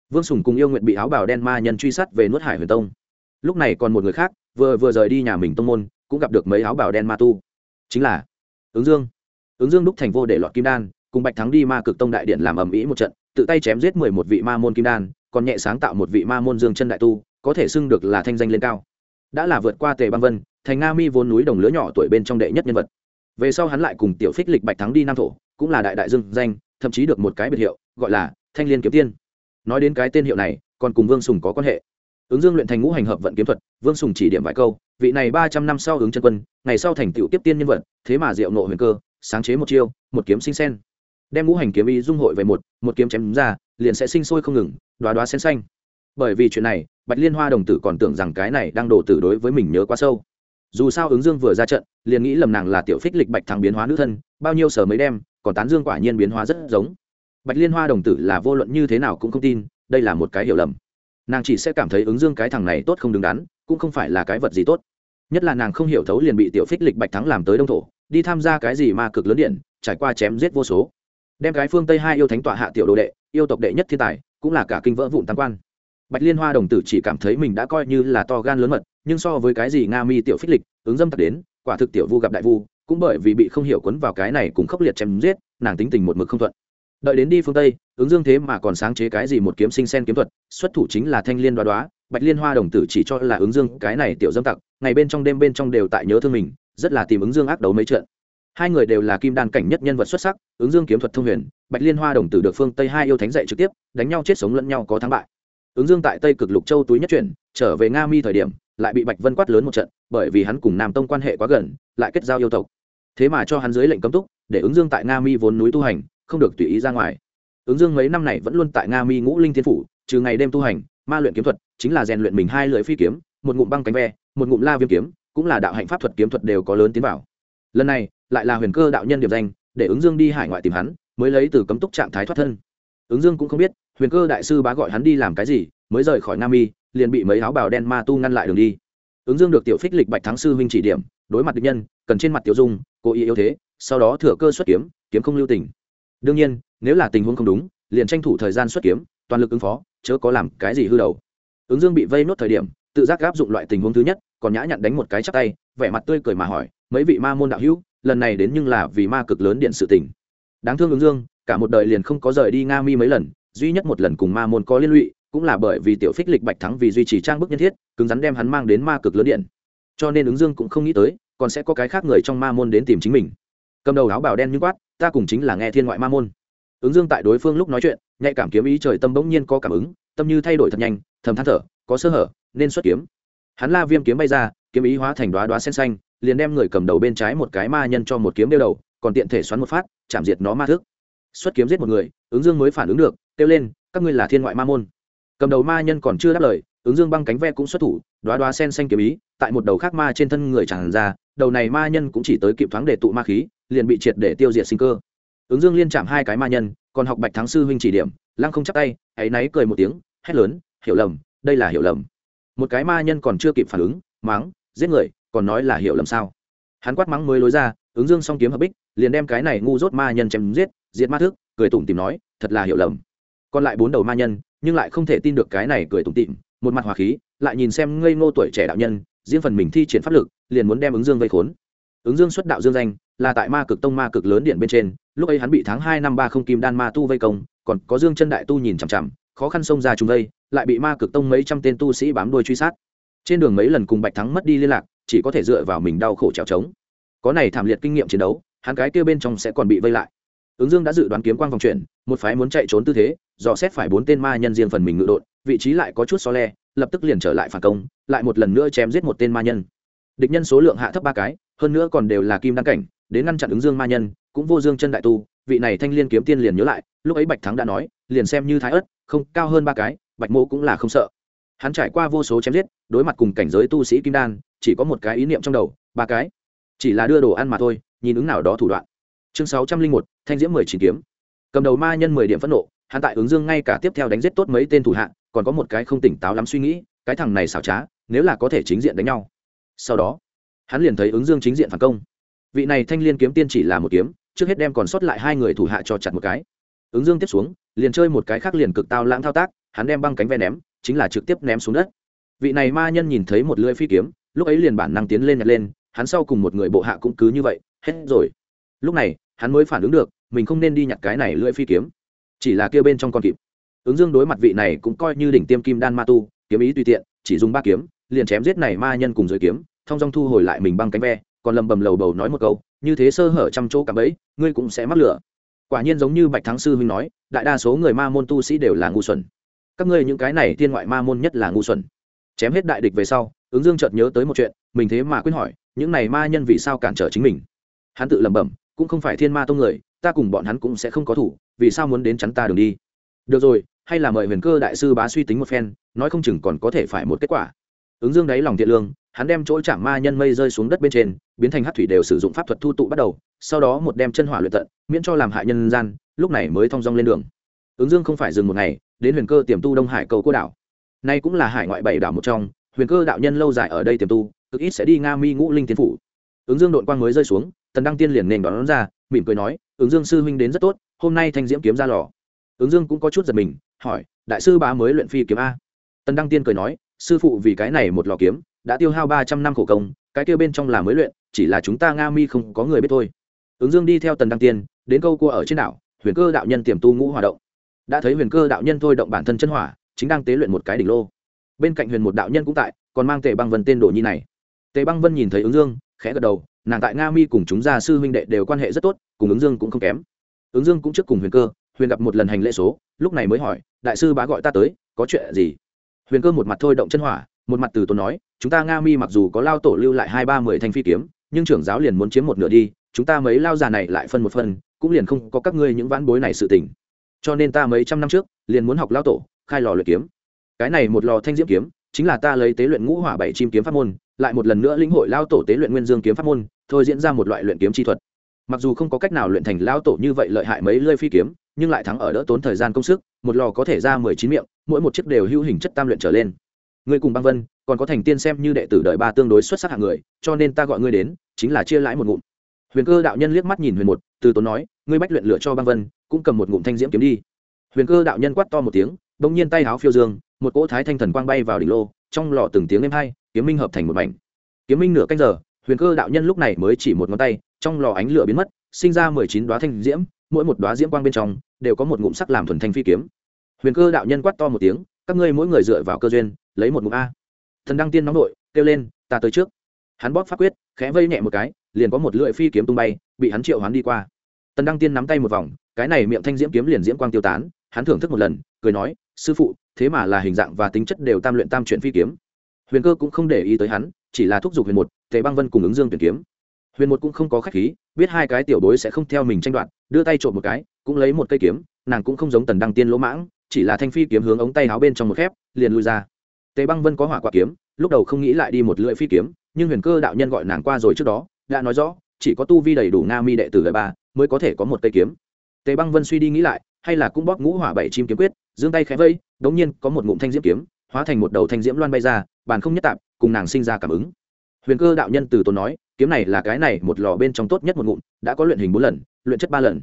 Vương sùng cùng yêu nguyện bị áo bào đen ma nhân truy sát về nuốt hải huyền tông. Lúc này còn một người khác, vừa vừa rời đi nhà mình tông môn cũng gặp được mấy áo bào đen ma tu. Chính là, ứng dương. Ứng dương đúc thành vô để lọt kim đan, cùng bạch thắng đi ma cực tông đại điện làm ầm ĩ một trận, tự tay chém giết mười một vị ma môn kim đan, còn nhẹ sáng tạo một vị ma môn dương chân đại tu, có thể xưng được là thanh danh lên cao. Đã là vượt qua tề băng vân, thành nga mi vốn núi đồng lứa nhỏ tuổi bên trong đệ nhất nhân vật. Về sau hắn lại cùng tiểu phích lịch bạch thắng đi nam thổ, cũng là đại đại dương danh, thậm chí được một cái biệt hiệu, gọi là thanh liên kiếm tiên. Nói đến cái tên hiệu này, còn cùng vương sùng có quan hệ. Ứng dương luyện thành ngũ hành hợp vận kiếm thuật, vương sùng chỉ điểm vài câu vị này ba trăm năm sau ứng chân quân, ngày sau thành tựu tiếp tiên nhân vật, thế mà diệu nộ huyền cơ, sáng chế một chiêu, một kiếm sinh sen. Đem ngũ hành kiếm ý dung hội về một một kiếm chém ra, liền sẽ sinh sôi không ngừng đoá đoá sen xanh. Bởi vì chuyện này, bạch liên hoa đồng tử còn tưởng rằng cái này đang đổ tử đối với mình nhớ quá sâu. Dù sao ứng dương vừa ra trận, liền nghĩ lầm nàng là tiểu phích lịch bạch thắng biến hóa nữ thân, bao nhiêu sở mới đem, còn tán dương quả nhiên biến hóa rất giống. Bạch liên hoa đồng tử là vô luận như thế nào cũng không tin, đây là một cái hiểu lầm. Nàng chỉ sẽ cảm thấy ứng dương cái thằng này tốt không đứng đắn cũng không phải là cái vật gì tốt. Nhất là nàng không hiểu thấu liền bị tiểu phích lịch bạch thắng làm tới đông thổ, đi tham gia cái gì mà cực lớn điện, trải qua chém giết vô số. Đem cái phương tây hai yêu thánh tọa hạ tiểu đồ đệ, yêu tộc đệ nhất thiên tài, cũng là cả kinh vỡ vụn tam quan. Bạch liên hoa đồng tử chỉ cảm thấy mình đã coi như là to gan lớn mật, nhưng so với cái gì nga mi tiểu phích lịch, ứng dâm tặc đến, quả thực tiểu vu gặp đại vu, cũng bởi vì bị không hiểu quấn vào cái này cùng khốc liệt chém giết, nàng tính tình một mực không thuận. Đợi đến đi phương tây, ứng dương thế mà còn sáng chế cái gì một kiếm sinh sen kiếm thuật, xuất thủ chính là thanh liên đoá đoá bạch liên hoa đồng tử chỉ cho là ứng dương cái này tiểu dâm tặc, ngày bên trong đêm bên trong đều tại nhớ thương mình, rất là tìm ứng dương ác đấu mấy trận. Hai người đều là kim đan cảnh nhất nhân vật xuất sắc, ứng dương kiếm thuật thông huyền, bạch liên hoa đồng tử được phương tây hai yêu thánh dạy trực tiếp, đánh nhau chết sống lẫn nhau có thắng bại. Ứng dương tại tây cực lục châu túi nhất chuyển, trở về nga mi thời điểm, lại bị bạch vân quát lớn một trận, bởi vì hắn cùng nam tông quan hệ quá gần, lại kết giao yêu tộc. Thế mà cho hắn dưới lệnh cấm túc, để ứng dương tại nga mi vốn núi tu hành, không được tùy ý ra ngoài. Ứng dương mấy năm này vẫn luôn tại nga mi ngũ linh thiên phủ, trừ ngày đêm tu hành, ma luyện kiếm thuật chính là rèn luyện mình hai lưỡi phi kiếm, một ngụm băng cánh ve, một ngụm la viêm kiếm, cũng là đạo hạnh pháp thuật kiếm thuật đều có lớn tiến vào. Lần này, lại là huyền cơ đạo nhân điểm danh, để ứng dương đi hải ngoại tìm hắn, mới lấy từ cấm túc trạng thái thoát thân. Ứng dương cũng không biết, huyền cơ đại sư bá gọi hắn đi làm cái gì, mới rời khỏi nam mi, liền bị mấy áo bào đen ma tu ngăn lại đường đi. Ứng dương được tiểu phích lịch bạch thắng sư huynh chỉ điểm, đối mặt địch nhân, cần trên mặt tiểu dung, cố ý yếu thế, sau đó thừa cơ xuất kiếm kiếm không lưu tình. Đương nhiên, nếu là tình huống không đúng, liền tranh thủ thời gian xuất kiếm, toàn lực ứng phó, chớ có làm cái gì hư đầu ứng dương bị vây nốt thời điểm, tự giác áp dụng loại tình huống thứ nhất, còn nhã nhặn đánh một cái chắc tay, vẻ mặt tươi cười mà hỏi, mấy vị ma môn đạo hữu, lần này đến nhưng là vì ma cực lớn điện sự tình. Đáng thương ứng dương, cả một đời liền không có rời đi nga mi mấy lần, duy nhất một lần cùng ma môn có liên lụy, cũng là bởi vì tiểu phích lịch bạch thắng vì duy trì trang bức nhân thiết, cứng rắn đem hắn mang đến ma cực lớn điện. Cho nên ứng dương cũng không nghĩ tới, còn sẽ có cái khác người trong ma môn đến tìm chính mình. Cầm đầu áo bào đen như quát, ta cùng chính là nghe thiên ngoại ma môn. Ứng dương tại đối phương lúc nói chuyện, nhạy cảm kiếm ý trời tâm bỗng nhiên có cảm ứng tâm như thay đổi thật nhanh, thầm than thở, có sơ hở, nên xuất kiếm. Hắn la viêm kiếm bay ra, kiếm ý hóa thành đoá đoá sen xanh, liền đem người cầm đầu bên trái một cái ma nhân cho một kiếm đeo đầu, còn tiện thể xoắn một phát, chạm diệt nó ma thức. Xuất kiếm giết một người, ứng dương mới phản ứng được, kêu lên, các ngươi là thiên ngoại ma môn. Cầm đầu ma nhân còn chưa đáp lời, ứng dương băng cánh ve cũng xuất thủ đoá đoá sen xanh kiếm ý, tại một đầu khác ma trên thân người tràn ra, đầu này ma nhân cũng chỉ tới kịp thoáng để tụ ma khí, liền bị triệt để tiêu diệt sinh cơ. Ứng dương liên chạm hai cái ma nhân, còn học bạch thắng sư huynh chỉ điểm, lăng không chắc tay hãy náy cười một tiếng hét lớn, hiểu lầm, đây là hiểu lầm. Một cái ma nhân còn chưa kịp phản ứng, mắng, giết người, còn nói là hiểu lầm sao? Hắn quát mắng mới lối ra, ứng dương song kiếm hợp bích, liền đem cái này ngu dốt ma nhân chém giết, diệt ma thức, cười tủm tìm nói, thật là hiểu lầm. Còn lại bốn đầu ma nhân, nhưng lại không thể tin được cái này cười tủm tịm một mặt hòa khí, lại nhìn xem ngây ngô tuổi trẻ đạo nhân, riêng phần mình thi triển pháp lực, liền muốn đem ứng dương vây khốn. Ứng dương xuất đạo dương danh, là tại ma cực tông ma cực lớn điện bên trên, lúc ấy hắn bị tháng hai năm ba không kim đan ma tu vây công, còn có dương chân đại tu nhìn chằm chằm khó khăn xông ra chúng đây, lại bị ma cực tông mấy trăm tên tu sĩ bám đuôi truy sát. Trên đường mấy lần cùng bạch thắng mất đi liên lạc, chỉ có thể dựa vào mình đau khổ trèo trống. Có này thảm liệt kinh nghiệm chiến đấu, hắn cái kia bên trong sẽ còn bị vây lại. Ứng dương đã dự đoán kiếm quang vòng chuyển, một phái muốn chạy trốn tư thế, dò xét phải bốn tên ma nhân riêng phần mình ngự đột vị trí lại có chút so le, lập tức liền trở lại phản công, lại một lần nữa chém giết một tên ma nhân. Địch nhân số lượng hạ thấp ba cái, hơn nữa còn đều là kim đăng cảnh, đến ngăn chặn ứng dương ma nhân, cũng vô dương chân đại tu, vị này thanh liên kiếm tiên liền nhớ lại, lúc ấy bạch thắng đã nói, liền xem như thái ớt không, cao hơn ba cái, bạch mộ cũng là không sợ. Hắn trải qua vô số chém giết, đối mặt cùng cảnh giới tu sĩ kim đan, chỉ có một cái ý niệm trong đầu, ba cái. Chỉ là đưa đồ ăn mà thôi, nhìn ứng nào đó thủ đoạn. Chương sáu trăm linh một, thanh diễm mười chín kiếm. Cầm đầu ma nhân mười điểm phẫn nộ, hắn tại ứng dương ngay cả tiếp theo đánh giết tốt mấy tên thủ hạ, còn có một cái không tỉnh táo lắm suy nghĩ, cái thằng này xảo trá, nếu là có thể chính diện đánh nhau. Sau đó, hắn liền thấy ứng dương chính diện phản công. Vị này thanh liên kiếm tiên chỉ là một kiếm, trước hết đem còn sót lại hai người thủ hạ cho chặt một cái. Ứng dương tiếp xuống liền chơi một cái khác liền cực tao lãng thao tác, hắn đem băng cánh ve ném, chính là trực tiếp ném xuống đất. Vị này ma nhân nhìn thấy một lưỡi phi kiếm, lúc ấy liền bản năng tiến lên nhặt lên, hắn sau cùng một người bộ hạ cũng cứ như vậy, hết rồi. Lúc này, hắn mới phản ứng được, mình không nên đi nhặt cái này lưỡi phi kiếm. Chỉ là kia bên trong con kịp. Ứng dương đối mặt vị này cũng coi như đỉnh tiêm kim đan ma tu, kiếm ý tùy tiện, chỉ dùng ba kiếm, liền chém giết này ma nhân cùng dưới kiếm, thông dong thu hồi lại mình băng cánh ve, còn lầm bầm lầu bầu nói một câu, như thế sơ hở trăm chỗ cả bấy, ngươi cũng sẽ mắc lửa quả nhiên giống như bạch thắng sư huynh nói, đại đa số người ma môn tu sĩ đều là ngu xuẩn. Các ngươi những cái này thiên ngoại ma môn nhất là ngu xuẩn. Chém hết đại địch về sau, ứng dương chợt nhớ tới một chuyện, mình thế mà quyết hỏi, những này ma nhân vì sao cản trở chính mình? Hắn tự lẩm bẩm, cũng không phải thiên ma tông người, ta cùng bọn hắn cũng sẽ không có thủ, vì sao muốn đến chắn ta đường đi? Được rồi, hay là mời huyền cơ đại sư bá suy tính một phen, nói không chừng còn có thể phải một kết quả. Ứng dương đáy lòng thiện lương hắn đem chỗ chạm ma nhân mây rơi xuống đất bên trên biến thành hát thủy đều sử dụng pháp thuật thu tụ bắt đầu sau đó một đem chân hỏa luyện tận miễn cho làm hại nhân gian lúc này mới thong dong lên đường. Ứng dương không phải dừng một ngày đến huyền cơ tiềm tu đông hải cầu cô đảo. Nay cũng là hải ngoại bảy đảo một trong huyền cơ đạo nhân lâu dài ở đây tiềm tu cực ít sẽ đi nga mi ngũ linh tiến phủ. Ứng dương đội quang mới rơi xuống tần đăng tiên liền nền đón, đón ra mỉm cười nói ứng dương sư huynh đến rất tốt hôm nay thanh diễm kiếm ra lò. Ứng dương cũng có chút giật mình hỏi đại sư bá mới luyện phi kiếm a? Tần đăng tiên cười nói sư phụ vì cái này một lò kiếm, đã tiêu hao ba trăm năm khổ công, cái kia bên trong là mới luyện, chỉ là chúng ta nga mi không có người biết thôi. Ứng dương đi theo tần đăng tiên, đến câu cua ở trên đảo, huyền cơ đạo nhân tiềm tu ngũ hoạt động. Đã thấy huyền cơ đạo nhân thôi động bản thân chân hỏa, chính đang tế luyện một cái đỉnh lô. Bên cạnh huyền một đạo nhân cũng tại, còn mang tề băng vân tên đồ nhi này. Tề băng vân nhìn thấy ứng dương, khẽ gật đầu, nàng tại nga mi cùng chúng gia sư huynh đệ đều quan hệ rất tốt, cùng ứng dương cũng không kém. Ứng dương cũng trước cùng huyền cơ, huyền gặp một lần hành lễ số, lúc này mới hỏi, đại sư bá gọi ta tới, có chuyện gì? Huyền cơ một mặt thôi động chân hỏa, một mặt từ tốn nói, chúng ta nga mi mặc dù có lao tổ lưu lại hai ba mười thanh phi kiếm, nhưng trưởng giáo liền muốn chiếm một nửa đi, chúng ta mấy lao già này lại phân một phần, cũng liền không có các ngươi những vãn bối này sự tình. Cho nên ta mấy trăm năm trước, liền muốn học lao tổ, khai lò luyện kiếm. Cái này một lò thanh diễm kiếm, chính là ta lấy tế luyện ngũ hỏa bảy chim kiếm pháp môn, lại một lần nữa lĩnh hội lao tổ tế luyện nguyên dương kiếm pháp môn, thôi diễn ra một loại luyện kiếm chi thuật. Mặc dù không có cách nào luyện thành lao tổ như vậy lợi hại mấy lơi phi kiếm nhưng lại thắng ở đỡ tốn thời gian công sức, một lò có thể ra mười chín miệng, mỗi một chiếc đều hữu hình chất tam luyện trở lên. Ngươi cùng băng vân, còn có thành tiên xem như đệ tử đợi ba tương đối xuất sắc hạng người, cho nên ta gọi ngươi đến, chính là chia lãi một ngụm. Huyền cơ đạo nhân liếc mắt nhìn huyền một, từ tốn nói, ngươi bách luyện lựa cho băng vân, cũng cầm một ngụm thanh diễm kiếm đi. Huyền cơ đạo nhân quát to một tiếng, bỗng nhiên tay háo phiêu dương, một cỗ thái thanh thần quang bay vào đỉnh lô, trong lò từng tiếng êm hai, kiếm minh hợp thành một mảnh. Kiếm minh nửa canh giờ, huyền cơ đạo nhân lúc này mới chỉ một ngón tay, trong lò ánh lửa biến mất, sinh ra mười chín đoá thanh diễm, mỗi một đoá diễm quang bên trong đều có một ngụm sắc làm thuần thanh phi kiếm. Huyền cơ đạo nhân quát to một tiếng, các ngươi mỗi người dựa vào cơ duyên, lấy một ngụm a. Thần đăng tiên nóng nội, kêu lên, ta tới trước. Hắn bóp pháp quyết, khẽ vây nhẹ một cái, liền có một lưỡi phi kiếm tung bay, bị hắn triệu hắn đi qua. Tần đăng tiên nắm tay một vòng, cái này miệng thanh diễm kiếm liền diễm quang tiêu tán, hắn thưởng thức một lần, cười nói, sư phụ, thế mà là hình dạng và tính chất đều tam luyện tam chuyển phi kiếm. Huyền cơ cũng không để ý tới hắn, chỉ là thúc giục huyền một, tề băng vân cùng ứng dương tuyển kiếm. Huyền một cũng không có khách khí, biết hai cái tiểu bối sẽ không theo mình tranh đoạt, đưa tay trộm một cái cũng lấy một cây kiếm, nàng cũng không giống tần đăng tiên lỗ mãng, chỉ là thanh phi kiếm hướng ống tay áo bên trong một khép, liền lui ra. Tề băng vân có hỏa quả kiếm, lúc đầu không nghĩ lại đi một lưỡi phi kiếm, nhưng huyền cơ đạo nhân gọi nàng qua rồi trước đó, đã nói rõ, chỉ có tu vi đầy đủ nga mi đệ tử đời ba, mới có thể có một cây kiếm. Tề băng vân suy đi nghĩ lại, hay là cũng bóp ngũ hỏa bảy chim kiếm quyết, giương tay khẽ vây, đống nhiên có một ngụm thanh diễm kiếm, hóa thành một đầu thanh diễm loan bay ra, bàn không nhất tạp, cùng nàng sinh ra cảm ứng. Huyền cơ đạo nhân từ tốn nói, kiếm này là cái này, một lò bên trong tốt nhất một ngụm, đã có luyện hình bốn lần, luyện chất ba lần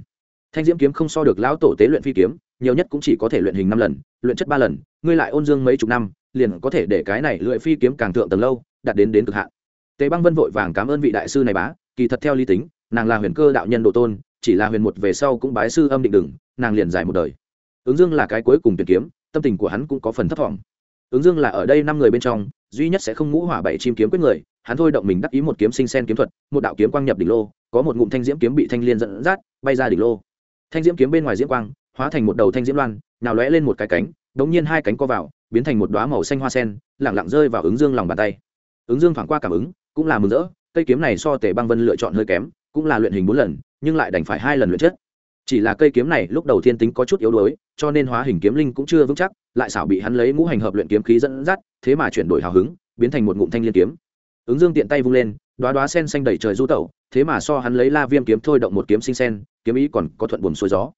thanh diễm kiếm không so được lão tổ tế luyện phi kiếm, nhiều nhất cũng chỉ có thể luyện hình năm lần, luyện chất ba lần, ngươi lại ôn dương mấy chục năm, liền có thể để cái này luyện phi kiếm càng thượng tầng lâu, đạt đến đến cực hạn. Tề băng vân vội vàng cảm ơn vị đại sư này bá, kỳ thật theo lý tính, nàng là huyền cơ đạo nhân độ tôn, chỉ là huyền một về sau cũng bái sư âm định đừng, nàng liền dài một đời. Ứng dương là cái cuối cùng tuyển kiếm, tâm tình của hắn cũng có phần thấp thỏm. Ứng dương là ở đây năm người bên trong, duy nhất sẽ không ngũ hỏa bảy chim kiếm quyết người, hắn thôi động mình đắc ý một kiếm sinh sen kiếm thuật, một đạo kiếm quang nhập đỉnh lô, có một ngụm thanh diễm kiếm bị thanh liên dẫn dắt, bay ra đỉnh lô thanh diễm kiếm bên ngoài diễm quang, hóa thành một đầu thanh diễm loan, nào lóe lên một cái cánh, đống nhiên hai cánh co vào, biến thành một đoá màu xanh hoa sen, lẳng lặng rơi vào ứng dương lòng bàn tay. Ứng dương thoảng qua cảm ứng, cũng là mừng rỡ, cây kiếm này so tề băng vân lựa chọn hơi kém, cũng là luyện hình bốn lần, nhưng lại đành phải hai lần luyện chất. Chỉ là cây kiếm này lúc đầu thiên tính có chút yếu đuối, cho nên hóa hình kiếm linh cũng chưa vững chắc, lại xảo bị hắn lấy ngũ hành hợp luyện kiếm khí dẫn dắt, thế mà chuyển đổi hào hứng, biến thành một ngụm thanh liên kiếm ứng dương tiện tay vung lên đoá đoá sen xanh đẩy trời du tẩu, thế mà so hắn lấy la viêm kiếm thôi động một kiếm sinh sen, kiếm ý còn có thuận buồn xuôi gió.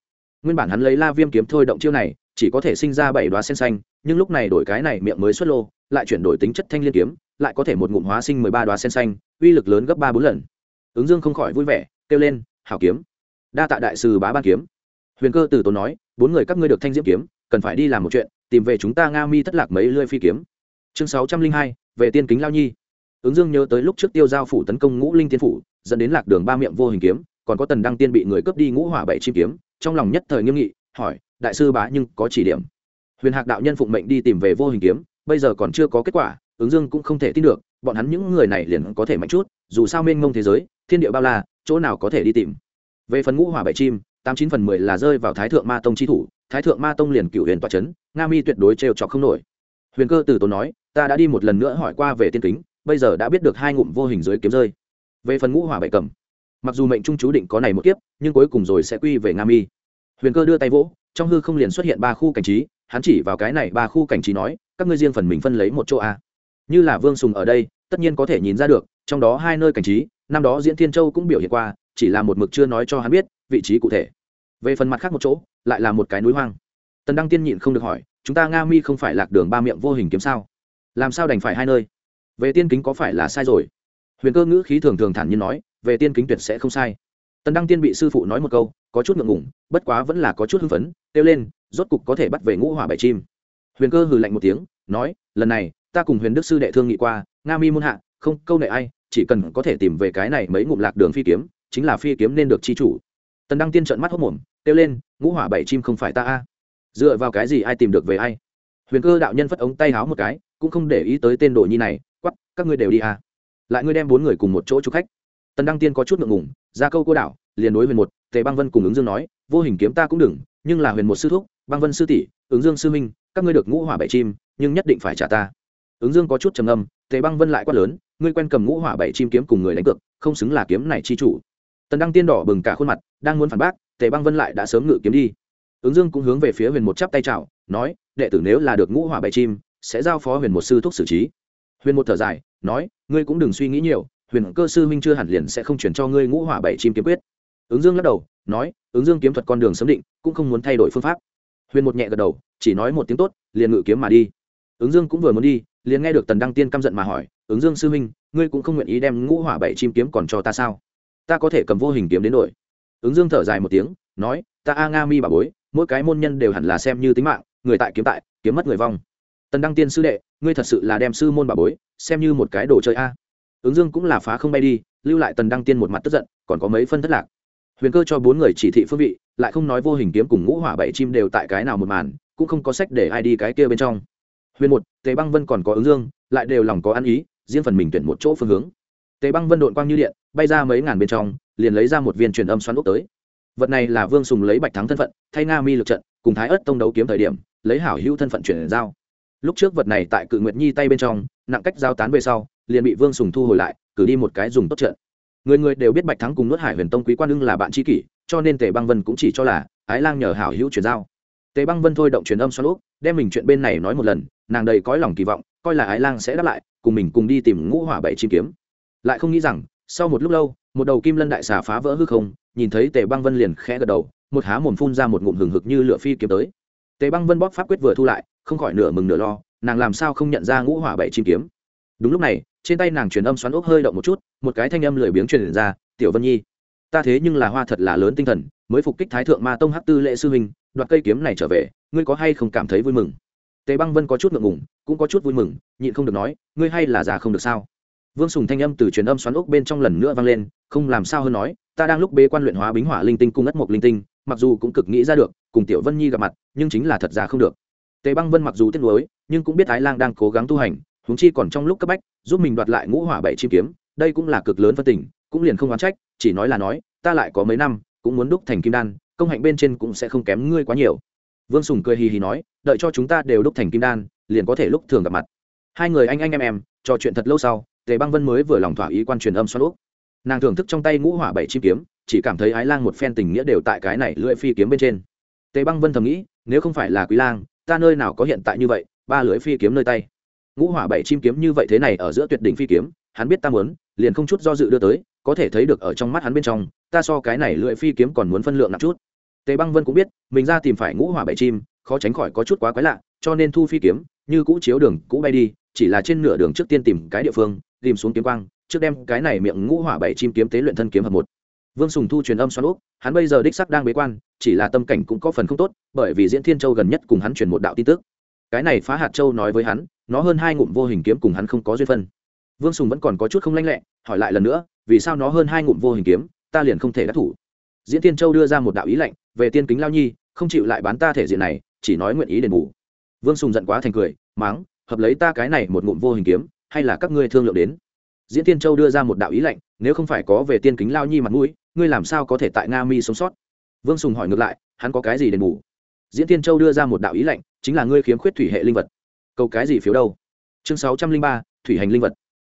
Nguyên bản hắn lấy la viêm kiếm thôi động chiêu này, chỉ có thể sinh ra bảy đoá sen xanh, nhưng lúc này đổi cái này miệng mới xuất lô, lại chuyển đổi tính chất thanh liên kiếm, lại có thể một ngụm hóa sinh mười ba đoá sen xanh, uy lực lớn gấp ba bốn lần. Ứng dương không khỏi vui vẻ, kêu lên, hảo kiếm, đa tạ đại sư bá ban kiếm. Huyền cơ từ tốn nói, bốn người các ngươi được thanh diễm kiếm, cần phải đi làm một chuyện, tìm về chúng ta nga mi thất lạc mấy lưỡi phi kiếm. Chương sáu trăm linh hai, về tiên kính lao nhi ứng dương nhớ tới lúc trước tiêu giao phủ tấn công ngũ linh tiên phủ, dẫn đến lạc đường ba miệng vô hình kiếm, còn có tần đăng tiên bị người cướp đi ngũ hỏa bảy chim kiếm, trong lòng nhất thời nghiêm nghị, hỏi, đại sư bá, nhưng có chỉ điểm? Huyền hạc đạo nhân phụng mệnh đi tìm về vô hình kiếm, bây giờ còn chưa có kết quả, ứng dương cũng không thể tin được, bọn hắn những người này liền có thể mạnh chút, dù sao mênh mông thế giới, thiên địa bao la, chỗ nào có thể đi tìm? Về phần ngũ hỏa bảy chim, tám chín phần mười là rơi vào thái thượng ma tông chi thủ, thái thượng ma tông liền cựu huyền tòa c h ấ n nga mi tuyệt đối trêu trọc không nổi. Huyền cơ từ tốn nói, ta đã đi một lần nữa hỏi qua về tiên kính bây giờ đã biết được hai ngụm vô hình dưới kiếm rơi. Về phần ngũ hỏa bảy cầm, mặc dù mệnh trung chú định có này một kiếp, nhưng cuối cùng rồi sẽ quy về nga mi. Huyền cơ đưa tay vỗ, trong hư không liền xuất hiện ba khu cảnh trí, hắn chỉ vào cái này ba khu cảnh trí nói, các ngươi riêng phần mình phân lấy một chỗ a. Như là vương sùng ở đây, tất nhiên có thể nhìn ra được, trong đó hai nơi cảnh trí, năm đó diễn thiên châu cũng biểu hiện qua, chỉ là một mực chưa nói cho hắn biết, vị trí cụ thể. Về phần mặt khác một chỗ, lại là một cái núi hoang. Tần đăng tiên nhịn không được hỏi, chúng ta nga mi không phải lạc đường ba miệng vô hình kiếm sao? Làm sao đành phải hai nơi? Về tiên kính có phải là sai rồi? Huyền cơ ngữ khí thường thường thản nhiên nói, về tiên kính tuyệt sẽ không sai. Tần đăng tiên bị sư phụ nói một câu, có chút ngượng ngủng bất quá vẫn là có chút hưng phấn, kêu lên, rốt cục có thể bắt về ngũ hỏa bảy chim. Huyền cơ hừ lạnh một tiếng, nói, lần này, ta cùng huyền đức sư đệ thương nghị qua, nga mi muôn hạ, không câu nệ ai, chỉ cần có thể tìm về cái này mấy ngụm lạc đường phi kiếm, chính là phi kiếm nên được chi chủ. Tần đăng tiên trợn mắt hốc mồm, kêu lên, ngũ hỏa bảy chim không phải ta a. Dựa vào cái gì ai tìm được về ai? Huyền cơ đạo nhân phất ống tay háo một cái, cũng không để ý tới tên đồ nhi này các ngươi đều đi à? lại ngươi đem bốn người cùng một chỗ chụp khách. Tần đăng tiên có chút ngượng ngùng, ra câu cô đảo, liền đối huyền một, tề băng vân cùng ứng dương nói, vô hình kiếm ta cũng đừng, nhưng là huyền một sư thúc, băng vân sư tỷ, ứng dương sư minh các ngươi được ngũ hỏa bảy chim, nhưng nhất định phải trả ta. Ứng dương có chút trầm âm tề băng vân lại quát lớn, ngươi quen cầm ngũ hỏa bảy chim kiếm cùng người đánh cược, không xứng là kiếm này chi chủ. Tần đăng tiên đỏ bừng cả khuôn mặt, đang muốn phản bác, tề băng vân lại đã sớm ngự kiếm đi. Ứng dương cũng hướng về phía huyền một chắp tay chào, nói, đệ tử nếu là được ngũ hỏa bảy chim, sẽ giao phó huyền một sư thúc xử trí. Huyền một thở dài nói, ngươi cũng đừng suy nghĩ nhiều, huyền cơ sư minh chưa hẳn liền sẽ không chuyển cho ngươi ngũ hỏa bảy chim kiếm quyết. Ứng dương lắc đầu, nói, ứng dương kiếm thuật con đường sớm định, cũng không muốn thay đổi phương pháp. Huyền một nhẹ gật đầu, chỉ nói một tiếng tốt, liền ngự kiếm mà đi. Ứng dương cũng vừa muốn đi, liền nghe được tần đăng tiên căm giận mà hỏi, ứng dương sư minh, ngươi cũng không nguyện ý đem ngũ hỏa bảy chim kiếm còn cho ta sao? Ta có thể cầm vô hình kiếm đến đổi. Ứng dương thở dài một tiếng, nói, ta a nga mi bà bối, mỗi cái môn nhân đều hẳn là xem như tính mạng, người tại kiếm tại, kiếm mất người vong tần đăng tiên sư đệ, ngươi thật sự là đem sư môn bà bối, xem như một cái đồ chơi a. Ứng dương cũng là phá không bay đi, lưu lại tần đăng tiên một mặt tức giận, còn có mấy phân thất lạc. Huyền cơ cho bốn người chỉ thị phương vị, lại không nói vô hình kiếm cùng ngũ hỏa bảy chim đều tại cái nào một màn, cũng không có sách để ai đi cái kia bên trong. Huyền một, tề băng vân còn có ứng dương, lại đều lòng có ăn ý, riêng phần mình tuyển một chỗ phương hướng. Tề băng vân đội quang như điện, bay ra mấy ngàn bên trong, liền lấy ra một viên truyền âm xoắn ốc tới. Vật này là vương sùng lấy bạch thắng thân phận, thay nga mi lực trận, cùng thái ớt tông đấu kiếm thời điểm, lấy hảo hữu thân phận chuyển giao lúc trước vật này tại cự nguyệt nhi tay bên trong, nặng cách giao tán về sau, liền bị vương sùng thu hồi lại, cử đi một cái dùng tốt trận. Người người đều biết bạch thắng cùng nuốt hải huyền tông quý quan ưng là bạn tri kỷ, cho nên tề băng vân cũng chỉ cho là ái lang nhờ hảo hữu chuyển giao. Tề băng vân thôi động truyền âm xoắn ốc, đem mình chuyện bên này nói một lần, nàng đầy cõi lòng kỳ vọng, coi là ái lang sẽ đáp lại, cùng mình cùng đi tìm ngũ hỏa bảy chim kiếm. Lại không nghĩ rằng, sau một lúc lâu, một đầu kim lân đại xà phá vỡ hư không, nhìn thấy tề băng vân liền khẽ gật đầu, một há mồm phun ra một ngụm hừng hực như lửa phi kiếm tới. Tề băng vân bóp pháp quyết vừa thu lại không khỏi nửa mừng nửa lo, nàng làm sao không nhận ra ngũ hỏa bảy chim kiếm. Đúng lúc này, trên tay nàng truyền âm xoắn ốc hơi động một chút, một cái thanh âm lười biếng truyền ra, tiểu vân nhi, ta thế nhưng là hoa thật là lớn tinh thần, mới phục kích thái thượng ma tông hắc tư lệ sư huynh, đoạt cây kiếm này trở về, ngươi có hay không cảm thấy vui mừng? Tề băng vân có chút ngượng ngùng, cũng có chút vui mừng, nhịn không được nói, ngươi hay là già không được sao? Vương sùng thanh âm từ truyền âm xoắn ốc bên trong lần nữa vang lên, không làm sao hơn nói, ta đang lúc bế quan luyện hóa bính hỏa linh tinh cung ất mộc linh tinh, mặc dù cũng cực nghĩ ra được, cùng tiểu vân nhi gặp mặt, nhưng chính là thật ra không được tề băng vân mặc dù tiếc nuối, nhưng cũng biết thái lang đang cố gắng tu hành, huống chi còn trong lúc cấp bách, giúp mình đoạt lại ngũ hỏa bảy chim kiếm, đây cũng là cực lớn phân tình, cũng liền không oán trách, chỉ nói là nói, ta lại có mấy năm, cũng muốn đúc thành kim đan, công hạnh bên trên cũng sẽ không kém ngươi quá nhiều. Vương sùng cười hì hì nói, đợi cho chúng ta đều đúc thành kim đan, liền có thể lúc thường gặp mặt. Hai người anh anh em em, trò chuyện thật lâu sau, tề băng vân mới vừa lòng thỏa ý quan truyền âm xoan úp nàng thưởng thức trong tay ngũ hỏa bảy chim kiếm, chỉ cảm thấy ái lang một phen tình nghĩa đều tại cái này lưỡi phi kiếm bên trên. Tề băng vân thầm nghĩ, nếu không phải là quý lang ta nơi nào có hiện tại như vậy, ba lưỡi phi kiếm nơi tay. Ngũ hỏa bảy chim kiếm như vậy thế này ở giữa tuyệt đỉnh phi kiếm, hắn biết ta muốn, liền không chút do dự đưa tới, có thể thấy được ở trong mắt hắn bên trong, ta so cái này lưỡi phi kiếm còn muốn phân lượng nặng chút. Tề băng vân cũng biết, mình ra tìm phải ngũ hỏa bảy chim, khó tránh khỏi có chút quá quái lạ, cho nên thu phi kiếm, như cũ chiếu đường, cũ bay đi, chỉ là trên nửa đường trước tiên tìm cái địa phương, tìm xuống kiếm quang, trước đem cái này miệng ngũ hỏa bảy chim kiếm tế luyện thân kiếm hợp một vương sùng thu truyền âm xoắn úp, hắn bây giờ đích sắc đang bế quan, chỉ là tâm cảnh cũng có phần không tốt, bởi vì diễn thiên châu gần nhất cùng hắn truyền một đạo tin tức. Cái này phá hạt châu nói với hắn, nó hơn hai ngụm vô hình kiếm cùng hắn không có duyên phân. Vương sùng vẫn còn có chút không lanh lẹ, hỏi lại lần nữa, vì sao nó hơn hai ngụm vô hình kiếm, ta liền không thể đắc thủ? Diễn tiên châu đưa ra một đạo ý lệnh về tiên kính lao nhi, không chịu lại bán ta thể diện này, chỉ nói nguyện ý đền bù. Vương sùng giận quá thành cười máng hợp lấy ta cái này một ngụm vô hình kiếm, hay là các ngươi thương lượng đến? Diễn tiên châu đưa ra một đạo ý lệnh nếu không phải có về tiên kính lao nhi mặt mũi ngươi làm sao có thể tại nga mi sống sót? Vương sùng hỏi ngược lại, hắn có cái gì đền bù? Diễn tiên châu đưa ra một đạo ý lệnh chính là ngươi khiếm khuyết thủy hệ linh vật. Câu cái gì phiếu đâu? Chương sáu trăm linh ba, thủy hành linh vật.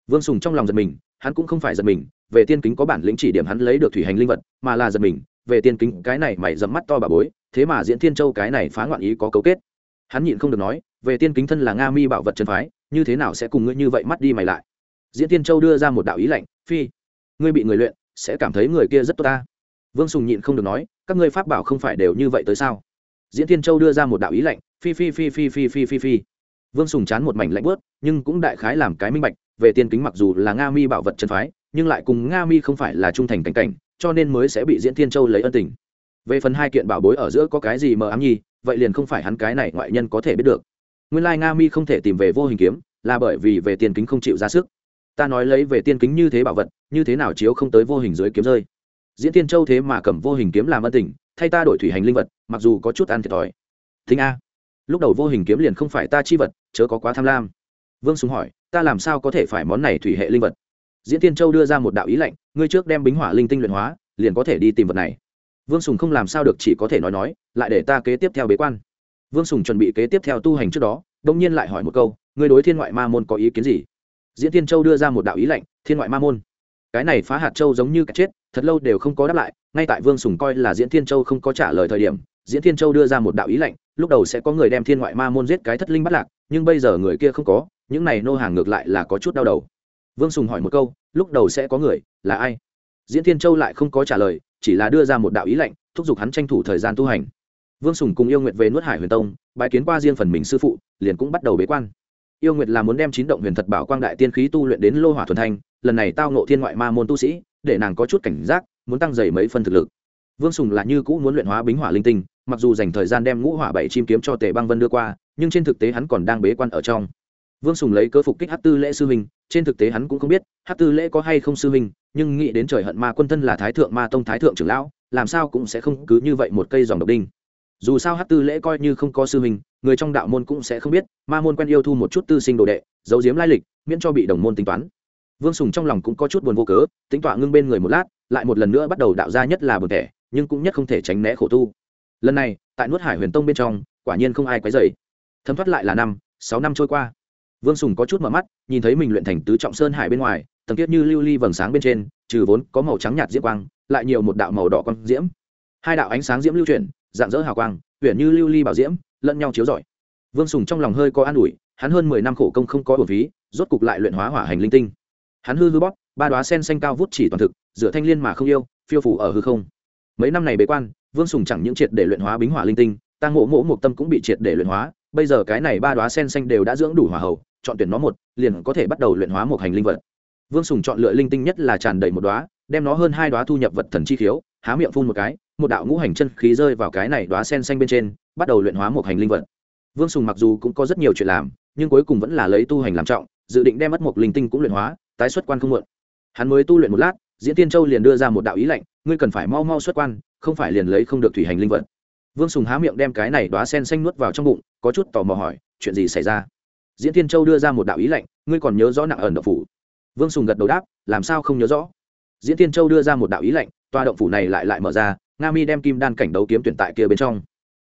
Vương sùng trong lòng giật mình, hắn cũng không phải giật mình, về tiên kính có bản lĩnh chỉ điểm hắn lấy được thủy hành linh vật, mà là giật mình, về tiên kính cái này mày dẫm mắt to bà bối, thế mà diễn thiên châu cái này phá ngoạn ý có cấu kết. Hắn nhịn không được nói, về tiên kính thân là nga mi bảo vật trần phái, như thế nào sẽ cùng ngươi như vậy mắt đi mày lại? Diễn tiên châu đưa ra một đạo ý lạnh, phi, ngươi bị người luyện sẽ cảm thấy người kia rất tốt ta. Vương sùng nhịn không được nói, các ngươi pháp bảo không phải đều như vậy tới sao? Diễn Thiên châu đưa ra một đạo ý lạnh, phi phi phi phi phi phi phi phi. Vương sùng chán một mảnh lạnh bớt nhưng cũng đại khái làm cái minh bạch, về tiên kính mặc dù là nga mi bảo vật chân phái, nhưng lại cùng nga mi không phải là trung thành cảnh cảnh, cho nên mới sẽ bị diễn thiên châu lấy ân tình. Về phần hai kiện bảo bối ở giữa có cái gì mờ ám nhi, vậy liền không phải hắn cái này ngoại nhân có thể biết được. Nguyên lai nga mi không thể tìm về vô hình kiếm, là bởi vì về tiền kính không chịu ra sức ta nói lấy về tiên kính như thế bảo vật, như thế nào chiếu không tới vô hình dưới kiếm rơi. Diễn tiên châu thế mà cầm vô hình kiếm làm ân tình, thay ta đổi thủy hành linh vật, mặc dù có chút ăn thiệt thòi. Thính a, lúc đầu vô hình kiếm liền không phải ta chi vật, chớ có quá tham lam. Vương súng hỏi, ta làm sao có thể phải món này thủy hệ linh vật? Diễn tiên châu đưa ra một đạo ý lệnh ngươi trước đem bính hỏa linh tinh luyện hóa, liền có thể đi tìm vật này. Vương sùng không làm sao được chỉ có thể nói nói, lại để ta kế tiếp theo bế quan. Vương sùng chuẩn bị kế tiếp theo tu hành trước đó đông nhiên lại hỏi một câu, ngươi đối thiên ngoại ma môn có ý kiến gì? Diễn tiên châu đưa ra một đạo ý lệnh, thiên ngoại ma môn. Cái này phá hạt châu giống như cái chết, thật lâu đều không có đáp lại, ngay tại vương sùng coi là diễn thiên châu không có trả lời thời điểm, diễn thiên châu đưa ra một đạo ý lệnh, lúc đầu sẽ có người đem thiên ngoại ma môn giết cái thất linh bắt lạc, nhưng bây giờ người kia không có, những này nô hàng ngược lại là có chút đau đầu. Vương sùng hỏi một câu, lúc đầu sẽ có người, là ai? Diễn thiên châu lại không có trả lời, chỉ là đưa ra một đạo ý lệnh, thúc giục hắn tranh thủ thời gian tu hành. Vương sùng cùng yêu nguyện về nuốt hải huyền tông bãi kiến qua riêng phần mình sư phụ, liền cũng bắt đầu bế quan yêu nguyệt là muốn đem chín động huyền thật bảo quang đại tiên khí tu luyện đến lô hỏa thuần thanh, lần này tao nộ thiên ngoại ma môn tu sĩ, để nàng có chút cảnh giác, muốn tăng dày mấy phân thực lực. Vương sùng là như cũ muốn luyện hóa bính hỏa linh tinh, mặc dù dành thời gian đem ngũ hỏa bảy chim kiếm cho tề băng vân đưa qua, nhưng trên thực tế hắn còn đang bế quan ở trong. Vương sùng lấy cớ phục kích hát tư lễ sư huynh, trên thực tế hắn cũng không biết hát tư lễ có hay không sư huynh, nhưng nghĩ đến trời hận ma quân thân là thái thượng ma tông thái thượng trưởng lão, làm sao cũng sẽ không cứ như vậy một cây dòng độc đinh. Dù sao hát tư lễ coi như không có sư huynh người trong đạo môn cũng sẽ không biết, ma môn quen yêu thu một chút tư sinh đồ đệ, giấu diếm lai lịch, miễn cho bị đồng môn tính toán. Vương sùng trong lòng cũng có chút buồn vô cớ, tính tọa ngưng bên người một lát, lại một lần nữa bắt đầu đạo ra nhất là buồn thẻ nhưng cũng nhất không thể tránh né khổ tu. Lần này, tại nuốt hải huyền tông bên trong, quả nhiên không ai quấy dày thấm thoát lại là năm, sáu năm trôi qua. Vương sùng có chút mở mắt, nhìn thấy mình luyện thành tứ trọng sơn hải bên ngoài, tầng tiết như lưu ly vầng sáng bên trên, trừ vốn có màu trắng nhạt diễm quang, lại nhiều một đạo màu đỏ con diễm. Hai đạo ánh sáng diễm lưu chuyển, dạng dỡ hào quang huyện như lưu ly bảo diễm lẫn nhau chiếu rọi vương sùng trong lòng hơi có an ủi hắn hơn mười năm khổ công không có bổ phí rốt cục lại luyện hóa hỏa hành linh tinh. Hắn hư hư bóp ba đoá sen xanh cao vút chỉ toàn thực dựa thanh liên mà không yêu phiêu phủ ở hư không. Mấy năm này bế quan vương sùng chẳng những triệt để luyện hóa bính hỏa linh tinh tăng ngộ ngộ một tâm cũng bị triệt để luyện hóa bây giờ cái này ba đoá sen xanh đều đã dưỡng đủ hỏa hầu, chọn tuyển nó một liền có thể bắt đầu luyện hóa một hành linh vật. Vương sùng chọn lựa linh tinh nhất là tràn đầy một đoá đem nó hơn hai đoá thu nhập vật thần chi khiếu há miệng phun một cái một đạo ngũ hành chân khí rơi vào cái này đoá sen xanh bên trên bắt đầu luyện hóa một hành linh vật. Vương sùng mặc dù cũng có rất nhiều chuyện làm, nhưng cuối cùng vẫn là lấy tu hành làm trọng, dự định đem mất một linh tinh cũng luyện hóa, tái xuất quan không muộn. Hắn mới tu luyện một lát, diễn tiên châu liền đưa ra một đạo ý lệnh, ngươi cần phải mau mau xuất quan, không phải liền lấy không được thủy hành linh vật. Vương sùng há miệng đem cái này đoá sen xanh nuốt vào trong bụng, có chút tò mò hỏi, chuyện gì xảy ra? Diễn tiên châu đưa ra một đạo ý lệnh, ngươi còn nhớ rõ nặng ẩn động phủ? Vương sùng gật đầu đáp, làm sao không nhớ rõ? Diễn tiên châu đưa ra một đạo ý lệnh, tòa động phủ này lại lại mở ra, nga mi đem kim đan cảnh đấu kiếm tuyển tại kia bên trong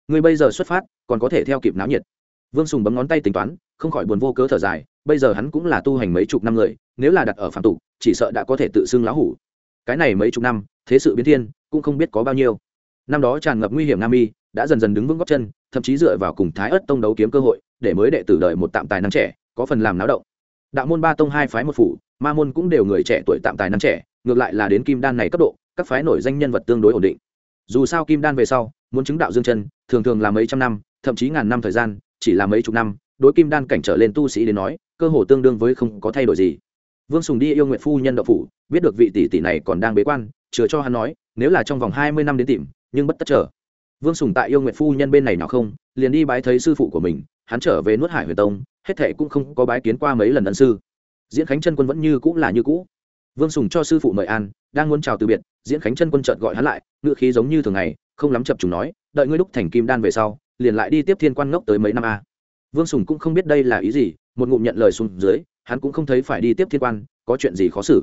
ngươi bây giờ xuất phát, còn có thể theo kịp náo nhiệt. Vương sùng bấm ngón tay tính toán, không khỏi buồn vô cớ thở dài, bây giờ hắn cũng là tu hành mấy chục năm người, nếu là đặt ở phạm tục, chỉ sợ đã có thể tự xưng lão hủ. Cái này mấy chục năm, thế sự biến thiên, cũng không biết có bao nhiêu. Năm đó tràn ngập nguy hiểm nam y đã dần dần đứng vững góc chân, thậm chí dựa vào cùng thái ất tông đấu kiếm cơ hội, để mới đệ tử đợi một tạm tài năng trẻ, có phần làm náo động. Đạo môn ba tông hai phái một phủ, ma môn cũng đều người trẻ tuổi tạm tài năng trẻ, ngược lại là đến kim đan này cấp độ, các phái nổi danh nhân vật tương đối ổn định dù sao kim đan về sau, muốn chứng đạo dương chân, thường thường là mấy trăm năm, thậm chí ngàn năm thời gian, chỉ là mấy chục năm, đối kim đan cảnh trở lên tu sĩ đến nói, cơ hồ tương đương với không có thay đổi gì. Vương sùng đi yêu nguyện phu nhân đậu phủ, biết được vị tỷ tỷ này còn đang bế quan, chừa cho hắn nói, nếu là trong vòng hai mươi năm đến tìm, nhưng bất tất trở vương sùng tại yêu nguyện phu nhân bên này nào không, liền đi bái thấy sư phụ của mình, hắn trở về nuốt hải huyền tông, hết thệ cũng không có bái kiến qua mấy lần ân sư. Diễn khánh chân quân vẫn như cũ là như cũ. Vương sùng cho sư phụ mời an, đang muốn chào từ biệt, diễn khánh chân quân chợt gọi hắn lại ngữ khí giống như thường ngày, không lắm chập chúng nói, đợi ngươi đúc thành kim đan về sau, liền lại đi tiếp thiên quan ngốc tới mấy năm a. Vương sùng cũng không biết đây là ý gì, một ngụm nhận lời xuống dưới, hắn cũng không thấy phải đi tiếp thiên quan, có chuyện gì khó xử.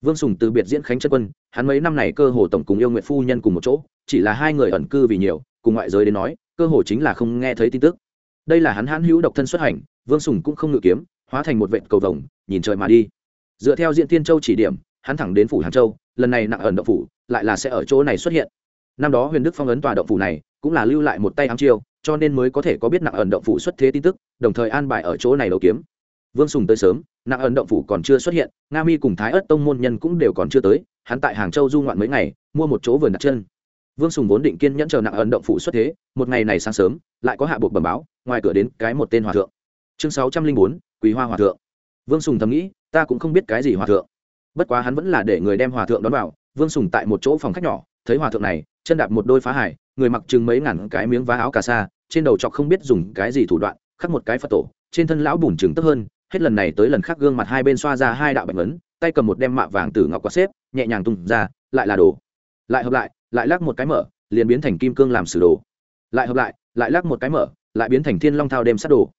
Vương sùng từ biệt diễn khánh chân quân, hắn mấy năm này cơ hồ tổng cùng yêu nguyện phu nhân cùng một chỗ, chỉ là hai người ẩn cư vì nhiều, cùng ngoại giới đến nói, cơ hồ chính là không nghe thấy tin tức. Đây là hắn hãn hữu độc thân xuất hành, vương sùng cũng không ngự kiếm, hóa thành một vệt cầu vồng, nhìn trời mà đi. Dựa theo diện tiên châu chỉ điểm hắn thẳng đến phủ hàng châu, lần này nặng ẩn động phủ, lại là sẽ ở chỗ này xuất hiện. Năm đó huyền đức phong ấn tòa động phủ này, cũng là lưu lại một tay ám chiêu, cho nên mới có thể có biết nặng ẩn động phủ xuất thế tin tức, đồng thời an bài ở chỗ này đấu kiếm. Vương sùng tới sớm, nặng ẩn động phủ còn chưa xuất hiện, nga mi cùng thái ất tông môn nhân cũng đều còn chưa tới, hắn tại hàng châu du ngoạn mấy ngày, mua một chỗ vườn đặt chân. Vương sùng vốn định kiên nhẫn chờ nặng ẩn động phủ xuất thế, một ngày này sáng sớm, lại có hạ buộc bẩm báo, ngoài cửa đến cái một tên hòa thượng. Chương sáu trăm linh bốn, quý hoa hòa thượng. Vương sùng thầm nghĩ, ta cũng không biết cái gì hòa thượng bất quá hắn vẫn là để người đem hòa thượng đón vào, vương sùng tại một chỗ phòng khách nhỏ, thấy hòa thượng này, chân đạp một đôi phá hải, người mặc chừng mấy ngàn cái miếng vá áo cà sa, trên đầu chọc không biết dùng cái gì thủ đoạn, khắc một cái phật tổ, trên thân lão bùn chừng tức hơn, hết lần này tới lần khác gương mặt hai bên xoa ra hai đạo bạch ấn tay cầm một đem mạ vàng từ ngọc quạt xếp, nhẹ nhàng tung ra, lại là đồ. Lại hợp lại lại lắc một cái mở, liền biến thành kim cương làm sử đồ. Lại hợp lại lại lắc một cái mở, lại biến thành thiên long thao đem sát đồ.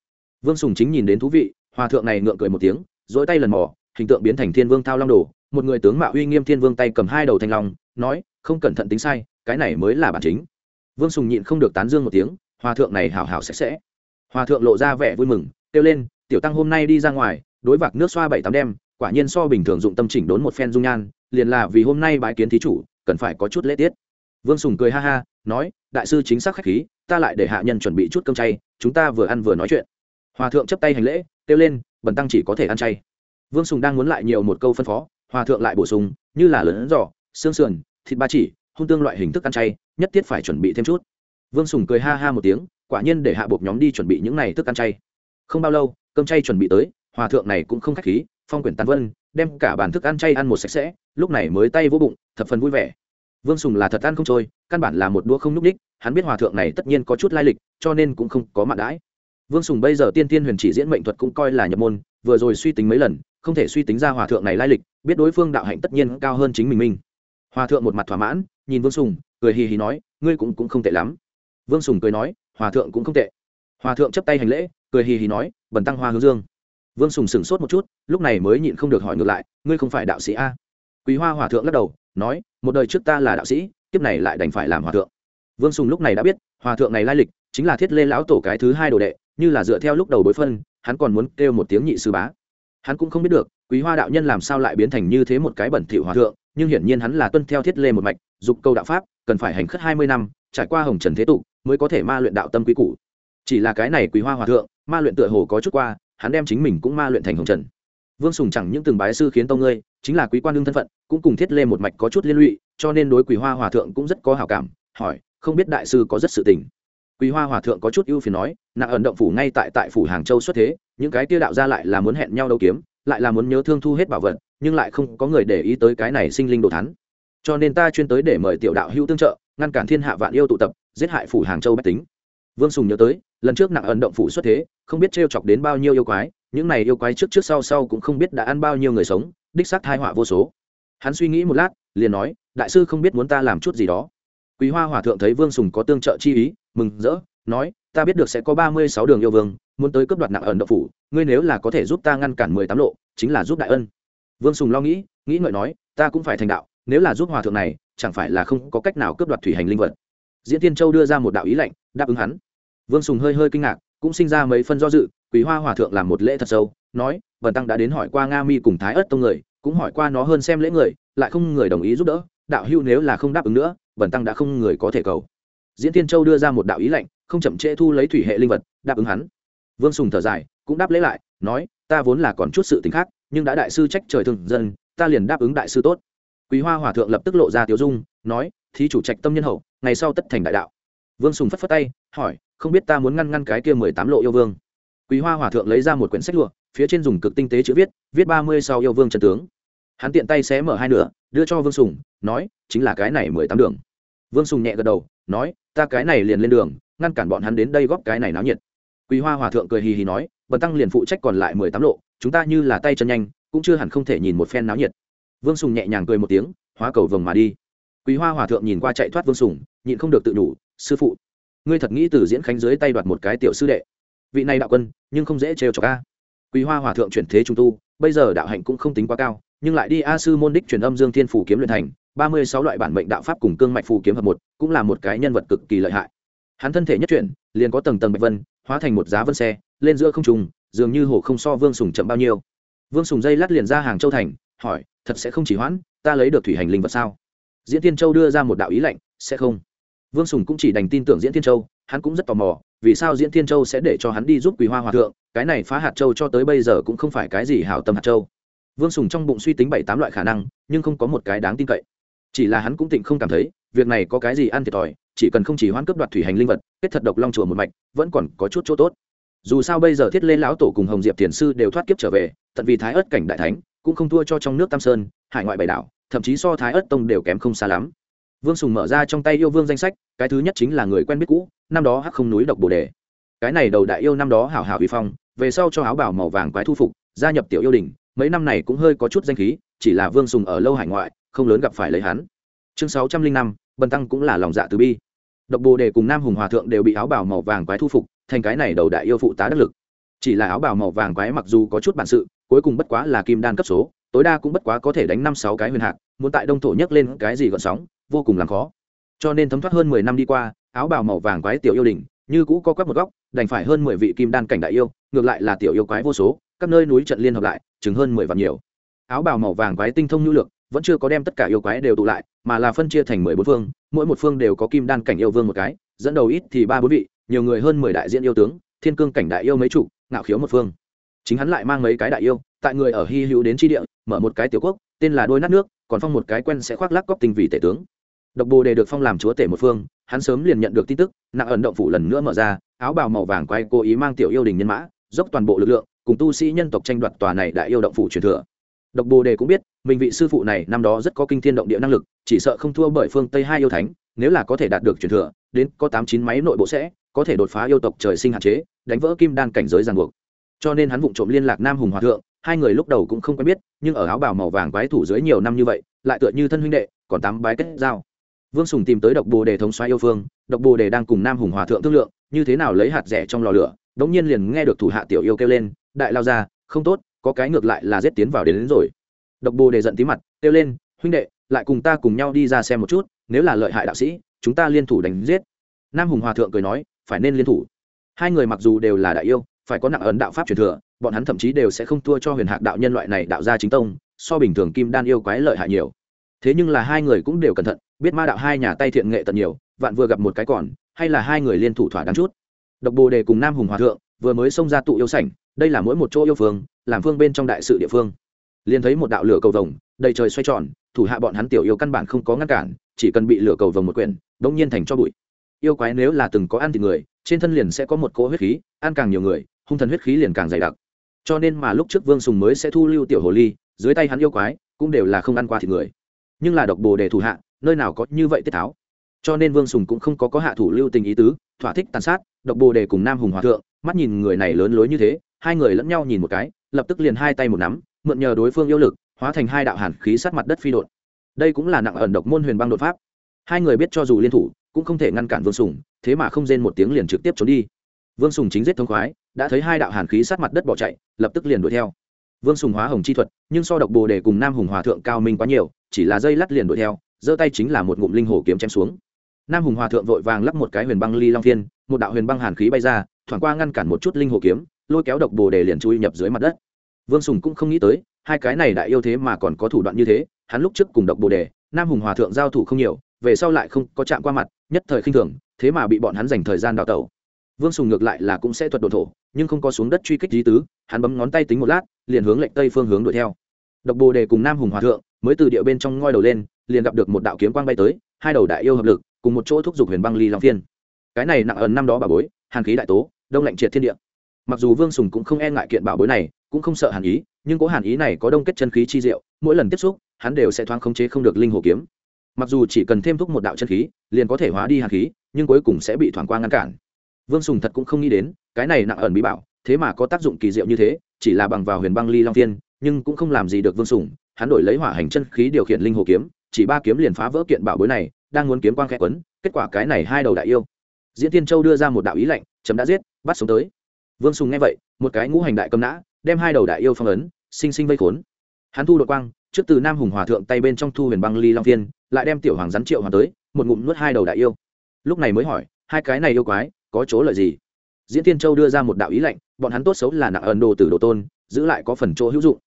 Vương sùng chính nhìn đến thú vị, hòa thượng này ngượng cười một tiếng dỗi tay lần mò hình tượng biến thành thiên vương thao long đồ, một người tướng mạo uy nghiêm thiên vương tay cầm hai đầu thanh long, nói, không cẩn thận tính sai, cái này mới là bản chính. Vương sùng nhịn không được tán dương một tiếng, hòa thượng này hào hào sạch sẽ. Hòa thượng lộ ra vẻ vui mừng, kêu lên, tiểu tăng hôm nay đi ra ngoài, đối vạc nước xoa bảy tám đêm, quả nhiên so bình thường dụng tâm chỉnh đốn một phen dung nhan, liền là vì hôm nay bãi kiến thí chủ, cần phải có chút lễ tiết. Vương sùng cười ha ha, nói, đại sư chính xác khách khí, ta lại để hạ nhân chuẩn bị chút cơm chay, chúng ta vừa ăn vừa nói chuyện. Hòa thượng chấp tay hành lễ, kêu lên, bần tăng chỉ có thể ăn chay vương sùng đang muốn lại nhiều một câu phân phó, hòa thượng lại bổ sung, như là lớn giỏ xương sườn, thịt ba chỉ, hung tương loại hình thức ăn chay, nhất thiết phải chuẩn bị thêm chút. Vương sùng cười ha ha một tiếng, quả nhiên để hạ buộc nhóm đi chuẩn bị những này thức ăn chay. Không bao lâu, cơm chay chuẩn bị tới, hòa thượng này cũng không k h á c h khí, phong quyển tàn vân, đem cả bàn thức ăn chay ăn một sạch sẽ, lúc này mới tay vô bụng, thập phần vui vẻ. Vương sùng là thật ăn không trôi, căn bản là một đũa không n ú c ních hắn biết hòa thượng này tất nhiên có chút lai lịch, cho nên cũng không có mạn đãi. Vương sùng bây giờ tiên tiên huyền chỉ diễn mệnh thuật cũng coi là nhập môn, vừa rồi suy tính mấy lần không thể suy tính ra hòa thượng này lai lịch, biết đối phương đạo hạnh tất nhiên cao hơn chính mình mình. hòa thượng một mặt thỏa mãn, nhìn vương sùng, cười hì hì nói, ngươi cũng cũng không tệ lắm. Vương sùng cười nói, hòa thượng cũng không tệ. Hòa thượng chấp tay hành lễ, cười hì hì nói, bần tăng hoa hướng dương. Vương sùng sửng sốt một chút, lúc này mới nhịn không được hỏi ngược lại, ngươi không phải đạo sĩ a? Quý hoa hòa thượng lắc đầu, nói, một đời trước ta là đạo sĩ, kiếp này lại đành phải làm hòa thượng. Vương sùng lúc này đã biết, hòa thượng này lai lịch chính là thiết lê lão tổ cái thứ hai đồ đệ, như là dựa theo lúc đầu bối phân, hắn còn muốn kêu một tiếng nhị sư bá hắn cũng không biết được, quý hoa đạo nhân làm sao lại biến thành như thế một cái bẩn thỉu hòa thượng, nhưng hiển nhiên hắn là tuân theo thiết lê một mạch, dục câu đạo pháp, cần phải hành khất hai mươi năm, trải qua hồng trần thế tục, mới có thể ma luyện đạo tâm quý cụ chỉ là cái này quý hoa hòa thượng, ma luyện tựa hồ có chút qua, hắn đem chính mình cũng ma luyện thành hồng trần. Vương sùng chẳng những từng bái sư khiến tông ngươi, chính là quý quan đương thân phận, cũng cùng thiết lê một mạch có chút liên lụy, cho nên đối quý hoa hòa thượng cũng rất có hảo cảm, hỏi, không biết đại sư có rất sự tình quý hoa hòa thượng có chút ưu phiền nói nặng ẩn động phủ ngay tại tại phủ hàng châu xuất thế, những cái tia đạo ra lại là muốn hẹn nhau đấu kiếm, lại là muốn nhớ thương thu hết bảo vật, nhưng lại không có người để ý tới cái này sinh linh đồ thắn. Cho nên ta chuyên tới để mời tiểu đạo hữu tương trợ, ngăn cản thiên hạ vạn yêu tụ tập, giết hại phủ hàng châu bách tính. Vương sùng nhớ tới, lần trước nặng ẩn động phủ xuất thế, không biết t chọc đến bao nhiêu yêu quái, những này yêu quái trước trước sau sau cũng không biết đã ăn bao nhiêu người sống, đích xác thai họa vô số. Hắn suy nghĩ một lát, liền nói, đại sư không biết muốn ta làm chút gì đó quý hoa hòa thượng thấy vương sùng có tương trợ chi ý, mừng rỡ, nói, ta biết được sẽ có ba mươi sáu đường yêu vương, muốn tới cướp đoạt nặng ẩn độ phủ, ngươi nếu là có thể giúp ta ngăn cản mười tám lộ, chính là giúp đại ân. Vương sùng lo nghĩ nghĩ ngợi nói, ta cũng phải thành đạo, nếu là giúp hòa thượng này, chẳng phải là không có cách nào cướp đoạt thủy hành linh vật. Diễn tiên châu đưa ra một đạo ý lệnh, đáp ứng hắn. Vương sùng hơi hơi kinh ngạc, cũng sinh ra mấy phân do dự, quý hoa hòa thượng làm một lễ thật sâu, nói vần tăng đã đến hỏi qua nga mi cùng thái ất tông người, cũng hỏi qua nó hơn xem lễ người, lại không người đồng ý giúp đỡ, đạo hưu nếu là không đáp ứng nữa bẩn tăng đã không người có thể cầu. Diễn tiên châu đưa ra một đạo ý lệnh, không chậm trễ thu lấy thủy hệ linh vật, đáp ứng hắn. Vương sùng thở dài, cũng đáp lễ lại, nói, ta vốn là còn chút sự tính khác, nhưng đã đại sư trách trời thường dân, ta liền đáp ứng đại sư tốt. Quý hoa hòa thượng lập tức lộ ra tiểu dung, nói, thí chủ trạch tâm nhân hậu, ngày sau tất thành đại đạo. Vương sùng phất phất tay, hỏi, không biết ta muốn ngăn ngăn cái kia mười tám lộ yêu vương? Quý hoa hòa thượng lấy ra một quyển sách lụa, phía trên dùng cực tinh tế chữ viết viết ba mươi sau yêu vương trần tướng. Hắn tiện tay xé mở hai nửa, đưa cho vương sùng nói, chính là cái này mười tám đường. Vương sùng nhẹ gật đầu, nói, ta cái này liền lên đường, ngăn cản bọn hắn đến đây góp cái này náo nhiệt. Quý hoa hòa thượng cười hì hì nói, bần tăng liền phụ trách còn lại mười tám lộ, chúng ta như là tay chân nhanh, cũng chưa hẳn không thể nhìn một phen náo nhiệt. Vương sùng nhẹ nhàng cười một tiếng, hóa cầu vồng mà đi. Quý hoa hòa thượng nhìn qua chạy thoát vương sùng, nhịn không được tự đủ sư phụ, ngươi thật nghĩ từ diễn khánh dưới tay đoạt một cái tiểu sư đệ. Vị này đạo quân, nhưng không dễ trêu cho ca quý hoa hòa thượng chuyển thế trung tu, bây giờ đạo hạnh cũng không tính quá cao, nhưng lại đi a sư môn đích truyền âm dương thiên phủ kiếm luyện thành ba mươi sáu loại bản mệnh đạo pháp cùng cương mạch phù kiếm hợp một, cũng là một cái nhân vật cực kỳ lợi hại. Hắn thân thể nhất chuyển, liền có tầng tầng bạch vân, hóa thành một giá vân xe, lên giữa không trùng dường như hổ không so vương sùng chậm bao nhiêu. Vương sùng dây lát liền ra hàng châu thành, hỏi, thật sẽ không chỉ hoãn, ta lấy được thủy hành linh vật sao? Diễn tiên châu đưa ra một đạo ý lệnh sẽ không. Vương sùng cũng chỉ đành tin tưởng diễn tiên châu, hắn cũng rất tò mò, vì sao diễn tiên châu sẽ để cho hắn đi giúp Quỳ hoa hòa thượng, cái này phá hạt châu cho tới bây giờ cũng không phải cái gì hảo tâm hạt châu. Vương sùng trong bụng suy tính bảy tám loại khả năng, nhưng không có một cái đáng tin cậy chỉ là hắn cũng tịnh không cảm thấy, việc này có cái gì ăn thiệt thòi, chỉ cần không chỉ hoãn cướp đoạt thủy hành linh vật, kết thật độc long chùa một mạch, vẫn còn có chút chỗ tốt. Dù sao bây giờ thiết lên lão tổ cùng hồng diệp thiền sư đều thoát kiếp trở về, tận vì thái ớt cảnh đại thánh, cũng không thua cho trong nước tam sơn, hải ngoại bảy đảo, thậm chí so thái ớt tông đều kém không xa lắm. Vương sùng mở ra trong tay yêu vương danh sách, cái thứ nhất chính là người quen biết cũ, năm đó hắc không núi độc bồ đề. Cái này đầu đại yêu năm đó hảo hảo uy phong, về sau cho áo bảo màu vàng quái thu phục, gia nhập tiểu yêu đình, mấy năm này cũng hơi có chút danh khí, chỉ là vương sùng ở lâu hải ngoại không lớn gặp phải lấy hắn. Chương sáu trăm linh năm, bần tăng cũng là lòng dạ từ bi. Độc bồ đề cùng nam hùng hòa thượng đều bị áo bào màu vàng quái thu phục, thành cái này đầu đại yêu phụ tá đắc lực. Chỉ là áo bào màu vàng quái mặc dù có chút bản sự, cuối cùng bất quá là kim đan cấp số, tối đa cũng bất quá có thể đánh năm sáu cái huyền hạt muốn tại đông thổ nhấc lên cái gì gọn sóng, vô cùng làm khó. Cho nên thấm thoát hơn mười năm đi qua, áo bào màu vàng quái tiểu yêu đình như cũ có quắc một góc, đành phải hơn mười vị kim đan cảnh đại yêu, ngược lại là tiểu yêu quái vô số, các nơi núi trận liên hợp lại, chừng hơn mười vạn nhiều. Áo bào màu vàng quái tinh thông nhu lược vẫn chưa có đem tất cả yêu quái đều tụ lại, mà là phân chia thành mười bốn phương, mỗi một phương đều có kim đan cảnh yêu vương một cái, dẫn đầu ít thì ba bốn vị, nhiều người hơn mười đại diện yêu tướng, thiên cương cảnh đại yêu mấy chủ, ngạo khiếu một phương. Chính hắn lại mang mấy cái đại yêu, tại người ở hy hữu đến tri địa, mở một cái tiểu quốc, tên là đôi nát nước, còn phong một cái quen sẽ khoác lắc cóc tình vì tể tướng. Độc bồ đề được phong làm chúa tể một phương, hắn sớm liền nhận được tin tức, nặng ẩn động phủ lần nữa mở ra, áo bào màu vàng quay cố ý mang tiểu yêu đình nhân mã, dốc toàn bộ lực lượng, cùng tu sĩ nhân tộc tranh đoạt tòa này đại yêu động phủ truyền thừa độc bồ đề cũng biết, mình vị sư phụ này năm đó rất có kinh thiên động địa năng lực, chỉ sợ không thua bởi phương tây hai yêu thánh, nếu là có thể đạt được truyền thừa, đến có tám chín máy nội bộ sẽ có thể đột phá yêu tộc trời sinh hạn chế, đánh vỡ kim đan cảnh giới ràng buộc. Cho nên hắn vụng trộm liên lạc nam hùng hòa thượng, hai người lúc đầu cũng không quen biết, nhưng ở áo bào màu vàng quái thủ dưới nhiều năm như vậy, lại tựa như thân huynh đệ, còn tám bái kết giao. Vương sùng tìm tới độc bồ đề thống xoáy yêu phương, độc bồ đề đang cùng nam hùng hòa thượng thương lượng, như thế nào lấy hạt rẻ trong lò lửa, đống nhiên liền nghe được thủ hạ tiểu yêu kêu lên, đại lao ra không tốt có cái ngược lại là giết tiến vào đến, đến rồi. Độc bồ đề giận tí mặt kêu lên huynh đệ lại cùng ta cùng nhau đi ra xem một chút nếu là lợi hại đạo sĩ chúng ta liên thủ đánh giết. Nam hùng hòa thượng cười nói phải nên liên thủ. Hai người mặc dù đều là đại yêu phải có nặng ấn đạo pháp truyền thừa bọn hắn thậm chí đều sẽ không thua cho huyền hạc đạo nhân loại này đạo gia chính tông so bình thường kim đan yêu quái lợi hại nhiều. Thế nhưng là hai người cũng đều cẩn thận biết ma đạo hai nhà tay thiện nghệ tận nhiều vạn vừa gặp một cái còn hay là hai người liên thủ thỏa đáng chút. Độc bồ đề cùng nam hùng hòa thượng vừa mới xông ra tụ yêu sảnh đây là mỗi một chỗ yêu phương làm phương bên trong đại sự địa phương. Liền thấy một đạo lửa cầu vồng, đầy trời xoay tròn, thủ hạ bọn hắn tiểu yêu căn bản không có ngăn cản, chỉ cần bị lửa cầu vồng một quyển, bỗng nhiên thành cho bụi. Yêu quái nếu là từng có ăn thịt người, trên thân liền sẽ có một cỗ huyết khí, ăn càng nhiều người, hung thần huyết khí liền càng dày đặc. Cho nên mà lúc trước vương sùng mới sẽ thu lưu tiểu hồ ly, dưới tay hắn yêu quái cũng đều là không ăn qua thịt người. Nhưng là độc bồ đề thủ hạ, nơi nào có như vậy tiết tháo. Cho nên vương sùng cũng không có có hạ thủ lưu tình ý tứ, thỏa thích tàn sát, độc bồ đề cùng nam hùng hòa thượng, mắt nhìn người này lớn lối như thế, hai người lẫn nhau nhìn một cái lập tức liền hai tay một nắm, mượn nhờ đối phương yêu lực, hóa thành hai đạo hàn khí sát mặt đất phi đột đây cũng là nặng ẩn độc môn huyền băng đột pháp. Hai người biết cho dù liên thủ, cũng không thể ngăn cản vương sùng, thế mà không rên một tiếng liền trực tiếp trốn đi. Vương sùng chính giết thông khoái, đã thấy hai đạo hàn khí sát mặt đất bỏ chạy, lập tức liền đuổi theo. Vương sùng hóa hồng chi thuật, nhưng so độc bồ đề cùng nam hùng hòa thượng cao minh quá nhiều, chỉ là dây lắt liền đuổi theo, giơ tay chính là một ngụm linh hồ kiếm chém xuống. Nam hùng hòa thượng vội vàng lắp một cái huyền băng ly long phiên một đạo huyền băng hàn khí bay ra, thoảng qua ngăn cản một chút linh hồ kiếm lôi kéo độc bồ đề liền chui nhập dưới mặt đất. Vương sùng cũng không nghĩ tới, hai cái này đại yêu thế mà còn có thủ đoạn như thế, hắn lúc trước cùng độc bồ đề, nam hùng hòa thượng giao thủ không nhiều, về sau lại không có chạm qua mặt, nhất thời khinh thường, thế mà bị bọn hắn dành thời gian đào tẩu. Vương sùng ngược lại là cũng sẽ thuật đồ thổ, nhưng không có xuống đất truy kích lý tứ, hắn bấm ngón tay tính một lát, liền hướng lệnh tây phương hướng đuổi theo. Độc bồ đề cùng nam hùng hòa thượng, mới từ địa bên trong ngoi đầu lên, liền gặp được một đạo kiếm quang bay tới, hai đầu đại yêu hợp lực, cùng một chỗ thúc giục huyền băng ly long phiên. Cái này nặng ẩn năm đó bà bối, hàn khí đại tố, đông lạnh triệt thiên địa mặc dù vương sùng cũng không e ngại kiện bảo bối này, cũng không sợ hàn ý, nhưng cố hàn ý này có đông kết chân khí chi diệu, mỗi lần tiếp xúc, hắn đều sẽ thoáng khống chế không được linh hồ kiếm. Mặc dù chỉ cần thêm thúc một đạo chân khí, liền có thể hóa đi hàn khí, nhưng cuối cùng sẽ bị thoảng qua ngăn cản. Vương sùng thật cũng không nghĩ đến, cái này nặng ẩn bí bảo, thế mà có tác dụng kỳ diệu như thế, chỉ là bằng vào huyền băng ly long tiên nhưng cũng không làm gì được vương sùng, hắn đổi lấy hỏa hành chân khí điều khiển linh hồ kiếm, chỉ ba kiếm liền phá vỡ kiện bảo bối này, đang muốn kiếm quang khẽ quấn, kết quả cái này hai đầu đại yêu. Diễn tiên châu đưa ra một đạo ý lệnh, chấm đã giết, bắt sống tới vương sùng nghe vậy, một cái ngũ hành đại cầm nã, đem hai đầu đại yêu phong ấn, sinh sinh vây khốn. Hắn thu đội quang, trước từ nam hùng hòa thượng tay bên trong thu huyền băng ly long tiên lại đem tiểu hoàng rắn triệu hoàng tới, một ngụm nuốt hai đầu đại yêu. Lúc này mới hỏi, hai cái này yêu quái, có chỗ lợi gì? Diễn tiên châu đưa ra một đạo ý lệnh, bọn hắn tốt xấu là nặng ẩn đồ tử đồ tôn, giữ lại có phần chỗ hữu dụng.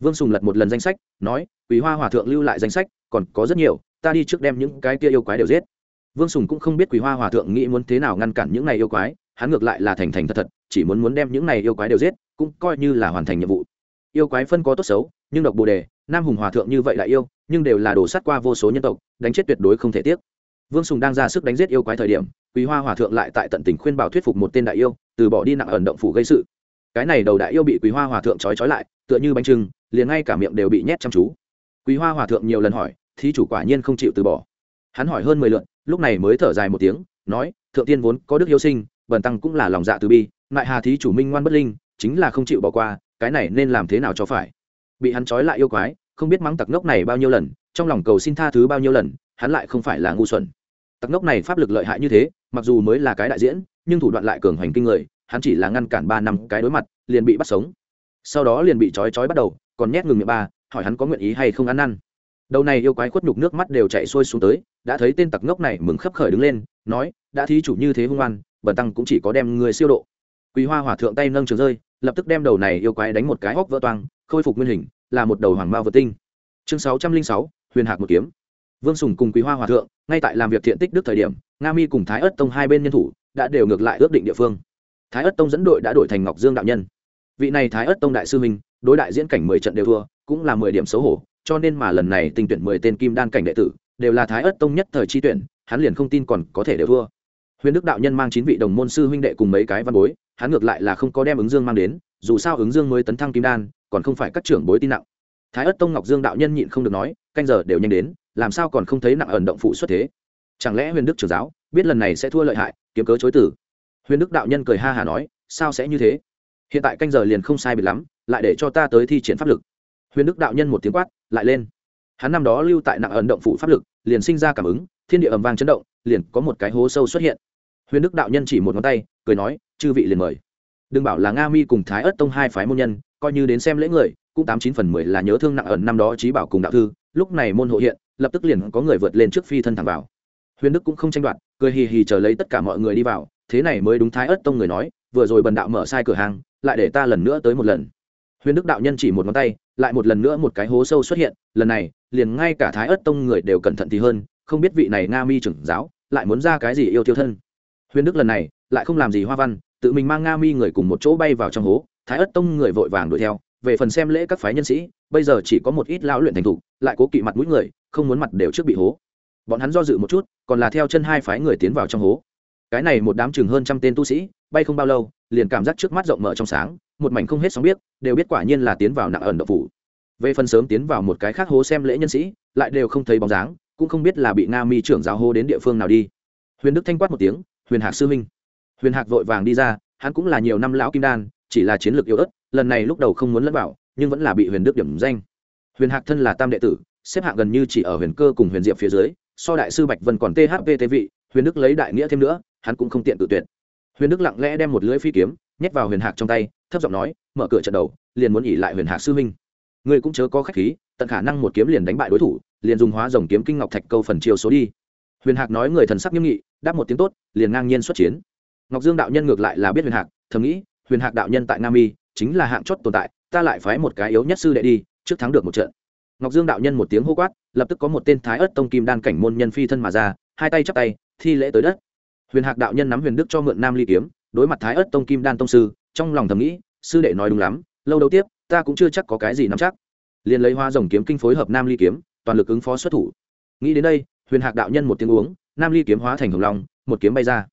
Vương sùng lật một lần danh sách, nói quý hoa hòa thượng lưu lại danh sách, còn có rất nhiều, ta đi trước đem những cái kia yêu quái đều giết. Vương sùng cũng không biết quý hoa hòa thượng nghĩ muốn thế nào ngăn cản những này yêu quái hắn ngược lại là thành thành thật thật, chỉ muốn muốn đem những này yêu quái đều giết, cũng coi như là hoàn thành nhiệm vụ. Yêu quái phân có tốt xấu, nhưng độc bồ đề, nam hùng hòa thượng như vậy lại yêu, nhưng đều là đổ sát qua vô số nhân tộc, đánh chết tuyệt đối không thể tiếc. Vương sùng đang ra sức đánh giết yêu quái thời điểm, quý hoa hòa thượng lại tại tận tình khuyên bảo thuyết phục một tên đại yêu, từ bỏ đi nặng ẩn động phủ gây sự. Cái này đầu đại yêu bị quý hoa hòa thượng trói trói lại, tựa như bánh trưng, liền ngay cả miệng đều bị nhét chăm chú. Quý hoa hòa thượng nhiều lần hỏi thì chủ quả nhiên không chịu từ bỏ? Hắn hỏi hơn mười lượn, lúc này mới thở dài một tiếng, nói, thượng tiên vốn có đức yêu sinh bần tăng cũng là lòng dạ từ bi, ngại hà thí chủ minh ngoan bất linh, chính là không chịu bỏ qua, cái này nên làm thế nào cho phải? Bị hắn trói lại yêu quái, không biết mắng tặc ngốc này bao nhiêu lần, trong lòng cầu xin tha thứ bao nhiêu lần, hắn lại không phải là ngu xuẩn. Tặc ngốc này pháp lực lợi hại như thế, mặc dù mới là cái đại diễn, nhưng thủ đoạn lại cường hoành kinh người, hắn chỉ là ngăn cản ba năm cái đối mặt, liền bị bắt sống. Sau đó liền bị trói trói bắt đầu, còn nhét ngừng miệng ba, hỏi hắn có nguyện ý hay không ăn năn. Đầu này yêu quái khuất nhục nước mắt đều chạy xuôi xuống tới, đã thấy tên tặc ngốc này mừng khấp khởi đứng lên, nói, đã thí chủ như thế hung an bần tăng cũng chỉ có đem người siêu độ. Quý hoa hỏa thượng tay nâng trường rơi, lập tức đem đầu này yêu quái đánh một cái hóc vỡ toang, khôi phục nguyên hình, là một đầu hoàng mao vật tinh. Chương sáu trăm linh sáu, huyền hạc một kiếm. Vương sùng cùng quý hoa hòa thượng, ngay tại làm việc thiện tích đức thời điểm, nga mi cùng thái ất tông hai bên nhân thủ, đã đều ngược lại ước định địa phương. Thái ất tông dẫn đội đã đổi thành ngọc dương đạo nhân. Vị này thái ất tông đại sư minh đối đại diễn cảnh mười trận đều thua, cũng là mười điểm xấu hổ, cho nên mà lần này tình tuyển mười tên kim đan cảnh đệ tử, đều là thái ất tông nhất thời chi tuyển, hắn liền không tin còn có thể đều thua huyền đức đạo nhân mang chín vị đồng môn sư huynh đệ cùng mấy cái văn bối, hắn ngược lại là không có đem ứng dương mang đến, dù sao ứng dương mới tấn thăng kim đan, còn không phải các trưởng bối tin nặng. Thái ất tông ngọc dương đạo nhân nhịn không được nói, canh giờ đều nhanh đến, làm sao còn không thấy nặng ẩn động phụ xuất thế? Chẳng lẽ huyền đức trưởng giáo biết lần này sẽ thua lợi hại, kiếm cớ chối tử huyền đức đạo nhân cười ha hả nói, sao sẽ như thế? Hiện tại canh giờ liền không sai biệt lắm, lại để cho ta tới thi triển pháp lực. Huyền đức đạo nhân một tiếng quát, lại lên. Hắn năm đó lưu tại nặng ẩn động phụ pháp lực, liền sinh ra cảm ứng, thiên địa ầm vang chấn động, liền có một cái hố sâu xuất hiện huyền đức đạo nhân chỉ một ngón tay, cười nói, chư vị liền mời. Đừng bảo là nga mi cùng thái ất tông hai phái môn nhân, coi như đến xem lễ người, cũng tám chín phần mười là nhớ thương nặng ẩn năm đó trí bảo cùng đạo thư, lúc này môn hộ hiện, lập tức liền có người vượt lên trước phi thân thẳng vào. Huyền đức cũng không tranh đoạt, cười hì hì chờ lấy tất cả mọi người đi vào, thế này mới đúng thái ất tông người nói, vừa rồi bần đạo mở sai cửa hàng, lại để ta lần nữa tới một lần. Huyền đức đạo nhân chỉ một ngón tay, lại một lần nữa một cái hố sâu xuất hiện, lần này, liền ngay cả thái ất tông người đều cẩn thận thì hơn, không biết vị này nga mi trưởng giáo, lại muốn ra cái gì yêu tiêu thân huyền đức lần này lại không làm gì hoa văn, tự mình mang nga mi người cùng một chỗ bay vào trong hố, thái ất tông người vội vàng đuổi theo. Về phần xem lễ các phái nhân sĩ, bây giờ chỉ có một ít lão luyện thành thục lại cố kỵ mặt mũi người, không muốn mặt đều trước bị hố. Bọn hắn do dự một chút, còn là theo chân hai phái người tiến vào trong hố. Cái này một đám chừng hơn trăm tên tu sĩ, bay không bao lâu, liền cảm giác trước mắt rộng mở trong sáng, một mảnh không hết sóng biết đều biết quả nhiên là tiến vào nặng ẩn độc phủ. Về phần sớm tiến vào một cái khác hố xem lễ nhân sĩ, lại đều không thấy bóng dáng, cũng không biết là bị nga mi trưởng giáo hô đến địa phương nào đi. Huyền đức thanh quát một tiếng huyền hạc sư minh. Huyền hạc vội vàng đi ra hắn cũng là nhiều năm lão kim đan chỉ là chiến lược yếu ớt lần này lúc đầu không muốn lẫn bảo, nhưng vẫn là bị huyền đức điểm danh. Huyền hạc thân là tam đệ tử xếp hạng gần như chỉ ở huyền cơ cùng huyền diệp phía dưới so đại sư bạch vân còn thp tế vị huyền đức lấy đại nghĩa thêm nữa hắn cũng không tiện tự tuyệt. Huyền đức lặng lẽ đem một lưỡi phi kiếm nhét vào huyền hạc trong tay thấp giọng nói mở cửa trận đầu liền muốn nghỉ lại huyền hạc sư minh. Ngươi cũng chớ có khách khí tận khả năng một kiếm liền đánh bại đối thủ liền dùng hóa rồng kiếm kinh ngọc thạch câu phần chiều số đi. Huyền hạc nói người thần sắc nghiêm nghị đáp một tiếng tốt, liền ngang nhiên xuất chiến. Ngọc dương đạo nhân ngược lại là biết huyền hạc, thầm nghĩ, huyền hạc đạo nhân tại nam y chính là hạng chót tồn tại, ta lại phái một cái yếu nhất sư đệ đi, trước thắng được một trận. Ngọc dương đạo nhân một tiếng hô quát, lập tức có một tên thái ớt tông kim đan cảnh môn nhân phi thân mà ra, hai tay chắp tay, thi lễ tới đất. Huyền hạc đạo nhân nắm huyền đức cho mượn nam ly kiếm, đối mặt thái ớt tông kim đan tông sư, trong lòng thầm nghĩ, sư đệ nói đúng lắm, lâu đầu tiếp, ta cũng chưa chắc có cái gì nắm chắc. Liền lấy hoa rồng kiếm kinh phối hợp nam ly kiếm, toàn lực ứng phó xuất thủ. Nghĩ đến đây, huyền hạc đạo nhân một tiếng uống nam ly kiếm hóa thành hồng long, một kiếm bay ra.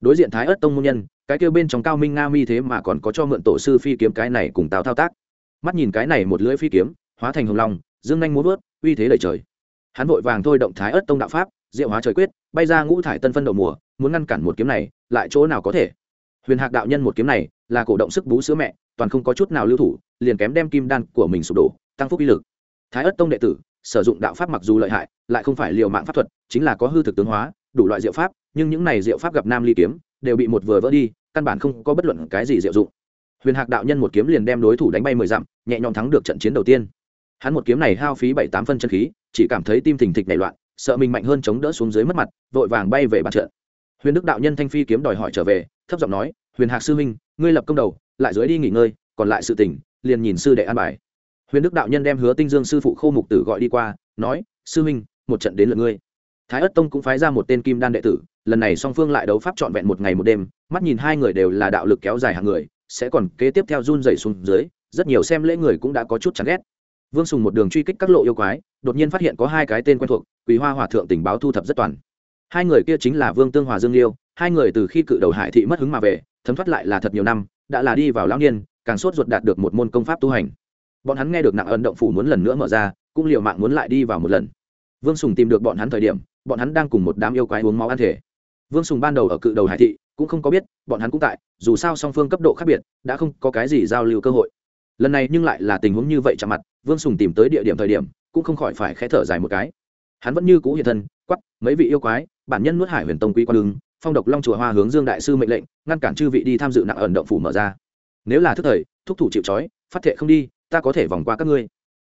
Đối diện thái ớt tông môn nhân, cái kêu bên trong cao minh nga mi thế mà còn có cho mượn tổ sư phi kiếm cái này cùng tào thao tác. Mắt nhìn cái này một lưỡi phi kiếm, hóa thành hồng long, dương nhanh muốn vớt uy thế đầy trời. Hắn vội vàng thôi động thái ớt tông đạo pháp, diệu hóa trời quyết, bay ra ngũ thải tân phân đầu mùa, muốn ngăn cản một kiếm này, lại chỗ nào có thể? Huyền hạc đạo nhân một kiếm này, là cổ động sức bú sữa mẹ, toàn không có chút nào lưu thủ, liền kém đem kim đan của mình sụp đổ, tăng phúc uy lực. Thái ớt tông đệ tử sử dụng đạo pháp mặc dù lợi hại, lại không phải liều mạng pháp thuật, chính là có hư thực tướng hóa, đủ loại diệu pháp, nhưng những này diệu pháp gặp nam ly kiếm, đều bị một vừa vỡ đi, căn bản không có bất luận cái gì diệu dụng. Huyền hạc đạo nhân một kiếm liền đem đối thủ đánh bay mười dặm, nhẹ nhõm thắng được trận chiến đầu tiên. Hắn một kiếm này hao phí bảy tám phân chân khí, chỉ cảm thấy tim thình thịch nảy loạn, sợ mình mạnh hơn chống đỡ xuống dưới mất mặt, vội vàng bay về bàn trận. Huyền đức đạo nhân thanh phi kiếm đòi hỏi trở về, thấp giọng nói, huyền hạc sư minh ngươi lập công đầu, lại dưới đi nghỉ ngơi, còn lại sự tỉnh liền nhìn sư đệ an bài huyền đức đạo nhân đem hứa tinh dương sư phụ khô mục tử gọi đi qua, nói, sư minh một trận đến lượt ngươi. Thái ất tông cũng phái ra một tên kim đan đệ tử, lần này song phương lại đấu pháp trọn vẹn một ngày một đêm, mắt nhìn hai người đều là đạo lực kéo dài hàng người, sẽ còn kế tiếp theo run dày xuống dưới, rất nhiều xem lễ người cũng đã có chút chán ghét. Vương sùng một đường truy kích các lộ yêu quái, đột nhiên phát hiện có hai cái tên quen thuộc quý hoa hòa thượng tình báo thu thập rất toàn. Hai người kia chính là vương tương hòa dương liêu, hai người từ khi cự đầu hải thị mất hứng mà về, thấm thoát lại là thật nhiều năm, đã là đi vào lão niên, càng sốt ruột đạt được một môn công pháp tu hành bọn hắn nghe được nặng ân động phủ muốn lần nữa mở ra, cũng liều mạng muốn lại đi vào một lần. Vương sùng tìm được bọn hắn thời điểm, bọn hắn đang cùng một đám yêu quái uống máu ăn thể. Vương sùng ban đầu ở cự đầu hải thị, cũng không có biết, bọn hắn cũng tại, dù sao song phương cấp độ khác biệt, đã không có cái gì giao lưu cơ hội. Lần này nhưng lại là tình huống như vậy chạm mặt, vương sùng tìm tới địa điểm thời điểm, cũng không khỏi phải k h ẽ thở dài một cái. Hắn vẫn như cũ hiện thân quắp mấy vị yêu quái, bản nhân nuốt hải huyền tông quý quan ứng phong độc long chùa hoa hướng dương đại sư mệnh lệnh, ngăn cản chư vị đi tham dự nặng ẩn động phủ mở ra. Nếu là thức thời, thúc thủ chịu c phát thệ không đi ta có thể vòng qua các ngươi.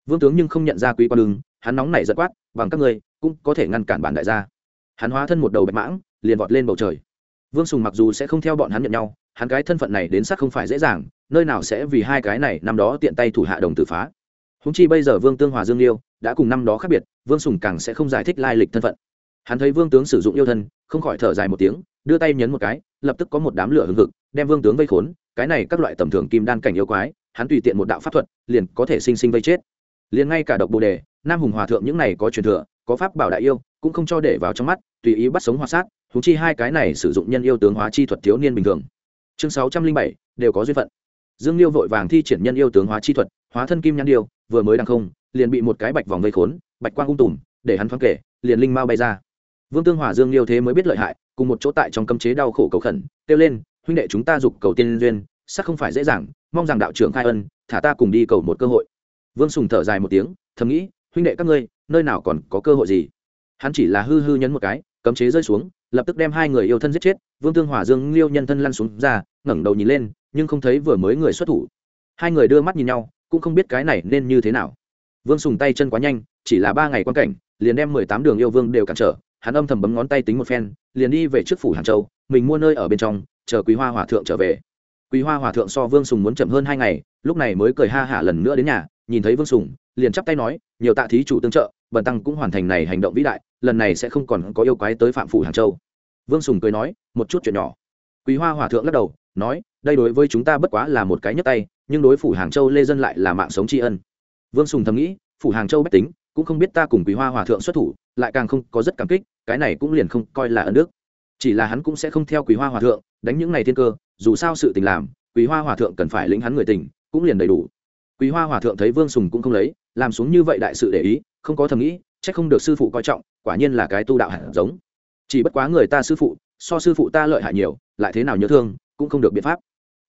Vương tướng nhưng không nhận ra quý quan lưng hắn nóng nảy giật quát, bằng các ngươi, cũng có thể ngăn cản bản đại gia. Hắn hóa thân một đầu bạch mãng, liền vọt lên bầu trời. Vương sùng mặc dù sẽ không theo bọn hắn nhận nhau, hắn cái thân phận này đến sắc không phải dễ dàng, nơi nào sẽ vì hai cái này năm đó tiện tay thủ hạ đồng tử phá. Húng chi bây giờ vương tương hòa dương liêu đã cùng năm đó khác biệt, vương sùng càng sẽ không giải thích lai lịch thân phận. Hắn thấy vương tướng sử dụng yêu thân, không khỏi thở dài một tiếng, đưa tay nhấn một cái, lập tức có một đám lửa hừng hực, đem vương tướng vây khốn, cái này các loại tầm thường kim đan cảnh yêu quái hắn tùy tiện một đạo pháp thuật, liền có thể sinh sinh vây chết. Liền ngay cả độc bồ đề, nam hùng hòa thượng những này có truyền thừa, có pháp bảo đại yêu, cũng không cho để vào trong mắt, tùy ý bắt sống hoa sát thú chi hai cái này sử dụng nhân yêu tướng hóa chi thuật thiếu niên bình thường. Chương sáu trăm linh bảy, đều có duyên phận. Dương liêu vội vàng thi triển nhân yêu tướng hóa chi thuật, hóa thân kim nhãn điêu vừa mới đăng không, liền bị một cái bạch vòng vây khốn, bạch quang ung tùm, để hắn thoáng kể, liền linh mau bay ra. Vương tương hòa dương liêu thế mới biết lợi hại, cùng một chỗ tại trong cấm chế đau khổ cầu khẩn, kêu lên, huynh đệ chúng ta dục cầu tiên duyên sắc không phải dễ dàng mong rằng đạo trưởng khai ân, thả ta cùng đi cầu một cơ hội. Vương sùng thở dài một tiếng, thầm nghĩ, huynh đệ các ngươi, nơi nào còn có cơ hội gì? Hắn chỉ là hư hư nhấn một cái, cấm chế rơi xuống, lập tức đem hai người yêu thân giết chết, vương tương hòa dương liêu nhân thân lăn xuống ra, ngẩng đầu nhìn lên, nhưng không thấy vừa mới người xuất thủ. Hai người đưa mắt nhìn nhau, cũng không biết cái này nên như thế nào. Vương sùng tay chân quá nhanh, chỉ là ba ngày quan cảnh, liền đem mười tám đường yêu vương đều cản trở, hắn âm thầm bấm ngón tay tính một phen, liền đi về trước phủ hàng châu, mình mua nơi ở bên trong, chờ quý hoa hòa thượng trở về quý hoa hòa thượng so vương sùng muốn chậm hơn hai ngày, lúc này mới cười ha hả lần nữa đến nhà, nhìn thấy vương sùng, liền chắp tay nói, nhiều tạ thí chủ tương trợ, bần tăng cũng hoàn thành này hành động vĩ đại, lần này sẽ không còn có yêu quái tới phạm phủ hàng châu. Vương sùng cười nói, một chút chuyện nhỏ. Quý hoa hòa thượng lắc đầu, nói, đây đối với chúng ta bất quá là một cái nhấp tay, nhưng đối phủ hàng châu lê dân lại là mạng sống tri ân. Vương sùng thầm nghĩ, phủ hàng châu bách tính, cũng không biết ta cùng quý hoa hòa thượng xuất thủ, lại càng không có rất cảm kích, cái này cũng liền không coi là ân đức. Chỉ là hắn cũng sẽ không theo quý hoa hòa thượng, đánh những này thiên cơ dù sao sự tình làm, quý hoa hòa thượng cần phải lĩnh hắn người tình, cũng liền đầy đủ. Quý hoa hòa thượng thấy vương sùng cũng không lấy, làm xuống như vậy đại sự để ý, không có thầm nghĩ c h ắ c không được sư phụ coi trọng, quả nhiên là cái tu đạo hẳn giống. Chỉ bất quá người ta sư phụ, so sư phụ ta lợi hại nhiều, lại thế nào nhớ thương, cũng không được biện pháp.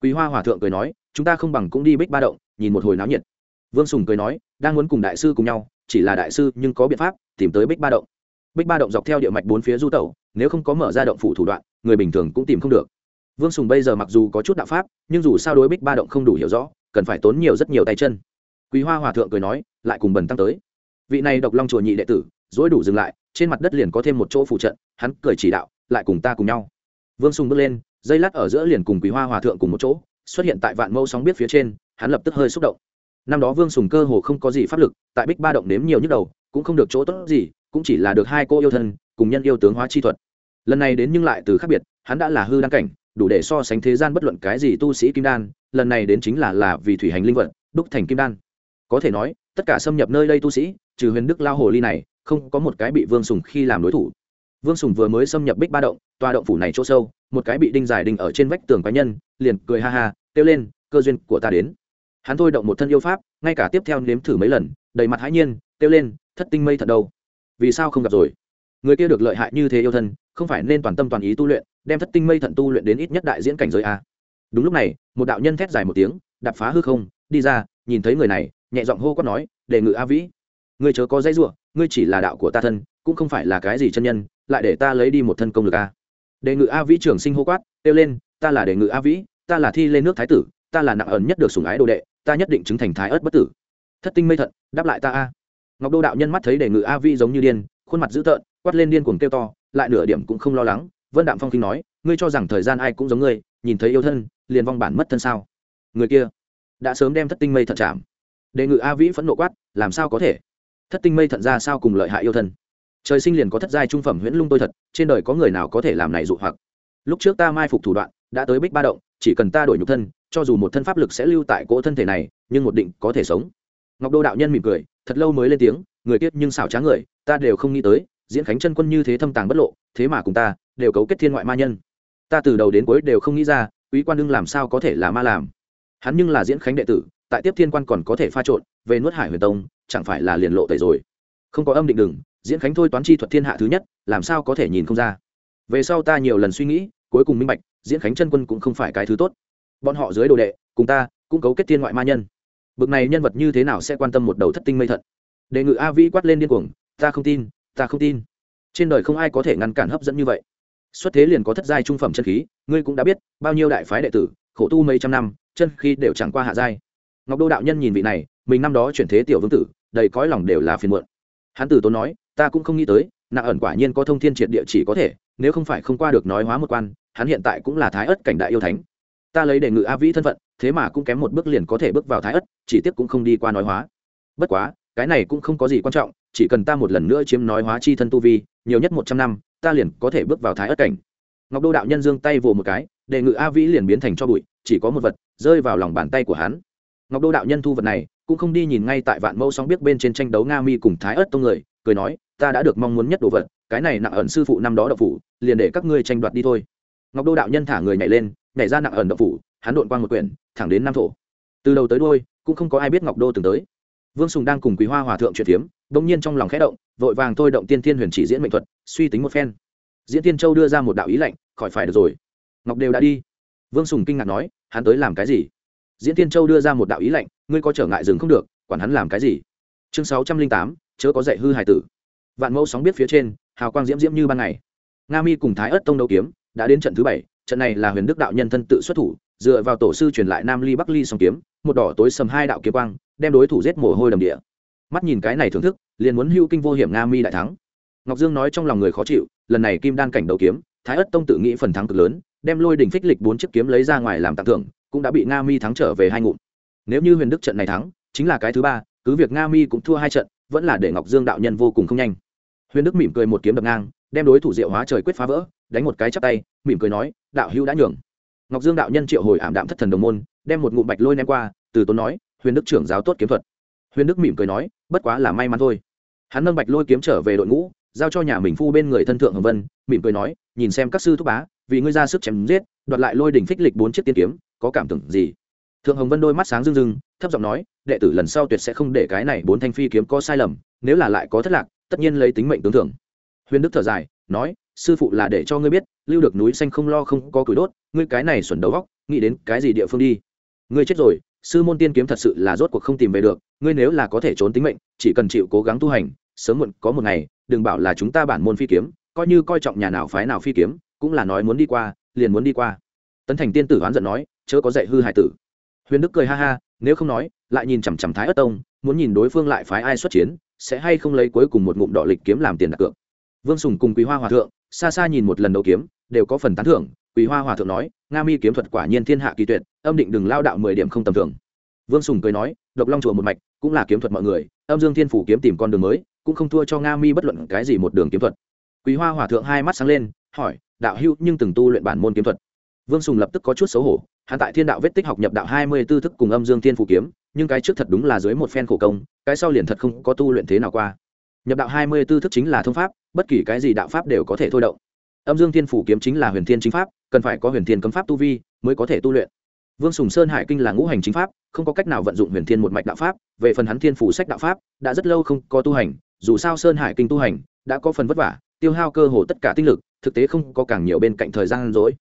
Quý hoa hòa thượng cười nói, chúng ta không bằng cũng đi bích ba động, nhìn một hồi náo nhiệt. Vương sùng cười nói, đang muốn cùng đại sư cùng nhau, chỉ là đại sư nhưng có biện pháp, tìm tới bích ba động. Bích ba động dọc theo địa mạch bốn phía du tẩu, nếu không có mở ra động phủ thủ đoạn, người bình thường cũng tìm không được vương sùng bây giờ mặc dù có chút đạo pháp, nhưng dù sao đối bích ba động không đủ hiểu rõ, cần phải tốn nhiều rất nhiều tay chân. Quý hoa hòa thượng cười nói, lại cùng bần tăng tới. Vị này độc long chùa nhị đệ tử dỗi đủ dừng lại, trên mặt đất liền có thêm một chỗ phụ trận, hắn cười chỉ đạo, lại cùng ta cùng nhau. Vương sùng bước lên, dây lát ở giữa liền cùng quý hoa hòa thượng cùng một chỗ, xuất hiện tại vạn mâu sóng biết phía trên, hắn lập tức hơi xúc động. Năm đó vương sùng cơ hồ không có gì pháp lực, tại bích ba động nếm nhiều nhức đầu, cũng không được chỗ tốt gì, cũng chỉ là được hai cô yêu thân, cùng nhân yêu tướng hóa chi thuật. Lần này đến nhưng lại từ khác biệt, hắn đã là hư đăng cảnh đủ để so sánh thế gian bất luận cái gì tu sĩ kim đan, lần này đến chính là là vì thủy hành linh vật, đúc thành kim đan. Có thể nói, tất cả xâm nhập nơi đây tu sĩ, trừ huyền đức lao hồ ly này, không có một cái bị vương sùng khi làm đối thủ. Vương sùng vừa mới xâm nhập bích ba động, tòa động phủ này chỗ sâu, một cái bị đinh dài đinh ở trên vách tường cá nhân, liền cười ha ha, kêu lên, cơ duyên của ta đến. Hắn thôi động một thân yêu pháp, ngay cả tiếp theo nếm thử mấy lần, đầy mặt hãi nhiên, kêu lên, thất tinh mây thật đâu? Vì sao không gặp rồi? Người kia được lợi hại như thế yêu thân, không phải nên toàn tâm toàn ý tu luyện đem thất tinh mây thận tu luyện đến ít nhất đại diễn cảnh giới a. Đúng lúc này, một đạo nhân thét dài một tiếng, đạp phá hư không, đi ra, nhìn thấy người này, nhẹ giọng hô quát nói đề ngự a vĩ, ngươi chớ có dãy ruộng ngươi chỉ là đạo của ta thân, cũng không phải là cái gì chân nhân, lại để ta lấy đi một thân công lực a. Đề ngự a vĩ trưởng sinh hô quát, kêu lên, ta là đề ngự a vĩ, ta là thi lên nước thái tử, ta là nặng ẩn nhất được sủng ái đồ đệ, ta nhất định chứng thành thái ớt bất tử. Thất tinh mây thận, đáp lại ta a. Ngọc đô đạo nhân mắt thấy đề ngự a vĩ giống như điên, khuôn mặt dữ tợn, quát lên điên cuồng kêu to, lại nửa điểm cũng không lo lắng vân đạm phong kinh nói, ngươi cho rằng thời gian ai cũng giống ngươi, nhìn thấy yêu thân, liền vong bản mất thân sao? Người kia đã sớm đem thất tinh mây thận chạm. Đề ngự a vĩ phẫn nộ quát, làm sao có thể? Thất tinh mây thận ra sao cùng lợi hại yêu thân? Trời sinh liền có thất giai trung phẩm huyễn lung tôi thật, trên đời có người nào có thể làm này dụ hoặc? Lúc trước ta mai phục thủ đoạn, đã tới bích ba động, chỉ cần ta đổi nhục thân, cho dù một thân pháp lực sẽ lưu tại cỗ thân thể này, nhưng một định có thể sống. Ngọc đô đạo nhân mỉm cười, thật lâu mới lên tiếng, người kiết nhưng xảo trá người, ta đều không nghĩ tới diễn khánh chân quân như thế thâm tàng bất lộ, thế mà cùng ta, đều cấu kết thiên ngoại ma nhân. Ta từ đầu đến cuối đều không nghĩ ra, quý quan đương làm sao có thể là ma làm. Hắn nhưng là diễn khánh đệ tử, tại tiếp thiên quan còn có thể pha trộn, về nuốt hải huyền tông, chẳng phải là liền lộ tẩy rồi. Không có âm định đừng diễn khánh thôi toán chi thuật thiên hạ thứ nhất, làm sao có thể nhìn không ra. Về sau ta nhiều lần suy nghĩ, cuối cùng minh bạch, diễn khánh chân quân cũng không phải cái thứ tốt. Bọn họ dưới đồ đệ, cùng ta, cũng cấu kết thiên ngoại ma nhân. Bực này nhân vật như thế nào sẽ quan tâm một đầu thất tinh mây thận? Đề ngự a vĩ quát lên điên cuồng, ta không tin ta không tin. Trên đời không ai có thể ngăn cản hấp dẫn như vậy. Xuất thế liền có thất giai trung phẩm chân khí, ngươi cũng đã biết, bao nhiêu đại phái đệ tử, khổ tu mấy trăm năm, chân khí đều chẳng qua hạ giai. Ngọc đô đạo nhân nhìn vị này, mình năm đó chuyển thế tiểu vương tử, đầy cõi lòng đều là phiền muộn. Hắn tử tốn nói, ta cũng không nghĩ tới nặng ẩn quả nhiên có thông thiên triệt địa chỉ có thể, nếu không phải không qua được nói hóa một quan, hắn hiện tại cũng là thái ất cảnh đại yêu thánh. Ta lấy đề ngự a vĩ thân phận, thế mà cũng kém một bước liền có thể bước vào thái ất chỉ tiếc cũng không đi qua nói hóa. Bất quá, cái này cũng không có gì quan trọng chỉ cần ta một lần nữa chiếm nói hóa chi thân tu vi, nhiều nhất một trăm năm, ta liền có thể bước vào thái ất cảnh. Ngọc đô đạo nhân giương tay vồ một cái, đề ngự a vĩ liền biến thành cho bụi, chỉ có một vật, rơi vào lòng bàn tay của hắn. Ngọc đô đạo nhân thu vật này, cũng không đi nhìn ngay tại vạn mẫu sóng biết bên trên tranh đấu nga mi cùng thái ất tông người, cười nói, ta đã được mong muốn nhất đồ vật, cái này nặng ẩn sư phụ năm đó đậu phủ, liền để các ngươi tranh đoạt đi thôi. Ngọc đô đạo nhân thả người nhảy lên, nhảy ra nặng ẩn đậu phủ, hắn đội quang một quyển, thẳng đến nam thổ. Từ đầu tới đôi cũng không có ai biết ngọc đô từng tới. Vương sùng đang cùng quý hoa hòa thượng chuyện phiếm bỗng nhiên trong lòng khẽ động, vội vàng thôi động tiên thiên huyền chỉ diễn mệnh thuật, suy tính một phen. Diễn tiên châu đưa ra một đạo ý lệnh khỏi phải được rồi. Ngọc đều đã đi. Vương sùng kinh ngạc nói, hắn tới làm cái gì? Diễn tiên châu đưa ra một đạo ý lệnh ngươi có trở ngại dừng không được, quản hắn làm cái gì? Chương sáu trăm linh tám, chớ có dạy hư hải tử. Vạn mẫu sóng biết phía trên, hào quang diễm diễm như ban ngày. Nga mi cùng thái ất tông đấu kiếm, đã đến trận thứ bảy, trận này là huyền đức đạo nhân thân tự xuất thủ, dựa vào tổ sư truyền lại nam ly bắc ly song kiếm, một đỏ tối sầm hai đạo kiếm quang, đem đối thủ giết mồ hôi đầm địa mắt nhìn cái này thưởng thức, liền muốn hưu kinh vô hiểm nga mi đại thắng. Ngọc dương nói trong lòng người khó chịu, lần này kim đan cảnh đầu kiếm, thái ất tông tự nghĩ phần thắng cực lớn, đem lôi đỉnh phích lịch bốn chiếc kiếm lấy ra ngoài làm tặng thưởng, cũng đã bị nga mi thắng trở về hai ngụm. Nếu như huyền đức trận này thắng, chính là cái thứ ba, cứ việc nga mi cũng thua hai trận, vẫn là để ngọc dương đạo nhân vô cùng không nhanh. Huyền đức mỉm cười một kiếm đập ngang, đem đối thủ diệu hóa trời quyết phá vỡ, đánh một cái chắp tay, mỉm cười nói, đạo hữu đã nhường. Ngọc dương đạo nhân triệu hồi ảm đạm thất thần đồng môn, đem một ngụm bạch lôi ném qua, từ tốn nói, huyền đức trưởng giáo tốt kiếm thuật huyền đức mỉm cười nói, bất quá là may mắn thôi. Hắn nâng bạch lôi kiếm trở về đội ngũ, giao cho nhà mình phu bên người thân thượng hồng vân, mỉm cười nói, nhìn xem các sư thúc bá, vì ngươi ra sức chém giết, đoạt lại lôi đỉnh phích lịch bốn chiếc tiên kiếm, có cảm tưởng gì? Thượng hồng vân đôi mắt sáng rưng rưng, thấp giọng nói, đệ tử lần sau tuyệt sẽ không để cái này bốn thanh phi kiếm có sai lầm, nếu là lại có thất lạc, tất nhiên lấy tính mệnh tướng thưởng. Huyền đức thở dài, nói, sư phụ là để cho ngươi biết, lưu được núi xanh không lo không có củi đốt, ngươi cái này xuẩn đầu góc nghĩ đến cái gì địa phương đi? Ngươi chết rồi sư môn tiên kiếm thật sự là rốt cuộc không tìm về được, ngươi nếu là có thể trốn tính mệnh, chỉ cần chịu cố gắng tu hành, sớm muộn có một ngày, đừng bảo là chúng ta bản môn phi kiếm, coi như coi trọng nhà nào phái nào phi kiếm, cũng là nói muốn đi qua, liền muốn đi qua. Tấn thành tiên tử oán giận nói, chớ có dạy hư hải tử. Huyền đức cười ha ha, nếu không nói, lại nhìn chằm chằm thái ất tông, muốn nhìn đối phương lại phái ai xuất chiến, sẽ hay không lấy cuối cùng một ngụm đỏ lịch kiếm làm tiền đặt cược. Vương sùng cùng quý hoa hòa thượng, xa xa nhìn một lần đầu kiếm, đều có phần tán thưởng quý hoa hòa thượng nói, nga mi kiếm thuật quả nhiên thiên hạ kỳ tuyệt, âm định đừng lao đạo mười điểm không tầm thường. Vương sùng cười nói, độc long chùa một mạch, cũng là kiếm thuật mọi người, âm dương thiên phủ kiếm tìm con đường mới, cũng không thua cho nga mi bất luận cái gì một đường kiếm thuật. Quý hoa hòa thượng hai mắt sáng lên, hỏi, đạo hữu nhưng từng tu luyện bản môn kiếm thuật? Vương sùng lập tức có chút xấu hổ, hắn tại thiên đạo vết tích học nhập đạo hai mươi tư thức cùng âm dương thiên phủ kiếm, nhưng cái trước thật đúng là dưới một phen khổ công, cái sau liền thật không có tu luyện thế nào qua. Nhập đạo hai mươi tư thức chính là thông pháp, bất kỳ cái gì đạo pháp đều có thể thôi động âm dương thiên phủ kiếm chính là huyền thiên chính pháp, cần phải có huyền thiên cấm pháp tu vi mới có thể tu luyện. Vương sùng sơn hải kinh là ngũ hành chính pháp, không có cách nào vận dụng huyền thiên một mạch đạo pháp, về phần hắn thiên phủ sách đạo pháp, đã rất lâu không có tu hành, dù sao sơn hải kinh tu hành đã có phần vất vả, tiêu hao cơ hồ tất cả tinh lực, thực tế không có càng nhiều bên cạnh thời gian rỗi.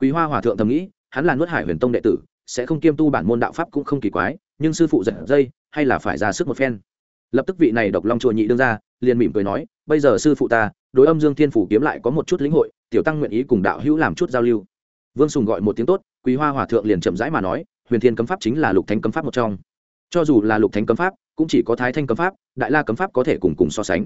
Quý hoa hòa thượng thầm nghĩ, hắn là nuốt hải huyền tông đệ tử, sẽ không kiêm tu bản môn đạo pháp cũng không kỳ quái, nhưng sư phụ giật dây, hay là phải ra sức một phen. Lập tức vị này độc long chùa nhị đương ra liền mỉm cười nói, bây giờ sư phụ ta, đối âm dương thiên phủ kiếm lại có một chút lĩnh hội, tiểu tăng nguyện ý cùng đạo hữu làm chút giao lưu. Vương sùng gọi một tiếng tốt, quý hoa hòa thượng liền chậm rãi mà nói, huyền thiên cấm pháp chính là lục thánh cấm pháp một trong. Cho dù là lục thánh cấm pháp, cũng chỉ có thái thanh cấm pháp, đại la cấm pháp có thể cùng cùng so sánh.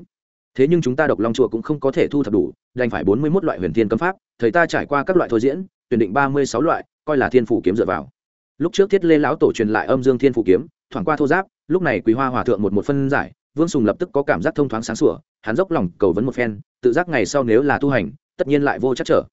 Thế nhưng chúng ta độc long chùa cũng không có thể thu thập đủ, đành phải bốn mươi mốt loại huyền thiên cấm pháp thầy ta trải qua các loại thôi diễn, tuyển định ba mươi sáu loại, coi là thiên phủ kiếm dựa vào. Lúc trước thiết lê lão tổ truyền lại âm dương thiên phủ kiếm, thoảng qua thô giáp, lúc này quý hoa hòa thượng một một phân giải vương sùng lập tức có cảm giác thông thoáng sáng sủa, hắn dốc lòng cầu vấn một phen, tự giác ngày sau nếu là tu hành, tất nhiên lại vô chắc trở.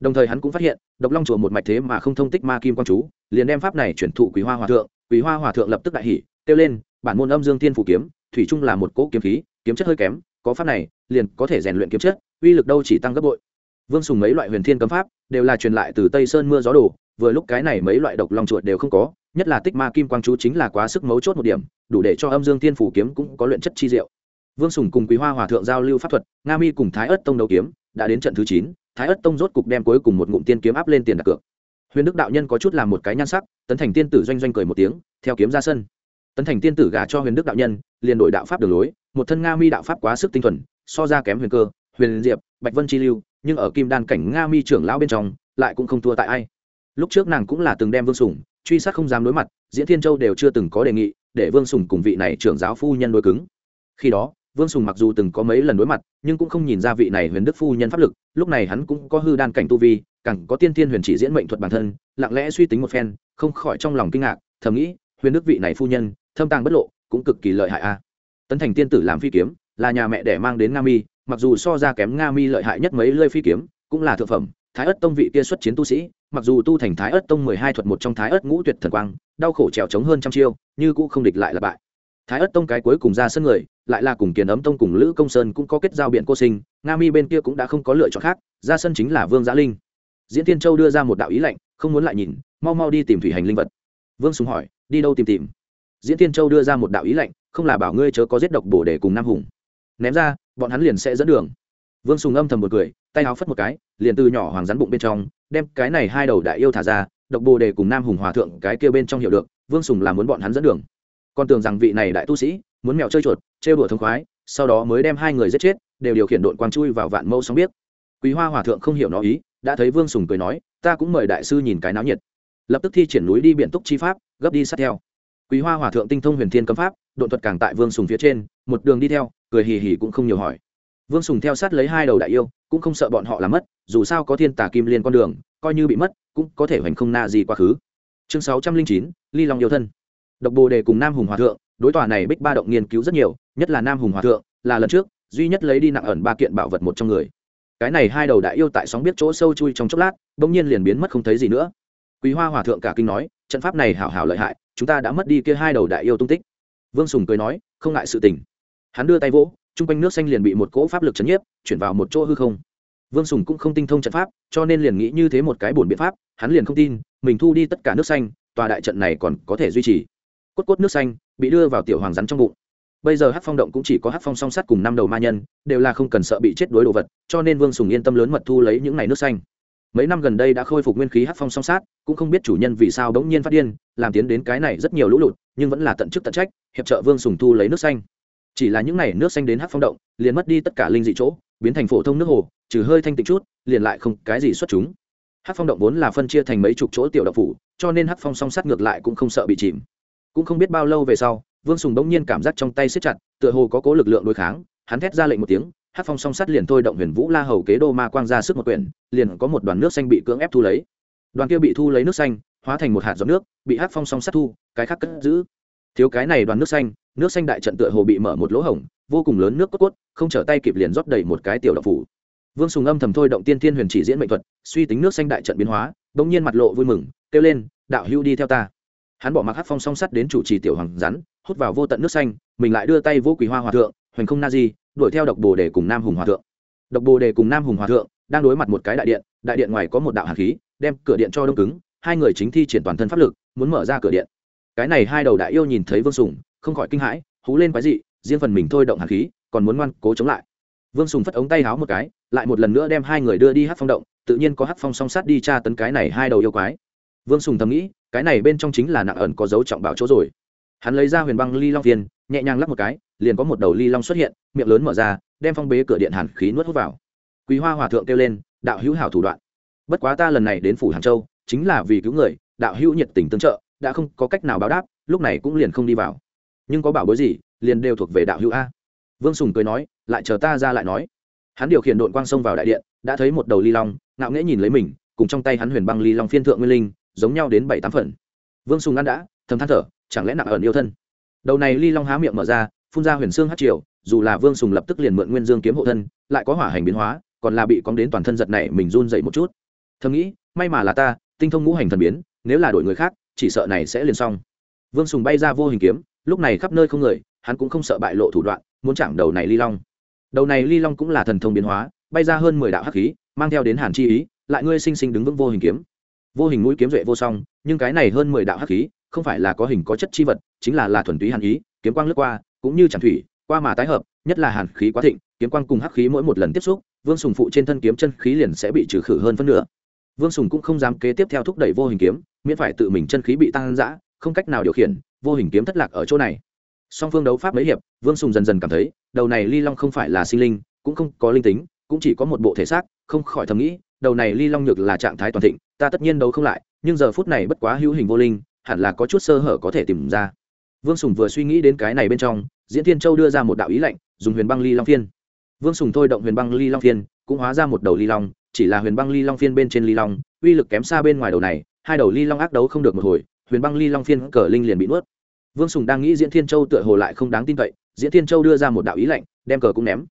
Đồng thời hắn cũng phát hiện, độc long chùa một mạch thế mà không thông tích ma kim quang chú, liền đem pháp này chuyển thụ quý hoa hòa thượng quý hoa hòa thượng lập tức đại hỉ, kêu lên, bản môn âm dương thiên phủ kiếm, thủy chung là một cỗ kiếm khí, kiếm chất hơi kém, có pháp này, liền có thể rèn luyện kiếm chất, uy lực đâu chỉ tăng gấp bội. Vương sùng mấy loại huyền thiên cấm pháp, đều là truyền lại từ tây sơn mưa gió đổ, vừa lúc cái này mấy loại độc long chuột đều không có nhất là tích ma kim quang chú chính là quá sức mấu chốt một điểm, đủ để cho âm dương thiên phủ kiếm cũng có luyện chất chi diệu. Vương sùng cùng quý hoa hòa thượng giao lưu pháp thuật, nga mi cùng thái ất tông đấu kiếm, đã đến trận thứ chín, thái ất tông rốt cục đem cuối cùng một ngụm tiên kiếm áp lên tiền đặt cược. Huyền đức đạo nhân có chút làm một cái nhan sắc, tấn thành tiên tử doanh doanh cười một tiếng, theo kiếm ra sân. Tấn thành tiên tử gả cho huyền đức đạo nhân, liền đổi đạo pháp đường lối, một thân nga mi đạo pháp quá sức tinh thuần, so ra kém huyền cơ, huyền diệp, bạch vân chi lưu, nhưng ở kim đan cảnh nga mi trưởng lão bên trong, lại cũng không thua tại ai. Lúc trước nàng cũng là từng đem vương sùng truy sát không dám đối mặt, diễn thiên châu đều chưa từng có đề nghị để vương sùng cùng vị này trưởng giáo phu nhân đối cứng. Khi đó, vương sùng mặc dù từng có mấy lần đối mặt, nhưng cũng không nhìn ra vị này huyền đức phu nhân pháp lực, lúc này hắn cũng có hư đan cảnh tu vi, càng có tiên thiên huyền chỉ diễn mệnh thuật bản thân, lặng lẽ suy tính một phen, không khỏi trong lòng kinh ngạc, thầm nghĩ, huyền đức vị này phu nhân, thâm tàng bất lộ, cũng cực kỳ lợi hại a. Tấn thành tiên tử làm phi kiếm, là nhà mẹ đẻ mang đến nga mi, mặc dù so ra kém nga mi lợi hại nhất mấy lơi phi kiếm, cũng là thượng phẩm thái ất tông vị kia xuất chiến tu sĩ, mặc dù tu thành thái ất tông mười hai thuật một trong thái ất ngũ tuyệt thần quang, đau khổ trèo trống hơn trăm chiêu, như cũng không địch lại là bại. Thái ất tông cái cuối cùng ra sân người, lại là cùng kiền ấm tông cùng lữ công sơn cũng có kết giao biện cô sinh, nga mi bên kia cũng đã không có lựa chọn khác, ra sân chính là vương giã linh. Diễn tiên châu đưa ra một đạo ý lệnh không muốn lại nhìn, mau mau đi tìm thủy hành linh vật. Vương Súng hỏi, đi đâu tìm tìm? Diễn tiên châu đưa ra một đạo ý lệnh không là bảo ngươi chớ có giết độc bổ để cùng nam hùng. Ném ra, bọn hắn liền sẽ dẫn đường vương sùng âm thầm một cười, tay áo phất một cái, liền từ nhỏ hoàng rắn bụng bên trong, đem cái này hai đầu đại yêu thả ra, độc bồ đề cùng nam hùng hòa thượng cái kia bên trong hiểu được, vương sùng là muốn bọn hắn dẫn đường. Còn tưởng rằng vị này đại tu sĩ, muốn mèo chơi chuột, trêu đùa thông khoái, sau đó mới đem hai người giết chết, đều điều khiển đội quang chui vào vạn mâu sóng biết quý hoa hòa thượng không hiểu nó ý, đã thấy vương sùng cười nói, ta cũng mời đại sư nhìn cái náo nhiệt. Lập tức thi triển núi đi biển túc chi pháp, gấp đi sát theo. Quý hoa hòa thượng tinh thông huyền thiên cấm pháp, độn thuật càng tại vương sùng phía trên, một đường đi theo, cười hì hì cũng không nhiều hỏi vương sùng theo sát lấy hai đầu đại yêu, cũng không sợ bọn họ làm mất, dù sao có thiên tả kim liên con đường, coi như bị mất, cũng có thể hoành không na gì quá khứ. Chương sáu trăm linh chín, ly long yêu thân. Độc bồ đề cùng nam hùng hòa thượng, đối tòa này bích ba động nghiên cứu rất nhiều, nhất là nam hùng hòa thượng, là lần trước, duy nhất lấy đi nặng ẩn ba kiện bảo vật một trong người. Cái này hai đầu đại yêu tại sóng biết chỗ sâu chui trong chốc lát, bỗng nhiên liền biến mất không thấy gì nữa. Quý hoa hòa thượng cả kinh nói, trận pháp này hảo hảo lợi hại, chúng ta đã mất đi kia hai đầu đại yêu tung tích. Vương sùng cười nói, không ngại sự tình. Hắn đưa tay vỗ chung quanh nước xanh liền bị một cỗ pháp lực chấn nhiếp, chuyển vào một chỗ hư không. Vương sùng cũng không tinh thông trận pháp, cho nên liền nghĩ như thế một cái bổn biện pháp, hắn liền không tin, mình thu đi tất cả nước xanh, tòa đại trận này còn có thể duy trì. Cốt cốt nước xanh bị đưa vào tiểu hoàng rắn trong bụng. Bây giờ hát phong động cũng chỉ có hát phong song sắt cùng năm đầu ma nhân, đều là không cần sợ bị chết đối đồ vật, cho nên vương sùng yên tâm lớn mật thu lấy những này nước xanh. Mấy năm gần đây đã khôi phục nguyên khí hát phong song sát cũng không biết chủ nhân vì sao đống nhiên phát điên, làm tiến đến cái này rất nhiều lũ lụt, nhưng vẫn là tận chức tận trách, hiệp trợ vương sùng thu lấy nước xanh chỉ là những n à y nước xanh đến hát phong động, liền mất đi tất cả linh dị chỗ, biến thành phổ thông nước hồ, trừ hơi thanh tịnh chút, liền lại không cái gì xuất chúng. Hát phong động vốn là phân chia thành mấy chục chỗ tiểu độc phủ, cho nên hát phong song sát ngược lại cũng không sợ bị chìm. Cũng không biết bao lâu về sau, vương sùng bỗng nhiên cảm giác trong tay siết chặt, tựa hồ có cố lực lượng đối kháng, hắn thét ra lệnh một tiếng hát phong song sắt liền thôi động huyền vũ la hầu kế đô ma quang ra sức một quyển, liền có một đoàn nước xanh bị cưỡng ép thu lấy. Đoàn kia bị thu lấy nước xanh, hóa thành một hạt giọt nước, bị hát phong song sắt thu, cái khác cất giữ thiếu cái này đoàn nước xanh nước xanh đại trận tựa hồ bị mở một lỗ hổng, vô cùng lớn nước cốt cốt, không trở tay kịp liền rót đầy một cái tiểu đậu phủ. Vương sùng âm thầm thôi động tiên thiên huyền chỉ diễn mệnh thuật, suy tính nước xanh đại trận biến hóa đ ỗ n g nhiên mặt lộ vui mừng, kêu lên, đạo hữu đi theo ta. Hắn bỏ mặc hát phong song sắt đến chủ trì tiểu hoàng rắn, hút vào vô tận nước xanh, mình lại đưa tay vô quý hoa hòa thượng, hoành không na di đuổi theo độc bồ đề cùng nam hùng hòa thượng. Độc bồ đề cùng nam hùng hòa thượng đang đối mặt một cái đại điện đại điện ngoài có một đạo hạt khí, đem cửa điện cho đông cứng, hai người chính thi triển toàn thân pháp lực, muốn mở ra cửa điện cái này hai đầu đại yêu nhìn thấy vương sùng, không khỏi kinh hãi, hú lên quái dị, riêng phần mình thôi động hạt khí, còn muốn ngoan cố chống lại. Vương sùng phất ống tay háo một cái, lại một lần nữa đem hai người đưa đi hát phong động, tự nhiên có hát phong song sát đi tra tấn cái này hai đầu yêu quái. Vương sùng thầm nghĩ, cái này bên trong chính là nặng ẩn có dấu trọng bảo chỗ rồi. Hắn lấy ra huyền băng ly long viên, nhẹ nhàng lắp một cái, liền có một đầu ly long xuất hiện, miệng lớn mở ra, đem phong bế cửa điện hàn khí nuốt hút vào. Quý hoa hòa thượng kêu lên, đạo hữu hảo thủ đoạn. Bất quá ta lần này đến phủ hàng châu, chính là vì cứu người, đạo hữu nhiệt tình tương trợ đã không có cách nào báo đáp, lúc này cũng liền không đi vào. Nhưng có bảo bối gì, liền đều thuộc về đạo hữu a. Vương sùng cười nói, lại chờ ta ra lại nói. Hắn điều khiển đội quang sông vào đại điện, đã thấy một đầu ly long, ngạo nghễ nhìn lấy mình, cùng trong tay hắn huyền băng ly long phiên thượng nguyên linh, giống nhau đến bảy tám phần. Vương sùng ăn đã, thầm than thở, chẳng lẽ nặng ẩn yêu thân? Đầu này ly long há miệng mở ra, phun ra huyền xương hát triều, dù là vương sùng lập tức liền mượn nguyên dương kiếm hộ thân, lại có hỏa hành biến hóa, còn là bị cóng đến toàn thân giật này mình run dậy một chút. Thầm nghĩ, may mà là ta, tinh thông ngũ hành thần biến, nếu là đổi người khác chỉ sợ này sẽ liền xong. Vương sùng bay ra vô hình kiếm, lúc này khắp nơi không người, hắn cũng không sợ bại lộ thủ đoạn, muốn chạm đầu này ly long. Đầu này ly long cũng là thần thông biến hóa, bay ra hơn mười đạo hắc khí, mang theo đến hàn chi ý, lại ngươi sinh sinh đứng vững vô hình kiếm. Vô hình mũi kiếm duệ vô song, nhưng cái này hơn mười đạo hắc khí, không phải là có hình có chất chi vật, chính là là thuần túy hàn ý, kiếm quang lướt qua, cũng như chẳng thủy, qua mà tái hợp, nhất là hàn khí quá thịnh, kiếm quang cùng hắc khí mỗi một lần tiếp xúc, vương sùng phụ trên thân kiếm chân khí liền sẽ bị trừ khử hơn phân nửa vương sùng cũng không dám kế tiếp theo thúc đẩy vô hình kiếm, miễn phải tự mình chân khí bị tăng giã không cách nào điều khiển, vô hình kiếm thất lạc ở chỗ này. Song phương đấu pháp mấy hiệp, vương sùng dần dần cảm thấy, đầu này ly long không phải là sinh linh, cũng không có linh tính, cũng chỉ có một bộ thể xác, không khỏi thầm nghĩ, đầu này ly long nhược là trạng thái toàn thịnh, ta tất nhiên đấu không lại, nhưng giờ phút này bất quá hữu hình vô linh, hẳn là có chút sơ hở có thể tìm ra. Vương sùng vừa suy nghĩ đến cái này bên trong, diễn thiên châu đưa ra một đạo ý lệnh, dùng huyền băng ly long phiên. Vương sùng thôi động huyền băng ly long phiên, cũng hóa ra một đầu ly long chỉ là huyền băng ly long phiên bên trên ly long, uy lực kém xa bên ngoài đầu này, hai đầu ly long ác đấu không được một hồi, huyền băng ly long phiên cờ linh liền bị nuốt. Vương sùng đang nghĩ diễn thiên châu tựa hồ lại không đáng tin cậy, diễn thiên châu đưa ra một đạo ý lệnh đem cờ cũng ném.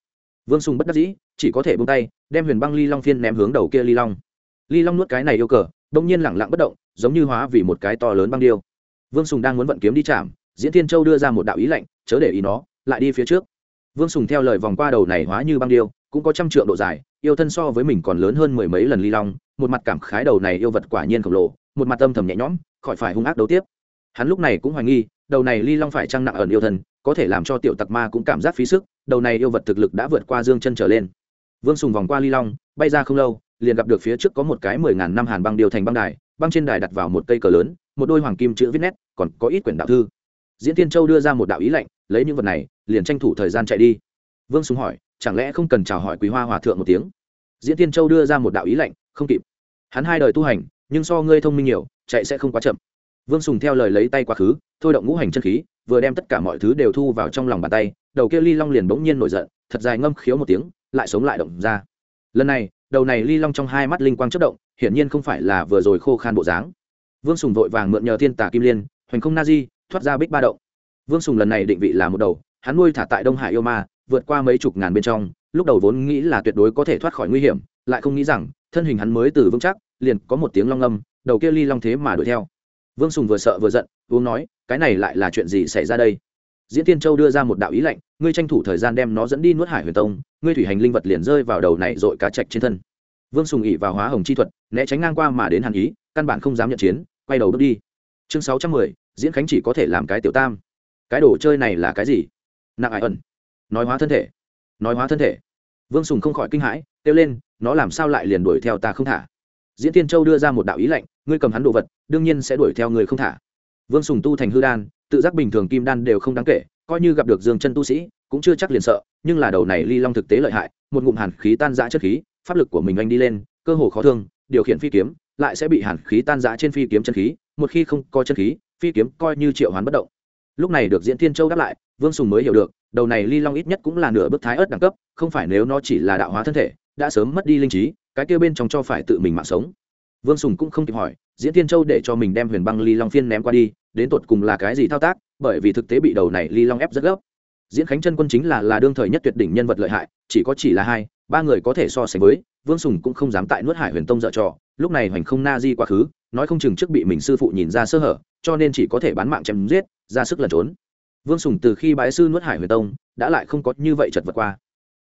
Vương sùng bất đắc dĩ, chỉ có thể bung tay, đem huyền băng ly long phiên ném hướng đầu kia ly long. Ly long nuốt cái này yêu cờ đông nhiên lẳng lặng bất động, giống như hóa vì một cái to lớn băng điêu. Vương sùng đang muốn vận kiếm đi chạm, diễn thiên châu đưa ra một đạo ý lệnh chớ để ý nó, lại đi phía trước. Vương sùng theo lời vòng qua đầu này hóa như băng điêu, cũng có trăm trượng độ dài yêu thân so với mình còn lớn hơn mười mấy lần ly long, một mặt cảm khái đầu này yêu vật quả nhiên khổng lồ, một mặt âm thầm nhẹ nhõm, khỏi phải hung ác đấu tiếp. Hắn lúc này cũng hoài nghi, đầu này ly long phải trăng nặng ẩn yêu thân, có thể làm cho tiểu tặc ma cũng cảm giác phí sức, đầu này yêu vật thực lực đã vượt qua dương chân trở lên. Vương sùng vòng qua ly long, bay ra không lâu, liền gặp được phía trước có một cái mười ngàn năm hàn băng điều thành băng đài, băng trên đài đặt vào một cây cờ lớn, một đôi hoàng kim chữ viết nét, còn có ít quyển đạo thư. Diễn tiên châu đưa ra một đạo ý lệnh, lấy những vật này, liền tranh thủ thời gian chạy đi. Vương sùng hỏi chẳng lẽ không cần chào hỏi quý hoa hòa thượng một tiếng? Diễn tiên châu đưa ra một đạo ý lệnh, không kịp. Hắn hai đời tu hành, nhưng so ngươi thông minh nhiều, chạy sẽ không quá chậm. Vương sùng theo lời lấy tay quá khứ, thôi động ngũ hành chân khí, vừa đem tất cả mọi thứ đều thu vào trong lòng bàn tay, đầu kia ly long liền bỗng nhiên nổi giận, thật dài ngâm khiếu một tiếng, lại sống lại động ra. Lần này, đầu này ly long trong hai mắt linh quang chất động, hiển nhiên không phải là vừa rồi khô khan bộ dáng. Vương sùng vội vàng mượn nhờ thiên tà kim liên, hoành không na di, thoát ra bích ba động. Vương sùng lần này định vị là một đầu, hắn nuôi thả tại đông hải yêu ma vượt qua mấy chục ngàn bên trong, lúc đầu vốn nghĩ là tuyệt đối có thể thoát khỏi nguy hiểm, lại không nghĩ rằng, thân hình hắn mới từ vững chắc, liền có một tiếng long âm, đầu kia ly long thế mà đuổi theo. Vương sùng vừa sợ vừa giận uống nói, cái này lại là chuyện gì xảy ra đây? Diễn tiên châu đưa ra một đạo ý lệnh ngươi tranh thủ thời gian đem nó dẫn đi nuốt hải huyền tông, ngươi thủy hành linh vật liền rơi vào đầu này rồi cá chạch trên thân. Vương sùng ỉ vào hóa hồng chi thuật, né tránh ngang qua mà đến hàn ý, căn bản không dám nhận chiến, quay đầu bước đi. Chương sáu trăm mười, diễn khánh chỉ có thể làm cái tiểu tam. Cái đồ chơi này là cái gì? Nặng ải ẩn nói hóa thân thể. Nói hóa thân thể. Vương sùng không khỏi kinh hãi, kêu lên, nó làm sao lại liền đuổi theo ta không thả? Diễn tiên châu đưa ra một đạo ý lệnh, ngươi cầm hắn đồ vật, đương nhiên sẽ đuổi theo người không thả. Vương sùng tu thành hư đan, tự giác bình thường kim đan đều không đáng kể, coi như gặp được dương chân tu sĩ, cũng chưa chắc liền sợ, nhưng là đầu này ly long thực tế lợi hại, một ngụm hàn khí tan giã chất khí, pháp lực của mình anh đi lên, cơ hồ khó thương, điều khiển phi kiếm, lại sẽ bị hàn khí tan giã trên phi kiếm chân khí, một khi không có chân khí, phi kiếm coi như triệu hoán bất động. Lúc này được diễn thiên châu đáp lại, vương sùng mới hiểu được đầu này ly long ít nhất cũng là nửa bước thái ớt đẳng cấp, không phải nếu nó chỉ là đạo hóa thân thể, đã sớm mất đi linh trí, cái kêu bên trong cho phải tự mình mạng sống. Vương sùng cũng không kịp hỏi, diễn thiên châu để cho mình đem huyền băng ly long phiên ném qua đi, đến tột cùng là cái gì thao tác, bởi vì thực tế bị đầu này ly long ép rất gấp. Diễn khánh chân quân chính là là đương thời nhất tuyệt đỉnh nhân vật lợi hại, chỉ có chỉ là hai, ba người có thể so sánh với, vương sùng cũng không dám tại nuốt hải huyền tông dợ trò, lúc này hoành không na di quá khứ, nói không chừng trước bị mình sư phụ nhìn ra sơ hở, cho nên chỉ có thể bán mạng chém giết, ra sức lẩn trốn vương sùng từ khi bái sư nuốt hải huyền tông, đã lại không có như vậy chật vật qua.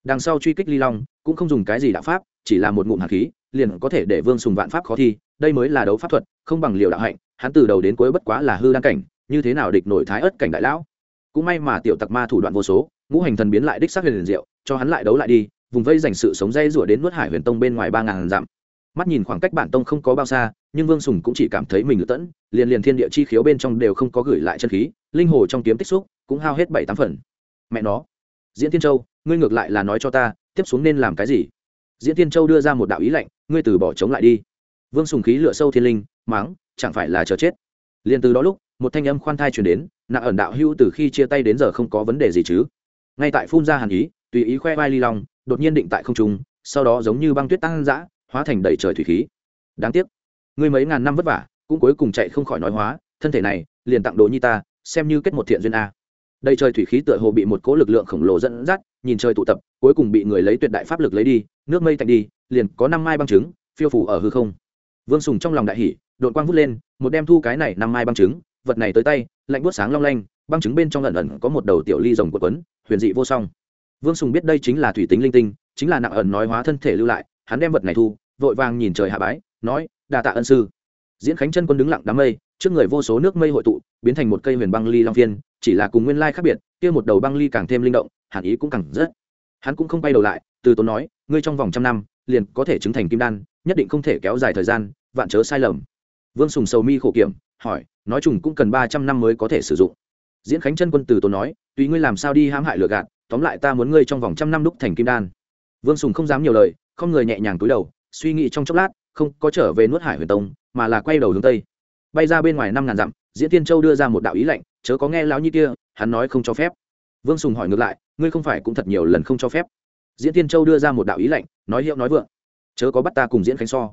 Đằng sau truy kích ly long, cũng không dùng cái gì đạo pháp, chỉ là một ngụm hạt khí, liền có thể để vương sùng vạn pháp khó thi, đây mới là đấu pháp thuật, không bằng liều đạo hạnh, hắn từ đầu đến cuối bất quá là hư đăng cảnh, như thế nào địch nổi thái ớt cảnh đại lão. Cũng may mà tiểu tặc ma thủ đoạn vô số, ngũ hành thần biến lại đích xác huyền diệu, cho hắn lại đấu lại đi, vùng vây dành sự sống dây rủa đến nuốt hải huyền tông bên ngoài ba ngàn dặm. Mắt nhìn khoảng cách bản tông không có bao xa, nhưng vương sùng cũng chỉ cảm thấy mình ngự tẫn, liền liền thiên địa chi khiếu bên trong đều không có gửi lại chân khí linh hồ trong kiếm tích xúc cũng hao hết bảy tám phần. Mẹ nó. Diễn tiên châu, ngươi ngược lại là nói cho ta, tiếp xuống nên làm cái gì? Diễn tiên châu đưa ra một đạo ý lệnh ngươi từ bỏ chống lại đi. Vương sùng khí lựa sâu thiên linh máng chẳng phải là chờ chết. Liền từ đó lúc, một thanh âm khoan thai chuyển đến, nặng ẩn đạo hưu từ khi chia tay đến giờ không có vấn đề gì chứ. Ngay tại phun ra hàn ý, tùy ý khoe vai ly long, đột nhiên định tại không trung, sau đó giống như băng tuyết tăng dã hóa thành đầy trời thủy khí. Đáng tiếc, ngươi mấy ngàn năm vất vả, cũng cuối cùng chạy không khỏi nói hóa, thân thể này, liền tặng đồ như ta xem như kết một thiện duyên a. Đây trời thủy khí tựa hồ bị một cỗ lực lượng khổng lồ dẫn dắt, nhìn trời tụ tập, cuối cùng bị người lấy tuyệt đại pháp lực lấy đi, nước mây tạnh đi, liền có năm mai băng trứng, phiêu phủ ở hư không. Vương sùng trong lòng đại hỷ đội quang vút lên, một đem thu cái này năm mai băng trứng, vật này tới tay, lạnh buốt sáng long lanh, băng trứng bên trong ẩn ẩn có một đầu tiểu ly rồng của quấn huyền dị vô song. Vương sùng biết đây chính là thủy tính linh tinh, chính là nặng ẩn nói hóa thân thể lưu lại, hắn đem vật này thu, vội vàng nhìn trời hạ bái, nói, đà tạ ân sư. Diễn khánh chân quân đứng lặng đám mây trước người vô số nước mây hội tụ, biến thành một cây huyền băng ly long phiên, chỉ là cùng nguyên lai khác biệt, kia một đầu băng ly càng thêm linh động, hàn ý cũng càng rất hắn cũng không bay đầu lại, từ tốn nói, ngươi trong vòng trăm năm, liền có thể chứng thành kim đan, nhất định không thể kéo dài thời gian, vạn chớ sai lầm. Vương sùng sầu mi khổ kiểm, hỏi, nói chung cũng cần ba trăm năm mới có thể sử dụng. Diễn khánh chân quân từ tốn nói, tùy ngươi làm sao đi hãm hại lừa gạt, tóm lại ta muốn ngươi trong vòng trăm năm đúc thành kim đan. Vương sùng không dám nhiều lời, không người nhẹ nhàng túi đầu, suy nghĩ trong chốc lát, không có trở về nuốt hải huyền tông, mà là quay đầu hướng tây bay ra bên ngoài năm ngàn dặm, diễn tiên châu đưa ra một đạo ý lệnh, chớ có nghe lão như kia, hắn nói không cho phép. Vương sùng hỏi ngược lại, ngươi không phải cũng thật nhiều lần không cho phép? Diễn tiên châu đưa ra một đạo ý lệnh, nói hiệu nói vượng, chớ có bắt ta cùng diễn khánh so.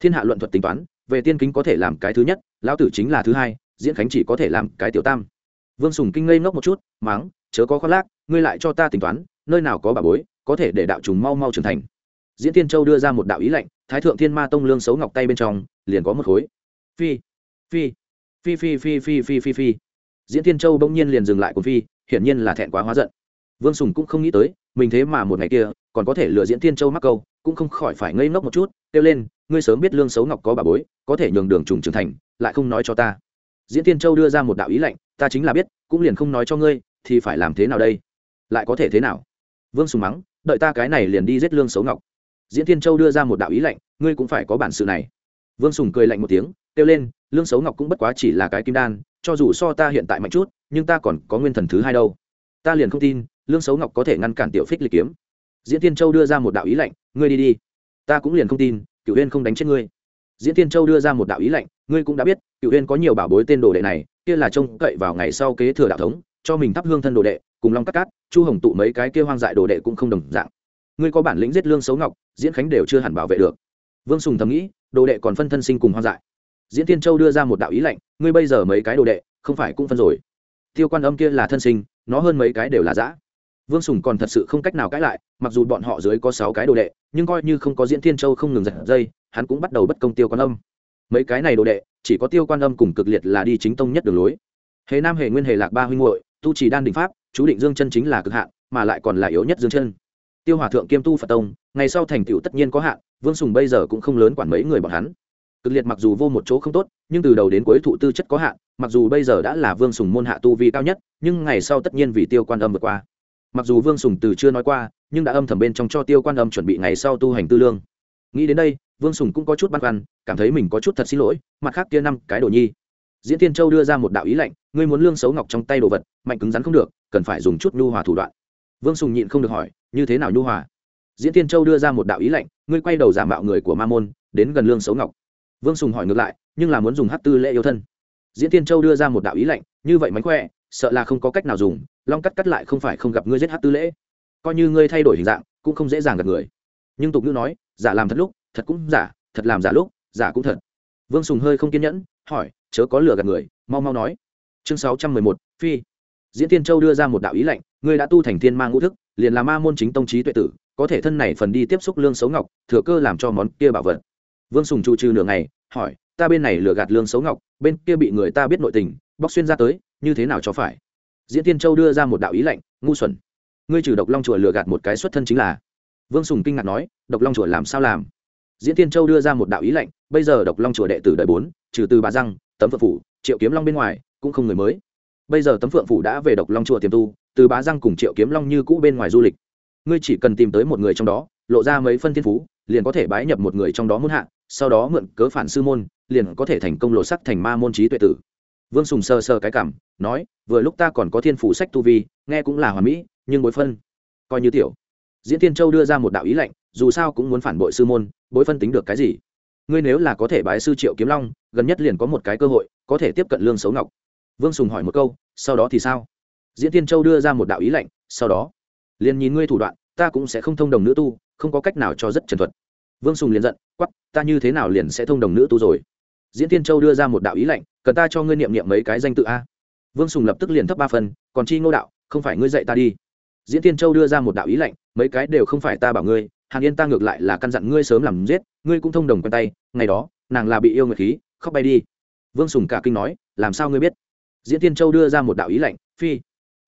Thiên hạ luận thuật tính toán, về tiên kính có thể làm cái thứ nhất, lão tử chính là thứ hai, diễn khánh chỉ có thể làm cái tiểu tam. Vương sùng kinh ngây ngốc một chút máng chớ có khoác lác, ngươi lại cho ta tính toán, nơi nào có bà bối, có thể để đạo trùng mau mau trưởng thành. Diễn tiên châu đưa ra một đạo ý lệnh, thái thượng thiên ma tông lương xấu ngọc tay bên trong, liền có một khối. Phi phi. Phi phi phi phi phi phi phi. Diễn thiên châu bỗng nhiên liền dừng lại cùng phi, hiển nhiên là thẹn quá hóa giận. Vương sùng cũng không nghĩ tới, mình thế mà một ngày kia còn có thể lừa diễn thiên châu mắc câu, cũng không khỏi phải ngây ngốc một chút, kêu lên, ngươi sớm biết lương xấu ngọc có bà bối, có thể nhường đường trùng trưởng thành, lại không nói cho ta. Diễn thiên châu đưa ra một đạo ý lệnh ta chính là biết, cũng liền không nói cho ngươi, thì phải làm thế nào đây? Lại có thể thế nào? Vương sùng mắng, đợi ta cái này liền đi giết lương xấu ngọc. Diễn thiên châu đưa ra một đạo ý lệnh ngươi cũng phải có bản sự này. Vương sùng cười lạnh một tiếng kêu lên, lương xấu ngọc cũng bất quá chỉ là cái kim đan, cho dù so ta hiện tại mạnh chút, nhưng ta còn có nguyên thần thứ hai đâu. Ta liền không tin, lương xấu ngọc có thể ngăn cản tiểu phích lịch kiếm. Diễn tiên châu đưa ra một đạo ý lệnh ngươi đi đi. Ta cũng liền không tin cựu huyên không đánh chết ngươi. Diễn tiên châu đưa ra một đạo ý lệnh ngươi cũng đã biết cựu huyên có nhiều bảo bối tên đồ đệ này, kia là trông cậy vào ngày sau kế thừa đạo thống, cho mình thắp hương thân đồ đệ, cùng long cắt cát, chu hồng tụ mấy cái kia hoang dại đồ đệ cũng không đồng dạng. Ngươi có bản lĩnh giết lương xấu ngọc, diễn khánh đều chưa hẳn bảo vệ được. Vương sùng thầm nghĩ, đồ đệ còn phân thân sinh cùng hoang dại diễn tiên châu đưa ra một đạo ý lệnh, ngươi bây giờ mấy cái đồ đệ, không phải cũng phân rồi. Tiêu quan âm kia là thân sinh, nó hơn mấy cái đều là giã vương sùng còn thật sự không cách nào cãi lại, mặc dù bọn họ dưới có sáu cái đồ đệ, nhưng coi như không có diễn tiên châu không ngừng giật dây, hắn cũng bắt đầu bất công tiêu quan âm. Mấy cái này đồ đệ, chỉ có tiêu quan âm cùng cực liệt là đi chính tông nhất đường lối. Hề nam hề nguyên hề lạc ba huynh hội tu trì đan đình pháp, chú định dương chân chính là cực hạn, mà lại còn là yếu nhất dương chân. Tiêu hòa thượng kiêm tu phật tông, ngày sau thành tựu tất nhiên có hạn, vương sùng bây giờ cũng không lớn quản mấy người bọn hắn cực liệt mặc dù vô một chỗ không tốt, nhưng từ đầu đến cuối thụ tư chất có hạn, mặc dù bây giờ đã là vương sùng môn hạ tu vi cao nhất, nhưng ngày sau tất nhiên vì tiêu quan âm vượt qua. Mặc dù vương sùng từ chưa nói qua, nhưng đã âm thầm bên trong cho tiêu quan âm chuẩn bị ngày sau tu hành tư lương. Nghĩ đến đây, vương sùng cũng có chút băn khoăn, cảm thấy mình có chút thật xin lỗi, mặt khác kia năm cái đồ nhi. Diễn tiên châu đưa ra một đạo ý lệnh, ngươi muốn lương xấu ngọc trong tay đồ vật, mạnh cứng rắn không được, cần phải dùng chút nhu hòa thủ đoạn. Vương sùng nhịn không được hỏi, như thế nào nhu hòa? Diễn tiên châu đưa ra một đạo ý lệnh, ngươi quay đầu giả mạo người của ma môn, đến gần lương xấu ngọc vương sùng hỏi ngược lại, nhưng là muốn dùng hát tư lễ yêu thân. Diễn tiên châu đưa ra một đạo ý lệnh như vậy mánh khỏe, sợ là không có cách nào dùng, long cắt cắt lại không phải không gặp ngươi giết hát tư lễ. Coi như ngươi thay đổi hình dạng, cũng không dễ dàng gặp người. Nhưng tục ngữ nói, giả làm thật lúc, thật cũng giả, thật làm giả lúc, giả cũng thật. Vương sùng hơi không kiên nhẫn, hỏi, chớ có lừa gạt người, mau mau nói. Chương sáu trăm mười một, phi. Diễn tiên châu đưa ra một đạo ý lệnh ngươi đã tu thành thiên ma ngũ thức, liền là ma môn chính tông trí tuệ tử, có thể thân này phần đi tiếp xúc lương xấu ngọc, thừa cơ làm cho món kia bảo vật vương sùng trụ trừ nửa ngày, hỏi, ta bên này lừa gạt lương xấu ngọc, bên kia bị người ta biết nội tình, bóc xuyên ra tới, như thế nào cho phải? Diễn tiên châu đưa ra một đạo ý lệnh ngu xuẩn, ngươi trừ độc long chùa lừa gạt một cái xuất thân chính là. Vương sùng kinh ngạc nói, độc long chùa làm sao làm? Diễn tiên châu đưa ra một đạo ý lệnh bây giờ độc long chùa đệ tử đời bốn, trừ từ bà răng, tấm phượng phủ, triệu kiếm long bên ngoài, cũng không người mới. Bây giờ tấm phượng phủ đã về độc long chùa tiềm tu, từ bá răng cùng triệu kiếm long như cũ bên ngoài du lịch. Ngươi chỉ cần tìm tới một người trong đó, lộ ra mấy phân thiên phú, liền có thể bái nhập một người trong đó muốn hạ sau đó mượn cớ phản sư môn, liền có thể thành công lộ sắc thành ma môn trí tuệ tử. Vương sùng sơ sơ cái cảm, nói, vừa lúc ta còn có thiên phủ sách tu vi, nghe cũng là hòa mỹ, nhưng bối phân, coi như tiểu. Diễn tiên châu đưa ra một đạo ý lệnh, dù sao cũng muốn phản bội sư môn, bối phân tính được cái gì? Ngươi nếu là có thể bái sư triệu kiếm long, gần nhất liền có một cái cơ hội, có thể tiếp cận lương xấu ngọc. Vương sùng hỏi một câu, sau đó thì sao? Diễn tiên châu đưa ra một đạo ý lệnh, sau đó, liền nhìn ngươi thủ đoạn, ta cũng sẽ không thông đồng nữ tu, không có cách nào cho rất trần thuật vương sùng liền giận quắp ta như thế nào liền sẽ thông đồng nữ tu rồi? Diễn tiên châu đưa ra một đạo ý lệnh cần ta cho ngươi niệm niệm mấy cái danh tự a? Vương sùng lập tức liền thấp ba phần, còn chi ngô đạo, không phải ngươi dạy ta đi. Diễn tiên châu đưa ra một đạo ý lệnh mấy cái đều không phải ta bảo ngươi, hàn yên ta ngược lại là căn dặn ngươi sớm làm giết, ngươi cũng thông đồng quen tay, ngày đó, nàng là bị yêu nguyệt khí, khóc bay đi. Vương sùng cả kinh nói, làm sao ngươi biết? Diễn tiên châu đưa ra một đạo ý lệnh phi.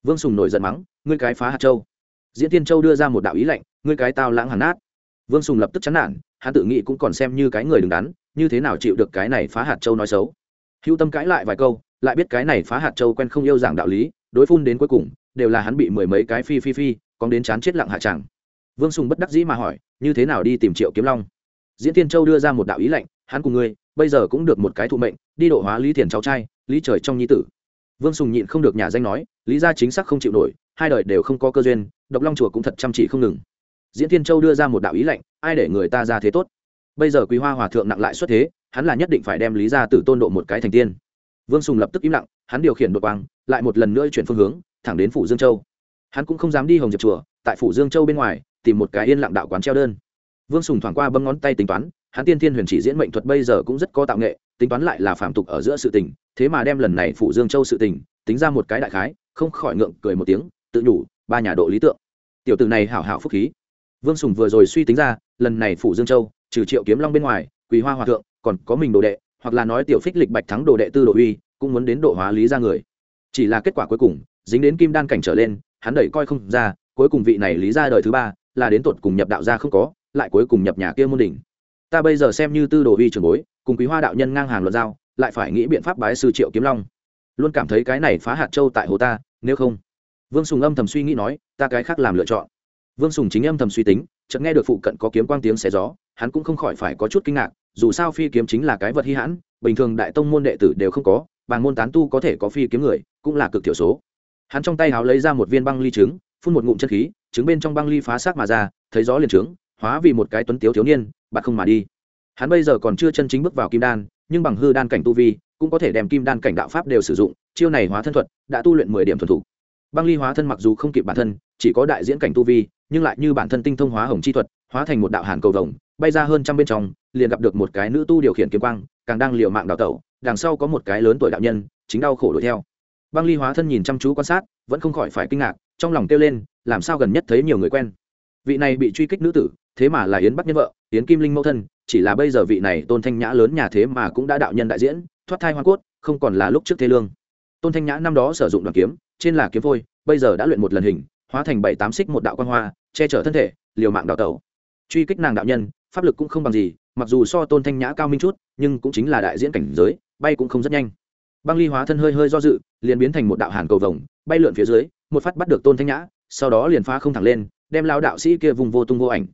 Vương sùng nổi giận mắng, ngươi cái phá hạt châu. Diễn tiên châu đưa ra một đạo ý lệnh ngươi cái tao lãng hàn nát vương sùng lập tức chán nản, hắn tự nghĩ cũng còn xem như cái người đứng đắn, như thế nào chịu được cái này phá hạt châu nói xấu. Hữu tâm cãi lại vài câu, lại biết cái này phá hạt châu quen không yêu giảng đạo lý, đối phun đến cuối cùng, đều là hắn bị mười mấy cái phi phi phi còn đến chán chết lặng hạ chẳng. vương sùng bất đắc dĩ mà hỏi, như thế nào đi tìm triệu kiếm long? Diễn tiên châu đưa ra một đạo ý lệnh, hắn cùng ngươi, bây giờ cũng được một cái thụ mệnh, đi độ hóa lý thiền cháu trai, lý trời trong nhi tử. Vương sùng nhịn không được nhà danh nói, lý ra chính xác không chịu nổi, hai đời đều không có cơ duyên, độc long chùa cũng thật chăm chỉ không ngừng diễn thiên châu đưa ra một đạo ý lệnh, ai để người ta ra thế tốt? Bây giờ quý hoa hòa thượng nặng lại xuất thế, hắn là nhất định phải đem lý ra từ tôn độ một cái thành tiên. Vương sùng lập tức im lặng, hắn điều khiển đột quang, lại một lần nữa chuyển phương hướng, thẳng đến phủ dương châu. Hắn cũng không dám đi hồng diệp chùa, tại phủ dương châu bên ngoài, tìm một cái yên lặng đạo quán treo đơn. Vương sùng thoảng qua bấm ngón tay tính toán, hắn tiên thiên huyền chỉ diễn mệnh thuật bây giờ cũng rất có tạo nghệ, tính toán lại là phạm tục ở giữa sự tình, thế mà đem lần này phủ dương châu sự tình, tính ra một cái đại khái, không khỏi ngượng cười một tiếng, tự nhủ, ba nhà độ lý tượng. Tiểu tử này hảo hảo phúc khí vương sùng vừa rồi suy tính ra, lần này phủ dương châu, trừ triệu kiếm long bên ngoài, quỳ hoa hòa thượng, còn có mình đồ đệ, hoặc là nói tiểu phích lịch bạch thắng đồ đệ tư đồ uy, cũng muốn đến độ hóa lý ra người. Chỉ là kết quả cuối cùng, dính đến kim đan cảnh trở lên, hắn đẩy coi không ra, cuối cùng vị này lý ra đời thứ ba, là đến tột cùng nhập đạo ra không có, lại cuối cùng nhập nhà kia môn đỉnh. Ta bây giờ xem như tư đồ uy trường bối, cùng quý hoa đạo nhân ngang hàng luận giao, lại phải nghĩ biện pháp bái sư triệu kiếm long. Luôn cảm thấy cái này phá hạt châu tại hồ ta, nếu không. Vương sùng âm thầm suy nghĩ nói, ta cái khác làm lựa chọn vương sùng chính âm thầm suy tính, chợt nghe được phụ cận có kiếm quang tiếng xé gió, hắn cũng không khỏi phải có chút kinh ngạc, dù sao phi kiếm chính là cái vật hy hãn, bình thường đại tông môn đệ tử đều không có bàn môn tán tu có thể có phi kiếm người, cũng là cực thiểu số. Hắn trong tay háo lấy ra một viên băng ly trứng, phun một ngụm chân khí, trứng bên trong băng ly phá xác mà ra, thấy gió liền trứng hóa vì một cái tuấn tiếu thiếu niên, bạn không mà đi. Hắn bây giờ còn chưa chân chính bước vào kim đan, nhưng bằng hư đan cảnh tu vi, cũng có thể đem kim đan cảnh đạo pháp đều sử dụng, chiêu này hóa thân thuật, đã tu luyện mười điểm thuần thủ. Băng ly hóa thân mặc dù không kịp bản thân, chỉ có đại diễn cảnh tu vi nhưng lại như bản thân tinh thông hóa hồng chi thuật, hóa thành một đạo hàn cầu vồng, bay ra hơn trăm bên trong, liền gặp được một cái nữ tu điều khiển kiếm quang, càng đang liều mạng đào tẩu, đằng sau có một cái lớn tuổi đạo nhân, chính đau khổ đuổi theo. Băng ly hóa thân nhìn chăm chú quan sát, vẫn không khỏi phải kinh ngạc, trong lòng kêu lên, làm sao gần nhất thấy nhiều người quen. Vị này bị truy kích nữ tử, thế mà là yến bắc nhân vợ, yến kim linh mẫu thân, chỉ là bây giờ vị này tôn thanh nhã lớn nhà thế mà cũng đã đạo nhân đại diễn, thoát thai hoa cốt, không còn là lúc trước thế lương. Tôn thanh nhã năm đó sử dụng đoàn kiếm, trên là kiếm phôi, bây giờ đã luyện một lần hình, hóa thành bảy tám xích một đạo quan hoa che chở thân thể, liều mạng đào tẩu. Truy kích nàng đạo nhân, pháp lực cũng không bằng gì, mặc dù so tôn thanh nhã cao minh chút, nhưng cũng chính là đại diễn cảnh giới, bay cũng không rất nhanh. Băng ly hóa thân hơi hơi do dự, liền biến thành một đạo hàn cầu vồng, bay lượn phía dưới, một phát bắt được tôn thanh nhã, sau đó liền phá không thẳng lên, đem lao đạo sĩ kia vùng vô tung vô ảnh.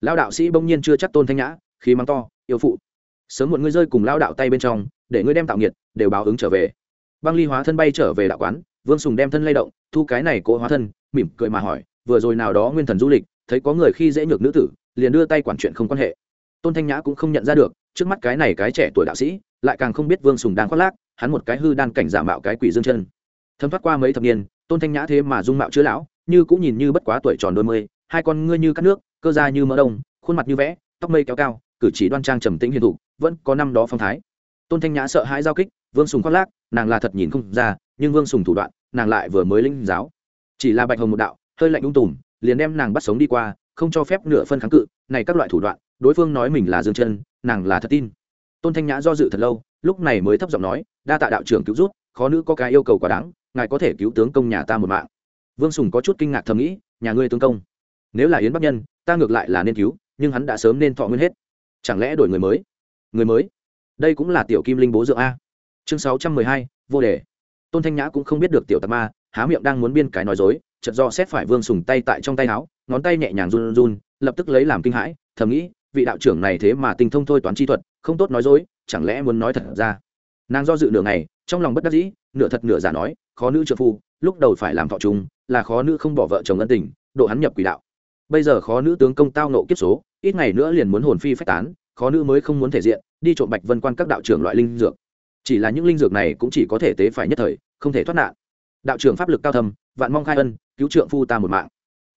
Lao đạo sĩ bỗng nhiên chưa chắc tôn thanh nhã, khí mắng to, yêu phụ, sớm một ngươi rơi cùng lao đạo tay bên trong, để ngươi đem tạo nghiệt, đều báo ứng trở về. Băng ly hóa thân bay trở về đạo quán, vương sùng đem thân lay động, thu cái này cố hóa thân, mỉm cười mà hỏi vừa rồi nào đó nguyên thần du lịch, thấy có người khi dễ nhược nữ tử, liền đưa tay quản chuyện không quan hệ. Tôn thanh nhã cũng không nhận ra được, trước mắt cái này cái trẻ tuổi đạo sĩ, lại càng không biết vương sùng đang khoác lác, hắn một cái hư đan cảnh giả mạo cái quỷ dương chân. Thấm thoát qua mấy thập niên, tôn thanh nhã thế mà dung mạo chứa lão, như cũng nhìn như bất quá tuổi tròn đôi mươi, hai con ngươi như cắt nước, cơ da như mỡ đông, khuôn mặt như vẽ, tóc mây kéo cao, cử chỉ đoan trang trầm tĩnh hiền thụ vẫn có năm đó phong thái. Tôn thanh nhã sợ hãi giao kích, vương sùng khoác lác, nàng là thật nhìn không ra, nhưng vương sùng thủ đoạn, nàng lại vừa mới linh giáo. Chỉ là bạch hồng một đạo hơi lạnh ung tùm, liền đem nàng bắt sống đi qua, không cho phép nửa phân kháng cự, này các loại thủ đoạn, đối phương nói mình là dương chân, nàng là thật tin. Tôn thanh nhã do dự thật lâu, lúc này mới thấp giọng nói, đa tạ đạo trưởng cứu rút khó nữ có cái yêu cầu quá đáng, ngài có thể cứu tướng công nhà ta một mạng. Vương sùng có chút kinh ngạc thầm nghĩ, nhà ngươi tướng công, nếu là yến bắc nhân, ta ngược lại là nên cứu, nhưng hắn đã sớm nên thọ nguyên hết. Chẳng lẽ đổi người mới? Người mới? Đây cũng là tiểu kim linh bố dượng a. Chương sáu trăm mười hai, vô đề. Tôn thanh nhã cũng không biết được tiểu tạc ma, há miệng đang muốn biên cái nói dối chợt do xét phải vương sùng tay tại trong tay áo, ngón tay nhẹ nhàng run run, lập tức lấy làm kinh hãi, thầm nghĩ, vị đạo trưởng này thế mà tinh thông thôi toán chi thuật, không tốt nói dối, chẳng lẽ muốn nói thật ra? Nàng do dự nửa ngày, trong lòng bất đắc dĩ, nửa thật nửa giả nói, khó nữ trợ phu, lúc đầu phải làm thọ chúng là khó nữ không bỏ vợ chồng ân tình, độ hắn nhập quỷ đạo. Bây giờ khó nữ tướng công tao nộ kiếp số, ít ngày nữa liền muốn hồn phi phách tán, khó nữ mới không muốn thể diện, đi trộm bạch vân quan các đạo trưởng loại linh dược. Chỉ là những linh dược này cũng chỉ có thể tế phải nhất thời, không thể thoát nạn đạo trưởng pháp lực cao thầm vạn mong khai ân, cứu trượng phu ta một mạng.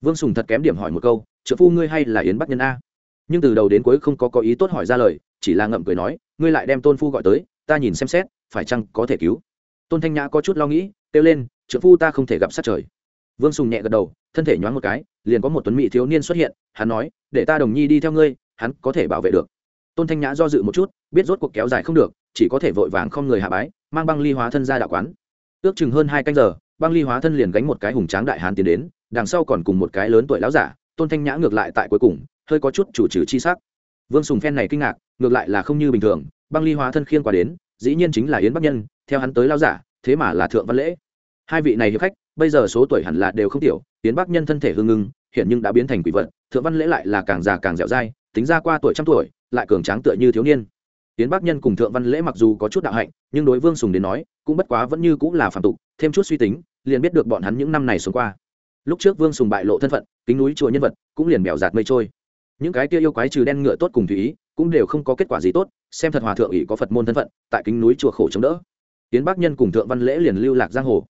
Vương sùng thật kém điểm hỏi một câu, trượng phu ngươi hay là yến bắc nhân a? Nhưng từ đầu đến cuối không có có ý tốt hỏi ra lời, chỉ là ngậm cười nói, ngươi lại đem tôn phu gọi tới, ta nhìn xem xét, phải chăng có thể cứu? Tôn thanh nhã có chút lo nghĩ, kêu lên, trượng phu ta không thể gặp sát trời. Vương sùng nhẹ gật đầu, thân thể nhoáng một cái, liền có một tuấn mỹ thiếu niên xuất hiện, hắn nói, để ta đồng nhi đi theo ngươi, hắn có thể bảo vệ được. Tôn thanh nhã do dự một chút, biết rốt cuộc kéo dài không được, chỉ có thể vội vàng không người hạ bái, mang băng ly hóa thân ra đạo quán ước chừng hơn hai canh giờ, băng ly hóa thân liền gánh một cái hùng tráng đại hán tiến đến, đằng sau còn cùng một cái lớn tuổi lão giả, tôn thanh nhã ngược lại tại cuối cùng, hơi có chút chủ trừ chi sắc. Vương sùng phen này kinh ngạc, ngược lại là không như bình thường, băng ly hóa thân khiên qua đến, dĩ nhiên chính là yến bắc nhân, theo hắn tới lao giả, thế mà là thượng văn lễ. Hai vị này hiệp khách, bây giờ số tuổi hẳn là đều không tiểu, yến bắc nhân thân thể hương ngưng, hiện nhưng đã biến thành quỷ vật, thượng văn lễ lại là càng già càng dẻo dai, tính ra qua tuổi trăm tuổi, lại cường tráng tựa như thiếu niên. Tiến bắc nhân cùng thượng văn lễ mặc dù có chút đạo hạnh, nhưng đối vương sùng đến nói, cũng bất quá vẫn như cũng là phản tục, thêm chút suy tính, liền biết được bọn hắn những năm này xuống qua. Lúc trước vương sùng bại lộ thân phận, kính núi chùa nhân vật, cũng liền bèo giạt mây trôi. Những cái kia yêu quái trừ đen ngựa tốt cùng thủy ý, cũng đều không có kết quả gì tốt, xem thật hòa thượng ỷ có phật môn thân phận, tại kính núi chùa khổ chống đỡ. Tiến bắc nhân cùng thượng văn lễ liền lưu lạc giang hồ.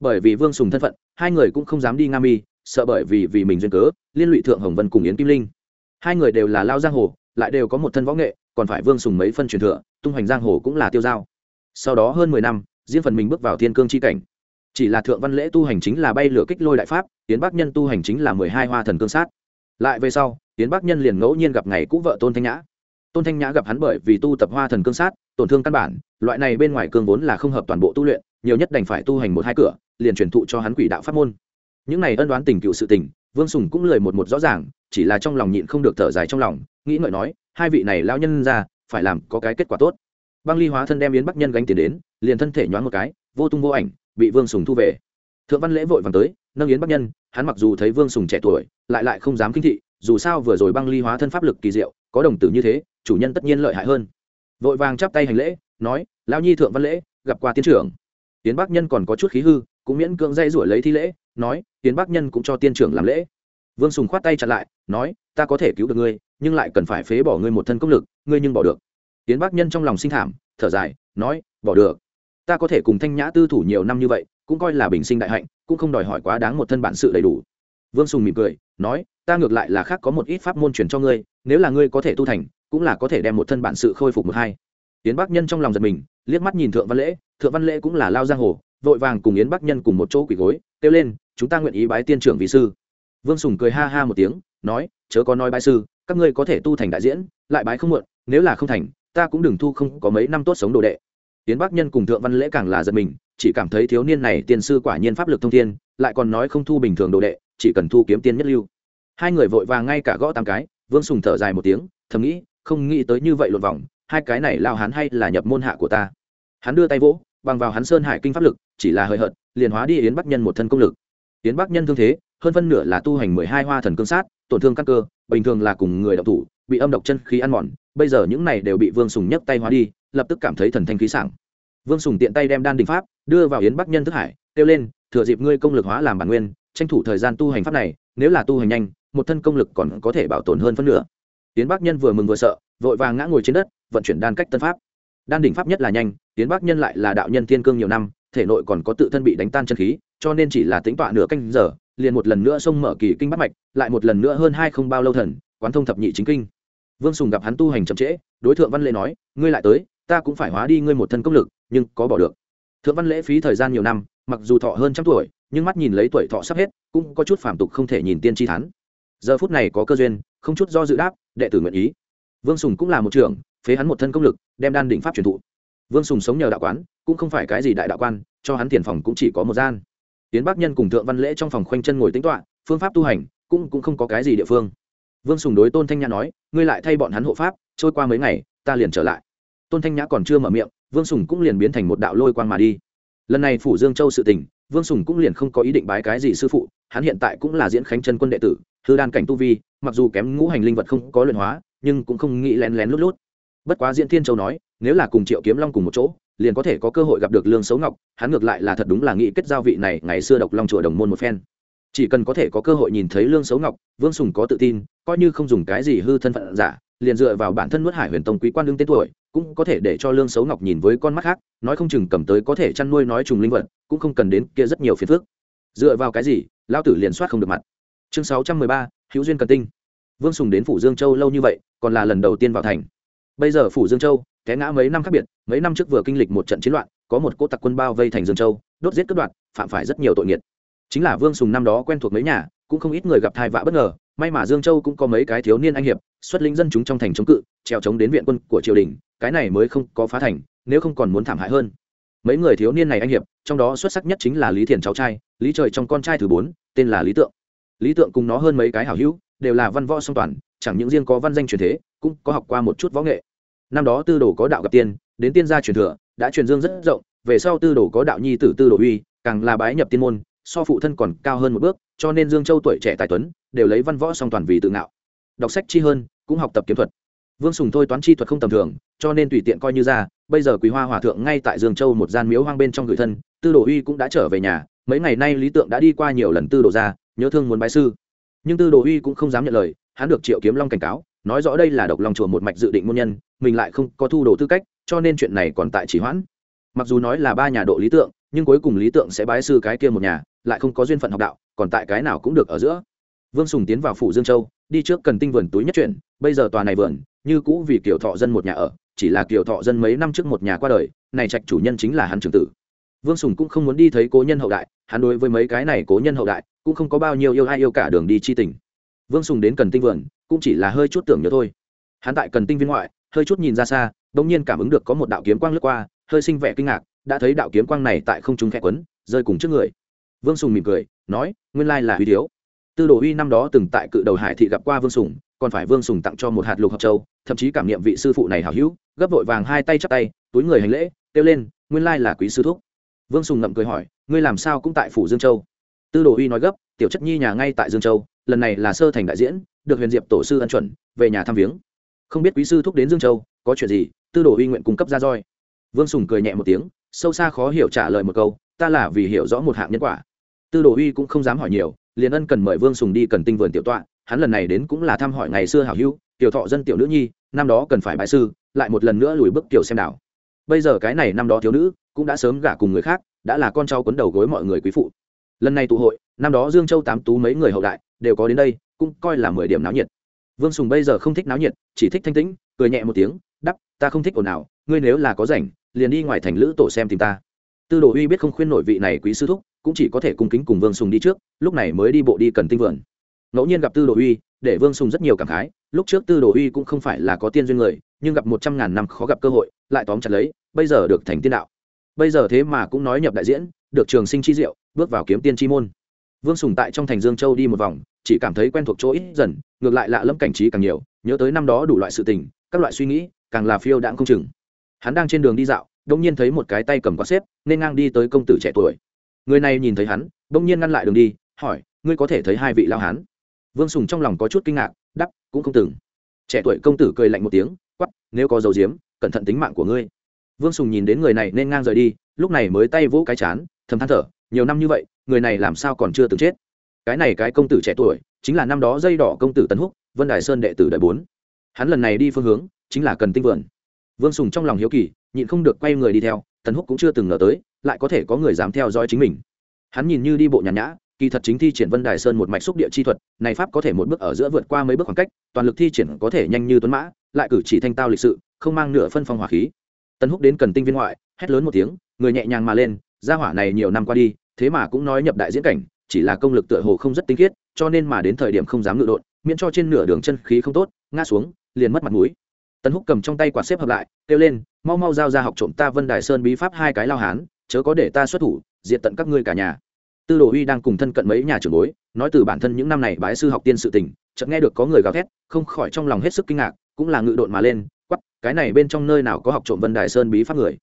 Bởi vì vương sùng thân phận, hai người cũng không dám đi nga mi, sợ bởi vì vì mình duyên cớ, liên lụy thượng hồng vân cùng yến kim linh. Hai người đều là lao giang hồ, lại đều có một thân võ nghệ còn phải vương sùng mấy phân truyền thừa, tung hoành giang hồ cũng là tiêu dao. Sau đó hơn mười năm, riêng phần mình bước vào thiên cương c h i cảnh. Chỉ là thượng văn lễ tu hành chính là bay lửa kích lôi đại pháp, tiến bắc nhân tu hành chính là mười hai hoa thần cương sát. Lại về sau, tiến bắc nhân liền ngẫu nhiên gặp ngày cũ vợ tôn thanh nhã. Tôn thanh nhã gặp hắn bởi vì tu tập hoa thần cương sát, tổn thương căn bản, loại này bên ngoài cương vốn là không hợp toàn bộ tu luyện, nhiều nhất đành phải tu hành một hai cửa, liền truyền thụ cho hắn quỷ đạo pháp môn. Những này ân đoán tình cựu sự tình, vương sùng cũng lười một một rõ ràng, chỉ là trong lòng nhịn không được thở dài trong lòng, nghĩ ngợi nói hai vị này lao nhân ra, phải làm có cái kết quả tốt. Băng ly hóa thân đem yến bắc nhân gánh tiền đến, liền thân thể nhoáng một cái, vô tung vô ảnh, bị vương sùng thu về. Thượng văn lễ vội vàng tới, nâng yến bắc nhân, hắn mặc dù thấy vương sùng trẻ tuổi, lại lại không dám kinh thị, dù sao vừa rồi băng ly hóa thân pháp lực kỳ diệu, có đồng tử như thế, chủ nhân tất nhiên lợi hại hơn. Vội vàng chắp tay hành lễ, nói lao nhi thượng văn lễ, gặp qua tiến trưởng. Tiến bắc nhân còn có chút khí hư, cũng miễn cưỡng dây rủi lấy thi lễ, nói tiến bắc nhân cũng cho tiên trưởng làm lễ vương sùng khoát tay chặn lại, nói, ta có thể cứu được ngươi, nhưng lại cần phải phế bỏ ngươi một thân công lực, ngươi nhưng bỏ được. Tiến bắc nhân trong lòng sinh thảm, thở dài, nói, bỏ được. Ta có thể cùng thanh nhã tư thủ nhiều năm như vậy, cũng coi là bình sinh đại hạnh, cũng không đòi hỏi quá đáng một thân bản sự đầy đủ. Vương sùng mỉm cười, nói, ta ngược lại là khác có một ít pháp môn truyền cho ngươi, nếu là ngươi có thể tu thành, cũng là có thể đem một thân bản sự khôi phục một hai. Yến bắc nhân trong lòng giật mình, liếc mắt nhìn thượng văn lễ, thượng văn lễ cũng là lao giang hồ, vội vàng cùng yến bắc nhân cùng một chỗ quỳ gối, kêu lên, chúng ta nguyện ý bái tiên trưởng vị sư vương sùng cười ha ha một tiếng, nói, chớ có nói bái sư, các ngươi có thể tu thành đại diễn, lại bái không muộn, nếu là không thành, ta cũng đừng thu không có mấy năm tốt sống đồ đệ. Tiến bắc nhân cùng thượng văn lễ càng là giật mình, chỉ cảm thấy thiếu niên này tiên sư quả nhiên pháp lực thông thiên, lại còn nói không thu bình thường đồ đệ, chỉ cần thu kiếm tiên nhất lưu. Hai người vội vàng ngay cả gõ tám cái, vương sùng thở dài một tiếng, thầm nghĩ, không nghĩ tới như vậy lột vòng hai cái này lao hắn hay là nhập môn hạ của ta. Hắn đưa tay vỗ, bằng vào hắn sơn hải kinh pháp lực, chỉ là hơi hợt, liền hóa đi yến bắc nhân một thân công lực. Yến bắc nhân thương thế hơn phân nửa là tu hành mười hai hoa thần cương sát, tổn thương các cơ, bình thường là cùng người đọc thủ, bị âm độc chân khí ăn mòn, bây giờ những này đều bị vương sùng nhấc tay hóa đi, lập tức cảm thấy thần thanh khí sảng. Vương sùng tiện tay đem đan đình pháp, đưa vào yến bắc nhân thức hải, kêu lên, thừa dịp ngươi công lực hóa làm bản nguyên, tranh thủ thời gian tu hành pháp này, nếu là tu hành nhanh, một thân công lực còn có thể bảo tồn hơn phân nửa. Yến bắc nhân vừa mừng vừa sợ, vội vàng ngã ngồi trên đất, vận chuyển đan cách tân pháp. Đan đỉnh pháp nhất là nhanh, yến bắc nhân lại là đạo nhân thiên cương nhiều năm, thể nội còn có tự thân bị đánh tan chân khí, cho nên chỉ là tính tọa nửa canh giờ liền một lần nữa xông mở kỳ kinh bắt mạch, lại một lần nữa hơn hai không bao lâu thần, quán thông thập nhị chính kinh. Vương sùng gặp hắn tu hành chậm trễ, đối tượng văn lễ nói, ngươi lại tới, ta cũng phải hóa đi ngươi một thân công lực, nhưng có bỏ được. Thượng văn lễ phí thời gian nhiều năm, mặc dù thọ hơn trăm tuổi, nhưng mắt nhìn lấy tuổi thọ sắp hết, cũng có chút phản tục không thể nhìn tiên tri thắn giờ phút này có cơ duyên, không chút do dự đáp, đệ tử nguyện ý. Vương sùng cũng là một trưởng, phế hắn một thân công lực, đem đan định pháp truyền thụ. Vương sùng sống nhờ đạo quán, cũng không phải cái gì đại đạo quan, cho hắn tiền phòng cũng chỉ có một gian tiến bắc nhân cùng thượng văn lễ trong phòng khoanh chân ngồi tính toạ phương pháp tu hành cũng cũng không có cái gì địa phương. Vương sùng đối tôn thanh nhã nói, ngươi lại thay bọn hắn hộ pháp, trôi qua mấy ngày, ta liền trở lại. Tôn thanh nhã còn chưa mở miệng, vương sùng cũng liền biến thành một đạo lôi quang mà đi. Lần này phủ dương châu sự tình, vương sùng cũng liền không có ý định bái cái gì sư phụ, hắn hiện tại cũng là diễn khánh chân quân đệ tử, hư đan cảnh tu vi, mặc dù kém ngũ hành linh vật không có luyện hóa, nhưng cũng không nghĩ lén lén lút lút. Bất quá diễn thiên châu nói, nếu là cùng triệu kiếm long cùng một chỗ liền có thể có cơ hội gặp được lương xấu ngọc, hắn ngược lại là thật đúng là nghĩ kết giao vị này, ngày xưa độc long chùa đồng môn một phen. Chỉ cần có thể có cơ hội nhìn thấy lương xấu ngọc, vương sùng có tự tin, coi như không dùng cái gì hư thân phận giả, liền dựa vào bản thân nuốt hải huyền tông quý quan đương tên tuổi, cũng có thể để cho lương xấu ngọc nhìn với con mắt khác, nói không chừng cầm tới có thể chăn nuôi nói trùng linh vật, cũng không cần đến kia rất nhiều phiền phức. Dựa vào cái gì? Lao tử liền soát không được mặt. Chương sáu trăm mười ba, hữu duyên cần tinh. Vương sùng đến phủ dương châu lâu như vậy, còn là lần đầu tiên vào thành. Bây giờ phủ dương châu té ngã mấy năm khác biệt, mấy năm trước vừa kinh lịch một trận chiến loạn, có một cỗ tặc quân bao vây thành dương châu, đốt giết cướp đoạt, phạm phải rất nhiều tội nghiệt. Chính là vương sùng năm đó quen thuộc mấy nhà, cũng không ít người gặp thai vạ bất ngờ, may mà dương châu cũng có mấy cái thiếu niên anh hiệp, xuất lĩnh dân chúng trong thành chống cự treo chống đến viện quân của triều đình, cái này mới không có phá thành, nếu không còn muốn thảm hại hơn. Mấy người thiếu niên này anh hiệp, trong đó xuất sắc nhất chính là lý thiền cháu trai, lý trời trong con trai thứ bốn, tên là lý tượng. Lý tượng cùng nó hơn mấy cái hảo hữu, đều là văn võ song toàn, chẳng những riêng có văn danh truyền thế, cũng có học qua một chút võ nghệ năm đó tư đồ có đạo gặp tiên, đến tiên gia truyền thừa, đã truyền dương rất rộng, về sau tư đồ có đạo nhi tử tư đồ uy, càng là bái nhập tiên môn, so phụ thân còn cao hơn một bước, cho nên dương châu tuổi trẻ tài tuấn, đều lấy văn võ song toàn vì tự ngạo. Đọc sách chi hơn, cũng học tập kiếm thuật. Vương sùng thôi toán chi thuật không tầm thường, cho nên tùy tiện coi như ra, bây giờ quý hoa hòa thượng ngay tại dương châu một gian miếu hoang bên trong gửi thân, tư đồ uy cũng đã trở về nhà, mấy ngày nay lý tượng đã đi qua nhiều lần tư đồ ra, nhớ thương muốn bái sư. Nhưng tư đồ uy cũng không dám nhận lời, hắn được triệu kiếm long cảnh cáo nói rõ đây là độc lòng chùa một mạch dự định môn nhân, mình lại không có thu đồ tư cách, cho nên chuyện này còn tại chỉ hoãn. Mặc dù nói là ba nhà độ lý tượng, nhưng cuối cùng lý tượng sẽ bái sư cái kia một nhà, lại không có duyên phận học đạo, còn tại cái nào cũng được ở giữa. Vương sùng tiến vào phủ dương châu, đi trước cần tinh vườn túi nhất chuyển bây giờ tòa này vườn, như cũ vì kiểu thọ dân một nhà ở, chỉ là kiểu thọ dân mấy năm trước một nhà qua đời, này trạch chủ nhân chính là hắn Trường tử. Vương sùng cũng không muốn đi thấy cố nhân hậu đại, hắn đối với mấy cái này cố nhân hậu đại, cũng không có bao nhiêu yêu ai yêu cả đường đi chi tình. Vương sùng đến cần tinh vườn cũng chỉ là hơi chút tưởng nhớ thôi. Hắn tại cần tinh viên ngoại, hơi chút nhìn ra xa đ ỗ n g nhiên cảm ứng được có một đạo kiếm quang lướt qua, hơi sinh vẻ kinh ngạc, đã thấy đạo kiếm quang này tại không trung khẽ quấn, rơi cùng trước người. Vương sùng mỉm cười, nói, nguyên lai là huy thiếu. Tư đồ huy năm đó từng tại cự đầu hải thị gặp qua vương sùng, còn phải vương sùng tặng cho một hạt lục hợp châu, thậm chí cảm nghiệm vị sư phụ này hào hữu, gấp vội vàng hai tay chắp tay, túi người hành lễ, kêu lên, nguyên lai là quý sư thúc. Vương sùng ngậm cười hỏi, ngươi làm sao cũng tại phủ dương châu? Tư đồ huy nói gấp, tiểu chất nhi nhà ngay tại dương châu, lần này là sơ thành đại diễn được huyền diệp tổ sư ân chuẩn, về nhà thăm viếng. Không biết quý sư thúc đến dương châu, có chuyện gì, tư đồ huy nguyện cung cấp ra roi. Vương sùng cười nhẹ một tiếng, sâu xa khó hiểu trả lời một câu, ta là vì hiểu rõ một hạng nhân quả. Tư đồ huy cũng không dám hỏi nhiều, liền ân cần mời vương sùng đi cần tinh vườn tiểu tọa, hắn lần này đến cũng là thăm hỏi ngày xưa hảo hữu, tiểu thọ dân tiểu nữ nhi, năm đó cần phải bại sư, lại một lần nữa lùi bước tiểu xem đảo. Bây giờ cái này năm đó thiếu nữ cũng đã sớm gả cùng người khác, đã là con cháu quấn đầu gối mọi người quý phụ. Lần này tụ hội, năm đó dương châu tám tú mấy người hậu đại, đều có đến đây cũng coi là mười điểm náo nhiệt. Vương sùng bây giờ không thích náo nhiệt, chỉ thích thanh tĩnh, cười nhẹ một tiếng, đắp, ta không thích ồn ào, ngươi nếu là có rảnh, liền đi ngoài thành lữ tổ xem tìm ta. Tư đồ uy biết không khuyên nổi vị này quý sư thúc, cũng chỉ có thể cung kính cùng vương sùng đi trước, lúc này mới đi bộ đi cần tinh vườn. Ngẫu nhiên gặp tư đồ uy để vương sùng rất nhiều cảm khái, lúc trước tư đồ uy cũng không phải là có tiên duyên người, nhưng gặp một trăm ngàn năm khó gặp cơ hội, lại tóm chặt lấy, bây giờ được thành tiên đạo. Bây giờ thế mà cũng nói nhập đại diễn, được trường sinh chi diệu, bước vào kiếm tiên chi môn. Vương sùng tại trong thành dương châu đi một vòng chỉ cảm thấy quen thuộc chỗ ít dần, ngược lại lạ lẫm cảnh trí càng nhiều, nhớ tới năm đó đủ loại sự tình, các loại suy nghĩ, càng là phiêu đãng không chừng. Hắn đang trên đường đi dạo đông nhiên thấy một cái tay cầm quạt xếp, nên ngang đi tới công tử trẻ tuổi. Người này nhìn thấy hắn đông nhiên ngăn lại đường đi, hỏi, ngươi có thể thấy hai vị lao hán? Vương sùng trong lòng có chút kinh ngạc đắp cũng không từng trẻ tuổi công tử cười lạnh một tiếng quắp nếu có dầu diếm, cẩn thận tính mạng của ngươi. Vương sùng nhìn đến người này nên ngang rời đi, lúc này mới tay vỗ cái chán, thầm than thở, nhiều năm như vậy, người này làm sao còn chưa từng chết? Cái này cái công tử trẻ tuổi, chính là năm đó dây đỏ công tử tấn húc, vân đài sơn đệ tử đại bốn. Hắn lần này đi phương hướng, chính là cần tinh vườn. Vương sùng trong lòng hiếu kỳ, nhịn không được quay người đi theo tấn húc cũng chưa từng ngờ tới, lại có thể có người dám theo dõi chính mình. Hắn nhìn như đi bộ nhàn nhã, kỳ thật chính thi triển vân đài sơn một mạch xúc địa chi thuật, này pháp có thể một bước ở giữa vượt qua mấy bước khoảng cách, toàn lực thi triển có thể nhanh như tuấn mã, lại cử chỉ thanh tao lịch sự, không mang nửa phân phong hỏa khí. Tấn húc đến cần tinh viên ngoại, hét lớn một tiếng, người nhẹ nhàng mà lên, gia hỏa này nhiều năm qua đi, thế mà cũng nói nhập đại diễn cảnh chỉ là công lực tựa hồ không rất tinh khiết, cho nên mà đến thời điểm không dám ngự đột miễn cho trên nửa đường chân khí không tốt, ngã xuống, liền mất mặt mũi. Tần húc cầm trong tay quạt xếp hợp lại, kêu lên, mau mau giao ra học trộm ta vân đài sơn bí pháp hai cái lao hán, chớ có để ta xuất thủ, diệt tận các ngươi cả nhà. Tư đồ uy đang cùng thân cận mấy nhà trưởng bối, nói từ bản thân những năm này bái sư học tiên sự tình, chợt nghe được có người gào thét, không khỏi trong lòng hết sức kinh ngạc, cũng là ngự độn mà lên quắp cái này bên trong nơi nào có học trộm vân đài sơn bí pháp người?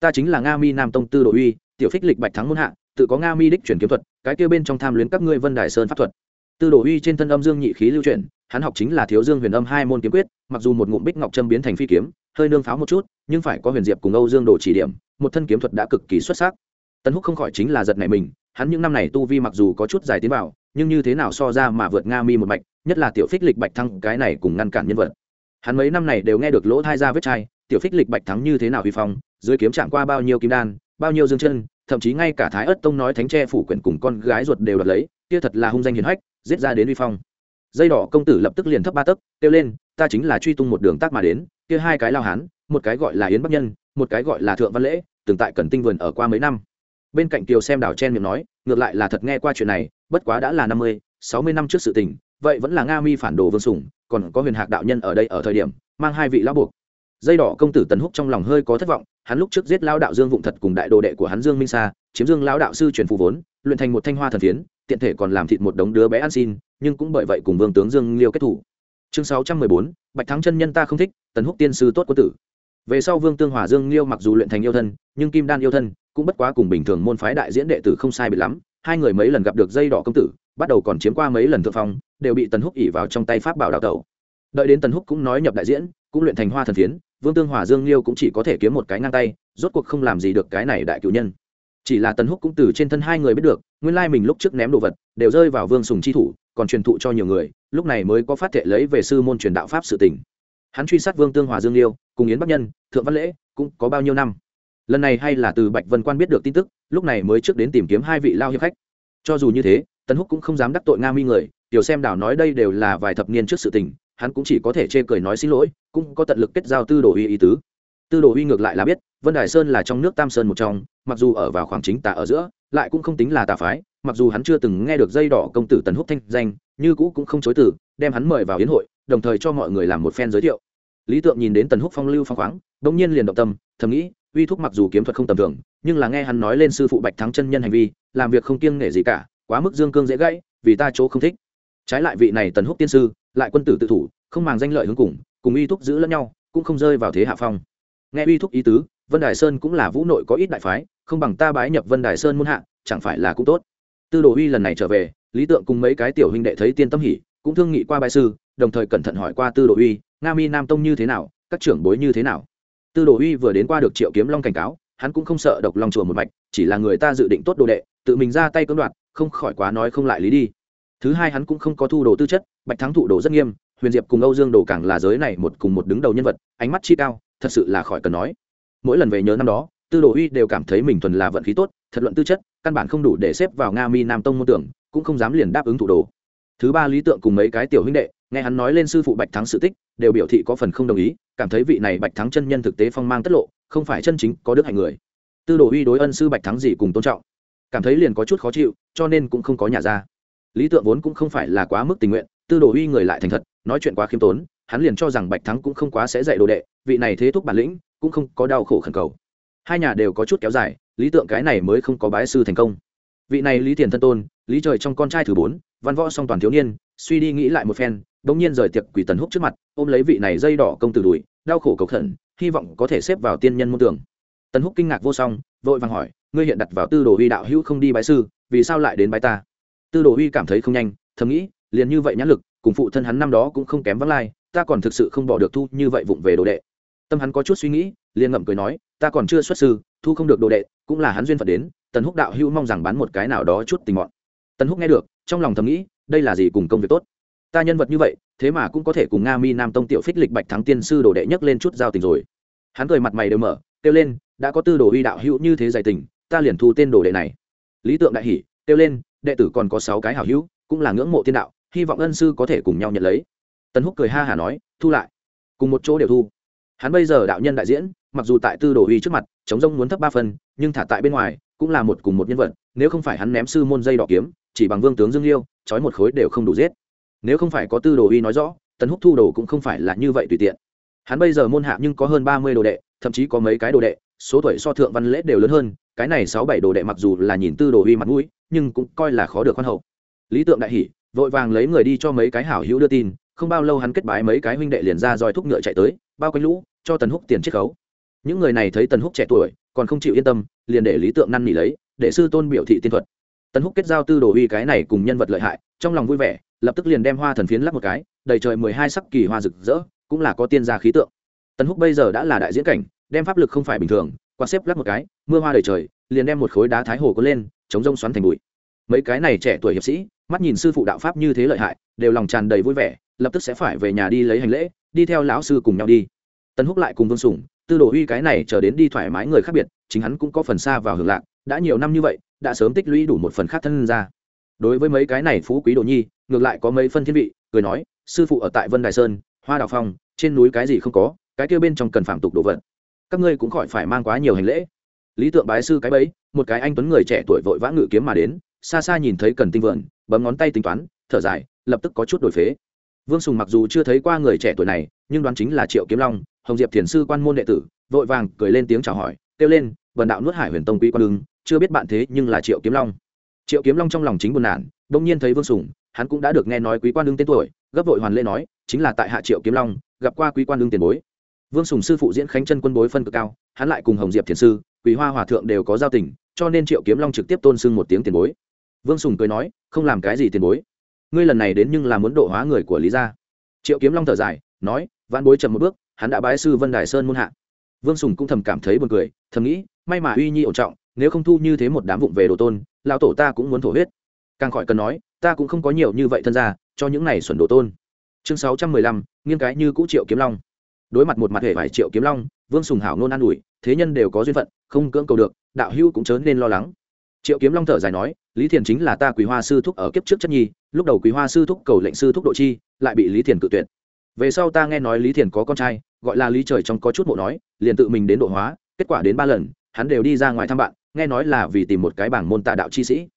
Ta chính là nga mi nam tông tư đồ uy tiểu phích lịch bạch thắng muôn hạ tự có nga mi đích chuyển kiếm thuật, cái kia bên trong tham luyến các ngươi vân đài sơn pháp thuật. Tư đồ uy trên thân âm dương nhị khí lưu chuyển, hắn học chính là thiếu dương huyền âm hai môn kiếm quyết, mặc dù một ngụm bích ngọc trâm biến thành phi kiếm, hơi nương pháo một chút, nhưng phải có huyền diệp cùng âu dương đồ chỉ điểm, một thân kiếm thuật đã cực kỳ xuất sắc. Tân húc không khỏi chính là giật này mình, hắn những năm này tu vi mặc dù có chút dài tiến vào, nhưng như thế nào so ra mà vượt nga mi một mạch, nhất là tiểu phích lịch bạch thăng cái này cùng ngăn cản nhân vật. Hắn mấy năm này đều nghe được lỗ thai ra vết chai, tiểu phích lịch bạch thắng như thế nào huy phong, dưới kiếm chạm qua bao nhiêu kim đan, bao nhiêu dương chân thậm chí ngay cả thái ất tông nói thánh tre phủ quyển cùng con gái ruột đều đoạt lấy, kia thật là hung danh hiền hách, giết ra đến uy phong. Dây đỏ công tử lập tức liền thấp ba tấc, kêu lên, ta chính là truy tung một đường tác mà đến, kia hai cái lao hán, một cái gọi là yến bắc nhân, một cái gọi là thượng văn lễ, từng tại cần tinh vườn ở qua mấy năm. Bên cạnh kiều xem đảo chen miệng nói, ngược lại là thật nghe qua chuyện này, bất quá đã là năm mươi, sáu mươi năm trước sự tình, vậy vẫn là nga mi phản đồ vương sủng, còn có huyền hạc đạo nhân ở đây ở thời điểm, mang hai vị lão buộc. Dây đỏ công tử tần húc trong lòng hơi có thất vọng hắn lúc trước giết lao đạo dương vụng thật cùng đại đồ đệ của hắn dương minh sa, chiếm dương lao đạo sư truyền phù vốn, luyện thành một thanh hoa thần phiến, tiện thể còn làm thịt một đống đứa bé ăn xin, nhưng cũng bởi vậy cùng vương tướng dương liêu kết thủ. Chương sáu trăm mười bốn, bạch thắng chân nhân ta không thích, tần húc tiên sư tốt quân tử. Về sau vương tương hòa dương liêu mặc dù luyện thành yêu thân, nhưng kim đan yêu thân cũng bất quá cùng bình thường môn phái đại diễn đệ tử không sai biệt lắm, hai người mấy lần gặp được dây đỏ công tử, bắt đầu còn chiếm qua mấy lần thượng phong, đều bị tần húc ỉ vào trong tay pháp bảo đào tẩu. Đợi đến tần húc cũng nói nhập đại diễn cũng luyện thành hoa thần phiến, vương tương hòa dương liêu cũng chỉ có thể kiếm một cái ngang tay, rốt cuộc không làm gì được cái này đại cựu nhân. Chỉ là tần húc cũng từ trên thân hai người biết được, nguyên lai mình lúc trước ném đồ vật, đều rơi vào vương sùng chi thủ, còn truyền thụ cho nhiều người, lúc này mới có phát thệ lấy về sư môn truyền đạo pháp sự tỉnh hắn truy sát vương tương hòa dương liêu, cùng yến bắc nhân, thượng văn lễ, cũng có bao nhiêu năm? Lần này hay là từ bạch vân quan biết được tin tức, lúc này mới trước đến tìm kiếm hai vị lao hiệp khách. Cho dù như thế, tần húc cũng không dám đắc tội nga mi người, tiểu xem đảo nói đây đều là vài thập niên trước sự tình hắn cũng chỉ có thể chê cười nói xin lỗi, cũng có tận lực kết giao tư đồ uy ý tứ. Tư đồ uy ngược lại là biết, vân đài sơn là trong nước tam sơn một trong, mặc dù ở vào khoảng chính tà ở giữa, lại cũng không tính là tà phái, mặc dù hắn chưa từng nghe được dây đỏ công tử tần húc thanh danh, như cũ cũng không chối từ, đem hắn mời vào yến hội, đồng thời cho mọi người làm một phen giới thiệu. Lý tượng nhìn đến tần húc phong lưu phong khoáng đông nhiên liền động tâm, thầm nghĩ, uy thúc mặc dù kiếm thuật không tầm thường, nhưng là nghe hắn nói lên sư phụ bạch thắng chân nhân hành vi, làm việc không kiêng nể gì cả, quá mức dương cương dễ gãy, vì ta chỗ không thích. Trái lại vị này tần húc tiên sư lại quân tử tự thủ, không màng danh lợi hướng cùng cùng uy thúc giữ lẫn nhau, cũng không rơi vào thế hạ phong. Nghe uy thúc ý tứ, vân đài sơn cũng là vũ nội có ít đại phái, không bằng ta bái nhập vân đài sơn muôn hạ, chẳng phải là cũng tốt. Tư đồ uy lần này trở về, lý tượng cùng mấy cái tiểu huynh đệ thấy tiên tâm hỉ, cũng thương nghị qua bài sư, đồng thời cẩn thận hỏi qua tư đồ uy nga mi nam tông như thế nào? Các trưởng bối như thế nào? Tư đồ uy vừa đến qua được triệu kiếm long cảnh cáo, hắn cũng không sợ độc lòng chùa một mạch, chỉ là người ta dự định tốt đồ đệ, tự mình ra tay cưỡng đoạt, không khỏi quá nói không lại lý đi thứ hai hắn cũng không có thu đồ tư chất, bạch thắng thụ đồ rất nghiêm, huyền diệp cùng âu dương đồ càng là giới này một cùng một đứng đầu nhân vật, ánh mắt chi cao, thật sự là khỏi cần nói. Mỗi lần về nhớ năm đó, tư đồ uy đều cảm thấy mình thuần là vận khí tốt, thật luận tư chất, căn bản không đủ để xếp vào nga mi nam tông môn tưởng, cũng không dám liền đáp ứng thủ đồ. Thứ ba lý tượng cùng mấy cái tiểu huynh đệ, nghe hắn nói lên sư phụ bạch thắng sự tích, đều biểu thị có phần không đồng ý, cảm thấy vị này bạch thắng chân nhân thực tế phong mang tất lộ, không phải chân chính có đức hạnh người. Tư đồ uy đối ân sư bạch thắng gì cùng tôn trọng, cảm thấy liền có chút khó chịu, cho nên cũng không có nhà ra lý tượng vốn cũng không phải là quá mức tình nguyện, tư đồ uy người lại thành thật, nói chuyện quá khiêm tốn, hắn liền cho rằng bạch thắng cũng không quá sẽ dạy đồ đệ, vị này thế thúc bản lĩnh, cũng không có đau khổ khẩn cầu. Hai nhà đều có chút kéo dài, lý tượng cái này mới không có bái sư thành công. Vị này lý tiền thân tôn, lý trời trong con trai thứ bốn, văn võ song toàn thiếu niên, suy đi nghĩ lại một phen bỗng nhiên rời tiệc quỷ tần húc trước mặt, ôm lấy vị này dây đỏ công tử đùi, đau khổ cầu khẩn, hy vọng có thể xếp vào tiên nhân môn tưởng tần húc kinh ngạc vô song, vội vàng hỏi, ngươi hiện đặt vào tư đồ huy đạo hữu không đi bái sư, vì sao lại đến bái ta? Tư đồ huy cảm thấy không nhanh, thầm nghĩ, liền như vậy nhãn lực, cùng phụ thân hắn năm đó cũng không kém vắng lai, ta còn thực sự không bỏ được thu như vậy vụng về đồ đệ. Tâm hắn có chút suy nghĩ, liền ngậm cười nói, ta còn chưa xuất sư, thu không được đồ đệ, cũng là hắn duyên phật đến, tần húc đạo hữu mong rằng bán một cái nào đó chút tình mọn. Tần húc nghe được, trong lòng thầm nghĩ, đây là gì cùng công việc tốt? Ta nhân vật như vậy, thế mà cũng có thể cùng nga mi nam tông tiểu phích lịch bạch thắng tiên sư đồ đệ nhấc lên chút giao tình rồi. Hắn cười mặt mày đều mở, kêu lên, đã có tư đồ uy đạo hữu như thế dày tình, ta liền thu tên đồ đệ này. Lý tượng đại hỉ, kêu lên đệ tử còn có sáu cái hảo hữu, cũng là ngưỡng mộ tiên đạo, hy vọng ân sư có thể cùng nhau nhận lấy. Tần húc cười ha hả nói, thu lại. Cùng một chỗ đều thu. Hắn bây giờ đạo nhân đại diễn, mặc dù tại tư đồ uy trước mặt, chống rông muốn thấp ba phần, nhưng thả tại bên ngoài, cũng là một cùng một nhân vật, nếu không phải hắn ném sư môn dây đỏ kiếm, chỉ bằng vương tướng dương liêu, trói một khối đều không đủ giết. Nếu không phải có tư đồ uy nói rõ, tần húc thu đồ cũng không phải là như vậy tùy tiện. Hắn bây giờ môn hạ nhưng có hơn ba mươi đồ đệ, thậm chí có mấy cái đồ đệ, số tuổi so thượng văn lễ đều lớn hơn, cái này sáu bảy đồ đệ mặc dù là nhìn tư đồ uy mặt mũi nhưng cũng coi là khó được khoan hậu. Lý tượng đại hỉ, vội vàng lấy người đi cho mấy cái hảo hữu đưa tin không bao lâu hắn kết bái mấy cái huynh đệ liền ra roi thúc ngựa chạy tới bao quanh lũ cho tần húc tiền chiết khấu. Những người này thấy tần húc trẻ tuổi còn không chịu yên tâm liền để lý tượng năn nỉ lấy để sư tôn biểu thị tiên thuật. Tần húc kết giao tư đồ uy cái này cùng nhân vật lợi hại trong lòng vui vẻ lập tức liền đem hoa thần phiến lắp một cái đầy trời mười hai sắc kỳ hoa rực rỡ cũng là có tiên gia khí tượng. Tần húc bây giờ đã là đại diễn cảnh đem pháp lực không phải bình thường quạt xếp lắp một cái mưa hoa đầy trời liền đem một khối đá thái hồ có lên chống rông xoắn thành bụi. Mấy cái này trẻ tuổi hiệp sĩ, mắt nhìn sư phụ đạo pháp như thế lợi hại, đều lòng tràn đầy vui vẻ, lập tức sẽ phải về nhà đi lấy hành lễ, đi theo lão sư cùng nhau đi. Tần húc lại cùng vương sủng tư đồ uy cái này chờ đến đi thoải mái người khác biệt, chính hắn cũng có phần xa vào hưởng lạc, đã nhiều năm như vậy, đã sớm tích lũy đủ một phần khác thân ra. Đối với mấy cái này phú quý đồ nhi, ngược lại có mấy phân thiên vị, cười nói, sư phụ ở tại vân đài sơn, hoa đào phong, trên núi cái gì không có, cái kia bên trong cần phạm tục đồ vật. Các ngươi cũng khỏi phải mang quá nhiều hành lễ lý tượng bái sư cái bấy một cái anh tuấn người trẻ tuổi vội vã ngự kiếm mà đến, xa xa nhìn thấy cần tinh vườn, bấm ngón tay tính toán, thở dài, lập tức có chút đổi phế. Vương sùng mặc dù chưa thấy qua người trẻ tuổi này, nhưng đoán chính là triệu kiếm long, hồng diệp thiền sư quan môn đệ tử, vội vàng cười lên tiếng chào hỏi, kêu lên vần đạo nuốt hải huyền tông quý quan lưng chưa biết bạn thế nhưng là triệu kiếm long. Triệu kiếm long trong lòng chính buồn nản đông nhiên thấy vương sùng, hắn cũng đã được nghe nói quý quan lưng tên tuổi, gấp vội hoàn lê nói, chính là tại hạ triệu kiếm long, gặp qua quý quan lưng tiền bối. Vương sùng sư phụ diễn khánh chân quân bối phân cực cao, hắn lại cùng hồng diệp thiền sư quý hoa hòa thượng đều có giao tình, cho nên triệu kiếm long trực tiếp tôn sưng một tiếng tiền bối. Vương sùng cười nói, không làm cái gì tiền bối. Ngươi lần này đến nhưng là muốn độ hóa người của lý gia. Triệu kiếm long thở dài, nói văn bối chậm một bước, hắn đã bái sư vân đài sơn muôn hạ. Vương sùng cũng thầm cảm thấy buồn cười, thầm nghĩ, may mà uy nhi ổn trọng, nếu không thu như thế một đám vụng về đồ tôn lao tổ ta cũng muốn thổ huyết. Càng khỏi cần nói, ta cũng không có nhiều như vậy thân ra cho những này xuẩn đồ tôn. Chương sáu trăm mười lăm nghiên cái như cũ triệu kiếm long. Đối mặt một mặt hệ vải triệu kiếm long, vương sùng hảo nôn an ủi, thế nhân đều có duyên phận không cưỡng cầu được, đạo hữu cũng chớ nên lo lắng. Triệu kiếm long thở dài nói, lý thiền chính là ta quý hoa sư thúc ở kiếp trước chất nhi, lúc đầu quý hoa sư thúc cầu lệnh sư thúc độ chi, lại bị lý thiền cự tuyệt. Về sau ta nghe nói lý thiền có con trai, gọi là lý trời trong có chút mộ nói, liền tự mình đến độ hóa, kết quả đến ba lần, hắn đều đi ra ngoài thăm bạn, nghe nói là vì tìm một cái bảng môn tạ đạo chi sĩ.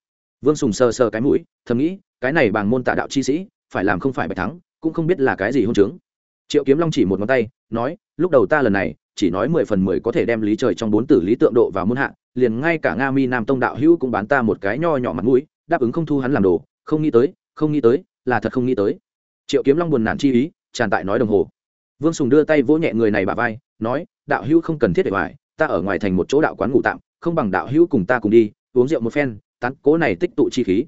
Vương sùng sờ sờ cái mũi, thầm nghĩ, cái này bảng môn tạ đạo chi sĩ, phải làm không phải bạch thắng, cũng không biết là cái gì hôn chứng triệu kiếm long chỉ một ngón tay, nói, lúc đầu ta lần này chỉ nói mười phần mười có thể đem lý trời trong bốn tử lý tượng độ vào môn hạ, liền ngay cả nga mi nam tông đạo hữu cũng bán ta một cái nho nhỏ mặt mũi, đáp ứng không thu hắn làm đồ, không nghĩ tới, không nghĩ tới, là thật không nghĩ tới. Triệu kiếm long buồn nản chi ý, tràn tại nói đồng hồ. Vương sùng đưa tay vỗ nhẹ người này bà vai, nói, đạo hữu không cần thiết để hoài ta ở ngoài thành một chỗ đạo quán ngủ tạm, không bằng đạo hữu cùng ta cùng đi, uống rượu một phen, tán cố này tích tụ chi khí.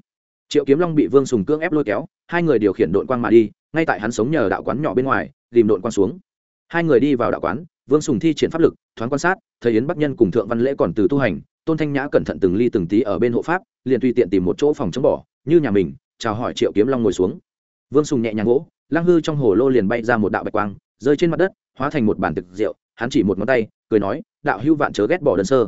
Triệu kiếm long bị vương sùng cưỡng ép lôi kéo, hai người điều khiển đội quang mà đi, ngay tại hắn sống nhờ đạo quán nhỏ bên ngoài, tìm đội quang xuống. Hai người đi vào đạo quán vương sùng thi triển pháp lực, thoáng quan sát thầy yến bắc nhân cùng thượng văn lễ còn từ tu hành, tôn thanh nhã cẩn thận từng ly từng tí ở bên hộ pháp, liền tùy tiện tìm một chỗ phòng chống bỏ, như nhà mình, chào hỏi triệu kiếm long ngồi xuống. Vương sùng nhẹ nhàng gỗ Lang hư trong hồ lô liền bay ra một đạo bạch quang, rơi trên mặt đất, hóa thành một bản thực rượu, hắn chỉ một ngón tay, cười nói, đạo hữu vạn chớ ghét bỏ đơn sơ.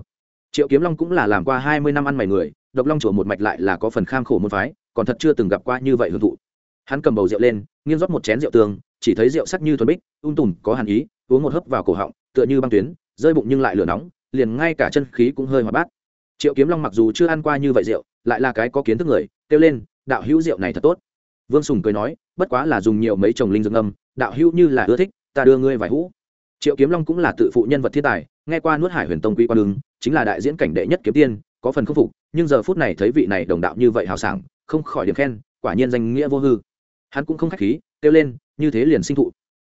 Triệu kiếm long cũng là làm qua hai mươi năm ăn mày người, độc long chùa một mạch lại là có phần kham khổ môn phái, còn thật chưa từng gặp qua như vậy hưởng thụ. Hắn cầm bầu rượu lên, nghiêng rót một chén rượu tường chỉ thấy rượu sắc như thuần bích, ung tùm, có hàn ý uống một hớp vào cổ họng, tựa như băng tuyến, rơi bụng nhưng lại lửa nóng, liền ngay cả chân khí cũng hơi hoạt bát. Triệu kiếm long mặc dù chưa ăn qua như vậy rượu, lại là cái có kiến thức người, kêu lên, đạo hữu rượu này thật tốt. Vương sùng cười nói, bất quá là dùng nhiều mấy chồng linh dương âm đạo hữu như là ưa thích, ta đưa ngươi vài hũ. Triệu kiếm long cũng là tự phụ nhân vật thiên tài, nghe qua nuốt hải huyền tông quý quan ứng, chính là đại diễn cảnh đệ nhất kiếm tiên, có phần khâm phục, nhưng giờ phút này thấy vị này đồng đạo như vậy hào sảng, không khỏi điểm khen, quả nhiên danh nghĩa vô hư. Hắn cũng không khách khí, kêu lên, như thế liền sinh thụ.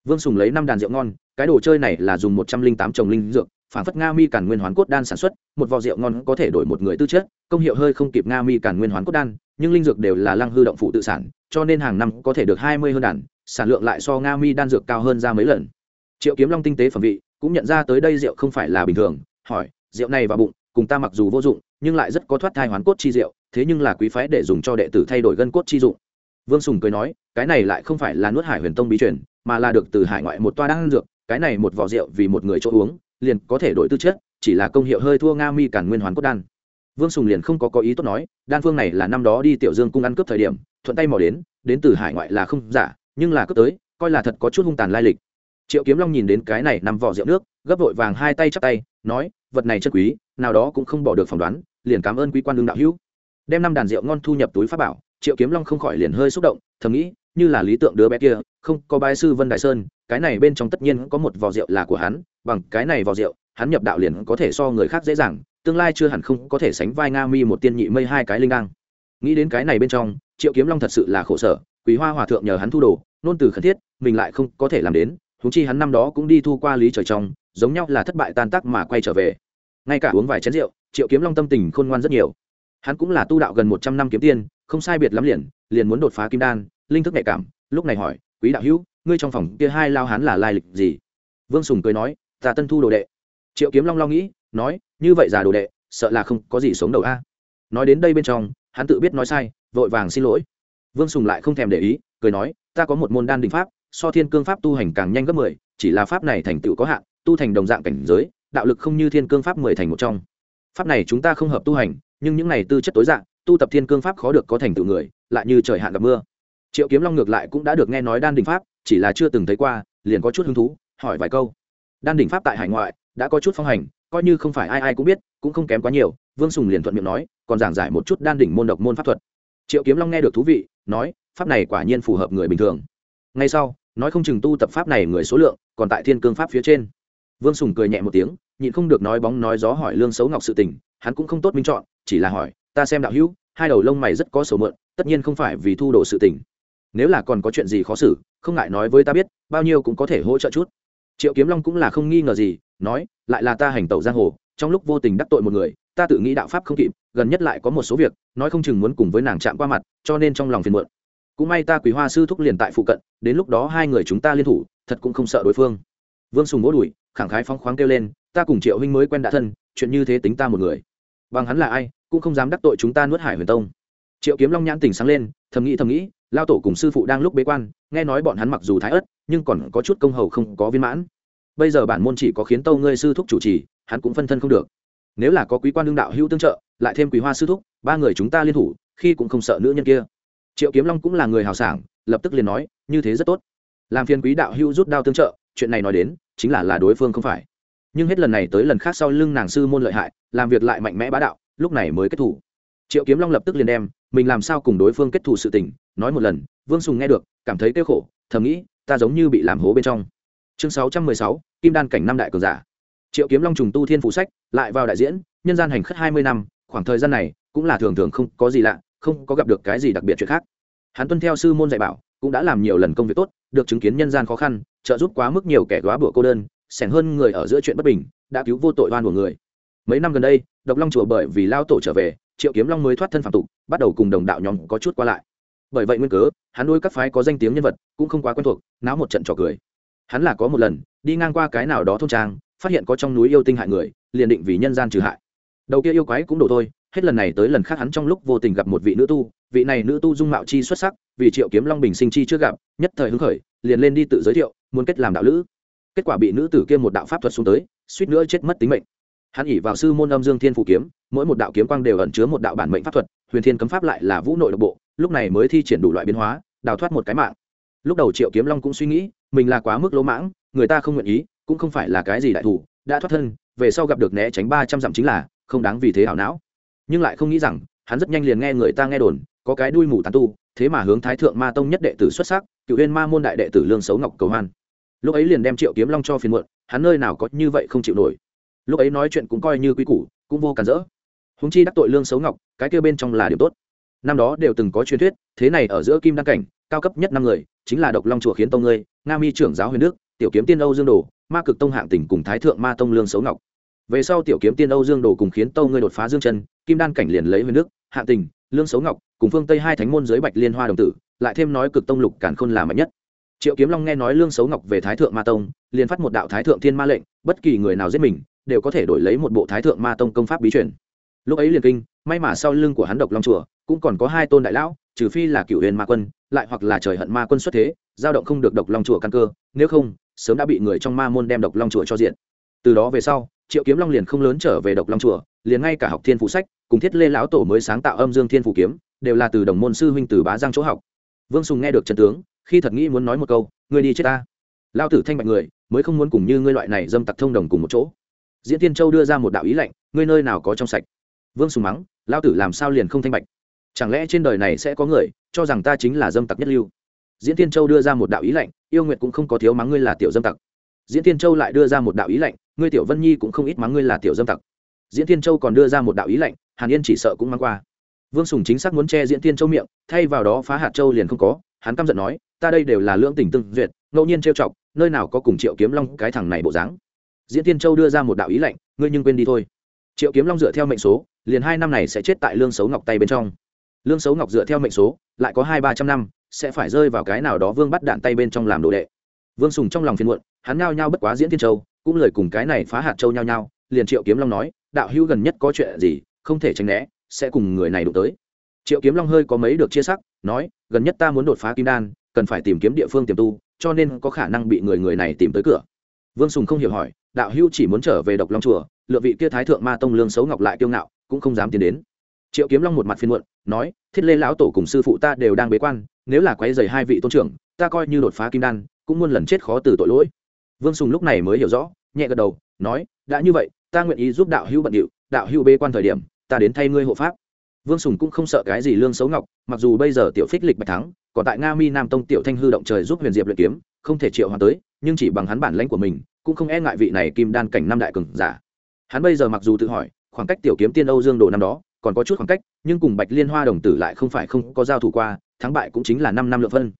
Vương sùng lấy năm đàn rượu ngon cái đồ chơi này là dùng một trăm linh tám trồng linh dược, phản phất nga mi càn nguyên hoán cốt đan sản xuất, một vò rượu ngon có thể đổi một người tư chất, công hiệu hơi không kịp nga mi càn nguyên hoán cốt đan, nhưng linh dược đều là lăng hư động phụ tự sản, cho nên hàng năm có thể được hai mươi hơn đàn, sản lượng lại so nga mi đan dược cao hơn ra mấy lần. Triệu kiếm long tinh tế phẩm vị, cũng nhận ra tới đây rượu không phải là bình thường, hỏi, rượu này vào bụng, cùng ta mặc dù vô dụng, nhưng lại rất có thoát thai hoán cốt chi rượu, thế nhưng là quý phái để dùng cho đệ tử thay đổi gân cốt chi dụng. Vương sùng cười nói, cái này lại không phải là nuốt hải huyền tông bí truyền, mà là được từ hải ngoại một toa đan dược cái này một vỏ rượu vì một người chỗ uống, liền có thể đổi tư chất, chỉ là công hiệu hơi thua nga mi cản nguyên hoán cốt đan. Vương sùng liền không có có ý tốt nói, đan phương này là năm đó đi tiểu dương cung ăn cướp thời điểm, thuận tay mò đến đến từ hải ngoại là không giả, nhưng là cướp tới, coi là thật có chút hung tàn lai lịch. Triệu kiếm long nhìn đến cái này nằm vỏ rượu nước, gấp vội vàng hai tay chắp tay, nói, vật này chân quý, nào đó cũng không bỏ được phỏng đoán, liền cảm ơn quý quan đương đạo hữu. Đem năm đàn rượu ngon thu nhập túi pháp bảo, triệu kiếm long không khỏi liền hơi xúc động, thầm nghĩ, như là lý tượng đứa bé kia, không có bái sư vân đại sơn cái này bên trong tất nhiên có một vò rượu là của hắn, bằng cái này vò rượu, hắn nhập đạo liền có thể so người khác dễ dàng, tương lai chưa hẳn không có thể sánh vai nga mi một tiên nhị mây hai cái linh đăng. Nghĩ đến cái này bên trong, triệu kiếm long thật sự là khổ sở quý hoa hòa thượng nhờ hắn thu đồ, nôn từ khẩn thiết, mình lại không có thể làm đến húng chi hắn năm đó cũng đi thu qua lý trời trong, giống nhau là thất bại tan tác mà quay trở về. Ngay cả uống vài chén rượu, triệu kiếm long tâm tình khôn ngoan rất nhiều. Hắn cũng là tu đạo gần một trăm năm kiếm tiên, không sai biệt lắm liền liền muốn đột phá kim đan, linh thức nhạy cảm, lúc này hỏi, quý đạo hữu ngươi trong phòng kia hai lao hắn là lai lịch gì? Vương sùng cười nói, ta tân thu đồ đệ. Triệu kiếm long lo nghĩ, nói, như vậy già đồ đệ, sợ là không có gì sống đầu a. Nói đến đây bên trong, hắn tự biết nói sai, vội vàng xin lỗi. Vương sùng lại không thèm để ý, cười nói, ta có một môn đan đình pháp, so thiên cương pháp tu hành càng nhanh gấp mười, chỉ là pháp này thành tựu có hạn, tu thành đồng dạng cảnh giới, đạo lực không như thiên cương pháp mười thành một trong. Pháp này chúng ta không hợp tu hành, nhưng những này tư chất tối dạng, tu tập thiên cương pháp khó được có thành tựu người, lại như trời hạn gặp mưa triệu kiếm long ngược lại cũng đã được nghe nói đan đình pháp, chỉ là chưa từng thấy qua, liền có chút hứng thú, hỏi vài câu. Đan đình pháp tại hải ngoại, đã có chút phong hành, coi như không phải ai ai cũng biết, cũng không kém quá nhiều, vương sùng liền thuận miệng nói, còn giảng giải một chút đan đỉnh môn độc môn pháp thuật. Triệu kiếm long nghe được thú vị, nói, pháp này quả nhiên phù hợp người bình thường. Ngay sau, nói không chừng tu tập pháp này người số lượng, còn tại thiên cương pháp phía trên. Vương sùng cười nhẹ một tiếng, nhịn không được nói bóng nói gió hỏi lương xấu ngọc sự tình, hắn cũng không tốt minh chọn, chỉ là hỏi, ta xem đạo hữu, hai đầu lông mày rất có sầu mượn, tất nhiên không phải vì thu đồ sự tình nếu là còn có chuyện gì khó xử, không ngại nói với ta biết, bao nhiêu cũng có thể hỗ trợ chút. Triệu kiếm long cũng là không nghi ngờ gì, nói, lại là ta hành tẩu giang hồ, trong lúc vô tình đắc tội một người, ta tự nghĩ đạo pháp không kịp, gần nhất lại có một số việc, nói không chừng muốn cùng với nàng chạm qua mặt, cho nên trong lòng phiền muộn. Cũng may ta quý hoa sư thúc liền tại phụ cận, đến lúc đó hai người chúng ta liên thủ, thật cũng không sợ đối phương. Vương sùng vỗ đùi, khẳng khái phóng khoáng kêu lên, ta cùng triệu huynh mới quen đã thân, chuyện như thế tính ta một người. Bằng hắn là ai, cũng không dám đắc tội chúng ta nuốt hải huyền tông. Triệu kiếm long nhãn tỉnh sáng lên, thầm nghĩ thầm nghĩ lao tổ cùng sư phụ đang lúc bế quan, nghe nói bọn hắn mặc dù thái ớt, nhưng còn có chút công hầu không có viên mãn. Bây giờ bản môn chỉ có khiến tâu ngươi sư thúc chủ trì, hắn cũng phân thân không được. Nếu là có quý quan đương đạo hữu tương trợ, lại thêm quý hoa sư thúc, ba người chúng ta liên thủ, khi cũng không sợ nữ nhân kia. Triệu kiếm long cũng là người hào sảng, lập tức liền nói, như thế rất tốt. Làm phiền quý đạo hữu rút đao tương trợ, chuyện này nói đến, chính là là đối phương không phải. Nhưng hết lần này tới lần khác sau lưng nàng sư môn lợi hại, làm việc lại mạnh mẽ bá đạo, lúc này mới kết thủ. Triệu kiếm long lập tức liền đem mình làm sao cùng đối phương kết thù sự tình, nói một lần, vương sùng nghe được, cảm thấy kêu khổ, thầm nghĩ, ta giống như bị làm hố bên trong. Chương sáu trăm mười sáu, kim đan cảnh năm đại cường giả. Triệu kiếm long trùng tu thiên phụ sách, lại vào đại diễn, nhân gian hành khất hai mươi năm, khoảng thời gian này, cũng là thường thường không có gì lạ, không có gặp được cái gì đặc biệt chuyện khác. Hắn tuân theo sư môn dạy bảo, cũng đã làm nhiều lần công việc tốt, được chứng kiến nhân gian khó khăn, trợ giúp quá mức nhiều kẻ góa bụa cô đơn, sẻn hơn người ở giữa chuyện bất bình, đã cứu vô tội oan của người. Mấy năm gần đây, độc long chùa bởi vì lao tổ trở về triệu kiếm long mới thoát thân phạm tục, bắt đầu cùng đồng đạo nhóm có chút qua lại. Bởi vậy nguyên cớ, hắn nuôi các phái có danh tiếng nhân vật, cũng không quá quen thuộc, náo một trận trò cười. Hắn là có một lần, đi ngang qua cái nào đó thôn trang, phát hiện có trong núi yêu tinh hại người, liền định vì nhân gian trừ hại. Đầu kia yêu quái cũng đổ thôi, hết lần này tới lần khác hắn trong lúc vô tình gặp một vị nữ tu, vị này nữ tu dung mạo chi xuất sắc, vì triệu kiếm long bình sinh chi chưa gặp, nhất thời hứng khởi, liền lên đi tự giới thiệu, muốn kết làm đạo lữ. Kết quả bị nữ tử kia một đạo pháp thuật xuống tới, suýt nữa chết mất tính mệnh. Hắn ỉ vào sư môn âm dương thiên phủ kiếm mỗi một đạo kiếm quang đều ẩn chứa một đạo bản mệnh pháp thuật, huyền thiên cấm pháp lại là vũ nội độc bộ, lúc này mới thi triển đủ loại biến hóa, đào thoát một cái mạng. Lúc đầu triệu kiếm long cũng suy nghĩ, mình là quá mức lỗ mãng, người ta không nguyện ý, cũng không phải là cái gì đại thủ, đã thoát thân, về sau gặp được né tránh ba trăm dặm chính là không đáng vì thế hảo não. Nhưng lại không nghĩ rằng, hắn rất nhanh liền nghe người ta nghe đồn, có cái đuôi mù tàn tu, thế mà hướng thái thượng ma tông nhất đệ tử xuất sắc, cựu huyên ma môn đại đệ tử lương xấu ngọc cầu hoan. Lúc ấy liền đem triệu kiếm long cho phiền muộn, hắn nơi nào có như vậy không chịu nổi. Lúc ấy nói chuyện cũng coi như quy củ, cũng vô cản rỡ húng chi đắc tội lương xấu ngọc, cái kêu bên trong là điểm tốt. Năm đó đều từng có truyền thuyết, thế này ở giữa kim đăng cảnh, cao cấp nhất năm người, chính là độc long chùa khiến tông ngươi, nga mi trưởng giáo huyền đức, tiểu kiếm tiên âu dương đồ, ma cực tông hạng tỉnh cùng thái thượng ma tông lương xấu ngọc. Về sau tiểu kiếm tiên âu dương đồ cùng khiến tông ngươi đột phá dương chân, kim đan cảnh liền lấy huyền đức, hạng tình lương xấu ngọc, cùng phương tây hai thánh môn giới bạch liên hoa đồng tử, lại thêm nói cực tông lục cản khôn là mạnh nhất. Triệu kiếm long nghe nói lương xấu ngọc về thái thượng ma tông, liền phát một đạo thái thượng thiên ma lệnh, bất kỳ người nào giết mình, đều có thể đổi lấy một bộ thái thượng ma tông công pháp bí truyền lúc ấy liền kinh, may mà sau lưng của hắn độc long chùa, cũng còn có hai tôn đại lão, trừ phi là cựu huyền ma quân, lại hoặc là trời hận ma quân xuất thế, giao động không được độc long chùa căn cơ, nếu không, sớm đã bị người trong ma môn đem độc long chùa cho diện từ đó về sau, triệu kiếm long liền không lớn trở về độc long chùa, liền ngay cả học thiên phụ sách, cùng thiết lê lão tổ mới sáng tạo âm dương thiên phủ kiếm, đều là từ đồng môn sư huynh từ bá giang chỗ học. Vương sùng nghe được trần tướng, khi thật nghĩ muốn nói một câu, ngươi đi chết ta. Lao tử thanh bạch người, mới không muốn cùng như ngươi loại này dâm tặc thông đồng cùng một chỗ. Diễn tiên châu đưa ra một đạo ý lệnh ngươi nơi nào có trong sạch? Vương sùng mắng lao tử làm sao liền không thanh bạch? Chẳng lẽ trên đời này sẽ có người cho rằng ta chính là dâm tặc nhất lưu? Diễn tiên châu đưa ra một đạo ý lệnh yêu nguyện cũng không có thiếu mắng ngươi là tiểu dâm tặc. Diễn tiên châu lại đưa ra một đạo ý lệnh ngươi tiểu vân nhi cũng không ít mắng ngươi là tiểu dâm tặc. Diễn tiên châu còn đưa ra một đạo ý lệnh hàn yên chỉ sợ cũng mang qua. Vương sùng chính xác muốn che diễn tiên châu miệng, thay vào đó phá hạt châu liền không có, hắn căm giận nói, ta đây đều là lưỡng tình tương duyệt, ngẫu nhiên trêu chọc, nơi nào có cùng triệu kiếm long cái thằng này bộ dáng? Diễn tiên châu đưa ra một đạo ý lệnh ngươi nhưng quên đi thôi triệu kiếm long dựa theo mệnh số, liền hai năm này sẽ chết tại lương xấu ngọc tay bên trong. Lương xấu ngọc dựa theo mệnh số, lại có hai ba trăm năm, sẽ phải rơi vào cái nào đó vương bắt đạn tay bên trong làm đồ đệ. Vương sùng trong lòng phiền muộn, hắn nhao nhao bất quá diễn thiên châu, cũng lời cùng cái này phá hạt châu nhao nhao, liền triệu kiếm long nói, đạo hữu gần nhất có chuyện gì, không thể tránh né, sẽ cùng người này đụng tới. Triệu kiếm long hơi có mấy được chia sắc, nói, gần nhất ta muốn đột phá kim đan, cần phải tìm kiếm địa phương tiềm tu, cho nên có khả năng bị người người này tìm tới cửa vương sùng không hiểu hỏi, đạo hữu chỉ muốn trở về độc long chùa, lựa vị kia thái thượng ma tông lương xấu ngọc lại kiêu ngạo, cũng không dám tiến đến. Triệu kiếm long một mặt phiên muộn, nói, thiết lê lão tổ cùng sư phụ ta đều đang bế quan, nếu là quấy dày hai vị tôn trưởng, ta coi như đột phá kim đan, cũng muôn lần chết khó từ tội lỗi. Vương sùng lúc này mới hiểu rõ, nhẹ gật đầu, nói, đã như vậy, ta nguyện ý giúp đạo hữu bận điệu, đạo hữu bế quan thời điểm, ta đến thay ngươi hộ pháp. Vương sùng cũng không sợ cái gì lương xấu ngọc, mặc dù bây giờ tiểu phích lịch bạch thắng, còn tại nga mi nam tông tiểu thanh hư động trời giúp huyền diệp luyện kiếm, không thể triệu hoàn tới nhưng chỉ bằng hắn bản lãnh của mình, cũng không e ngại vị này kim đan cảnh năm đại cường giả. Hắn bây giờ mặc dù tự hỏi, khoảng cách tiểu kiếm tiên âu dương đồ năm đó còn có chút khoảng cách, nhưng cùng bạch liên hoa đồng tử lại không phải không có giao thủ qua, thắng bại cũng chính là năm năm lượng phân.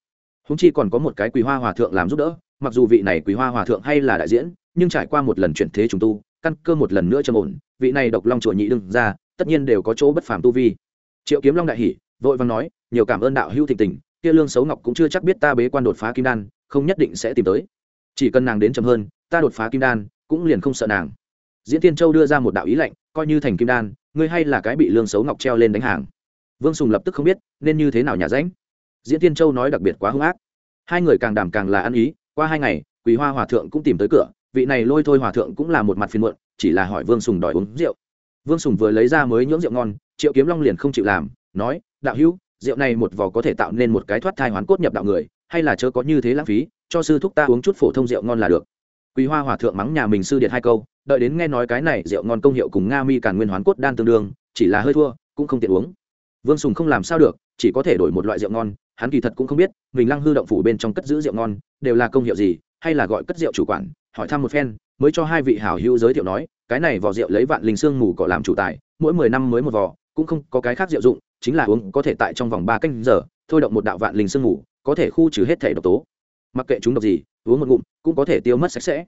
Húng chi còn có một cái quý hoa hòa thượng làm giúp đỡ, mặc dù vị này quý hoa hòa thượng hay là đại diễn, nhưng trải qua một lần chuyển thế trùng tu, căn cơ một lần nữa trầm ổn, vị này độc long chùa nhị đương ra tất nhiên đều có chỗ bất phàm tu vi. Triệu kiếm long đại hỉ, vội vàng nói, nhiều cảm ơn đạo hữu thịnh tình, kia lương xấu ngọc cũng chưa chắc biết ta bế quan đột phá kim đan, không nhất định sẽ tìm tới chỉ cần nàng đến chậm hơn, ta đột phá kim đan, cũng liền không sợ nàng. Diễn tiên châu đưa ra một đạo ý lệnh, coi như thành kim đan, ngươi hay là cái bị lương xấu ngọc treo lên đánh hàng. Vương sùng lập tức không biết, nên như thế nào nhà ránh. Diễn tiên châu nói đặc biệt quá hung ác. Hai người càng đàm càng là ăn ý, qua hai ngày quý hoa hòa thượng cũng tìm tới cửa, vị này lôi thôi hòa thượng cũng là một mặt phiền muộn, chỉ là hỏi vương sùng đòi uống rượu. Vương sùng vừa lấy ra mới nhưỡng rượu ngon, triệu kiếm long liền không chịu làm, nói, đạo hữu, rượu này một vò có thể tạo nên một cái thoát thai hoán cốt nhập đạo người, hay là chớ có như thế lãng phí cho sư thúc ta uống chút phổ thông rượu ngon là được. Quý hoa hòa thượng mắng nhà mình sư điện hai câu, đợi đến nghe nói cái này rượu ngon công hiệu cùng nga mi càn nguyên hoán cốt đan tương đương, chỉ là hơi thua, cũng không tiện uống. Vương sùng không làm sao được, chỉ có thể đổi một loại rượu ngon, hắn kỳ thật cũng không biết, mình lăng hư động phủ bên trong cất giữ rượu ngon, đều là công hiệu gì, hay là gọi cất rượu chủ quản, hỏi thăm một phen, mới cho hai vị hảo hữu giới thiệu nói, cái này vò rượu lấy vạn linh xương mù cỏ làm chủ tài, mỗi mười năm mới một vò cũng không có cái khác rượu dụng, chính là uống có thể tại trong vòng ba canh giờ, thôi động một đạo vạn linh xương mù, có thể khu trừ hết thể độc tố mặc kệ chúng độc gì, uống một ngụm cũng có thể tiêu mất sạch sẽ.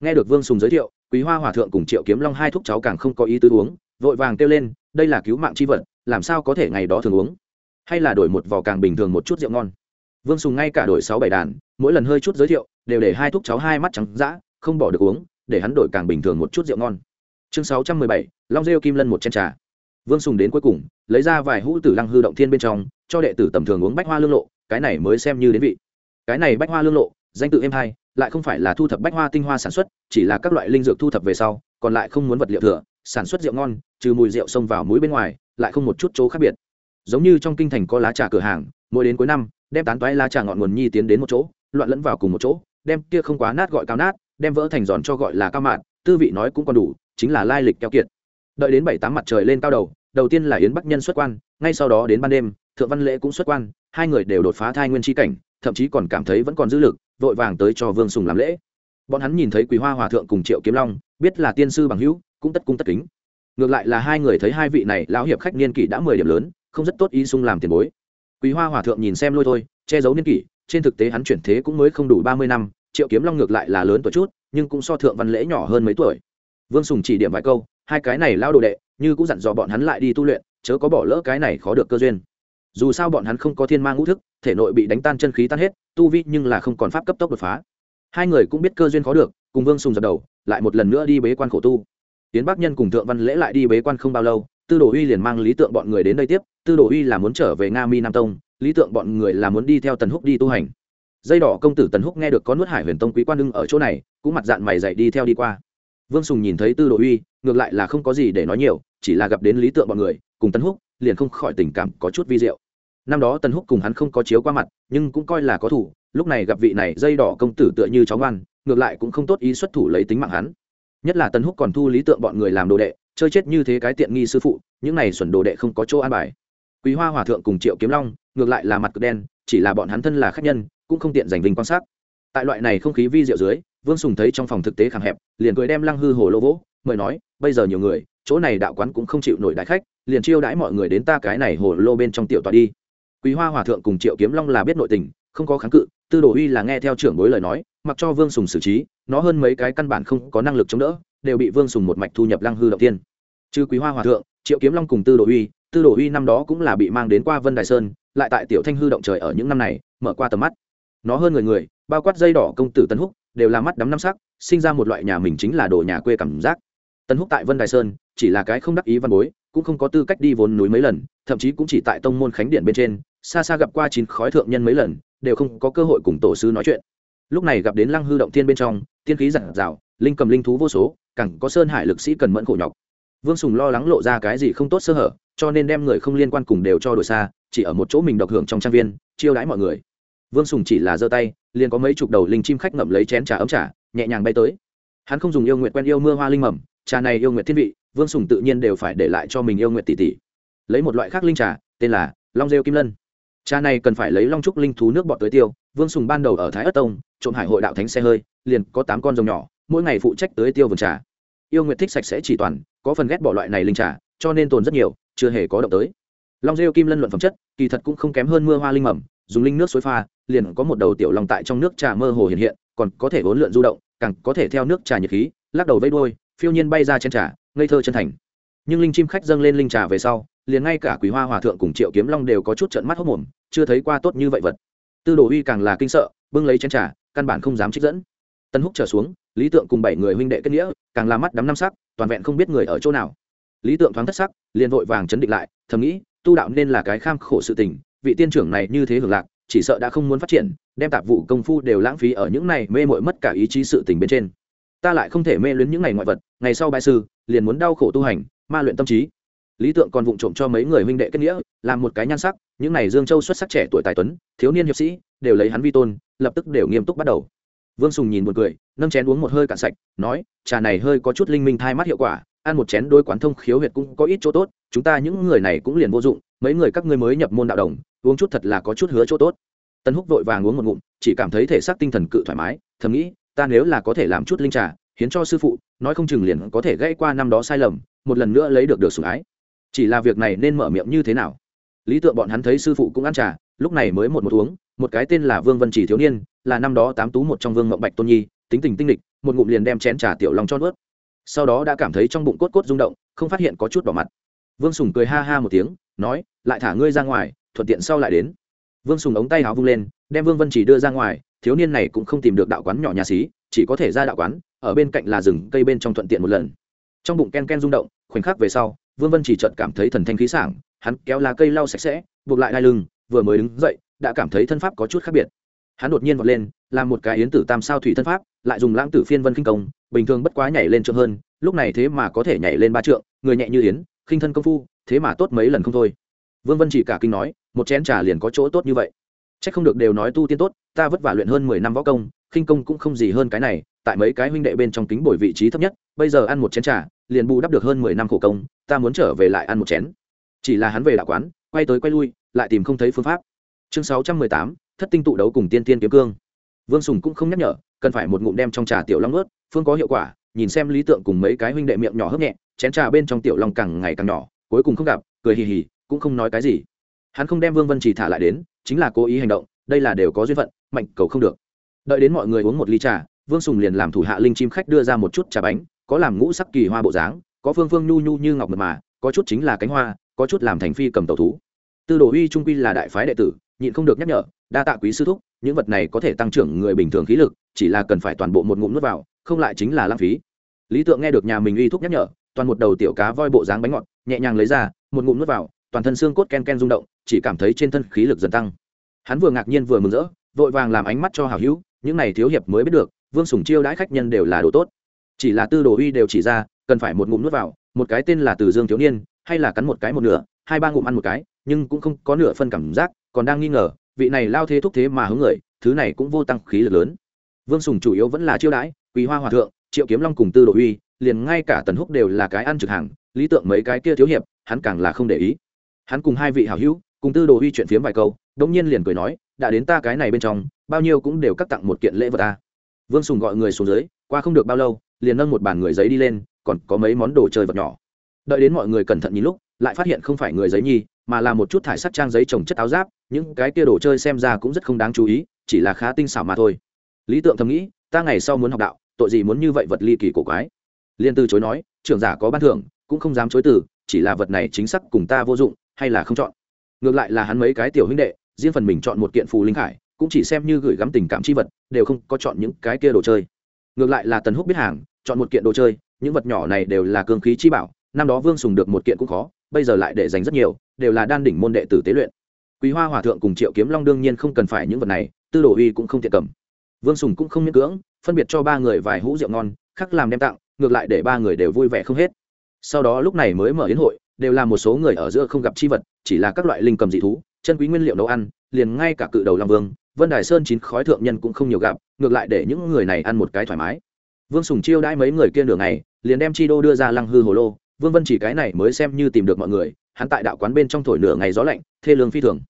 Nghe được vương sùng giới thiệu, quý hoa hòa thượng cùng triệu kiếm long hai thúc cháu càng không có ý tứ uống, vội vàng kêu lên, đây là cứu mạng c h i vật, làm sao có thể ngày đó thường uống? Hay là đổi một vò càng bình thường một chút rượu ngon? Vương sùng ngay cả đổi sáu bảy đàn, mỗi lần hơi chút giới thiệu, đều để hai thúc cháu hai mắt trắng d ã không bỏ được uống, để hắn đổi càng bình thường một chút rượu ngon. Chương sáu trăm mười bảy, long rêu kim lân một chén trà. Vương sùng đến cuối cùng, lấy ra vài hũ tử lăng hư động thiên bên trong, cho đệ tử tầm thường uống bách hoa lương lộ, cái này mới xem như đến vị cái này bách hoa lương lộ, danh tự êm hai, lại không phải là thu thập bách hoa tinh hoa sản xuất, chỉ là các loại linh dược thu thập về sau, còn lại không muốn vật liệu thừa, sản xuất rượu ngon, trừ mùi rượu xông vào mũi bên ngoài, lại không một chút chỗ khác biệt. Giống như trong kinh thành có lá trà cửa hàng, mỗi đến cuối năm, đem tán toái lá trà ngọn nguồn nhi tiến đến một chỗ, loạn lẫn vào cùng một chỗ, đem kia không quá nát gọi cao nát, đem vỡ thành giòn cho gọi là cao mạn, tư vị nói cũng còn đủ, chính là lai lịch keo kiệt. Đợi đến bảy tám mặt trời lên cao đầu đầu tiên là yến bắc nhân xuất quan, ngay sau đó đến ban đêm, thượng văn lễ cũng xuất quan, hai người đều đột phá thai nguyên tri cảnh thậm chí còn cảm thấy vẫn còn dư lực, vội vàng tới cho vương sùng làm lễ. Bọn hắn nhìn thấy quý hoa hòa thượng cùng triệu kiếm long, biết là tiên sư bằng hữu, cũng tất cung tất kính. Ngược lại là hai người thấy hai vị này lão hiệp khách niên kỷ đã mười điểm lớn, không rất tốt ý sung làm tiền bối. Quý hoa hòa thượng nhìn xem lôi thôi, che giấu niên kỷ, trên thực tế hắn chuyển thế cũng mới không đủ ba mươi năm, triệu kiếm long ngược lại là lớn tuổi chút, nhưng cũng so thượng văn lễ nhỏ hơn mấy tuổi. Vương sùng chỉ điểm vài câu, hai cái này lao đồ đệ, như cũng dặn dò bọn hắn lại đi tu luyện, chớ có bỏ lỡ cái này khó được cơ duyên. Dù sao bọn hắn không có thiên mang ngũ thức thể nội bị đánh tan chân khí tan hết, tu vi nhưng là không còn pháp cấp tốc đột phá. Hai người cũng biết cơ duyên khó được, cùng vương sùng dập đầu, lại một lần nữa đi bế quan khổ tu. Tiến bắc nhân cùng thượng văn lễ lại đi bế quan không bao lâu, tư đồ uy liền mang lý tượng bọn người đến đây tiếp. Tư đồ uy là muốn trở về nga mi nam tông, lý tượng bọn người là muốn đi theo tần húc đi tu hành. Dây đỏ công tử tần húc nghe được có nuốt hải huyền tông quý quan đương ở chỗ này, cũng mặt dạng mày dậy đi theo đi qua. Vương sùng nhìn thấy tư đồ uy, ngược lại là không có gì để nói nhiều, chỉ là gặp đến lý tượng bọn người, cùng Tần húc, liền không khỏi tình cảm có chút vi diệu năm đó tần húc cùng hắn không có chiếu qua mặt, nhưng cũng coi là có thủ, lúc này gặp vị này dây đỏ công tử tựa như cháu ngoan, ngược lại cũng không tốt ý xuất thủ lấy tính mạng hắn. Nhất là tần húc còn thu lý tượng bọn người làm đồ đệ, chơi chết như thế cái tiện nghi sư phụ, những này xuẩn đồ đệ không có chỗ an bài. Quý hoa hòa thượng cùng triệu kiếm long, ngược lại là mặt cực đen, chỉ là bọn hắn thân là khách nhân, cũng không tiện giành vinh quan sát tại loại này không khí vi diệu dưới, vương sùng thấy trong phòng thực tế khẳng hẹp, liền cười đem lăng hư hồ lô vỗ, mời nói, bây giờ nhiều người, chỗ này đạo quán cũng không chịu nổi đại khách, liền chiêu đãi mọi người đến ta cái này hồ lô bên trong tiểu tòa đi quý hoa hòa thượng cùng triệu kiếm long là biết nội tình, không có kháng cự, tư đồ uy là nghe theo trưởng bối lời nói, mặc cho vương sùng xử trí, nó hơn mấy cái căn bản không có năng lực chống đỡ, đều bị vương sùng một mạch thu nhập lăng hư động tiên trừ quý hoa hòa thượng, triệu kiếm long cùng tư đồ uy, tư đồ uy năm đó cũng là bị mang đến qua vân đài sơn, lại tại tiểu thanh hư động trời ở những năm này, mở qua tầm mắt. Nó hơn người người, bao quát dây đỏ công tử tân húc, đều là mắt đắm năm sắc, sinh ra một loại nhà mình chính là đồ nhà quê cảm giác. Tân húc tại vân đài sơn, chỉ là cái không đắc ý văn bối, cũng không có tư cách đi vốn núi mấy lần, thậm chí cũng chỉ tại tông môn khánh điện bên trên xa xa gặp qua chín khói thượng nhân mấy lần, đều không có cơ hội cùng tổ sư nói chuyện. Lúc này gặp đến lăng hư động Thiên bên trong, tiên khí giản rào linh cầm linh thú vô số cẳng có sơn hải lực sĩ cần mẫn khổ nhọc. Vương sùng lo lắng lộ ra cái gì không tốt sơ hở, cho nên đem người không liên quan cùng đều cho đổi xa, chỉ ở một chỗ mình độc hưởng trong trang viên, chiêu đãi mọi người. Vương sùng chỉ là giơ tay, liền có mấy chục đầu linh chim khách ngậm lấy chén trà ấm trà, nhẹ nhàng bay tới. Hắn không dùng yêu nguyện quen yêu mưa hoa linh mầm, trà này yêu nguyện thiên vị, vương sùng tự nhiên đều phải để lại cho mình yêu nguyện tỷ tỷ. Lấy một loại khác linh trà, tên là long rêu kim lân trà này cần phải lấy long trúc linh thú nước bọt tới tiêu, vương sùng ban đầu ở thái ất tông, trộm hải hội đạo thánh xe hơi, liền có tám con rồng nhỏ, mỗi ngày phụ trách tới tiêu vườn trà. Yêu Nguyệt thích sạch sẽ chỉ toàn, có phần ghét bỏ loại này linh trà, cho nên tồn rất nhiều, chưa hề có động tới. Long rêu kim lân luận phẩm chất, kỳ thật cũng không kém hơn mưa hoa linh mầm, dùng linh nước suối pha, liền có một đầu tiểu long tại trong nước trà mơ hồ hiện hiện, còn có thể vốn lượn du động, càng có thể theo nước trà nhiệt khí, lắc đầu vây đôi phiêu nhiên bay ra trên trà, ngây thơ chân thành. Nhưng linh chim khách dâng lên linh trà về sau liền ngay cả quý hoa hòa thượng cùng triệu kiếm long đều có chút trận mắt hốc mồm, chưa thấy qua tốt như vậy vật. Tư đồ uy càng là kinh sợ, bưng lấy chén trà, căn bản không dám trích dẫn. Tân húc trở xuống, lý tượng cùng bảy người huynh đệ kết nghĩa, càng là mắt đắm năm sắc, toàn vẹn không biết người ở chỗ nào. Lý tượng thoáng thất sắc, liền vội vàng chấn định lại, thầm nghĩ, tu đạo nên là cái kham khổ sự tình, vị tiên trưởng này như thế hưởng lạc, chỉ sợ đã không muốn phát triển, đem tạp vụ công phu đều lãng phí ở những này mê mội mất cả ý chí sự tình bên trên. Ta lại không thể mê luyến những ngày ngoại vật, ngày sau bại sư, liền muốn đau khổ tu hành, ma luyện tâm trí lý tượng còn vụng trộm cho mấy người huynh đệ kết nghĩa, làm một cái nhan sắc, những này dương châu xuất sắc trẻ tuổi tài tuấn, thiếu niên hiệp sĩ, đều lấy hắn vi tôn, lập tức đều nghiêm túc bắt đầu. Vương sùng nhìn một cười, nâng chén uống một hơi cạn sạch, nói, trà này hơi có chút linh minh thai mắt hiệu quả, ăn một chén đôi quán thông khiếu huyệt cũng có ít chỗ tốt, chúng ta những người này cũng liền vô dụng, mấy người các ngươi mới nhập môn đạo đồng, uống chút thật là có chút hứa chỗ tốt. Tân húc vội vàng uống một ngụm, chỉ cảm thấy thể xác tinh thần cự thoải mái, thầm nghĩ, ta nếu là có thể làm chút linh trà, hiến cho sư phụ, nói không chừng liền có thể gãy qua năm đó sai lầm, một lần nữa lấy được được sủng ái chỉ là việc này nên mở miệng như thế nào? Lý tượng bọn hắn thấy sư phụ cũng ăn trà, lúc này mới một một uống, một cái tên là vương vân chỉ thiếu niên, là năm đó tám tú một trong vương mộng bạch tôn nhi, tính tình tinh lịch, một ngụm liền đem chén trà tiểu lòng cho nuốt. Sau đó đã cảm thấy trong bụng cốt cốt rung động, không phát hiện có chút đỏ mặt. Vương sùng cười ha ha một tiếng, nói, lại thả ngươi ra ngoài, thuận tiện sau lại đến. Vương sùng ống tay áo vung lên, đem vương vân chỉ đưa ra ngoài, thiếu niên này cũng không tìm được đạo quán nhỏ nhà xí, chỉ có thể ra đạo quán, ở bên cạnh là rừng cây bên trong thuận tiện một lần. Trong bụng ken ken rung động, khoảnh khắc về sau vương vân chỉ chợt cảm thấy thần thanh khí sảng, hắn kéo lá cây lau sạch sẽ, buộc lại hai lưng, vừa mới đứng dậy, đã cảm thấy thân pháp có chút khác biệt. Hắn đột nhiên vọt lên, làm một cái yến tử tam sao thủy thân pháp, lại dùng lãng tử phiên vân kinh công, bình thường bất quá nhảy lên trượng hơn, lúc này thế mà có thể nhảy lên ba trượng, người nhẹ như yến, khinh thân công phu, thế mà tốt mấy lần không thôi. Vương vân chỉ cả kinh nói, một chén trà liền có chỗ tốt như vậy. Chắc không được đều nói tu tiên tốt, ta vất vả luyện hơn mười năm võ công, khinh công cũng không gì hơn cái này, tại mấy cái huynh đệ bên trong kính bồi vị trí thấp nhất, bây giờ ăn một chén trà liền bù đắp được hơn mười năm khổ công, ta muốn trở về lại ăn một chén. Chỉ là hắn về đạo quán, quay tới quay lui, lại tìm không thấy phương pháp. Chương sáu trăm mười tám, thất tinh tụ đấu cùng tiên tiên kiếm cương. Vương sùng cũng không nhắc nhở, cần phải một ngụm đem trong trà tiểu long ướt phương có hiệu quả, nhìn xem lý tượng cùng mấy cái huynh đệ miệng nhỏ hớp nhẹ, chén trà bên trong tiểu long càng ngày càng nhỏ, cuối cùng không gặp, cười hì hì, cũng không nói cái gì. Hắn không đem vương vân chỉ thả lại đến, chính là cố ý hành động, đây là đều có duyên phận, mạnh cầu không được. Đợi đến mọi người uống một ly trà, vương sùng liền làm thủ hạ linh chim khách đưa ra một chút trà bánh có làm ngũ sắc kỳ hoa bộ dáng, có phương phương nhu nhu như ngọc mật mà, có chút chính là cánh hoa, có chút làm thành phi cầm tàu thú. Tư đồ uy trung quy là đại phái đệ tử, nhịn không được nhắc nhở, đa tạ quý sư thúc, những vật này có thể tăng trưởng người bình thường khí lực, chỉ là cần phải toàn bộ một ngụm nước vào, không lại chính là lãng phí. Lý tượng nghe được nhà mình uy thúc nhắc nhở, toàn một đầu tiểu cá voi bộ dáng bánh ngọt, nhẹ nhàng lấy ra, một ngụm nước vào, toàn thân xương cốt ken ken rung động, chỉ cảm thấy trên thân khí lực dần tăng. Hắn vừa ngạc nhiên vừa mừng rỡ, vội vàng làm ánh mắt cho hào hữu, những này thiếu hiệp mới biết được, vương sùng chiêu đãi khách nhân đều là đồ tốt chỉ là tư đồ uy đều chỉ ra, cần phải một ngụm nuốt vào, một cái tên là từ dương thiếu niên, hay là cắn một cái một nửa, hai ba ngụm ăn một cái, nhưng cũng không có nửa phân cảm giác, còn đang nghi ngờ, vị này lao thế thúc thế mà hướng người, thứ này cũng vô tăng khí lực lớn. Vương sùng chủ yếu vẫn là chiêu đãi, quý hoa hòa thượng, triệu kiếm long cùng tư đồ uy, liền ngay cả tần húc đều là cái ăn trực hàng, lý tượng mấy cái kia thiếu hiệp, hắn càng là không để ý. Hắn cùng hai vị hảo hữu, cùng tư đồ uy chuyện phiếm vài câu đông nhiên liền cười nói, đã đến ta cái này bên trong, bao nhiêu cũng đều cắt tặng một kiện lễ vật ta. Vương sùng gọi người xuống dưới, qua không được bao lâu liền nâng một bàn người giấy đi lên, còn có mấy món đồ chơi vật nhỏ. Đợi đến mọi người cẩn thận nhìn lúc, lại phát hiện không phải người giấy nhi, mà là một chút thải sắt trang giấy trồng chất áo giáp, những cái kia đồ chơi xem ra cũng rất không đáng chú ý, chỉ là khá tinh xảo mà thôi. Lý tượng thầm nghĩ, ta ngày sau muốn học đạo, tội gì muốn như vậy vật ly kỳ cổ quái? Liên từ chối nói, trưởng giả có ban thưởng, cũng không dám chối từ, chỉ là vật này chính xác cùng ta vô dụng, hay là không chọn? Ngược lại là hắn mấy cái tiểu huynh đệ, riêng phần mình chọn một kiện phù linh khải, cũng chỉ xem như gửi gắm tình cảm c h i vật, đều không có chọn những cái kia đồ chơi. Ngược lại là tần húc biết hàng chọn một kiện đồ chơi, những vật nhỏ này đều là cương khí chi bảo, năm đó vương sùng được một kiện cũng khó, bây giờ lại để dành rất nhiều, đều là đan đỉnh môn đệ tử tế luyện. Quý hoa hòa thượng cùng triệu kiếm long đương nhiên không cần phải những vật này, tư đồ uy cũng không tiện cầm. Vương sùng cũng không miễn cưỡng, phân biệt cho ba người vài hũ rượu ngon khắc làm đem tặng, ngược lại để ba người đều vui vẻ không hết. Sau đó lúc này mới mở yến hội, đều là một số người ở giữa không gặp chi vật, chỉ là các loại linh cầm dị thú, chân quý nguyên liệu nấu ăn, liền ngay cả cự đầu long vương, vân đài sơn chín khói thượng nhân cũng không nhiều gặp, ngược lại để những người này ăn một cái thoải mái vương sùng chiêu đãi mấy người kia nửa ngày, liền đem chi đô đưa ra lăng hư hồ lô. Vương vân chỉ cái này mới xem như tìm được mọi người, hắn tại đạo quán bên trong thổi nửa ngày gió lạnh, thê lương phi thường.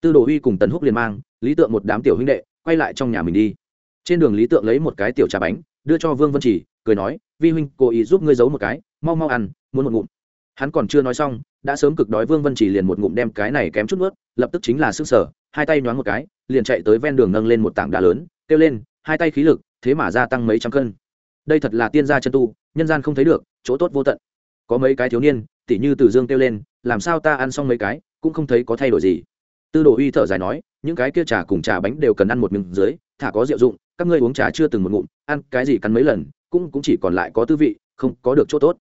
Tư đồ uy cùng tần húc liền mang, lý tượng một đám tiểu huynh đệ, quay lại trong nhà mình đi. Trên đường lý tượng lấy một cái tiểu trà bánh, đưa cho vương vân chỉ, cười nói, vi huynh cố ý giúp ngươi giấu một cái, mau mau ăn, muốn một ngụm. Hắn còn chưa nói xong, đã sớm cực đói vương vân chỉ liền một ngụm đem cái này kém chút nuốt, lập tức chính là sức sở, hai tay nhoáng một cái, liền chạy tới ven đường nâng lên một tảng đá lớn, kêu lên, hai tay khí lực, thế mà gia tăng mấy trăm cân đây thật là tiên gia chân tu, nhân gian không thấy được, chỗ tốt vô tận. Có mấy cái thiếu niên, tỉ như từ dương kêu lên, làm sao ta ăn xong mấy cái, cũng không thấy có thay đổi gì? Tư đồ uy thở dài nói, những cái kia trà cùng trà bánh đều cần ăn một miếng dưới, thả có rượu dụng, các ngươi uống trà chưa từng một ngụm, ăn cái gì cắn mấy lần, cũng cũng chỉ còn lại có tư vị, không có được chỗ tốt.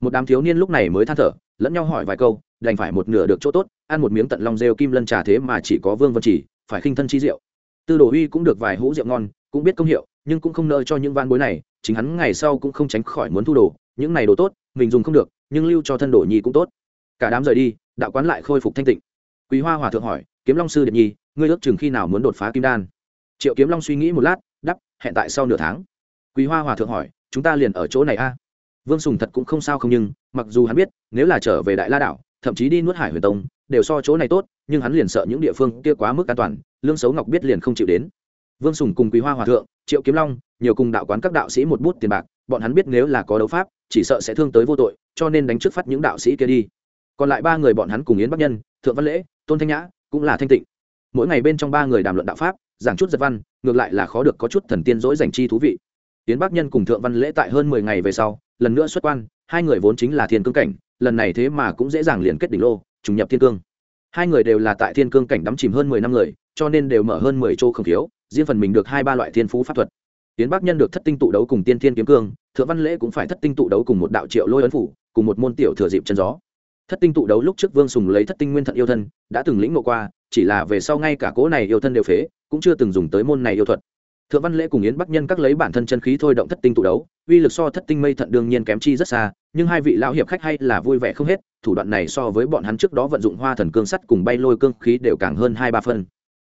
Một đám thiếu niên lúc này mới than thở, lẫn nhau hỏi vài câu, đành phải một nửa được chỗ tốt, ăn một miếng tận long rêu kim lân trà thế mà chỉ có vương vân chỉ, phải khinh thân chi rượu. Tư đồ uy cũng được vài hũ rượu ngon, cũng biết công hiệu, nhưng cũng không nợ cho những van bối này chính hắn ngày sau cũng không tránh khỏi muốn thu đồ, những này đồ tốt, mình dùng không được, nhưng lưu cho thân đồ nhi cũng tốt. Cả đám rời đi, đạo quán lại khôi phục thanh tịnh. Quý hoa hòa thượng hỏi, kiếm long sư điệp nhi, ngươi ước chừng khi nào muốn đột phá kim đan? Triệu kiếm long suy nghĩ một lát đắp hẹn tại sau nửa tháng. Quý hoa hòa thượng hỏi, chúng ta liền ở chỗ này a? Vương sùng thật cũng không sao không nhưng, mặc dù hắn biết, nếu là trở về đại la đảo, thậm chí đi nuốt hải huyền tông, đều so chỗ này tốt, nhưng hắn liền sợ những địa phương kia quá mức an toàn, lương xấu ngọc biết liền không chịu đến vương sùng cùng quý hoa hòa thượng, triệu kiếm long, nhiều cùng đạo quán các đạo sĩ một bút tiền bạc, bọn hắn biết nếu là có đấu pháp, chỉ sợ sẽ thương tới vô tội, cho nên đánh trước phát những đạo sĩ kia đi. Còn lại ba người bọn hắn cùng yến bắc nhân, thượng văn lễ, tôn thanh nhã, cũng là thanh tịnh. Mỗi ngày bên trong ba người đàm luận đạo pháp, giảng chút giật văn, ngược lại là khó được có chút thần tiên dỗi dành chi thú vị. Yến bắc nhân cùng thượng văn lễ tại hơn mười ngày về sau, lần nữa xuất quan, hai người vốn chính là thiên cương cảnh, lần này thế mà cũng dễ dàng liền kết đỉnh lô, trùng nhập thiên cương. Hai người đều là tại thiên cương cảnh đắm chìm hơn mười năm người, cho nên đều mở hơn mười chỗ không thiếu riêng phần mình được hai ba loại thiên phú pháp thuật. Tiến bắc nhân được thất tinh tụ đấu cùng tiên thiên kiếm cương, thượng văn lễ cũng phải thất tinh tụ đấu cùng một đạo triệu lôi ấn phủ, cùng một môn tiểu thừa dịp chân gió. Thất tinh tụ đấu lúc trước vương sùng lấy thất tinh nguyên thận yêu thân, đã từng lĩnh ngộ qua, chỉ là về sau ngay cả cố này yêu thân đều phế, cũng chưa từng dùng tới môn này yêu thuật. Thượng văn lễ cùng yến bắc nhân các lấy bản thân chân khí thôi động thất tinh tụ đấu, uy lực so thất tinh mây thận đương nhiên kém chi rất xa, nhưng hai vị lão hiệp khách hay là vui vẻ không hết, thủ đoạn này so với bọn hắn trước đó vận dụng hoa thần cương sắt cùng bay lôi cương khí đều càng hơn hai ba phân.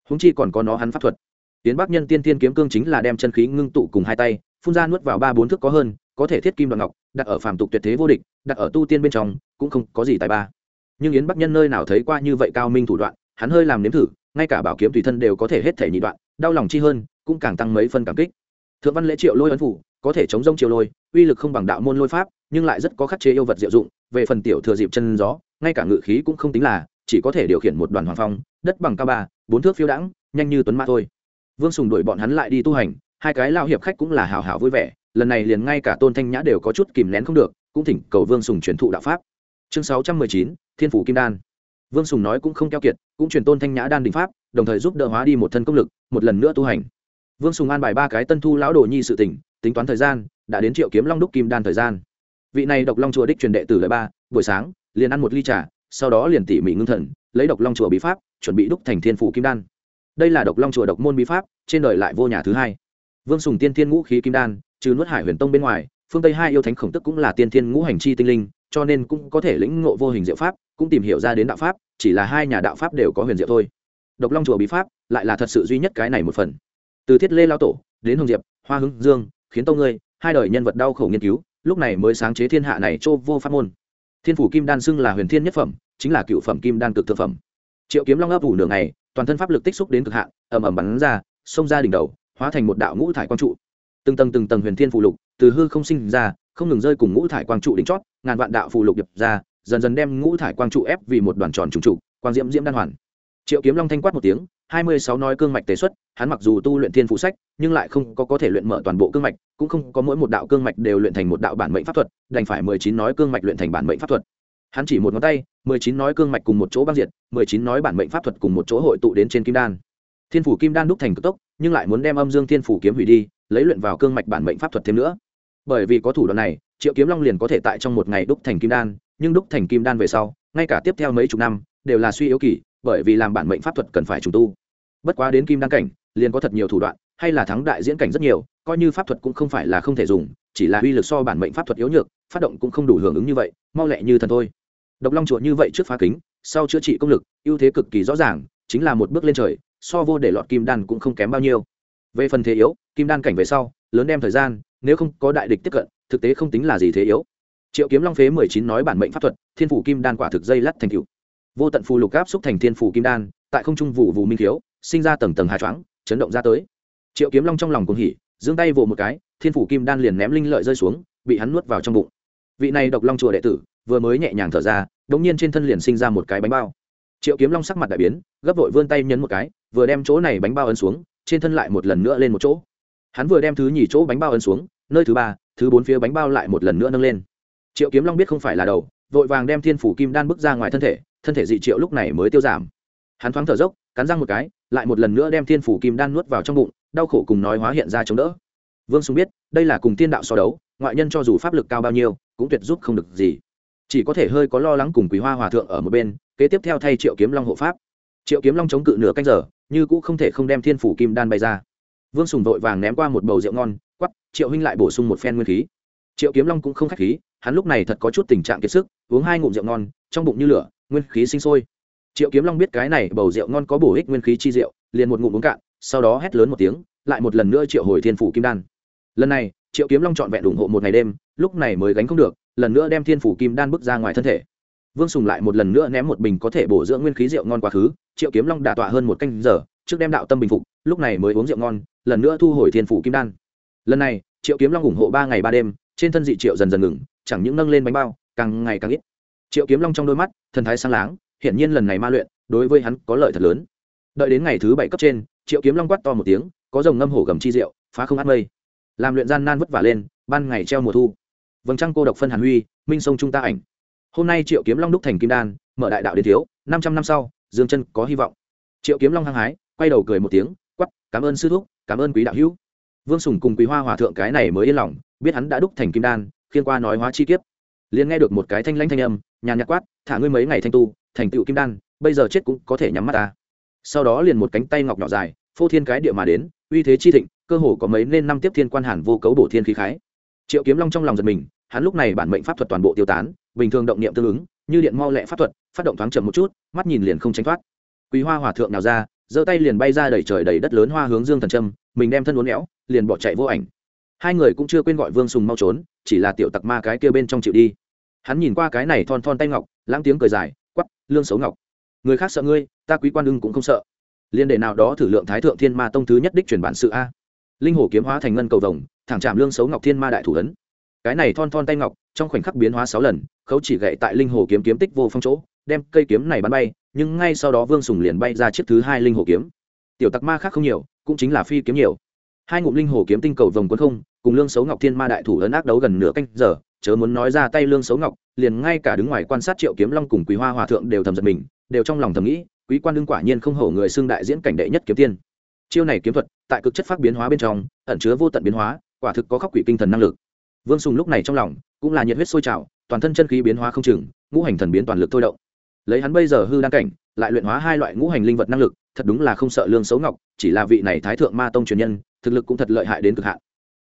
Húng chi còn có nó hắn pháp thuật tiến bắc nhân tiên tiên kiếm cương chính là đem chân khí ngưng tụ cùng hai tay, phun ra nuốt vào ba bốn thước có hơn, có thể thiết kim đoạn ngọc, đặt ở phàm tục tuyệt thế vô địch, đặt ở tu tiên bên trong, cũng không có gì tài ba. Nhưng yến bắc nhân nơi nào thấy qua như vậy cao minh thủ đoạn, hắn hơi làm nếm thử, ngay cả bảo kiếm tùy thân đều có thể hết thể nhị đoạn, đau lòng chi hơn, cũng càng tăng mấy phân cảm kích. Thượng văn lễ triệu lôi ấn phủ, có thể chống rông triệu lôi, uy lực không bằng đạo môn lôi pháp, nhưng lại rất có khắc chế yêu vật diệu dụng, về phần tiểu thừa dịp chân gió, ngay cả ngự khí cũng không tính là, chỉ có thể điều khiển một đoàn hoàng phong, đất bằng cao ba, bốn thước phiêu đãng, nhanh như tuấn mã thôi vương sùng đuổi bọn hắn lại đi tu hành, hai cái lao hiệp khách cũng là hào hào vui vẻ, lần này liền ngay cả tôn thanh nhã đều có chút kìm nén không được, cũng thỉnh cầu vương sùng truyền thụ đạo pháp. Chương sáu trăm mười chín, thiên phủ kim đan. Vương sùng nói cũng không keo kiệt, cũng truyền tôn thanh nhã đan đình pháp, đồng thời giúp đỡ hóa đi một thân công lực, một lần nữa tu hành. Vương sùng an bài ba cái tân thu lão đồ nhi sự tỉnh tính toán thời gian, đã đến triệu kiếm long đúc kim đan thời gian. Vị này độc long chùa đích truyền đệ tử lời ba, buổi sáng, liền ăn một ly trà, sau đó liền tỉ mỉ ngưng thần, lấy độc long chùa bí pháp, chuẩn bị đúc thành thiên phủ kim đan đây là độc long chùa độc môn bí pháp, trên đời lại vô nhà thứ hai. Vương sùng tiên thiên ngũ khí kim đan, trừ nuốt hải huyền tông bên ngoài, phương tây hai yêu thánh khổng tức cũng là tiên thiên ngũ hành chi tinh linh, cho nên cũng có thể lĩnh ngộ vô hình diệu pháp, cũng tìm hiểu ra đến đạo pháp, chỉ là hai nhà đạo pháp đều có huyền diệu thôi. Độc long chùa bí pháp, lại là thật sự duy nhất cái này một phần. Từ thiết lê lao tổ, đến hồng diệp, hoa hưng dương, khiến Tông ngươi, hai đời nhân vật đau khổ nghiên cứu, lúc này mới sáng chế thiên hạ này chô vô pháp môn. Thiên phủ kim đan xưng là huyền thiên nhất phẩm, chính là cựu phẩm kim đan cực thực phẩm. Triệu kiếm long ấp ủ nửa ngày toàn thân pháp lực tích xúc đến cực hạn, ầm ầm bắn ra, xông ra đỉnh đầu, hóa thành một đạo ngũ thải quang trụ. Từng tầng từng tầng huyền thiên phụ lục từ hư không sinh ra, không ngừng rơi cùng ngũ thải quang trụ đỉnh chót, ngàn vạn đạo phụ lục nhập ra, dần dần đem ngũ thải quang trụ ép vì một đoàn tròn trùng trụ, quang diễm diễm đan hoàn. Triệu kiếm long thanh quát một tiếng, hai mươi sáu nói cương mạch tế xuất, hắn mặc dù tu luyện thiên phụ sách, nhưng lại không có có thể luyện mở toàn bộ cương mạch, cũng không có mỗi một đạo cương mạch đều luyện thành một đạo bản mệnh pháp thuật, đành phải mười chín nói cương mạch luyện thành bản mệnh pháp thuật hắn chỉ một ngón tay, mười chín nói cương mạch cùng một chỗ băng diệt, mười chín nói bản mệnh pháp thuật cùng một chỗ hội tụ đến trên kim đan. Thiên phủ kim đan đúc thành cực tốc, nhưng lại muốn đem âm dương thiên phủ kiếm hủy đi, lấy luyện vào cương mạch bản mệnh pháp thuật thêm nữa. Bởi vì có thủ đoạn này, triệu kiếm long liền có thể tại trong một ngày đúc thành kim đan, nhưng đúc thành kim đan về sau, ngay cả tiếp theo mấy chục năm, đều là suy yếu kỳ, bởi vì làm bản mệnh pháp thuật cần phải trùng tu. Bất quá đến kim đan cảnh, liền có thật nhiều thủ đoạn, hay là thắng đại diễn cảnh rất nhiều, coi như pháp thuật cũng không phải là không thể dùng, chỉ là uy lực so bản mệnh pháp thuật yếu nhược, phát động cũng không đủ hưởng ứng như vậy, mau lẹ như thần thôi độc long chuột như vậy trước phá kính, sau chữa trị công lực, ưu thế cực kỳ rõ ràng, chính là một bước lên trời, so vô để lọt kim đan cũng không kém bao nhiêu. Về phần thế yếu, kim đan cảnh về sau, lớn đem thời gian, nếu không có đại địch tiếp cận, thực tế không tính là gì thế yếu. Triệu kiếm long phế mười chín nói bản mệnh pháp thuật, thiên phủ kim đan quả thực dây lắt thành cựu. Vô tận phù lục áp xúc thành thiên phủ kim đan, tại không trung vụ vụ minh thiếu, sinh ra tầng tầng hà choáng, chấn động ra tới. Triệu kiếm long trong lòng cuồng hỉ, giương tay vồ một cái, thiên phủ kim đan liền ném linh lợi rơi xuống, bị hắn nuốt vào trong bụng. Vị này độc long chùa đệ tử vừa mới nhẹ nhàng thở ra đống nhiên trên thân liền sinh ra một cái bánh bao. Triệu kiếm long sắc mặt đại biến, gấp vội vươn tay nhấn một cái, vừa đem chỗ này bánh bao ấn xuống, trên thân lại một lần nữa lên một chỗ. Hắn vừa đem thứ nhì chỗ bánh bao ấn xuống, nơi thứ ba, thứ bốn phía bánh bao lại một lần nữa nâng lên. Triệu kiếm long biết không phải là đầu, vội vàng đem thiên phủ kim đan bước ra ngoài thân thể thân thể dị triệu lúc này mới tiêu giảm. Hắn thoáng thở dốc, cắn răng một cái, lại một lần nữa đem thiên phủ kim đan nuốt vào trong bụng, đau khổ cùng nói hóa hiện ra chống đỡ. Vương sùng biết, đây là cùng tiên đạo so đấu, ngoại nhân cho dù pháp lực cao bao nhiêu, cũng tuyệt giúp không được gì chỉ có thể hơi có lo lắng cùng quý hoa hòa thượng ở một bên, kế tiếp theo thay triệu kiếm long hộ pháp. Triệu kiếm long chống cự nửa canh giờ, như cũng không thể không đem thiên phủ kim đan bay ra. Vương sùng vội vàng ném qua một bầu rượu ngon quắp triệu huynh lại bổ sung một phen nguyên khí. Triệu kiếm long cũng không k h á c h khí, hắn lúc này thật có chút tình trạng kiệt sức, uống hai ngụm rượu ngon, trong bụng như lửa, nguyên khí sinh sôi. Triệu kiếm long biết cái này bầu rượu ngon có bổ ích nguyên khí chi rượu, liền một ngụm uống cạn, sau đó hét lớn một tiếng, lại một lần nữa triệu hồi thiên phủ kim đan. Lần này, triệu kiếm long trọn vẹn ủng hộ một ngày đêm, lúc này mới gánh không được lần nữa đem thiên phủ kim đan bước ra ngoài thân thể. Vương sùng lại một lần nữa ném một bình có thể bổ dưỡng nguyên khí rượu ngon quá khứ, triệu kiếm long đà tọa hơn một canh giờ, trước đem đạo tâm bình phục, lúc này mới uống rượu ngon, lần nữa thu hồi thiên phủ kim đan. Lần này, triệu kiếm long ủng hộ ba ngày ba đêm, trên thân dị triệu dần dần ngừng, chẳng những nâng lên bánh bao, càng ngày càng ít. Triệu kiếm long trong đôi mắt, thần thái sáng láng, hiển nhiên lần này ma luyện, đối với hắn có lợi thật lớn. Đợi đến ngày thứ bảy cấp trên, triệu kiếm long quát to một tiếng, có dòng ngâm hổ gầm chi rượu, phá không át mây. Làm luyện gian nan vất vả lên, ban ngày treo mùa thu vầng trăng cô độc phân hàn huy, minh sông trung ta ảnh. Hôm nay triệu kiếm long đúc thành kim đan, mở đại đạo đến thiếu, năm trăm năm sau, dương chân có hy vọng. Triệu kiếm long hăng hái, quay đầu cười một tiếng quắp cảm ơn sư thúc, cảm ơn quý đạo hữu. Vương sùng cùng quý hoa hòa thượng cái này mới yên lòng, biết hắn đã đúc thành kim đan, khiên qua nói hóa chi kiếp. Liền nghe được một cái thanh lanh thanh âm, nhàn nhạc quát, thả ngươi mấy ngày thanh tu, thành tựu kim đan, bây giờ chết cũng có thể nhắm mắt ta. Sau đó liền một cánh tay ngọc nhỏ dài, phô thiên cái địa mà đến, uy thế chi thịnh, cơ hồ có mấy nên năm tiếp thiên quan hàn vô cấu bổ thiên khí khái. Triệu kiếm long trong lòng giật mình hắn lúc này bản mệnh pháp thuật toàn bộ tiêu tán, bình thường động niệm tương ứng, như điện mau lẹ pháp thuật, phát động thoáng chậm một chút, mắt nhìn liền không tránh thoát. Quý hoa hòa thượng nào ra, giơ tay liền bay ra đầy trời đầy đất lớn hoa hướng dương thần trâm, mình đem thân uốn éo, liền bỏ chạy vô ảnh. Hai người cũng chưa quên gọi vương sùng mau trốn, chỉ là tiểu tặc ma cái kia bên trong chịu đi. Hắn nhìn qua cái này thon thon tay ngọc, lãng tiếng cười dài quắp lương xấu ngọc. Người khác sợ ngươi, ta quý quan ưng cũng không sợ. Liên đệ nào đó thử lượng thái thượng thiên ma tông thứ nhất đích truyền bản sự a. Linh hồ kiếm hóa thành ngân cầu vồng, thẳng chạm lương xấu ngọc thiên ma đại thủ ấn cái này thon thon tay ngọc, trong khoảnh khắc biến hóa sáu lần, khấu chỉ gậy tại linh hồ kiếm kiếm tích vô phong chỗ, đem cây kiếm này bắn bay, nhưng ngay sau đó vương sùng liền bay ra chiếc thứ hai linh hồ kiếm. Tiểu tặc ma khác không nhiều, cũng chính là phi kiếm nhiều. Hai ngụm linh hồ kiếm tinh cầu vồng quân không, cùng lương xấu ngọc thiên ma đại thủ ấn ác đấu gần nửa canh giờ, chớ muốn nói ra tay lương xấu ngọc, liền ngay cả đứng ngoài quan sát triệu kiếm long cùng quý hoa hòa thượng đều thầm giật mình, đều trong lòng thầm nghĩ, quý quan đương quả nhiên không hổ người xưng đại diễn cảnh đệ nhất kiếm tiên. Chiêu này kiếm thuật, tại cực chất phát biến hóa bên trong, ẩn chứa vô tận biến hóa, quả thực có khắc quỷ kinh thần năng lực vương sùng lúc này trong lòng cũng là nhiệt huyết sôi trào, toàn thân chân khí biến hóa không chừng, ngũ hành thần biến toàn lực thôi động. Lấy hắn bây giờ hư đăng cảnh, lại luyện hóa hai loại ngũ hành linh vật năng lực, thật đúng là không sợ lương xấu ngọc, chỉ là vị này thái thượng ma tông truyền nhân, thực lực cũng thật lợi hại đến cực hạn.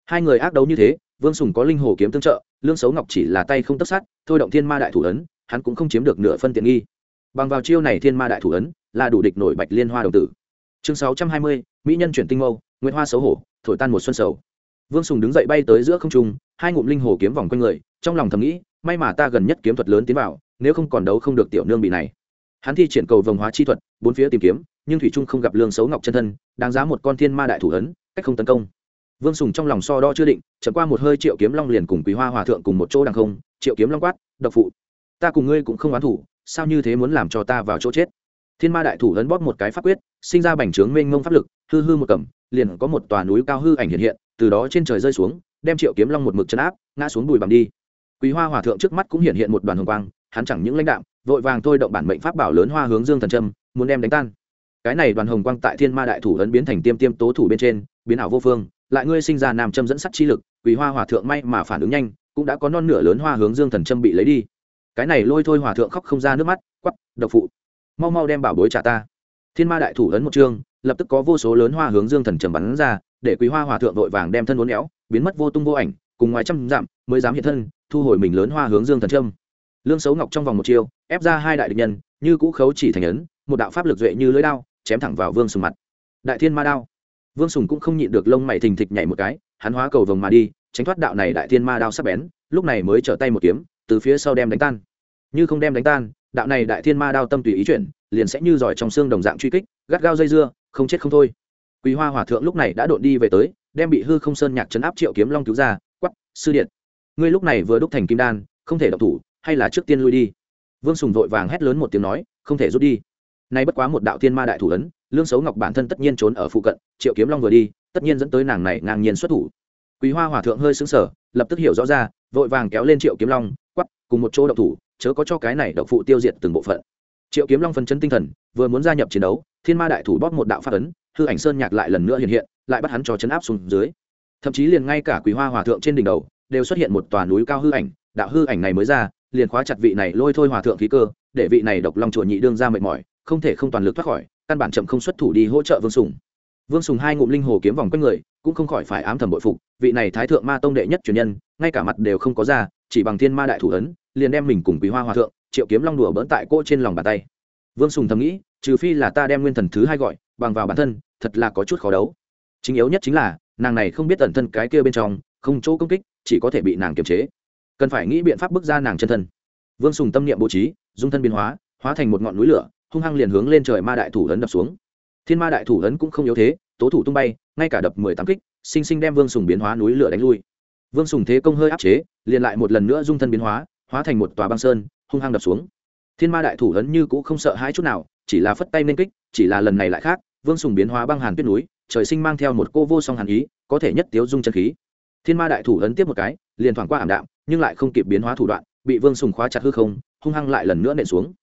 Hai người ác đấu như thế, vương sùng có linh hồ kiếm tương trợ, lương xấu ngọc chỉ là tay không tất sát, thôi động thiên ma đại thủ ấn, hắn cũng không chiếm được nửa phân tiện nghi. Bằng vào chiêu này thiên ma đại thủ ấn, là đủ địch nổi bạch liên hoa đồng tử. Chương sáu trăm hai mươi, mỹ nhân chuyển tinh mâu nguyễn hoa xấu hổ, thổi tan một xuân sầu vương sùng đứng dậy bay tới giữa không trung, hai ngụm linh hồ kiếm vòng quanh người, trong lòng thầm nghĩ, may mà ta gần nhất kiếm thuật lớn tiến vào, nếu không còn đấu không được tiểu nương bị này. Hắn thi triển cầu vồng hóa chi thuật, bốn phía tìm kiếm, nhưng thủy trung không gặp lương xấu ngọc chân thân, đáng giá một con thiên ma đại thủ ấn, cách không tấn công. Vương sùng trong lòng so đo chưa định chậm qua một hơi triệu kiếm long liền cùng quý hoa hòa thượng cùng một chỗ đằng không, triệu kiếm long quát, độc phụ, ta cùng ngươi cũng không oán thủ, sao như thế muốn làm cho ta vào chỗ chết? Thiên ma đại thủ ấn bóp một cái pháp quyết, sinh ra bành trướng mênh mông pháp lực, hư hư một cầm liền có một tòa núi cao hư ảnh hiện hiện từ đó trên trời rơi xuống, đem triệu kiếm long một mực chân áp, ngã xuống bùi bằng đi. Quý hoa hòa thượng trước mắt cũng hiện hiện một đoàn hồng quang, hắn chẳng những lãnh đạm, vội vàng thôi động bản mệnh pháp bảo lớn hoa hướng dương thần trâm, muốn đem đánh tan. Cái này đoàn hồng quang tại thiên ma đại thủ ấn biến thành tiêm tiêm tố thủ bên trên, biến ảo vô phương, lại ngươi sinh ra nam châm dẫn sắt chi lực, quý hoa hòa thượng may mà phản ứng nhanh, cũng đã có non nửa lớn hoa hướng dương thần trâm bị lấy đi. Cái này lôi thôi hòa thượng khóc không ra nước mắt quắp độc phụ, mau mau đem bảo bối trả ta. Thiên ma đại thủ ấn một chương, lập tức có vô số lớn hoa hướng dương thần trầm bắn ra để quý hoa hòa thượng vội vàng đem thân uốn éo, biến mất vô tung vô ảnh, cùng ngoài trăm dặm, mới dám hiện thân, thu hồi mình lớn hoa hướng dương thần trâm lương xấu ngọc trong vòng một chiêu, ép ra hai đại địch nhân, như cũ khấu chỉ thành ấn, một đạo pháp lực duệ như lưỡi đao, chém thẳng vào vương sùng mặt. Đại thiên ma đao. Vương sùng cũng không nhịn được lông mày thình thịch nhảy một cái, hắn hóa cầu vồng mà đi, tránh thoát đạo này đại thiên ma đao sắp bén, lúc này mới trở tay một kiếm, từ phía sau đem đánh tan. Như không đem đánh tan, đạo này đại thiên ma đao tâm tùy ý chuyển, liền sẽ như giỏi trong xương đồng dạng truy kích, gắt gao dây dưa, không chết không thôi quý hoa hòa thượng lúc này đã đột đi về tới, đem bị hư không sơn nhạc chấn áp triệu kiếm long cứu ra quắp sư điện. Ngươi lúc này vừa đúc thành kim đan, không thể độc thủ, hay là trước tiên lui đi. Vương sùng vội vàng hét lớn một tiếng nói, không thể rút đi. Nay bất quá một đạo thiên ma đại thủ ấn, lương xấu ngọc bản thân tất nhiên trốn ở phụ cận, triệu kiếm long vừa đi, tất nhiên dẫn tới nàng này ngang nhiên xuất thủ. Quý hoa hòa thượng hơi xứng sở lập tức hiểu rõ ra, vội vàng kéo lên triệu kiếm long quắp cùng một chỗ độc thủ, chớ có cho cái này độc phụ tiêu diệt từng bộ phận. Triệu kiếm long phân chấn tinh thần, vừa muốn gia nhập chiến đấu, thiên ma đại thủ bóp một đạo phát ấn hư ảnh sơn nhạc lại lần nữa hiện hiện, lại bắt hắn cho chấn áp xuống dưới. Thậm chí liền ngay cả quý hoa hòa thượng trên đỉnh đầu, đều xuất hiện một tòa núi cao hư ảnh, đạo hư ảnh này mới ra, liền khóa chặt vị này lôi thôi hòa thượng khí cơ, để vị này độc long chùa nhị đương ra mệt mỏi, không thể không toàn lực thoát khỏi, căn bản chậm không xuất thủ đi hỗ trợ vương sùng. Vương sùng hai ngụm linh hồ kiếm vòng quanh người, cũng không khỏi phải ám thầm bội phục, vị này thái thượng ma tông đệ nhất truyền nhân, ngay cả mặt đều không có ra, chỉ bằng thiên ma đại thủ ấn, liền đem mình cùng quý hoa hòa thượng, triệu kiếm long đùa bỡn tại cỗ trên lòng bàn tay. Vương sùng thầm nghĩ, trừ phi là ta đem nguyên thần thứ hai gọi bằng vào bản thân, thật là có chút khó đấu. Chính yếu nhất chính là, nàng này không biết tận thân cái kia bên trong, không chỗ công kích, chỉ có thể bị nàng kiềm chế. Cần phải nghĩ biện pháp bước ra nàng chân thân. Vương sùng tâm niệm bố trí, dung thân biến hóa hóa thành một ngọn núi lửa, hung hăng liền hướng lên trời ma đại thủ ấn đập xuống. Thiên ma đại thủ ấn cũng không yếu thế, tố thủ tung bay, ngay cả đập mười tám kích, sinh sinh đem vương sùng biến hóa núi lửa đánh lui. Vương sùng thế công hơi áp chế, liền lại một lần nữa dung thân biến hóa hóa thành một tòa băng sơn, hung hăng đập xuống. Thiên ma đại thủ ấn như cũng không sợ hãi chút nào, chỉ là phất tay nên kích, chỉ là lần này lại khác vương sùng biến hóa băng hàn tuyết núi, trời sinh mang theo một cô vô song hàn ý, có thể nhất tiếu dung chân khí. Thiên ma đại thủ ấn tiếp một cái, liền thoảng qua ảm đạm, nhưng lại không kịp biến hóa thủ đoạn, bị vương sùng khóa chặt hư không, hung hăng lại lần nữa nện xuống.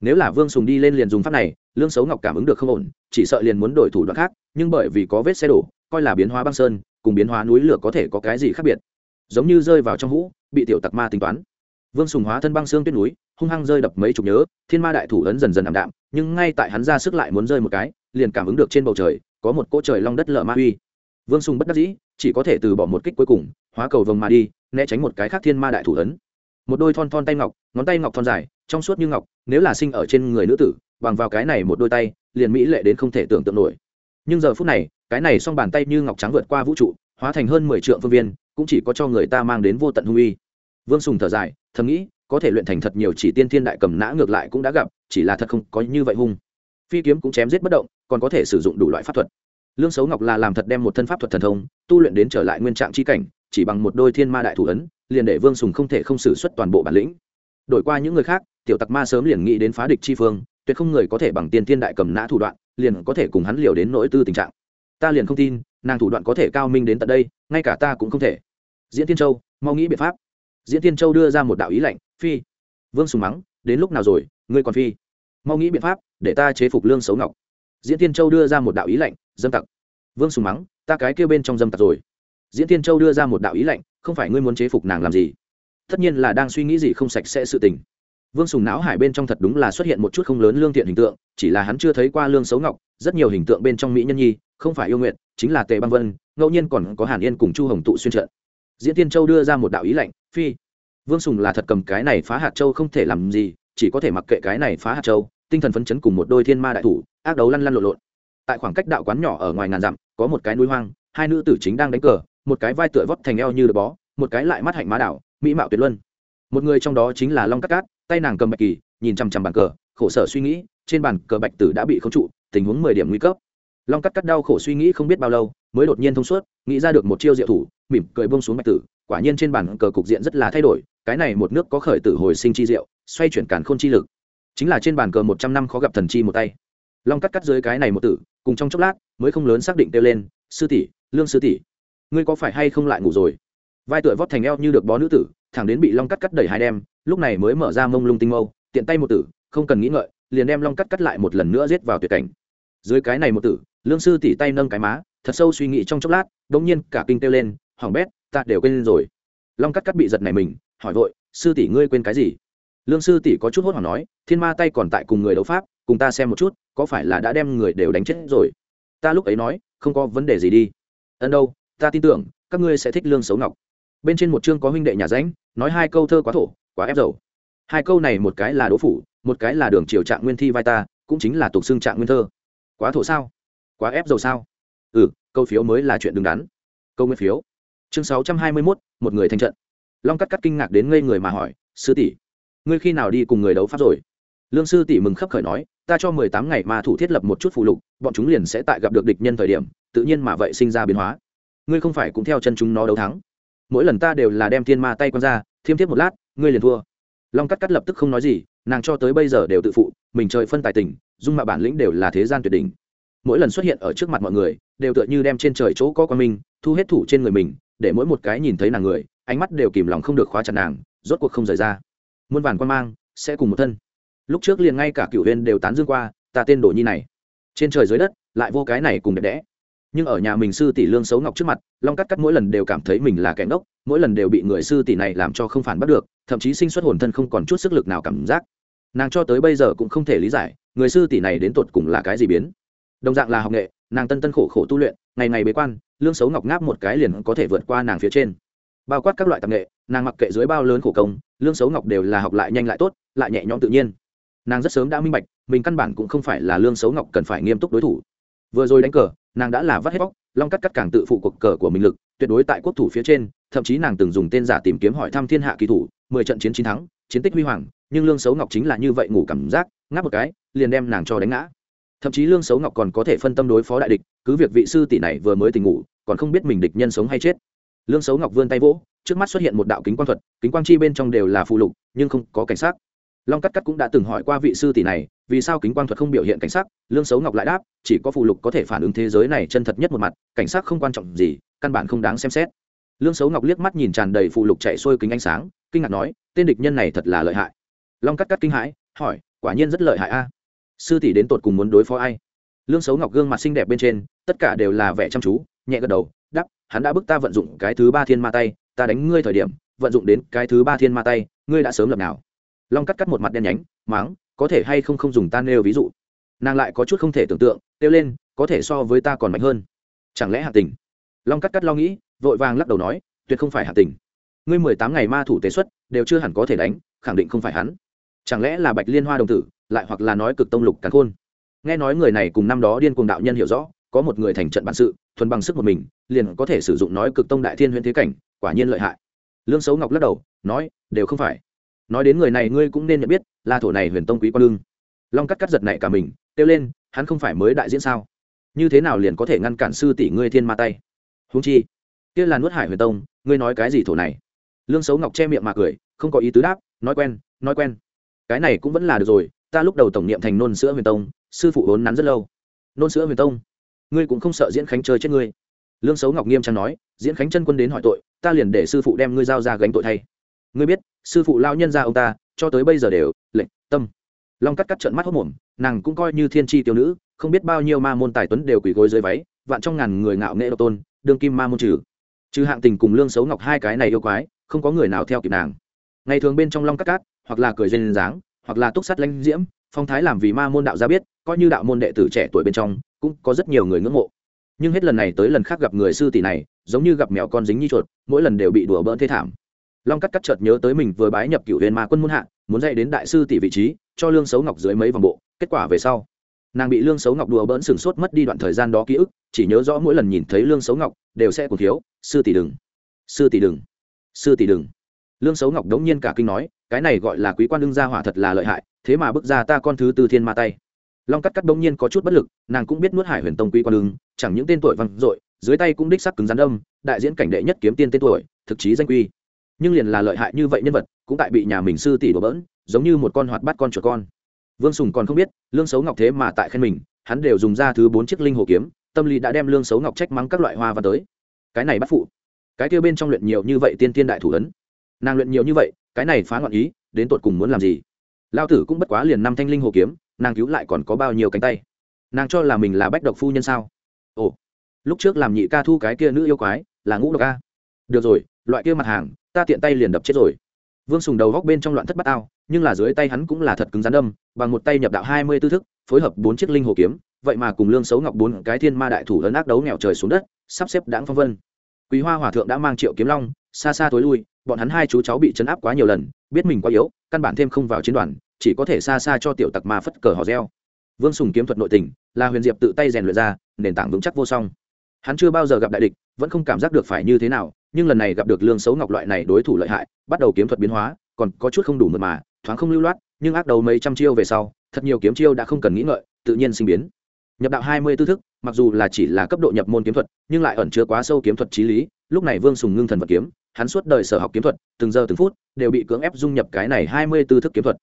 Nếu là vương sùng đi lên liền dùng pháp này, lương xấu ngọc cảm ứng được không ổn, chỉ sợ liền muốn đổi thủ đoạn khác, nhưng bởi vì có vết xe đổ, coi là biến hóa băng sơn, cùng biến hóa núi lửa có thể có cái gì khác biệt. Giống như rơi vào trong hũ, bị tiểu tặc ma tính toán. Vương sùng hóa thân băng xương tuyết núi hung hăng rơi đập mấy chục nhớ, thiên ma đại thủ ấn dần dần ảm đạm, nhưng ngay tại hắn ra sức lại muốn rơi một cái, liền cảm ứng được trên bầu trời, có một cỗ trời long đất lở ma uy. Vương sùng bất đắc dĩ, chỉ có thể từ bỏ một kích cuối cùng, hóa cầu vồng mà đi, né tránh một cái khác thiên ma đại thủ ấn. Một đôi thon thon tay ngọc, ngón tay ngọc thon dài, trong suốt như ngọc, nếu là sinh ở trên người nữ tử, bằng vào cái này một đôi tay, liền mỹ lệ đến không thể tưởng tượng nổi. Nhưng giờ phút này, cái này s o n g bàn tay như ngọc trắng vượt qua vũ trụ, hóa thành hơn mười triệu phương viên, cũng chỉ có cho người ta mang đến vô tận hung uy. Vương sùng thở dài, thầm nghĩ có thể luyện thành thật nhiều chỉ tiên thiên đại cầm nã ngược lại cũng đã gặp, chỉ là thật không có như vậy hung. Phi kiếm cũng chém giết bất động, còn có thể sử dụng đủ loại pháp thuật. Lương xấu ngọc là làm thật đem một thân pháp thuật thần thông, tu luyện đến trở lại nguyên trạng c h i cảnh, chỉ bằng một đôi thiên ma đại thủ ấn, liền để vương sùng không thể không xử suất toàn bộ bản lĩnh. Đổi qua những người khác, tiểu tặc ma sớm liền nghĩ đến phá địch chi phương, tuyệt không người có thể bằng tiên thiên đại cầm nã thủ đoạn, liền có thể cùng hắn liều đến nỗi tư tình trạng. Ta liền không tin, nàng thủ đoạn có thể cao minh đến tận đây, ngay cả ta cũng không thể. Diễn tiên châu, mau nghĩ biện pháp. Diễn tiên châu đưa ra một đạo ý lệnh phi. Vương sùng mắng, đến lúc nào rồi, ngươi còn phi? Mau nghĩ biện pháp, để ta chế phục lương xấu ngọc. Diễn tiên châu đưa ra một đạo ý lệnh, dâm tặc. Vương sùng mắng, ta cái kêu bên trong dâm tặc rồi. Diễn tiên châu đưa ra một đạo ý lệnh, không phải ngươi muốn chế phục nàng làm gì? Tất nhiên là đang suy nghĩ gì không sạch sẽ sự tình. Vương sùng não hải bên trong thật đúng là xuất hiện một chút không lớn lương thiện hình tượng, chỉ là hắn chưa thấy qua lương xấu ngọc, rất nhiều hình tượng bên trong mỹ nhân nhi, không phải yêu nguyện, chính là tề băng vân, ngẫu nhiên còn có hàn yên cùng chu hồng tụ xuyên trận. Diễn tiên châu đưa ra một đạo ý lệnh, phi vương sùng là thật cầm cái này phá hạt châu không thể làm gì, chỉ có thể mặc kệ cái này phá hạt châu, tinh thần phấn chấn cùng một đôi thiên ma đại thủ, ác đấu lăn lăn lộn lộn. Tại khoảng cách đạo quán nhỏ ở ngoài ngàn dặm, có một cái núi hoang, hai nữ tử chính đang đánh cờ, một cái vai tựa vóc thành eo như được bó, một cái lại mắt hạnh má đảo, mỹ mạo tuyệt luân. Một người trong đó chính là long cát cát, tay nàng cầm bạch kỳ, nhìn chằm chằm bàn cờ, khổ sở suy nghĩ, trên bàn cờ bạch tử đã bị khống trụ, tình huống mười điểm nguy cấp. Long cắt cắt đau khổ suy nghĩ không biết bao lâu, mới đột nhiên thông suốt, nghĩ ra được một chiêu diệu thủ, mỉm cười bông xuống bạch tử, quả nhiên trên bàn cờ cục diện rất là thay đổi cái này một nước có khởi tử hồi sinh chi diệu, xoay chuyển càn khôn chi lực. Chính là trên bàn cờ một trăm năm khó gặp thần chi một tay. Long cắt cắt dưới cái này một tử, cùng trong chốc lát, mới không lớn xác định kêu lên, sư tỷ, lương sư tỷ, ngươi có phải hay không lại ngủ rồi? Vai tựa vót thành eo như được bó nữ tử, thẳng đến bị long cắt cắt đẩy hai đem, lúc này mới mở ra mông lung tinh mâu, tiện tay một tử, không cần nghĩ ngợi, liền đem long cắt cắt lại một lần nữa giết vào tuyệt cảnh. Dưới cái này một tử, lương sư tỉ tay nâng cái má, thật sâu suy nghĩ trong chốc lát đ ỗ n g nhiên cả kinh kêu lên hỏng bét, ta đều quên rồi. Long cắt cắt bị giật này mình hỏi vội, sư tỷ ngươi quên cái gì? Lương sư tỷ có chút hốt hoảng nói, thiên ma tay còn tại cùng người đấu pháp, cùng ta xem một chút, có phải là đã đem người đều đánh chết rồi? Ta lúc ấy nói, không có vấn đề gì đi. Ân đâu, ta tin tưởng, các ngươi sẽ thích lương xấu ngọc. Bên trên một chương có huynh đệ nhà ránh, nói hai câu thơ quá thổ, quá ép dầu. Hai câu này một cái là đỗ phủ, một cái là đường triều trạng nguyên thi vai ta, cũng chính là tục xưng trạng nguyên thơ. Quá thổ sao? Quá ép dầu sao? Ừ câu phiếu mới là chuyện đứng đắn. Câu nguyên phiếu. Chương sáu trăm hai mươi mốt, một người thành trận long cắt cắt kinh ngạc đến ngây người mà hỏi, sư tỷ, ngươi khi nào đi cùng người đấu pháp rồi? Lương sư tỷ mừng khấp khởi nói, ta cho mười tám ngày mà thủ thiết lập một chút phụ lục, bọn chúng liền sẽ tại gặp được địch nhân thời điểm, tự nhiên mà vậy sinh ra biến hóa. Ngươi không phải cũng theo chân chúng nó đấu thắng. Mỗi lần ta đều là đem thiên ma tay q ra, thiêm thiếp một lát, ngươi liền thua. Long cắt cắt lập tức không nói gì, nàng cho tới bây giờ đều tự phụ, mình trời phân tài tình, dung mạo bản lĩnh đều là thế gian tuyệt đỉnh. Mỗi lần xuất hiện ở trước mặt mọi người, đều tựa như đem trên trời chỗ có con mình, thu hết thủ trên người mình, để mỗi một cái nhìn thấy nàng người ánh mắt đều kìm lòng không được khóa chặt nàng, rốt cuộc không rời ra. Muôn vàn quan mang sẽ cùng một thân. Lúc trước liền ngay cả cựu huyên đều tán dương qua, ta tên đồ nhi này. Trên trời dưới đất, lại vô cái này cùng đẹp đẽ. Nhưng ở nhà mình sư tỷ lương xấu ngọc trước mặt, long cắt cắt mỗi lần đều cảm thấy mình là kẻ ngốc, mỗi lần đều bị người sư tỷ này làm cho không phản bắt được, thậm chí sinh xuất hồn thân không còn chút sức lực nào cảm giác. Nàng cho tới bây giờ cũng không thể lý giải, người sư tỷ này đến tột cùng là cái gì biến. Đồng dạng là học nghệ, nàng tân tân khổ khổ tu luyện, ngày ngày bế quan, lương xấu ngọc ngáp một cái liền có thể vượt qua nàng phía trên bao quát các loại tạp nghệ, nàng mặc kệ dưới bao lớn khổ công, lương xấu ngọc đều là học lại nhanh lại tốt, lại nhẹ nhõm tự nhiên. Nàng rất sớm đã minh bạch, mình căn bản cũng không phải là lương xấu ngọc cần phải nghiêm túc đối thủ. Vừa rồi đánh cờ, nàng đã là vắt hết bóc, long cắt cắt càng tự phụ cuộc cờ của mình lực, tuyệt đối tại quốc thủ phía trên, thậm chí nàng từng dùng tên giả tìm kiếm hỏi thăm thiên hạ kỳ thủ, mười trận chiến chiến thắng, chiến tích huy hoàng, nhưng lương xấu ngọc chính là như vậy ngủ cảm giác, ngáp một cái, liền đem nàng cho đánh ngã. Thậm chí lương xấu ngọc còn có thể phân tâm đối phó đại địch, cứ việc vị sư tỷ này vừa mới tỉnh ngủ, còn không biết mình địch nhân sống hay chết lương xấu ngọc vươn tay vỗ, trước mắt xuất hiện một đạo kính quang thuật, kính quang chi bên trong đều là phụ lục, nhưng không có cảnh sát long cắt cắt cũng đã từng hỏi qua vị sư tỷ này, vì sao kính quang thuật không biểu hiện cảnh sát? lương xấu ngọc lại đáp, chỉ có phụ lục có thể phản ứng thế giới này chân thật nhất một mặt, cảnh sát không quan trọng gì, căn bản không đáng xem xét. Lương xấu ngọc liếc mắt nhìn tràn đầy phụ lục chạy xuôi kính ánh sáng, kinh ngạc nói, tên địch nhân này thật là lợi hại. Long cắt cắt kinh hãi, hỏi, quả nhiên rất lợi hại a. Sư tỷ đến tột cùng muốn đối phó ai? Lương xấu ngọc gương mặt xinh đẹp bên trên, tất cả đều là vẻ chăm chú, nhẹ gật đầu hắn đã bức ta vận dụng cái thứ ba thiên ma tay, ta đánh ngươi thời điểm, vận dụng đến cái thứ ba thiên ma tay, ngươi đã sớm lập nào. Long cắt cắt một mặt đen nhánh, máng, có thể hay không không dùng ta nêu ví dụ. Nàng lại có chút không thể tưởng tượng, kêu lên, có thể so với ta còn mạnh hơn. Chẳng lẽ hạ tình? Long cắt cắt lo nghĩ, vội vàng lắc đầu nói, tuyệt không phải hạ tình. Ngươi mười tám ngày ma thủ tế xuất, đều chưa hẳn có thể đánh, khẳng định không phải hắn. Chẳng lẽ là bạch liên hoa đồng tử, lại hoặc là nói cực tông lục càn khôn? Nghe nói người này cùng năm đó điên cuồng đạo nhân hiểu rõ, có một người thành trận bản sự thuần bằng sức một mình, liền có thể sử dụng nói cực tông đại thiên huyễn thế cảnh, quả nhiên lợi hại. Lương xấu ngọc lắc đầu, nói, đều không phải. Nói đến người này ngươi cũng nên nhận biết, là thổ này huyền tông quý quan lương. Long cắt cắt giật này cả mình, kêu lên, hắn không phải mới đại diễn sao? Như thế nào liền có thể ngăn cản sư tỷ ngươi thiên ma tay? Húng chi, kia là nuốt hải huyền tông, ngươi nói cái gì thổ này? Lương xấu ngọc che miệng mà cười, không có ý tứ đáp, nói quen nói quen. Cái này cũng vẫn là được rồi, ta lúc đầu tổng niệm thành nôn sữa huyền tông, sư phụ vốn nắn rất lâu. Nôn sữa huyền tông? Ngươi cũng không sợ diễn khánh chơi chết ngươi lương xấu ngọc nghiêm trang nói diễn khánh chân quân đến hỏi tội ta liền để sư phụ đem ngươi giao ra gánh tội thay ngươi biết sư phụ lao nhân ra ông ta cho tới bây giờ đều lệnh tâm long cắt cắt trận mắt hốc mồm nàng cũng coi như thiên tri tiêu nữ không biết bao nhiêu ma môn tài tuấn đều quỳ gối dưới váy vạn trong ngàn người ngạo nghệ độc tôn đương kim ma môn trừ trừ hạng tình cùng lương xấu ngọc hai cái này yêu quái không có người nào theo kịp nàng ngày thường bên trong long cắt cát hoặc là cười duyên dáng hoặc là túc sắt lanh diễm phong thái làm vì ma môn đạo gia biết coi như đạo môn đệ tử trẻ tuổi bên trong cũng có rất nhiều người ngưỡng mộ. Nhưng hết lần này tới lần khác gặp người sư tỷ này, giống như gặp mèo con dính như chuột, mỗi lần đều bị đùa bỡn thế thảm. Long cắt cắt chợt nhớ tới mình vừa bái nhập cựu huyền ma quân muôn hạ, muốn dạy đến đại sư tỷ vị trí, cho lương xấu ngọc dưới mấy vòng bộ, kết quả về sau, nàng bị lương xấu ngọc đùa bỡn sửng sốt mất đi đoạn thời gian đó ký ức, chỉ nhớ rõ mỗi lần nhìn thấy lương xấu ngọc, đều sẽ cùng thiếu, sư tỷ đừng, sư tỷ đừng, sư tỷ đừng. Lương xấu ngọc đống nhiên cả kinh nói, cái này gọi là quý quan đương gia hỏa thật là lợi hại, thế mà bước ra ta con thứ tư thiên ma tay long cắt cắt Đông nhiên có chút bất lực nàng cũng biết nuốt hải huyền tông quý quan đường, chẳng những tên tuổi văng, dội dưới tay cũng đích sắc cứng rắn đông đại diễn cảnh đệ nhất kiếm tiên tên tuổi thực chí danh quy. Nhưng liền là lợi hại như vậy nhân vật cũng tại bị nhà mình sư tỷ đổ bỡn giống như một con hoạt bắt con chuột con. Vương sùng còn không biết lương xấu ngọc thế mà tại khen mình hắn đều dùng ra thứ bốn chiếc linh hồ kiếm tâm lý đã đem lương xấu ngọc trách mắng các loại hoa văn tới. Cái này bắt phụ. Cái kia bên trong luyện nhiều như vậy tiên tiên đại thủ ấn. Nàng luyện nhiều như vậy cái này phá loạn ý đến tột cùng muốn làm gì? Lao tử cũng bất quá liền năm thanh linh hồ kiếm nàng cứu lại còn có bao nhiêu cánh tay? Nàng cho là mình là bách độc phu nhân sao? Ồ, lúc trước làm nhị ca thu cái kia nữ yêu quái, là ngũ độc ca được rồi, loại kia mặt hàng, ta tiện tay liền đập chết rồi. Vương sùng đầu góc bên trong loạn thất bát ao, nhưng là dưới tay hắn cũng là thật cứng rắn đâm bằng một tay nhập đạo hai mươi tư thức, phối hợp bốn chiếc linh hồ kiếm, vậy mà cùng lương xấu ngọc bốn cái thiên ma đại thủ lớn ác đấu nghèo trời xuống đất, sắp xếp đáng phong vân. Quý hoa hòa thượng đã mang triệu kiếm long, xa xa tối lui, bọn hắn hai chú cháu bị chấn áp quá nhiều lần, biết mình quá yếu, căn bản thêm không vào chiến đoàn chỉ có thể xa xa cho tiểu tặc ma phất cờ họ reo. Vương sùng kiếm thuật nội tình là huyền diệp tự tay rèn luyện ra, nền tảng vững chắc vô song. Hắn chưa bao giờ gặp đại địch, vẫn không cảm giác được phải như thế nào, nhưng lần này gặp được lương xấu ngọc loại này đối thủ lợi hại, bắt đầu kiếm thuật biến hóa, còn có chút không đủ mượt mà, thoáng không lưu loát, nhưng ác đầu mấy trăm chiêu về sau, thật nhiều kiếm chiêu đã không cần nghĩ ngợi, tự nhiên sinh biến. Nhập đạo hai mươi tư thức, mặc dù là chỉ là cấp độ nhập môn kiếm thuật, nhưng lại ẩn chứa quá sâu kiếm thuật trí lý, lúc này vương sùng ngưng thần vật kiếm, hắn suốt đời sở học kiếm thuật, từng giờ từng phút, đều bị cưỡng ép dung nhập cái này hai mươi tư thức kiếm thuật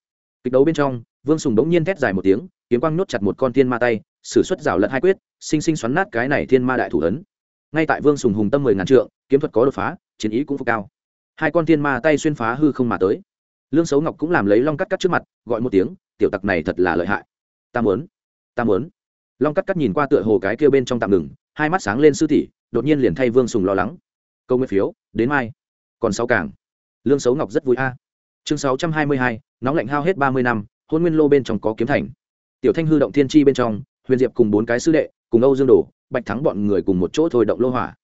kịch đấu bên trong, vương sùng bỗng nhiên thét dài một tiếng, kiếm quang nhốt chặt một con thiên ma tay s ử suất rào lẫn hai quyết, sinh sinh xoắn nát cái này thiên ma đại thủ ấn. Ngay tại vương sùng hùng tâm mười ngàn trượng, kiếm thuật có đột phá, chiến ý cũng phục cao. Hai con thiên ma tay xuyên phá hư không mà tới. Lương xấu ngọc cũng làm lấy long cắt cắt trước mặt, gọi một tiếng, tiểu tặc này thật là lợi hại. Ta muốn ta muốn. Long cắt cắt nhìn qua tựa hồ cái kia bên trong tạm ngừng, hai mắt sáng lên sư tỷ, đột nhiên liền thay vương sùng lo lắng. Câu nguyên phiếu, đến mai, còn sáu càng. Lương xấu ngọc rất vui a. Chương sáu trăm hai mươi hai nóng lạnh hao hết ba mươi năm, hôn nguyên lô bên trong có kiếm thành. Tiểu thanh hư động thiên tri bên trong, huyền diệp cùng bốn cái sư đệ, cùng âu dương đồ, bạch thắng bọn người cùng một chỗ thôi động lô hỏa.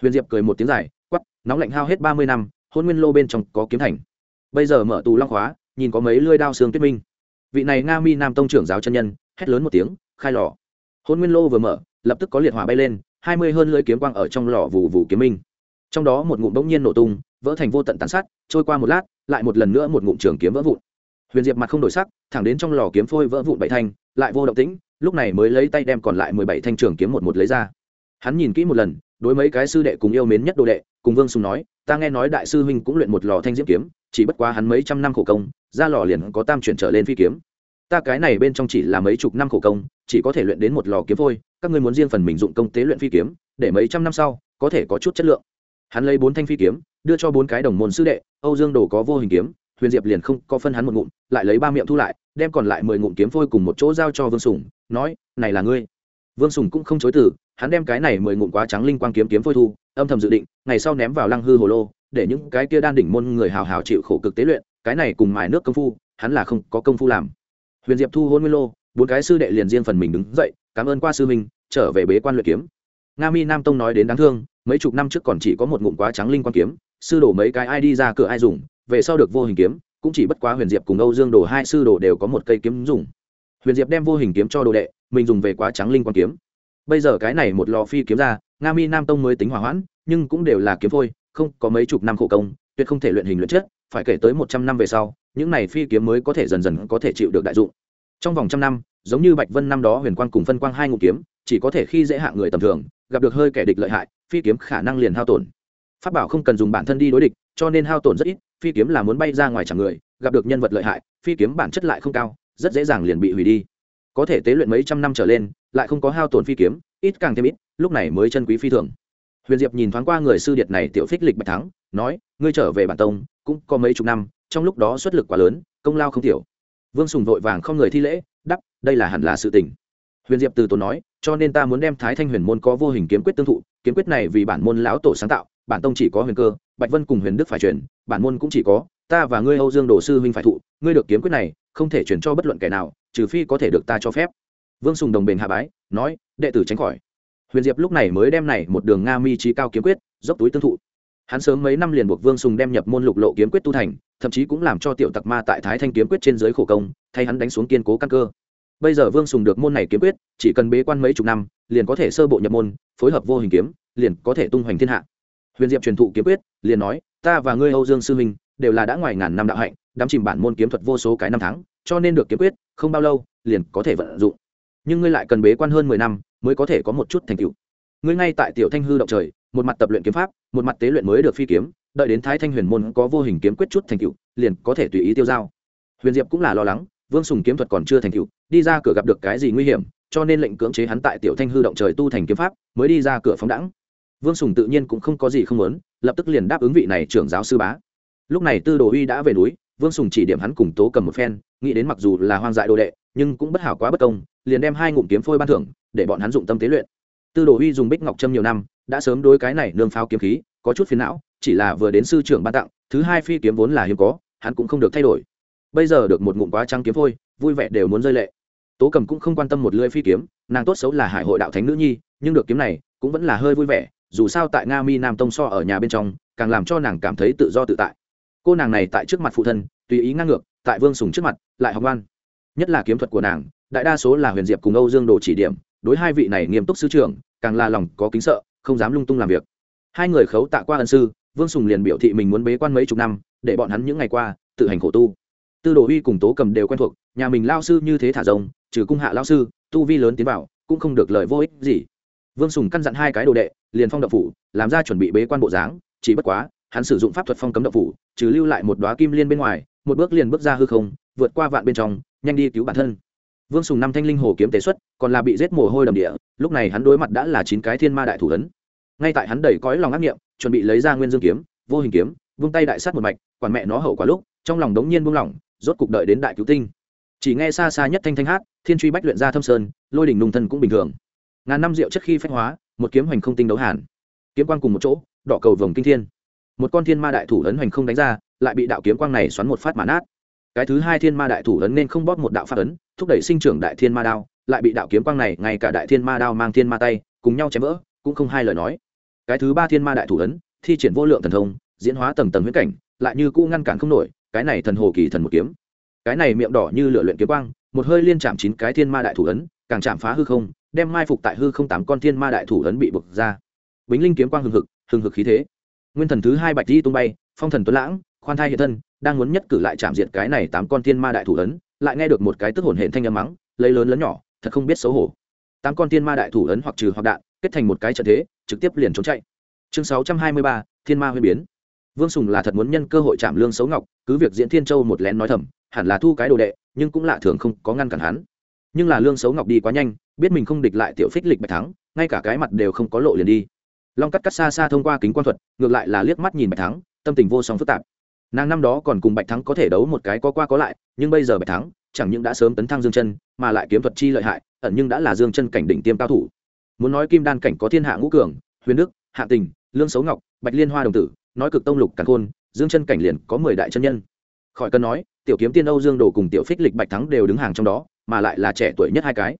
Huyền diệp cười một tiếng dài quắp nóng lạnh hao hết ba mươi năm, hôn nguyên lô bên trong có kiếm thành. Bây giờ mở tù long khóa nhìn có mấy lưỡi đao xương tuyết minh. Vị này nga mi nam tông trưởng giáo chân nhân, hét lớn một tiếng, khai lò. Hôn nguyên lô vừa mở, lập tức có liệt hỏa bay lên, hai mươi hơn lưỡi kiếm quang ở trong lò vụ vụ kiếm minh. Trong đó một ngụm bỗng nhiên nổ tung, vỡ thành vô tận tàn sát, trôi qua một lát, lại một lần nữa một ngụm trường kiếm vỡ vụn huyền diệp mặt không đổi sắc, thẳng đến trong lò kiếm phôi vỡ vụn bảy thanh, lại vô động tĩnh, lúc này mới lấy tay đem còn lại mười bảy thanh trường kiếm một một lấy ra. Hắn nhìn kỹ một lần, đối mấy cái sư đệ cùng yêu mến nhất đồ đệ, cùng vương sùng nói, ta nghe nói đại sư huynh cũng luyện một lò thanh diễm kiếm, chỉ bất quá hắn mấy trăm năm khổ công, ra lò liền có tam chuyển trở lên phi kiếm. Ta cái này bên trong chỉ là mấy chục năm khổ công, chỉ có thể luyện đến một lò kiếm phôi, các ngươi muốn riêng phần mình dụng công tế luyện phi kiếm, để mấy trăm năm sau, có thể có chút chất lượng. Hắn lấy bốn thanh phi kiếm, đưa cho bốn cái đồng môn sư đệ, âu dương đồ có vô hình kiếm huyền diệp liền không có phân hắn một ngụm, lại lấy ba miệng thu lại, đem còn lại mười ngụm kiếm phôi cùng một chỗ giao cho vương sùng, nói, này là ngươi. Vương sùng cũng không chối từ, hắn đem cái này mười ngụm quá trắng linh quang kiếm kiếm phôi thu, âm thầm dự định, ngày sau ném vào lăng hư hồ lô, để những cái kia đan đỉnh môn người hào hào chịu khổ cực tế luyện, cái này cùng mài nước công phu, hắn là không có công phu làm. Huyền diệp thu hôn nguyên lô, bốn cái sư đệ liền riêng phần mình đứng dậy, cảm ơn qua sư minh trở về bế quan luyện kiếm. Nga mi nam tông nói đến đáng thương, mấy chục năm trước còn chỉ có một ngụm quá trắng linh quang kiếm, sư đổ mấy cái ai đi ra cửa ai dùng về sau được vô hình kiếm, cũng chỉ bất quá huyền diệp cùng âu dương đồ hai sư đồ đều có một cây kiếm dùng. Huyền diệp đem vô hình kiếm cho đồ đệ, mình dùng về quá trắng linh quan kiếm. Bây giờ cái này một lò phi kiếm ra, nga mi nam tông mới tính hỏa hoãn, nhưng cũng đều là kiếm phôi, không có mấy chục năm khổ công, tuyệt không thể luyện hình luyện chất, phải kể tới một trăm năm về sau, những này phi kiếm mới có thể dần dần có thể chịu được đại dụng. Trong vòng trăm năm, giống như bạch vân năm đó huyền quang cùng phân quang hai ngụ kiếm, chỉ có thể khi dễ hạ người tầm thường, gặp được hơi kẻ địch lợi hại, phi kiếm khả năng liền hao tổn. Pháp bảo không cần dùng bản thân đi đối địch, cho nên hao tổn rất ít phi kiếm là muốn bay ra ngoài chẳng người, gặp được nhân vật lợi hại, phi kiếm bản chất lại không cao, rất dễ dàng liền bị hủy đi. Có thể tế luyện mấy trăm năm trở lên, lại không có hao tổn phi kiếm, ít càng thêm ít, lúc này mới chân quý phi thường. Huyền diệp nhìn thoáng qua người sư điệt này tiểu phích lịch bạch thắng, nói, ngươi trở về bản tông, cũng có mấy chục năm, trong lúc đó xuất lực quá lớn, công lao không tiểu. Vương sùng vội vàng không người thi lễ đắp đây là hẳn là sự tình. Huyền diệp từ tốn nói, cho nên ta muốn đem thái thanh huyền môn có vô hình kiếm quyết tương thụ, kiếm quyết này vì bản môn lão tổ sáng tạo bản tông chỉ có huyền cơ, bạch vân cùng huyền đức phải truyền bản môn cũng chỉ có, ta và ngươi âu dương đồ sư huynh phải thụ, ngươi được kiếm quyết này, không thể chuyển cho bất luận kẻ nào, trừ phi có thể được ta cho phép. Vương sùng đồng bền hạ bái, nói, đệ tử tránh khỏi. Huyền diệp lúc này mới đem này một đường nga mi trí cao kiếm quyết, dốc túi tương thụ. Hắn sớm mấy năm liền buộc vương sùng đem nhập môn lục lộ kiếm quyết tu thành, thậm chí cũng làm cho tiểu tặc ma tại thái thanh kiếm quyết trên dưới khổ công, thay hắn đánh xuống kiên cố căn cơ. Bây giờ vương sùng được môn này kiếm quyết, chỉ cần bế quan mấy chục năm, liền có thể sơ bộ nhập môn, phối hợp vô hình kiếm, liền có thể tung hoành thiên hạ huyền diệp truyền thụ kiếm quyết, liền nói, ta và ngươi âu dương sư minh đều là đã ngoài ngàn năm đạo hạnh đắm chìm bản môn kiếm thuật vô số cái năm tháng, cho nên được kiếm quyết, không bao lâu, liền có thể vận dụng. Nhưng ngươi lại cần bế quan hơn mười năm mới có thể có một chút thành tựu. Ngươi ngay tại tiểu thanh hư động trời, một mặt tập luyện kiếm pháp, một mặt tế luyện mới được phi kiếm, đợi đến thái thanh huyền môn có vô hình kiếm quyết chút thành tựu, liền có thể tùy ý tiêu dao huyền diệp cũng là lo lắng, vương sùng kiếm thuật còn chưa thành tựu, đi ra cửa gặp được cái gì nguy hiểm, cho nên lệnh cưỡng chế hắn tại tiểu thanh hư động trời tu thành kiếm pháp, mới đi ra cửa phóng đẳng vương sùng tự nhiên cũng không có gì không muốn, lập tức liền đáp ứng vị này trưởng giáo sư bá. Lúc này tư đồ uy đã về núi, vương sùng chỉ điểm hắn cùng tố cầm một phen, nghĩ đến mặc dù là hoang dại đồ đệ, nhưng cũng bất hảo quá bất công, liền đem hai ngụm kiếm phôi ban thưởng, để bọn hắn dụng tâm tế luyện. Tư đồ uy dùng bích ngọc trâm nhiều năm, đã sớm đối cái này nương pháo kiếm khí, có chút phiền não, chỉ là vừa đến sư trưởng ban tặng, thứ hai phi kiếm vốn là hiếm có, hắn cũng không được thay đổi. Bây giờ được một ngụm quá trắng kiếm phôi, vui vẻ đều muốn rơi lệ. Tố cầm cũng không quan tâm một lưỡi phi kiếm, nàng tốt xấu là hải hội đạo thánh nữ nhi, nhưng được kiếm này cũng vẫn là hơi vui vẻ dù sao tại nga mi nam tông so ở nhà bên trong, càng làm cho nàng cảm thấy tự do tự tại. Cô nàng này tại trước mặt phụ thân, tùy ý ngang ngược, tại vương sùng trước mặt, lại học ngoan. Nhất là kiếm thuật của nàng, đại đa số là huyền diệp cùng âu dương đồ chỉ điểm, đối hai vị này nghiêm túc sư trưởng, càng là lòng có kính sợ, không dám lung tung làm việc. Hai người khấu tạ qua ân sư, vương sùng liền biểu thị mình muốn bế quan mấy chục năm, để bọn hắn những ngày qua, tự hành khổ tu. Tư đồ huy cùng tố cầm đều quen thuộc, nhà mình lao sư như thế thả rồng trừ cung hạ lao sư, tu vi lớn tiến vào, cũng không được lời vô ích gì vương sùng căn dặn hai cái đồ đệ, liền phong đậu phủ, làm ra chuẩn bị bế quan bộ dáng, chỉ bất quá, hắn sử dụng pháp thuật phong cấm đậu phủ, trừ lưu lại một đoá kim liên bên ngoài, một bước liền bước ra hư không, vượt qua vạn bên trong, nhanh đi cứu bản thân. Vương sùng năm thanh linh hồ kiếm tế xuất, còn là bị giết mồ hôi đầm địa, lúc này hắn đối mặt đã là chín cái thiên ma đại thủ ấn. Ngay tại hắn đầy cõi lòng ác nghiệm, chuẩn bị lấy ra nguyên dương kiếm, vô hình kiếm, vung tay đại sát một mạch, quản mẹ nó hậu quả lúc, trong lòng đống nhiên buông lỏng, rốt cục đợi đến đại cứu tinh. Chỉ nghe xa xa nhất thanh thanh hát, thiên truy bách luyện ra thâm sơn, lôi đỉnh nung thân cũng bình thường ngàn năm rượu chất khi phách hóa, một kiếm hoành không tinh đấu hàn. Kiếm quang cùng một chỗ, đỏ cầu vồng kinh thiên. Một con thiên ma đại thủ ấn hoành không đánh ra, lại bị đạo kiếm quang này xoắn một phát mã nát. Cái thứ hai thiên ma đại thủ ấn nên không bóp một đạo phát ấn, thúc đẩy sinh trưởng đại thiên ma đao, lại bị đạo kiếm quang này ngay cả đại thiên ma đao mang thiên ma tay, cùng nhau chém vỡ, cũng không hai lời nói. Cái thứ ba thiên ma đại thủ ấn, thi triển vô lượng thần thông, diễn hóa tầng tầng huyết cảnh, lại như cũ ngăn cản không nổi, cái này thần hồ kỳ thần một kiếm. Cái này miệng đỏ như lửa luyện kiếm quang, một hơi liên chạm chín cái thiên ma đại thủ ấn, càng chạm phá hư không đem mai phục tại hư không tám con thiên ma đại thủ ấn bị bực ra. Bính linh kiếm quang hừng hực hừng hực khí thế. Nguyên thần thứ hai bạch di tung bay, phong thần tuấn lãng, khoan thai hiện thân, đang muốn nhất cử lại chạm diện cái này tám con thiên ma đại thủ ấn, lại nghe được một cái tức hồn hển thanh âm mắng, lấy lớn lớn nhỏ, thật không biết xấu hổ. Tám con thiên ma đại thủ ấn hoặc trừ hoặc đạn, kết thành một cái trận thế, trực tiếp liền trốn chạy. Chương sáu trăm hai mươi ba, thiên ma huyên biến. Vương sùng là thật muốn nhân cơ hội chạm lương xấu ngọc, cứ việc diễn thiên châu một lén nói thầm, hẳn là thu cái đồ đệ, nhưng cũng lạ thường không có ngăn cản hắn. Nhưng là lương xấu ngọc đi quá nhanh biết mình không địch lại tiểu phích lịch bạch thắng, ngay cả cái mặt đều không có lộ liền đi. Long cắt cắt xa xa thông qua kính quan thuật, ngược lại là liếc mắt nhìn bạch thắng, tâm tình vô song phức tạp. Nàng năm đó còn cùng bạch thắng có thể đấu một cái có qua có lại, nhưng bây giờ bạch thắng, chẳng những đã sớm tấn thăng dương chân, mà lại kiếm thuật chi lợi hại, ẩn nhưng đã là dương chân cảnh đỉnh tiêm cao thủ. Muốn nói kim đan cảnh có thiên hạ ngũ cường, huyền đức, hạ tình, lương xấu ngọc, bạch liên hoa đồng tử, nói cực tông lục càn khôn, dương chân cảnh liền có mười đại chân nhân. Khỏi cần nói, tiểu kiếm tiên âu dương đồ cùng tiểu phích lịch bạch thắng đều đứng hàng trong đó, mà lại là trẻ tuổi nhất hai cái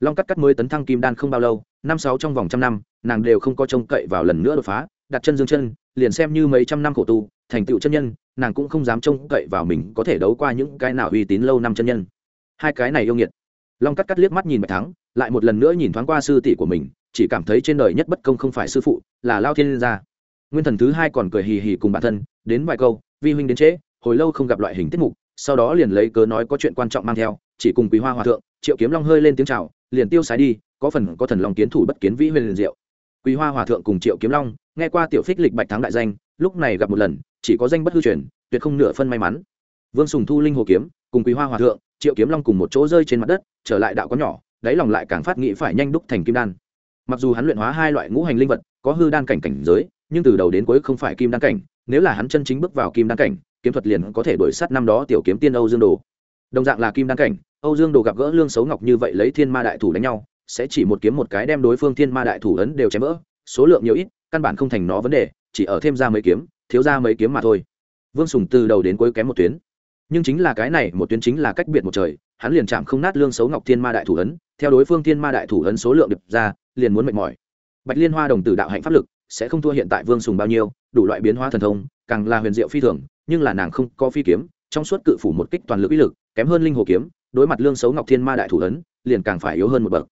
long cắt cắt mới tấn thăng kim đan không bao lâu, năm sáu trong vòng trăm năm, nàng đều không có trông cậy vào lần nữa đột phá, đặt chân dương chân, liền xem như mấy trăm năm khổ tu, thành tựu chân nhân, nàng cũng không dám trông cậy vào mình có thể đấu qua những cái nào uy tín lâu năm chân nhân. Hai cái này yêu nghiệt. Long cắt cắt liếc mắt nhìn bạch thắng, lại một lần nữa nhìn thoáng qua sư tỷ của mình, chỉ cảm thấy trên đời nhất bất công không phải sư phụ, là lao thiên gia. Nguyên thần thứ hai còn cười hì hì cùng bản thân, đến vài câu, vi huynh đến trễ, hồi lâu không gặp loại hình tiết mục, sau đó liền lấy cớ nói có chuyện quan trọng mang theo, chỉ cùng quý hoa hòa thượng, triệu kiếm long hơi lên tiếng chào liền tiêu sái đi, có phần có thần long kiến thủ bất kiến vĩ huyền liền diệu. Quý hoa hòa thượng cùng triệu kiếm long, nghe qua tiểu phích lịch bạch thắng đại danh, lúc này gặp một lần, chỉ có danh bất hư truyền, tuyệt không nửa phân may mắn. Vương sùng thu linh hồ kiếm, cùng quý hoa hòa thượng, triệu kiếm long cùng một chỗ rơi trên mặt đất, trở lại đạo có nhỏ, đáy lòng lại càng phát nghĩ phải nhanh đúc thành kim đan. Mặc dù hắn luyện hóa hai loại ngũ hành linh vật, có hư đan cảnh cảnh giới, nhưng từ đầu đến cuối không phải kim đan cảnh, nếu là hắn chân chính bước vào kim đan cảnh, kiếm thuật liền có thể đổi sát năm đó tiểu kiếm tiên âu dương đồ đồng dạng là kim đan cảnh, âu dương đồ gặp gỡ lương xấu ngọc như vậy lấy thiên ma đại thủ đánh nhau, sẽ chỉ một kiếm một cái đem đối phương thiên ma đại thủ ấn đều chém vỡ, số lượng nhiều ít, căn bản không thành nó vấn đề, chỉ ở thêm ra mấy kiếm, thiếu ra mấy kiếm mà thôi. Vương sùng từ đầu đến cuối kém một tuyến. Nhưng chính là cái này, một tuyến chính là cách biệt một trời, hắn liền chạm không nát lương xấu ngọc thiên ma đại thủ ấn, theo đối phương thiên ma đại thủ ấn số lượng đập ra, liền muốn mệt mỏi. Bạch liên hoa đồng tử đạo hạnh pháp lực, sẽ không thua hiện tại vương sùng bao nhiêu, đủ loại biến hóa thần thông, càng là huyền diệu phi thường, nhưng là nàng không có phi kiếm trong suốt cự phủ một kích toàn lực uy lực, kém hơn linh hồ kiếm, đối mặt lương xấu ngọc thiên ma đại thủ ấn liền càng phải yếu hơn một bậc.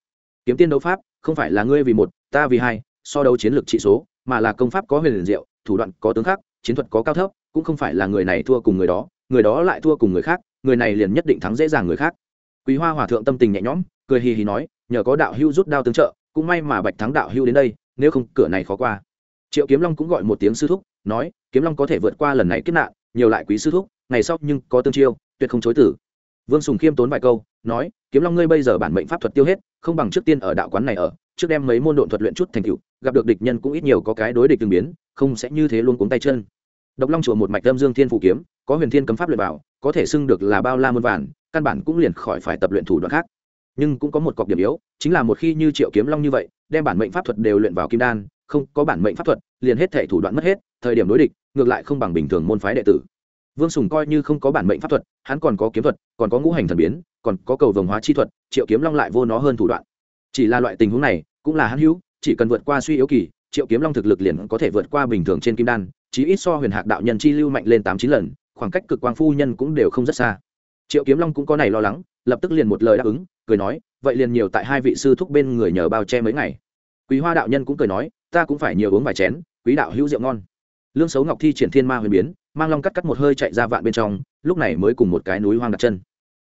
Kiếm tiên đấu pháp, không phải là ngươi vì một, ta vì hai, so đấu chiến lược trị số, mà là công pháp có huyền liền diệu, thủ đoạn có tướng khác chiến thuật có cao thấp, cũng không phải là người này thua cùng người đó người đó lại thua cùng người khác, người này liền nhất định thắng dễ dàng người khác. Quý hoa hòa thượng tâm tình nhẹ nhõm, cười hì hì nói, nhờ có đạo hưu rút đao tương trợ, cũng may mà bạch thắng đạo hưu đến đây, nếu không, cửa này khó qua. Triệu kiếm long cũng gọi một tiếng sư thúc, nói, kiếm long có thể vượt qua lần này kiếp nạn, nhiều lại quý sư thúc ngày sau nhưng có tương chiêu, tuyệt không chối tử vương sùng khiêm tốn vài câu, nói, kiếm long ngươi bây giờ bản mệnh pháp thuật tiêu hết, không bằng trước tiên ở đạo quán này ở, trước đem mấy môn độn thuật luyện chút thành tựu, gặp được địch nhân cũng ít nhiều có cái đối địch từng biến, không sẽ như thế luôn cuống tay chân. Độc long chùa một mạch âm dương thiên phủ kiếm, có huyền thiên cấm pháp luyện bảo có thể xưng được là bao la muôn vàn căn bản cũng liền khỏi phải tập luyện thủ đoạn khác. Nhưng cũng có một cọc điểm yếu, chính là một khi như triệu kiếm long như vậy, đem bản mệnh pháp thuật đều luyện vào kim đan, không có bản mệnh pháp thuật, liền hết thể thủ đoạn mất hết, thời điểm đối địch, ngược lại không bằng bình thường môn phái đệ tử vương sùng coi như không có bản mệnh pháp thuật, hắn còn có kiếm thuật, còn có ngũ hành thần biến, còn có cầu vồng hóa chi thuật, triệu kiếm long lại vô nó hơn thủ đoạn. Chỉ là loại tình huống này, cũng là hắn hữu, chỉ cần vượt qua suy yếu kỳ, triệu kiếm long thực lực liền có thể vượt qua bình thường trên kim đan, chí ít so huyền hạc đạo nhân chi lưu mạnh lên tám chín lần, khoảng cách cực quang phu nhân cũng đều không rất xa. Triệu kiếm long cũng có này lo lắng, lập tức liền một lời đáp ứng, cười nói, vậy liền nhiều tại hai vị sư thúc bên người nhờ bao che mấy ngày. Quý hoa đạo nhân cũng cười nói, ta cũng phải nhiều uống vài chén, quý đạo hữu rượu ngon lương xấu ngọc thi triển thiên ma huyền biến, mang long cắt cắt một hơi chạy ra vạn bên trong, lúc này mới cùng một cái núi hoang đặt chân.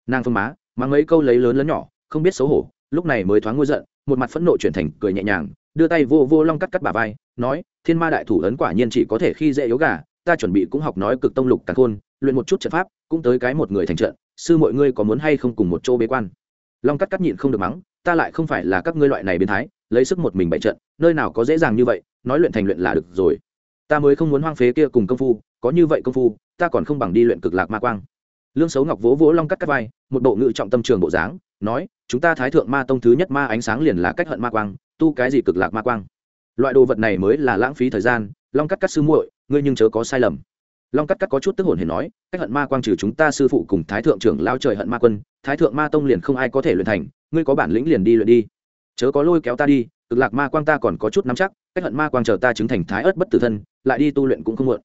Nàng phương má mang mấy câu lấy lớn lớn nhỏ, không biết xấu hổ, lúc này mới thoáng ngôi giận, một mặt phẫn nộ chuyển thành cười nhẹ nhàng, đưa tay vô vô long cắt cắt bà vai, nói, thiên ma đại thủ ấn quả nhiên chỉ có thể khi dễ yếu gà, ta chuẩn bị cũng học nói cực tông lục càng khôn luyện một chút trận pháp, cũng tới cái một người thành trận, sư mọi ngươi có muốn hay không cùng một chỗ bế quan? Long cắt cắt nhịn không được mắng, ta lại không phải là các ngươi loại này biến thái, lấy sức một mình bại trận, nơi nào có dễ dàng như vậy, nói luyện thành luyện là được rồi ta mới không muốn hoang phế kia cùng công phu, có như vậy công phu, ta còn không bằng đi luyện cực lạc ma quang. Lương xấu ngọc vỗ vỗ long cắt cắt vai, một bộ ngự trọng tâm trường bộ dáng, nói, chúng ta thái thượng ma tông thứ nhất ma ánh sáng liền là cách hận ma quang, tu cái gì cực lạc ma quang? Loại đồ vật này mới là lãng phí thời gian, long cắt cắt sư muội, ngươi nhưng chớ có sai lầm. Long cắt cắt có chút tức hồn hề nói, cách hận ma quang trừ chúng ta sư phụ cùng thái thượng trưởng lao trời hận ma quân, thái thượng ma tông liền không ai có thể luyện thành, ngươi có bản lĩnh liền đi luyện đi. Chớ có lôi kéo ta đi cực lạc ma quang ta còn có chút nắm chắc, cách hận ma quang chờ ta chứng thành thái ớt bất tử thân, lại đi tu luyện cũng không muộn.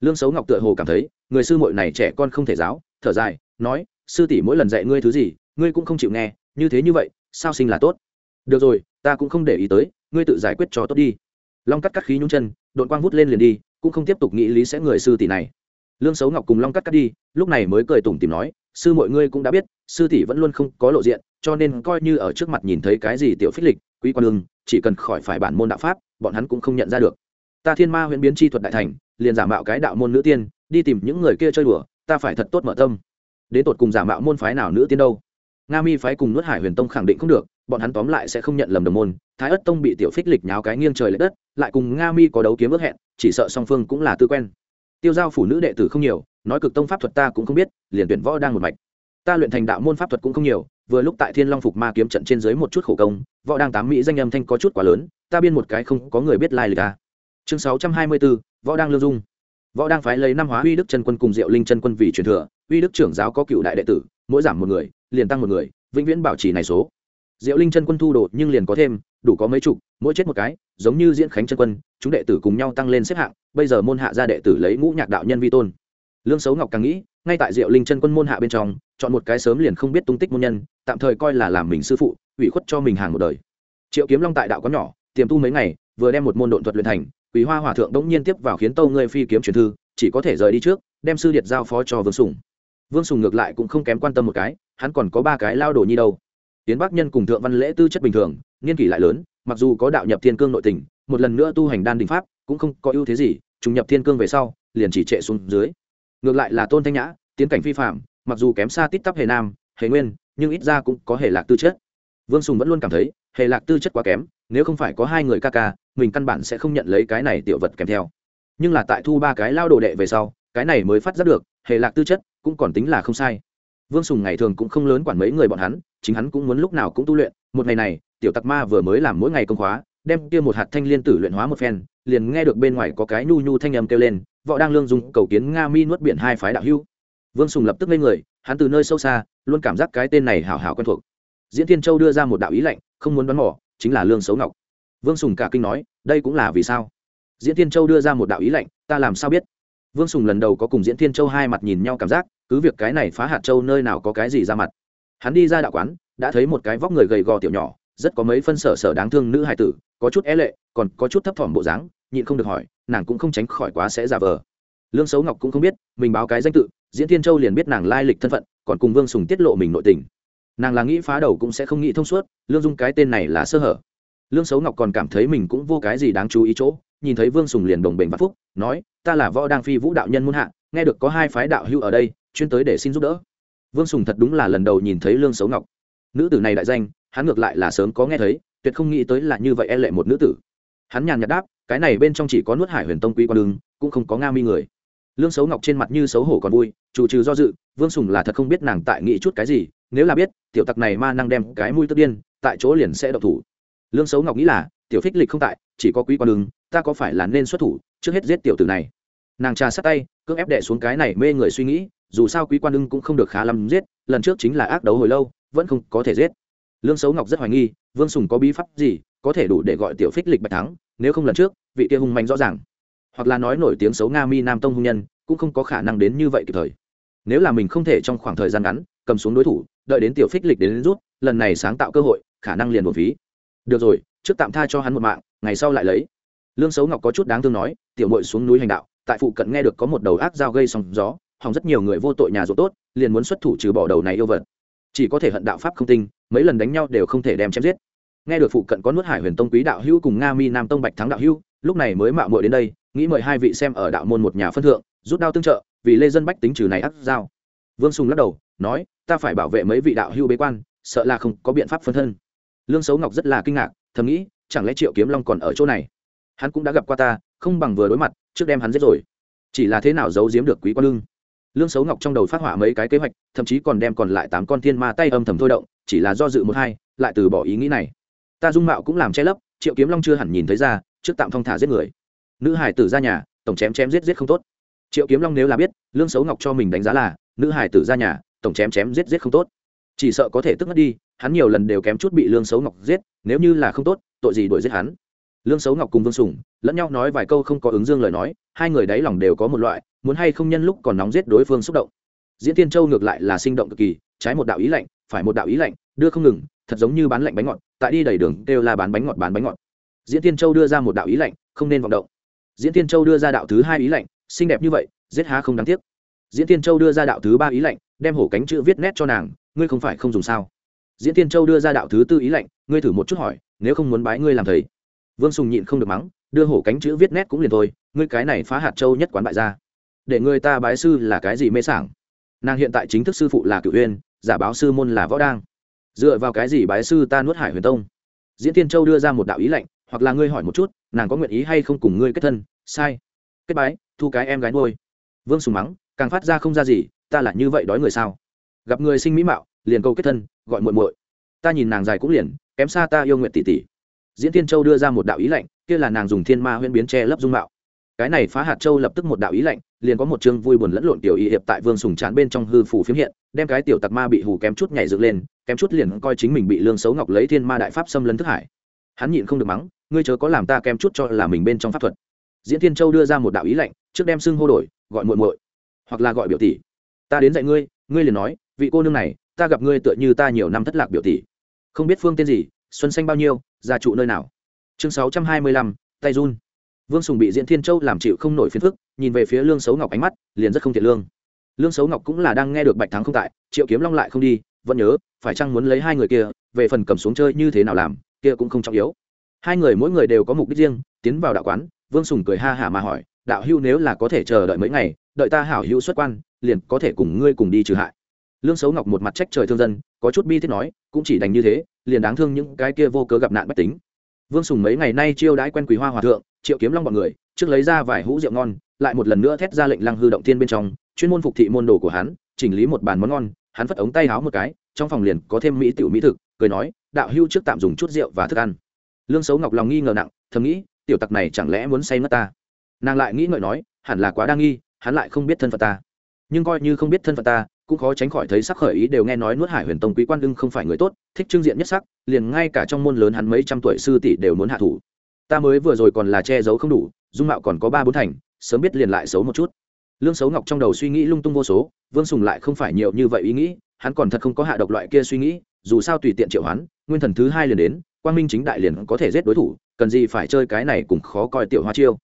Lương xấu ngọc tựa hồ cảm thấy, người sư muội này trẻ con không thể giáo, thở dài, nói, sư tỷ mỗi lần dạy ngươi thứ gì, ngươi cũng không chịu nghe, như thế như vậy, sao sinh là tốt? Được rồi, ta cũng không để ý tới, ngươi tự giải quyết cho tốt đi. Long cắt cắt khí nhung chân đội quang vút lên liền đi, cũng không tiếp tục nghĩ lý sẽ người sư tỷ này. Lương xấu ngọc cùng long cắt cắt đi, lúc này mới cười tủm tìm nói, sư mọi ngươi cũng đã biết, sư tỷ vẫn luôn không có lộ diện, cho nên coi như ở trước mặt nhìn thấy cái gì tiểu phích lịch quý quan lương, chỉ cần khỏi phải bản môn đạo pháp, bọn hắn cũng không nhận ra được. Ta thiên ma huyễn biến chi thuật đại thành, liền giả mạo cái đạo môn nữ tiên, đi tìm những người kia chơi đùa, ta phải thật tốt mở tâm. Đến tột cùng giả mạo môn phái nào nữ tiên đâu? Nga mi phái cùng nuốt hải huyền tông khẳng định không được, bọn hắn tóm lại sẽ không nhận lầm đồng môn. Thái ất tông bị tiểu phích lịch nháo cái nghiêng trời l ệ đất, lại cùng nga mi có đấu kiếm ước hẹn, chỉ sợ song phương cũng là tư quen. Tiêu giao phủ nữ đệ tử không nhiều, nói cực tông pháp thuật ta cũng không biết, liền tuyển võ đang một mạch. Ta luyện thành đạo môn pháp thuật cũng không nhiều, vừa lúc tại thiên long phục ma kiếm trận trên dưới một chút khổ công võ đang tám mỹ danh âm thanh có chút quá lớn, ta biên một cái không có người biết lai lịch ta chương sáu trăm hai mươi bốn, võ đang lương dung. Võ đang phái lấy năm hóa uy đức chân quân cùng diệu linh chân quân vì truyền thừa, uy đức trưởng giáo có cựu đại đệ tử, mỗi giảm một người, liền tăng một người, vĩnh viễn bảo trì này số. Diệu linh chân quân thu đồ nhưng liền có thêm, đủ có mấy chục, mỗi chết một cái, giống như diễn khánh chân quân, chúng đệ tử cùng nhau tăng lên xếp hạng, bây giờ môn hạ gia đệ tử lấy ngũ nhạc đạo nhân vi tôn. Lương xấu ngọc càng nghĩ, ngay tại diệu linh chân quân môn hạ bên trong, chọn một cái sớm liền không biết tung tích môn nhân, tạm thời coi là làm mình sư phụ ủy khuất cho mình hàng một đời. Triệu kiếm long tại đạo có nhỏ, tiềm tu mấy ngày, vừa đem một môn độn thuật luyện thành quý hoa hòa thượng đống nhiên tiếp vào khiến tâu ngươi phi kiếm truyền thư, chỉ có thể rời đi trước, đem sư điệt giao phó cho vương sùng. Vương sùng ngược lại cũng không kém quan tâm một cái, hắn còn có ba cái lao đồ nhi đâu. Tiến bắc nhân cùng thượng văn lễ tư chất bình thường, niên kỷ lại lớn, mặc dù có đạo nhập thiên cương nội tình, một lần nữa tu hành đan đình pháp, cũng không có ưu thế gì, trùng nhập thiên cương về sau, liền chỉ trệ xuống dưới. Ngược lại là tôn thanh nhã, tiến cảnh phi phạm mặc dù kém xa tít tắp hề nam, hề nguyên, nhưng ít ra cũng có hề lạc tư chất vương sùng vẫn luôn cảm thấy hệ lạc tư chất quá kém, nếu không phải có hai người ca ca, mình căn bản sẽ không nhận lấy cái này tiểu vật kèm theo. Nhưng là tại thu ba cái lao đồ đệ về sau, cái này mới phát giác được hệ lạc tư chất cũng còn tính là không sai. Vương sùng ngày thường cũng không lớn quản mấy người bọn hắn, chính hắn cũng muốn lúc nào cũng tu luyện, một ngày này, tiểu tặc ma vừa mới làm mỗi ngày công khóa, đem kia một hạt thanh liên tử luyện hóa một phen, liền nghe được bên ngoài có cái nhu nhu thanh âm kêu lên, võ đang lương dùng cầu kiến nga mi nuốt biển hai phái đạo hưu vương sùng lập tức lên người, hắn từ nơi sâu xa, luôn cảm giác cái tên này hảo hảo quen thuộc diễn thiên châu đưa ra một đạo ý lệnh, không muốn đoán mỏ chính là lương xấu ngọc. Vương sùng cả kinh nói, đây cũng là vì sao? Diễn thiên châu đưa ra một đạo ý lệnh, ta làm sao biết? Vương sùng lần đầu có cùng diễn thiên châu hai mặt nhìn nhau cảm giác, cứ việc cái này phá hạt châu nơi nào có cái gì ra mặt. Hắn đi ra đạo quán, đã thấy một cái vóc người gầy gò tiểu nhỏ, rất có mấy phân sở sở đáng thương nữ hải tử, có chút é lệ, còn có chút thấp thỏm bộ dáng, nhịn không được hỏi, nàng cũng không tránh khỏi quá sẽ giả vờ. Lương xấu ngọc cũng không biết, mình báo cái danh tự, diễn thiên châu liền biết nàng lai lịch thân phận, còn cùng vương sùng tiết lộ mình nội tình nàng là nghĩ phá đầu cũng sẽ không nghĩ thông suốt, lương dung cái tên này là sơ hở. Lương xấu ngọc còn cảm thấy mình cũng vô cái gì đáng chú ý chỗ, nhìn thấy vương sùng liền đồng bình vạn phúc, nói, ta là võ đang phi vũ đạo nhân muôn hạ, nghe được có hai phái đạo hưu ở đây, chuyên tới để xin giúp đỡ. Vương sùng thật đúng là lần đầu nhìn thấy lương xấu ngọc. Nữ tử này đại danh, hắn ngược lại là sớm có nghe thấy, tuyệt không nghĩ tới là như vậy e lệ một nữ tử. Hắn nhàn nhạt đáp, cái này bên trong chỉ có nuốt hải huyền tông quý quan đường, cũng không có nga mi người. Lương xấu ngọc trên mặt như xấu hổ còn vui chủ trừ do dự, vương sùng là thật không biết nàng tại nghĩ chút cái gì, nếu là biết, tiểu tặc này ma năng đem cái mũi tức điên, tại chỗ liền sẽ độc thủ. Lương xấu ngọc nghĩ là, tiểu phích lịch không tại, chỉ có quý quan đường ta có phải là nên xuất thủ, trước hết giết tiểu tử này? Nàng trà sát tay, cưỡng ép đệ xuống cái này mê người suy nghĩ, dù sao quý quan ưng cũng không được khá lắm giết, lần trước chính là ác đấu hồi lâu, vẫn không có thể giết. Lương xấu ngọc rất hoài nghi, vương sùng có bí pháp gì, có thể đủ để gọi tiểu phích lịch bạch thắng, nếu không lần trước, vị kia hung mạnh rõ ràng. Hoặc là nói nổi tiếng xấu nga mi nam tông hung nhân, cũng không có khả năng đến như vậy kịp thời nếu là mình không thể trong khoảng thời gian ngắn cầm xuống đối thủ đợi đến tiểu phích lịch đến, đến rút lần này sáng tạo cơ hội khả năng liền một phí. Được rồi trước tạm tha cho hắn một mạng ngày sau lại lấy. Lương xấu ngọc có chút đáng thương nói tiểu mội xuống núi hành đạo tại phụ cận nghe được có một đầu ác dao gây sóng gió hòng rất nhiều người vô tội nhà ruột tốt liền muốn xuất thủ trừ bỏ đầu này yêu vật. Chỉ có thể hận đạo pháp không tinh mấy lần đánh nhau đều không thể đem chém giết. Nghe được phụ cận có nuốt hải huyền tông quý đạo hữu cùng nga mi nam tông bạch thắng đạo hữu lúc này mới mạo muội đến đây nghĩ mời hai vị xem ở đạo môn một nhà phân thượng rút đao tương trợ vì lê dân bách tính trừ này ắt giao. Vương sùng lắc đầu, nói, ta phải bảo vệ mấy vị đạo hưu bế quan, sợ là không có biện pháp phân thân. Lương xấu ngọc rất là kinh ngạc, thầm nghĩ, chẳng lẽ triệu kiếm long còn ở chỗ này? Hắn cũng đã gặp qua ta, không bằng vừa đối mặt, trước đem hắn giết rồi. Chỉ là thế nào giấu giếm được quý quan lương? Lương xấu ngọc trong đầu phát hỏa mấy cái kế hoạch, thậm chí còn đem còn lại tám con thiên ma tay âm thầm thôi động, chỉ là do dự một hai, lại từ bỏ ý nghĩ này. Ta dung mạo cũng làm che lấp, triệu kiếm long chưa hẳn nhìn thấy ra, trước tạm phong thả giết người. Nữ hải tử ra nhà, tổng chém chém giết giết không tốt triệu kiếm long nếu là biết, lương xấu ngọc cho mình đánh giá là, nữ hải tử ra nhà, tổng chém chém giết giết không tốt. Chỉ sợ có thể tức mất đi, hắn nhiều lần đều kém chút bị lương xấu ngọc giết, nếu như là không tốt, tội gì đuổi giết hắn. Lương xấu ngọc cùng vương sùng, lẫn nhau nói vài câu không có ứng dương lời nói, hai người đáy lòng đều có một loại, muốn hay không nhân lúc còn nóng giết đối phương xúc động. Diễn tiên châu ngược lại là sinh động cực kỳ, trái một đạo ý lạnh, phải một đạo ý lạnh, đưa không ngừng, thật giống như bán lạnh bánh ngọt, tại đi đầy đường đều là bán bánh ngọt, bán bánh ngọt. Diễn tiên châu đưa ra một đạo ý lạnh, không nên vọng động. Diễn tiên châu đưa ra đạo thứ hai ý lạnh xinh đẹp như vậy, giết há không đáng tiếc. Diễn tiên châu đưa ra đạo thứ ba ý lạnh đem hổ cánh chữ viết nét cho nàng, ngươi không phải không dùng sao? Diễn tiên châu đưa ra đạo thứ tư ý lạnh ngươi thử một chút hỏi, nếu không muốn bái ngươi làm thầy. Vương sùng nhịn không được mắng, đưa hổ cánh chữ viết nét cũng liền thôi, ngươi cái này phá hạt châu nhất quán bại ra. Để người ta bái sư là cái gì mê sảng? Nàng hiện tại chính thức sư phụ là cựu huyên giả báo sư môn là võ đang. Dựa vào cái gì bái sư ta nuốt hải huyền tông? Diễn tiên châu đưa ra một đạo ý lạnh hoặc là ngươi hỏi một chút, nàng có nguyện ý hay không cùng ngươi kết thân? Sai. Kết bái thu cái em gái nuôi. Vương sùng mắng, càng phát ra không ra gì, ta là như vậy đói người sao? Gặp người sinh mỹ mạo, liền câu kết thân, gọi muội muội. Ta nhìn nàng dài cũng liền, kém xa ta yêu nguyện tỷ tỷ. Diễn tiên châu đưa ra một đạo ý lạnh, kia là nàng dùng thiên ma huyễn biến che lấp dung mạo. Cái này phá hạt châu lập tức một đạo ý lạnh, liền có một chương vui buồn lẫn lộn tiểu y hiệp tại vương sùng chán bên trong hư phủ phiếm hiện, đem cái tiểu tặc ma bị hù kém chút nhảy dựng lên, kém chút liền coi chính mình bị lương xấu ngọc lấy thiên ma đại pháp xâm lấn thức hải. Hắn nhịn không được mắng, ngươi chớ có làm ta kém chút cho là mình bên trong pháp thuật. Diễn thiên châu đưa ra một đạo ý lạnh trước đem xưng hô đổi, gọi muội muội, hoặc là gọi biểu tỷ. Ta đến dạy ngươi ngươi liền nói, vị cô nương này, ta gặp ngươi tựa như ta nhiều năm thất lạc biểu tỷ. Không biết phương tên gì, xuân xanh bao nhiêu, gia trụ nơi nào? Chương sáu trăm hai mươi lăm, tay run. Vương sùng bị diễn thiên châu làm chịu không nổi phiền phức, nhìn về phía lương xấu ngọc ánh mắt, liền rất không thiện lương. Lương xấu ngọc cũng là đang nghe được bạch thắng không tại, triệu kiếm long lại không đi, vẫn nhớ, phải chăng muốn lấy hai người kia, về phần cầm xuống chơi như thế nào làm, kia cũng không trọng yếu. Hai người mỗi người đều có mục đích riêng, tiến vào đạo quán, vương sùng cười ha hả mà hỏi đạo hưu nếu là có thể chờ đợi mấy ngày, đợi ta hảo hữu xuất quan, liền có thể cùng ngươi cùng đi trừ hại. Lương xấu ngọc một mặt trách trời thương dân, có chút bi thiết nói, cũng chỉ đành như thế, liền đáng thương những cái kia vô cớ gặp nạn bất tính. Vương sùng mấy ngày nay chiêu đãi quen quý hoa hòa thượng, triệu kiếm long b ọ n người, trước lấy ra vài hũ rượu ngon, lại một lần nữa thét ra lệnh lăng hư động thiên bên trong, chuyên môn phục thị môn đồ của hắn, chỉnh lý một bàn món ngon, hắn phất ống tay háo một cái, trong phòng liền có thêm mỹ tiểu mỹ thực, cười nói, đạo hưu trước tạm dùng chút rượu và thức ăn. Lương xấu ngọc lòng nghi ngờ nặng, thầm nghĩ, tiểu tặc này chẳng lẽ muốn say mất ta? Nàng lại nghĩ ngợi nói, hẳn là quá đa nghi, hắn lại không biết thân phận ta. Nhưng coi như không biết thân phận ta, cũng khó tránh khỏi thấy sắc khởi ý đều nghe nói nuốt hải huyền tông quý quan đương không phải người tốt, thích trưng diện nhất sắc, liền ngay cả trong môn lớn hắn mấy trăm tuổi sư tỷ đều muốn hạ thủ. Ta mới vừa rồi còn là che giấu không đủ, dung mạo còn có ba bốn thành, sớm biết liền lại xấu một chút. Lương xấu ngọc trong đầu suy nghĩ lung tung vô số, vương sùng lại không phải nhiều như vậy ý nghĩ, hắn còn thật không có hạ độc loại kia suy nghĩ, dù sao tùy tiện triệu hắn nguyên thần thứ hai liền đến, quang minh chính đại liền có thể giết đối thủ, cần gì phải chơi cái này cũng khó coi tiểu hoa chiêu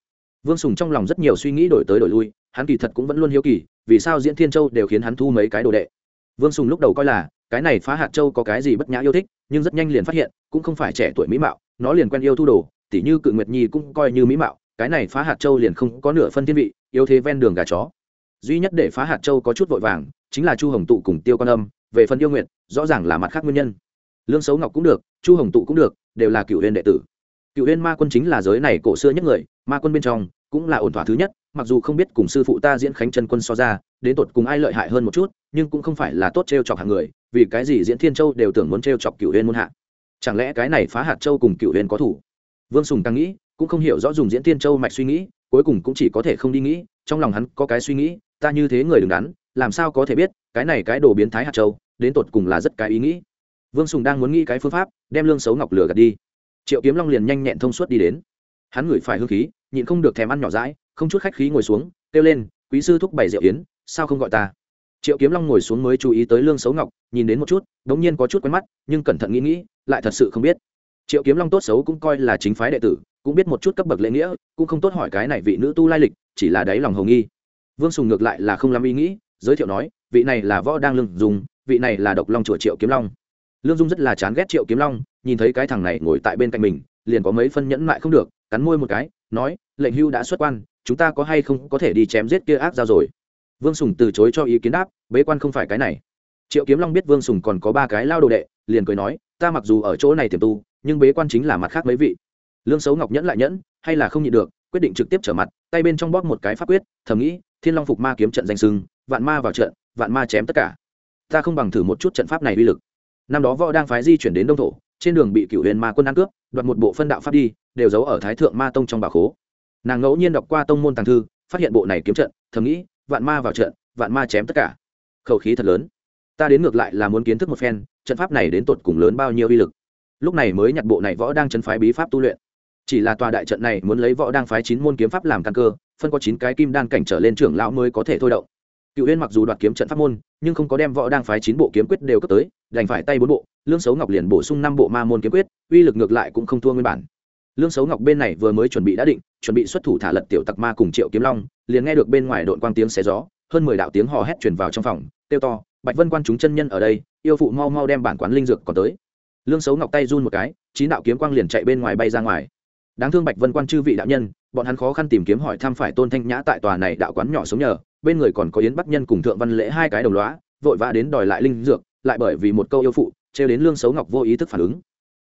vương sùng trong lòng rất nhiều suy nghĩ đổi tới đổi lui, hắn kỳ thật cũng vẫn luôn hiếu kỳ, vì sao diễn thiên châu đều khiến hắn thu mấy cái đồ đệ. Vương sùng lúc đầu coi là, cái này phá hạt châu có cái gì bất nhã yêu thích, nhưng rất nhanh liền phát hiện, cũng không phải trẻ tuổi mỹ mạo, nó liền quen yêu thu đồ, tỉ như cự nguyệt nhi cũng coi như mỹ mạo, cái này phá hạt châu liền không có nửa phân thiên vị, yếu thế ven đường gà chó. Duy nhất để phá hạt châu có chút vội vàng, chính là chu hồng tụ cùng tiêu quan âm, về phần yêu nguyện rõ ràng là mặt khác nguyên nhân. Lương xấu ngọc cũng được, chu hồng tụ cũng được, đều là cựu huyền đệ tử. Cựu huyền ma quân chính là giới này cổ xưa nhất người, ma quân bên trong cũng là ổn thỏa thứ nhất, mặc dù không biết cùng sư phụ ta diễn khánh chân quân so ra, đến tột cùng ai lợi hại hơn một chút, nhưng cũng không phải là tốt t r e o chọc hàng người, vì cái gì diễn thiên châu đều tưởng muốn t r e o chọc cựu huyên muôn hạ. Chẳng lẽ cái này phá hạt châu cùng cựu huyên có thủ? Vương sùng càng nghĩ, cũng không hiểu rõ dùng diễn thiên châu mạch suy nghĩ, cuối cùng cũng chỉ có thể không đi nghĩ, trong lòng hắn có cái suy nghĩ, ta như thế người đứng đắn, làm sao có thể biết, cái này cái đồ biến thái hạt châu, đến tột cùng là rất cái ý nghĩ. Vương sùng đang muốn nghĩ cái phương pháp, đem lương xấu ngọc lửa gạt đi. Triệu kiếm long liền nhanh nhẹn thông suốt đi đến hắn ngửi phải hương khí, nhịn không được thèm ăn nhỏ rãi không chút khách khí ngồi xuống, kêu lên, quý sư thúc bày rượu yến, sao không gọi ta? Triệu kiếm long ngồi xuống mới chú ý tới lương xấu ngọc, nhìn đến một chút đ ỗ n g nhiên có chút quen mắt, nhưng cẩn thận nghĩ nghĩ, lại thật sự không biết. Triệu kiếm long tốt xấu cũng coi là chính phái đệ tử, cũng biết một chút cấp bậc lễ nghĩa, cũng không tốt hỏi cái này vị nữ tu lai lịch, chỉ là đáy lòng hầu nghi. Vương sùng ngược lại là không làm ý nghĩ, giới thiệu nói, vị này là võ đang lương dùng, vị này là độc long chùa triệu kiếm long. Lương dung rất là chán ghét triệu kiếm long, nhìn thấy cái thằng này ngồi tại bên cạnh mình, liền có mấy phân nhẫn mại không được cắn môi một cái, nói, lệnh hưu đã xuất quan, chúng ta có hay không có thể đi chém giết kia ác ra rồi? Vương sùng từ chối cho ý kiến đáp, bế quan không phải cái này. Triệu kiếm long biết vương sùng còn có ba cái lao đồ đệ, liền cười nói, ta mặc dù ở chỗ này tiềm tu, nhưng bế quan chính là mặt khác mấy vị. Lương xấu ngọc nhẫn lại nhẫn, hay là không nhịn được, quyết định trực tiếp trở mặt, tay bên trong bóp một cái pháp quyết, thầm nghĩ, thiên long phục ma kiếm trận danh sưng, vạn ma vào trận, vạn ma chém tất cả. Ta không bằng thử một chút trận pháp này uy lực. Năm đó võ đang phái di chuyển đến đông thổ trên đường bị cựu huyền ma quân ăn cướp, đoạt một bộ phân đạo pháp đi, đều giấu ở thái thượng ma tông trong bà khố. Nàng ngẫu nhiên đọc qua tông môn tàng thư, phát hiện bộ này kiếm trận, thầm nghĩ, vạn ma vào trận, vạn ma chém tất cả. Khẩu khí thật lớn. Ta đến ngược lại là muốn kiến thức một phen, trận pháp này đến tột cùng lớn bao nhiêu uy lực. Lúc này mới nhặt bộ này võ đang chân phái bí pháp tu luyện. Chỉ là tòa đại trận này muốn lấy võ đang phái chín môn kiếm pháp làm căn cơ, phân có chín cái kim đan cảnh trở lên trưởng lão mới có thể thôi động cựu huyên mặc dù đoạt kiếm trận pháp môn, nhưng không có đem võ đang phái chín bộ kiếm quyết đều cấp tới, đành phải tay bốn bộ, lương xấu ngọc liền bổ sung năm bộ ma môn kiếm quyết, uy lực ngược lại cũng không thua nguyên bản. Lương xấu ngọc bên này vừa mới chuẩn bị đã định, chuẩn bị xuất thủ thả lật tiểu tặc ma cùng triệu kiếm long, liền nghe được bên ngoài đội quang tiếng xé gió, hơn mười đạo tiếng hò hét chuyển vào trong phòng tiêu to, bạch vân quan chúng chân nhân ở đây, yêu phụ mau mau đem bản quán linh dược còn tới. Lương xấu ngọc tay run một cái, chín đạo kiếm quang liền chạy bên ngoài bay ra ngoài. Đáng thương bạch vân quan chư vị đạo nhân, bọn hắn khó khăn tìm kiếm hỏi thăm phải tôn thanh nhã tại tòa này đạo quán nhỏ sống nhờ bên người còn có yến bắc nhân cùng thượng văn lễ hai cái đồng loá vội vã đến đòi lại linh dược, lại bởi vì một câu yêu phụ, trêu đến lương xấu ngọc vô ý thức phản ứng.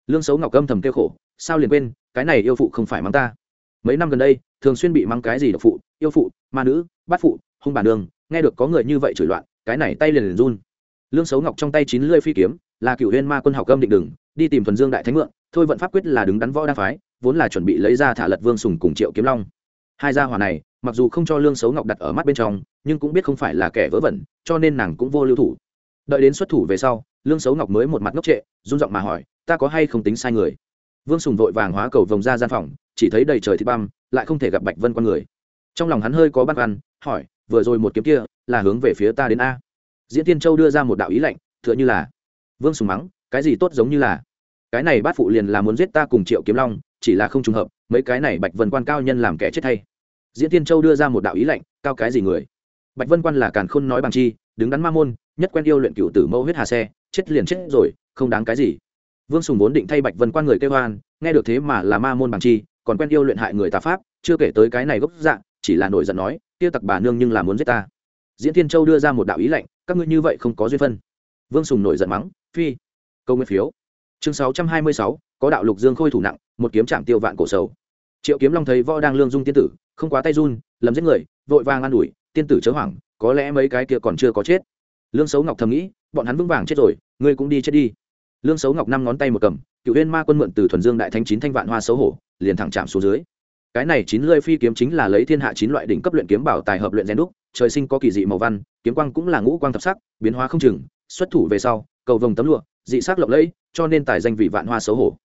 Lương xấu ngọc âm thầm kêu khổ, sao liền quên, cái này yêu phụ không phải mắng ta. Mấy năm gần đây, thường xuyên bị mắng cái gì độc phụ, yêu phụ, ma nữ bắt phụ, hung bản đường, nghe được có người như vậy chửi loạn, cái này tay liền liền run. Lương xấu ngọc trong tay chín lưỡi phi kiếm, là cựu huyên ma quân học âm định đừng đi tìm thuần dương đại thánh mượn, thôi vận pháp quyết là đứng đắn võ đa phái, vốn là chuẩn bị lấy ra thả lật vương sùng cùng triệu kiếm long hai gia hỏa này, mặc dù không cho lương xấu ngọc đặt ở mắt bên trong, nhưng cũng biết không phải là kẻ vớ vẩn, cho nên nàng cũng vô lưu thủ. Đợi đến xuất thủ về sau, lương xấu ngọc mới một mặt ngốc trệ, run giọng mà hỏi, ta có hay không tính sai người? Vương sùng vội vàng hóa cầu vòng ra gian phòng, chỉ thấy đầy trời thịt băm, lại không thể gặp bạch vân con người. Trong lòng hắn hơi có băn khoăn, hỏi, vừa rồi một kiếm kia là hướng về phía ta đến a? Diễn tiên châu đưa ra một đạo ý lạnh, tựa như là, vương sùng mắng, cái gì tốt giống như là? Cái này bát phụ liền là muốn giết ta cùng triệu kiếm long chỉ là không trùng hợp, mấy cái này bạch vân quan cao nhân làm kẻ chết thay. Diễn tiên châu đưa ra một đạo ý lạnh cao cái gì người? Bạch vân quan là càn khôn nói bằng chi, đứng đắn ma môn, nhất quen yêu luyện cựu tử mẫu huyết hà xe, chết liền chết rồi, không đáng cái gì. Vương sùng vốn định thay bạch vân quan người kêu hoan nghe được thế mà là ma môn bằng chi, còn quen yêu luyện hại người tà pháp, chưa kể tới cái này gốc dạng chỉ là nổi giận nói tiêu tặc bà nương nhưng là muốn giết ta. Diễn thiên châu đưa ra một đạo ý lạnh các ngươi như vậy không có duyên phân. Vương sùng nổi giận mắng, phi, câu nguyên phiếu. Chương sáu trăm hai mươi sáu, có đạo lục dương khôi thủ nặng một kiếm chạm tiêu vạn cổ sầu. Triệu kiếm long thấy võ đang lương dung tiên tử, không quá tay run, lầm giết người, vội vàng an ủi, tiên tử chớ hoảng, có lẽ mấy cái kia còn chưa có chết. Lương xấu ngọc thầm nghĩ, bọn hắn vững vàng chết rồi, ngươi cũng đi chết đi. Lương xấu ngọc năm ngón tay một cầm, cựu huyên ma quân mượn từ thuần dương đại thánh chín thanh vạn hoa xấu hổ, liền thẳng chạm xuống dưới. Cái này chín lơi phi kiếm chính là lấy thiên hạ chín loại đỉnh cấp luyện kiếm bảo tài hợp luyện rèn đúc, trời sinh có kỳ dị màu văn, kiếm quang cũng là ngũ quang thập sắc, biến hóa không chừng, xuất thủ về sau, cầu vồng tấm lụa, dị sắc lộng lẫy, cho nên tài danh vị vạn hoa xấu hổ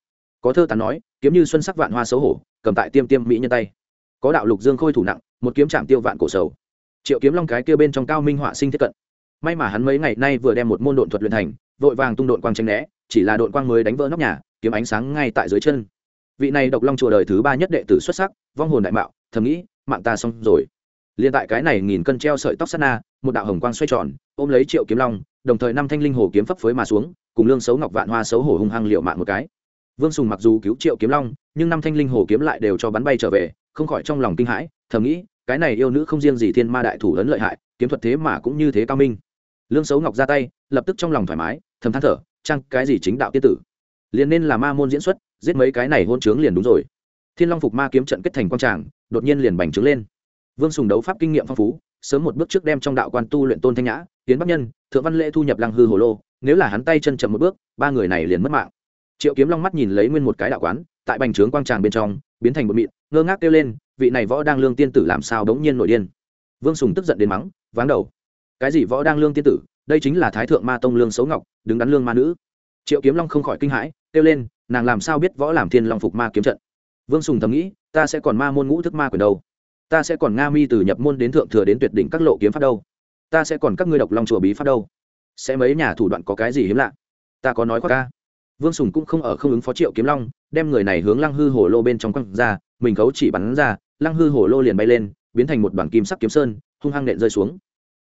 có thơ tán nói, kiếm như xuân sắc vạn hoa xấu hổ, cầm tại tiêm tiêm mỹ nhân tay. Có đạo lục dương khôi thủ nặng, một kiếm chạm tiêu vạn cổ sầu. Triệu kiếm long cái kia bên trong cao minh họa sinh thiết cận. May mà hắn mấy ngày nay vừa đem một môn độn thuật luyện thành, vội vàng tung độn quang tranh né, chỉ là độn quang mới đánh vỡ nóc nhà, kiếm ánh sáng ngay tại dưới chân. Vị này độc long chùa đời thứ ba nhất đệ tử xuất sắc, vong hồn đại mạo, thầm nghĩ, mạng ta xong rồi. Liền tại cái này nghìn cân treo sợi tóc sát na, một đạo hồng quang xoay tròn, ôm lấy triệu kiếm long, đồng thời năm thanh linh hồ kiếm phấp phới mà xuống, cùng lương xấu ngọc vạn hoa xấu hổ hung hăng liệu mạng một cái vương sùng mặc dù cứu triệu kiếm long, nhưng năm thanh linh hồ kiếm lại đều cho bắn bay trở về, không khỏi trong lòng kinh hãi, thầm nghĩ, cái này yêu nữ không riêng gì thiên ma đại thủ lớn lợi hại, kiếm thuật thế mà cũng như thế cao minh. Lương xấu ngọc ra tay, lập tức trong lòng thoải mái, thầm than thở, chăng cái gì chính đạo tiết tử? Liền nên là ma môn diễn xuất, giết mấy cái này hôn trướng liền đúng rồi. Thiên long phục ma kiếm trận kết thành quang tràng, đột nhiên liền bành trướng lên. Vương sùng đấu pháp kinh nghiệm phong phú, sớm một bước trước đem trong đạo quan tu luyện tôn thanh nhã tiến bắc nhân, thượng văn lễ thu nhập lăng hư hồ lô, nếu là hắn tay chân chậm một bước, ba người này liền mất mạng triệu kiếm long mắt nhìn lấy nguyên một cái đạo quán, tại bành trướng quang tràng bên trong, biến thành một mịn, ngơ ngác kêu lên, vị này võ đang lương tiên tử làm sao đống nhiên nổi điên. Vương sùng tức giận đến mắng, váng đầu. Cái gì võ đang lương tiên tử, đây chính là thái thượng ma tông lương xấu ngọc, đứng đắn lương ma nữ. Triệu kiếm long không khỏi kinh hãi, kêu lên, nàng làm sao biết võ làm thiên long phục ma kiếm trận? Vương sùng thầm nghĩ, ta sẽ còn ma môn ngũ thức ma quyền đâu? Ta sẽ còn nga mi từ nhập môn đến thượng thừa đến tuyệt đỉnh các lộ kiếm pháp đâu? Ta sẽ còn các ngươi độc long chùa bí pháp đâu? Sẽ mấy nhà thủ đoạn có cái gì hiếm lạ? Ta có nói khoác ca vương sùng cũng không ở không ứng phó triệu kiếm long, đem người này hướng lăng hư hồ lô bên trong quăng ra, mình khấu chỉ bắn ra, lăng hư hồ lô liền bay lên, biến thành một đoàn kim sắc kiếm sơn, hung hăng nện rơi xuống.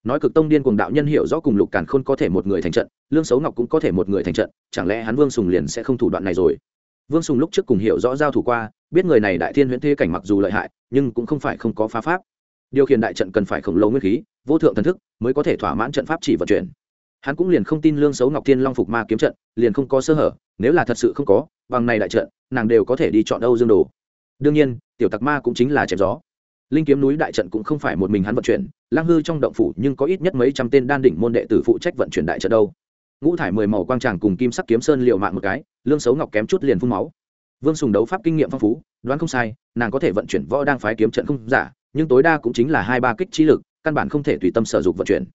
Nói cực tông điên cuồng đạo nhân hiểu rõ cùng lục càn khôn có thể một người thành trận, lương xấu ngọc cũng có thể một người thành trận, chẳng lẽ hắn vương sùng liền sẽ không thủ đoạn này rồi? Vương sùng lúc trước cùng hiểu rõ giao thủ qua, biết người này đại thiên huyễn thế cảnh mặc dù lợi hại, nhưng cũng không phải không có phá pháp. Điều khiển đại trận cần phải khổng lồ nguyên khí, vô thượng thần thức mới có thể thỏa mãn trận pháp chỉ vận chuyển hắn cũng liền không tin lương xấu ngọc thiên long phục ma kiếm trận, liền không có sơ hở, nếu là thật sự không có, bằng này đại trận, nàng đều có thể đi chọn âu dương đồ. Đương nhiên, tiểu tặc ma cũng chính là chém gió. Linh kiếm núi đại trận cũng không phải một mình hắn vận chuyển lang hư trong động phủ nhưng có ít nhất mấy trăm tên đan đỉnh môn đệ tử phụ trách vận chuyển đại trận đâu. Ngũ thải mười màu quang tràng cùng kim sắc kiếm sơn liệu mạng một cái, lương xấu ngọc kém chút liền phun máu. Vương sùng đấu pháp kinh nghiệm phong phú, đoán không sai, nàng có thể vận chuyển võ đang phái kiếm trận không giả, nhưng tối đa cũng chính là hai ba kích trí lực, căn bản không thể tùy tâm sở dục vận chuyển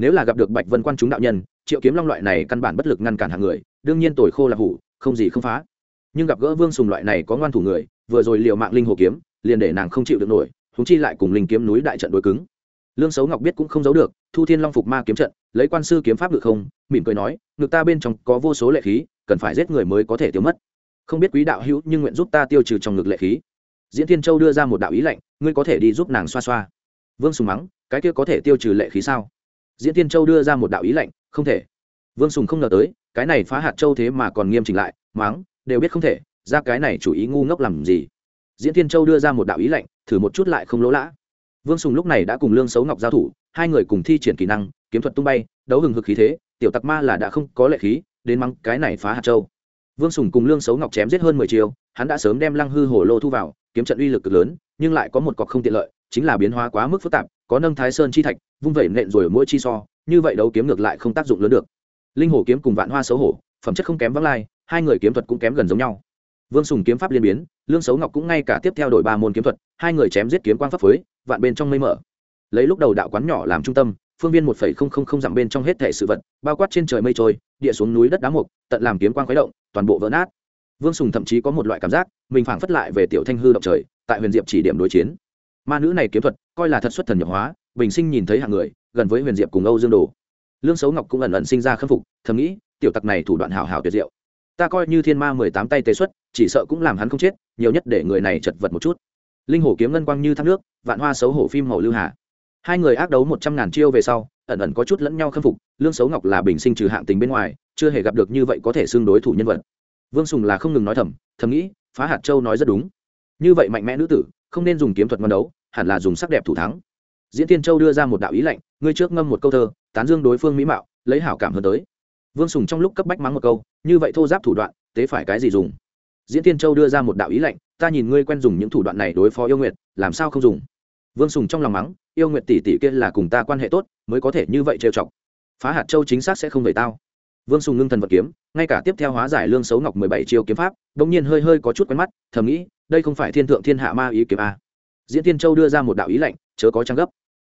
nếu là gặp được bạch vân quan chúng đạo nhân, triệu kiếm long loại này căn bản bất lực ngăn cản hàng người, đương nhiên tồi khô là hủ, không gì không phá. Nhưng gặp gỡ vương sùng loại này có ngoan thủ người, vừa rồi liều mạng linh hồ kiếm, liền để nàng không chịu được nổi húng chi lại cùng linh kiếm núi đại trận đối cứng. Lương xấu ngọc biết cũng không giấu được, thu thiên long phục ma kiếm trận, lấy quan sư kiếm pháp được không, mỉm cười nói, ngực ta bên trong có vô số lệ khí, cần phải giết người mới có thể tiêu mất. Không biết quý đạo hữu nhưng nguyện giúp ta tiêu trừ trong ngực lệ khí. Diễn thiên châu đưa ra một đạo ý lệnh ngươi có thể đi giúp nàng xoa xoa. Vương sùng mắng, cái kia có thể tiêu trừ lệ khí sao? Diễn thiên châu đưa ra một đạo ý lệnh không thể. Vương sùng không ngờ tới, cái này phá hạt châu thế mà còn nghiêm chỉnh lại mắng đều biết không thể, ra cái này chủ ý ngu ngốc làm gì. Diễn thiên châu đưa ra một đạo ý lệnh thử một chút lại không lỗ lã. Vương sùng lúc này đã cùng lương xấu ngọc giao thủ, hai người cùng thi triển kỹ năng, kiếm thuật tung bay, đấu hừng hực khí thế, tiểu tặc ma là đã không có lệ khí, đến mắng cái này phá hạt châu. Vương sùng cùng lương xấu ngọc chém giết hơn mười chiều hắn đã sớm đem lăng hư hổ lô thu vào, kiếm trận uy lực cực lớn, nhưng lại có một cọc không tiện lợi, chính là biến hóa quá mức phức tạp có nâng thái sơn chi thạch, vung vẩy nện rồi mỗi chi so, như vậy đấu kiếm ngược lại không tác dụng lớn được. Linh hổ kiếm cùng vạn hoa xấu hổ, phẩm chất không kém vắng lai, hai người kiếm thuật cũng kém gần giống nhau. Vương sùng kiếm pháp liên biến, lương xấu ngọc cũng ngay cả tiếp theo đổi ba môn kiếm thuật, hai người chém giết kiếm quang pháp phới vạn bên trong mây mở. Lấy lúc đầu đạo quán nhỏ làm trung tâm, phương viên một phẩy không không không dặm bên trong hết thể sự vật, bao quát trên trời mây trôi, địa xuống núi đất đá mục, tận làm kiếm quang khuấy động, toàn bộ vỡ nát. Vương sùng thậm chí có một loại cảm giác, mình phảng phất lại về tiểu thanh hư động trời, tại huyền diệp chỉ điểm đối chiến. Ma nữ này kiếm thuật coi là thật xuất thần nhập hóa, bình sinh nhìn thấy hạng người, gần với huyền diệp cùng âu dương đồ. Lương xấu ngọc cũng ẩn ẩn sinh ra khâm phục, thầm nghĩ, tiểu tặc này thủ đoạn hảo hảo tuyệt diệu. Ta coi như thiên ma mười tám tay tế xuất, chỉ sợ cũng làm hắn không chết, nhiều nhất để người này chật vật một chút. Linh hổ kiếm ngân quang như thác nước, vạn hoa xấu hổ phim hầu lưu hà. Hai người ác đấu một trăm ngàn chiêu về sau, ẩn ẩn có chút lẫn nhau khâm phục, lương xấu ngọc là bình sinh trừ hạng tình bên ngoài, chưa hề gặp được như vậy có thể xương đối thủ nhân vật. Vương sùng là không ngừng nói thầm thầm nghĩ, phá hạt châu nói rất đúng. Như vậy mạnh mẽ nữ tử, không nên dùng kiếm thuật ngon đấu hẳn là dùng sắc đẹp thủ thắng. Diễn tiên châu đưa ra một đạo ý lệnh ngươi trước ngâm một câu thơ, tán dương đối phương mỹ mạo, lấy hảo cảm hơn tới. Vương sùng trong lúc cấp bách mắng một câu, như vậy thô giáp thủ đoạn, tế phải cái gì dùng? Diễn tiên châu đưa ra một đạo ý lệnh ta nhìn ngươi quen dùng những thủ đoạn này đối phó yêu nguyệt, làm sao không dùng? Vương sùng trong lòng mắng, yêu nguyệt tỷ tỷ kia là cùng ta quan hệ tốt, mới có thể như vậy trêu chọc. Phá hạt châu chính xác sẽ không về tao. Vương sùng ngưng thần vật kiếm, ngay cả tiếp theo hóa giải lương xấu ngọc mười bảy chiêu kiếm pháp đ ỗ n g nhiên hơi hơi có chút quen mắt, thầm nghĩ, đây không phải thiên thượng thiên hạ ma ý kiếm a diễn tiên châu đưa ra một đạo ý lạnh, chớ có trang gấp.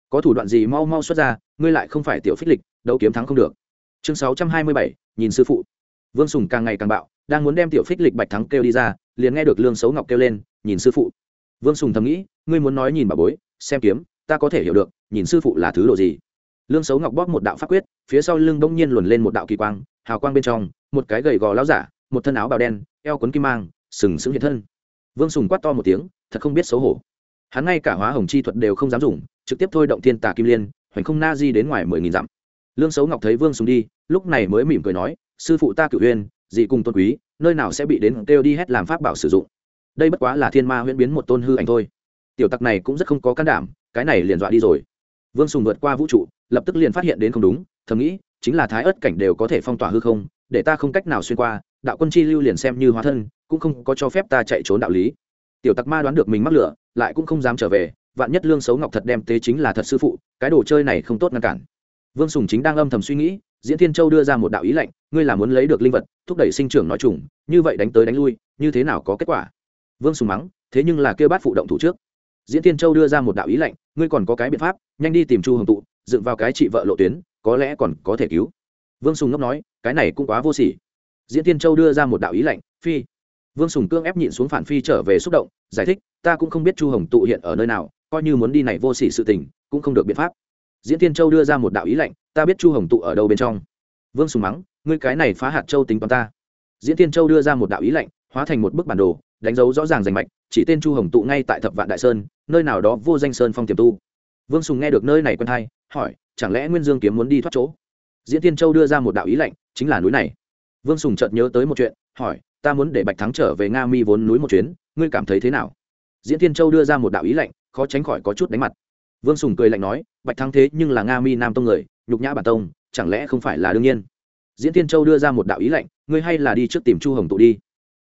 Có thủ đoạn gì mau mau xuất ra, ngươi lại không phải tiểu phích lịch, đấu kiếm thắng không được. Chương sáu trăm hai mươi bảy, nhìn sư phụ. Vương sùng càng ngày càng bạo, đang muốn đem tiểu phích lịch bạch thắng kêu đi ra, liền nghe được lương xấu ngọc kêu lên, nhìn sư phụ. Vương sùng thầm nghĩ, ngươi muốn nói nhìn bà bối, xem kiếm, ta có thể hiểu được, nhìn sư phụ là thứ độ gì. Lương xấu ngọc bóp một đạo pháp quyết, phía sau lưng bỗng nhiên luồn lên một đạo kỳ quang, hào quang bên trong, một cái gầy gò láo giả, một thân áo bào đen, eo quấn kim mang, sừng sững hiện thân. Vương sùng quát to một tiếng, thật không biết xấu hổ hắn ngay cả hóa hồng chi thuật đều không dám dùng, trực tiếp thôi động thiên tà kim liên, hoành không na di đến ngoài mười nghìn dặm. Lương xấu ngọc thấy vương sùng đi, lúc này mới mỉm cười nói, sư phụ ta cựu huyên dị cùng tôn quý, nơi nào sẽ bị đến kêu đi hết làm pháp bảo sử dụng. Đây bất quá là thiên ma huyễn biến một tôn hư ảnh thôi. Tiểu tặc này cũng rất không có can đảm, cái này liền dọa đi rồi. Vương sùng vượt qua vũ trụ, lập tức liền phát hiện đến không đúng, thầm nghĩ, chính là thái ớt cảnh đều có thể phong tỏa hư không, để ta không cách nào xuyên qua, đạo quân chi lưu liền xem như hóa thân, cũng không có cho phép ta chạy trốn đạo lý tiểu tặc ma đoán được mình mắc lửa lại cũng không dám trở về vạn nhất lương xấu ngọc thật đem tế chính là thật sư phụ cái đồ chơi này không tốt ngăn cản. Vương sùng chính đang âm thầm suy nghĩ diễn thiên châu đưa ra một đạo ý lệnh ngươi là muốn lấy được linh vật thúc đẩy sinh trưởng nói chung, như vậy đánh tới đánh lui như thế nào có kết quả? Vương sùng mắng thế nhưng là kêu bát phụ động thủ trước. Diễn thiên châu đưa ra một đạo ý lệnh ngươi còn có cái biện pháp nhanh đi tìm chu hồng tụ dựng vào cái chị vợ lộ tuyến có lẽ còn có thể cứu. Vương sùng ngốc nói cái này cũng quá vô sỉ. Diễn thiên châu đưa ra một đạo ý lệnh phi vương sùng cương ép nhịn xuống phản phi trở về xúc động, giải thích, ta cũng không biết chu hồng tụ hiện ở nơi nào, coi như muốn đi này vô sỉ sự tình, cũng không được biện pháp. Diễn thiên châu đưa ra một đạo ý lệnh, ta biết chu hồng tụ ở đâu bên trong. Vương sùng mắng, ngươi cái này phá hạt châu tính toán ta. Diễn thiên châu đưa ra một đạo ý lệnh, hóa thành một bức bản đồ, đánh dấu rõ ràng rành mạch, chỉ tên chu hồng tụ ngay tại thập vạn đại sơn, nơi nào đó vô danh sơn phong tiềm tu. Vương sùng nghe được nơi này quen thai hỏi, chẳng lẽ nguyên dương kiếm muốn đi thoát chỗ? Diễn tiên châu đưa ra một đạo ý lệnh, chính là núi này. Vương sùng chợt nhớ tới một chuyện, hỏi ta muốn để bạch thắng trở về nga mi vốn núi một chuyến, ngươi cảm thấy thế nào? Diễn tiên châu đưa ra một đạo ý lệnh khó tránh khỏi có chút đánh mặt. Vương sùng cười lạnh nói, bạch thắng thế nhưng là nga mi nam tông người, nhục nhã bản tông, chẳng lẽ không phải là đương nhiên? Diễn tiên châu đưa ra một đạo ý lệnh ngươi hay là đi trước tìm chu hồng tụ đi.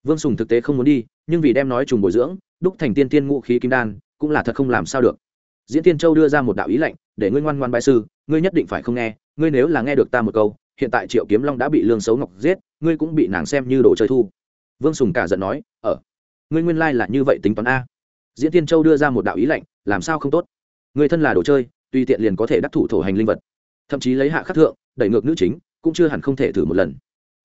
Vương sùng thực tế không muốn đi, nhưng vì đem nói trùng bồi dưỡng, đúc thành tiên tiên ngũ khí kim đan, cũng là thật không làm sao được. Diễn tiên châu đưa ra một đạo ý lệnh để ngươi ngoan ngoan bại sư, ngươi nhất định phải không nghe, ngươi nếu là nghe được ta một câu, hiện tại triệu kiếm long đã bị lương xấu ngọc giết, ngươi cũng bị nàng xem như đồ chơi thu vương sùng cả giận nói ở ờ, ngươi nguyên lai là như vậy tính toán a. Diễn tiên châu đưa ra một đạo ý lệnh làm sao không tốt? Người thân là đồ chơi tùy tiện liền có thể đắc thủ thổ hành linh vật. Thậm chí lấy hạ khắc thượng đẩy ngược nữ chính cũng chưa hẳn không thể thử một lần.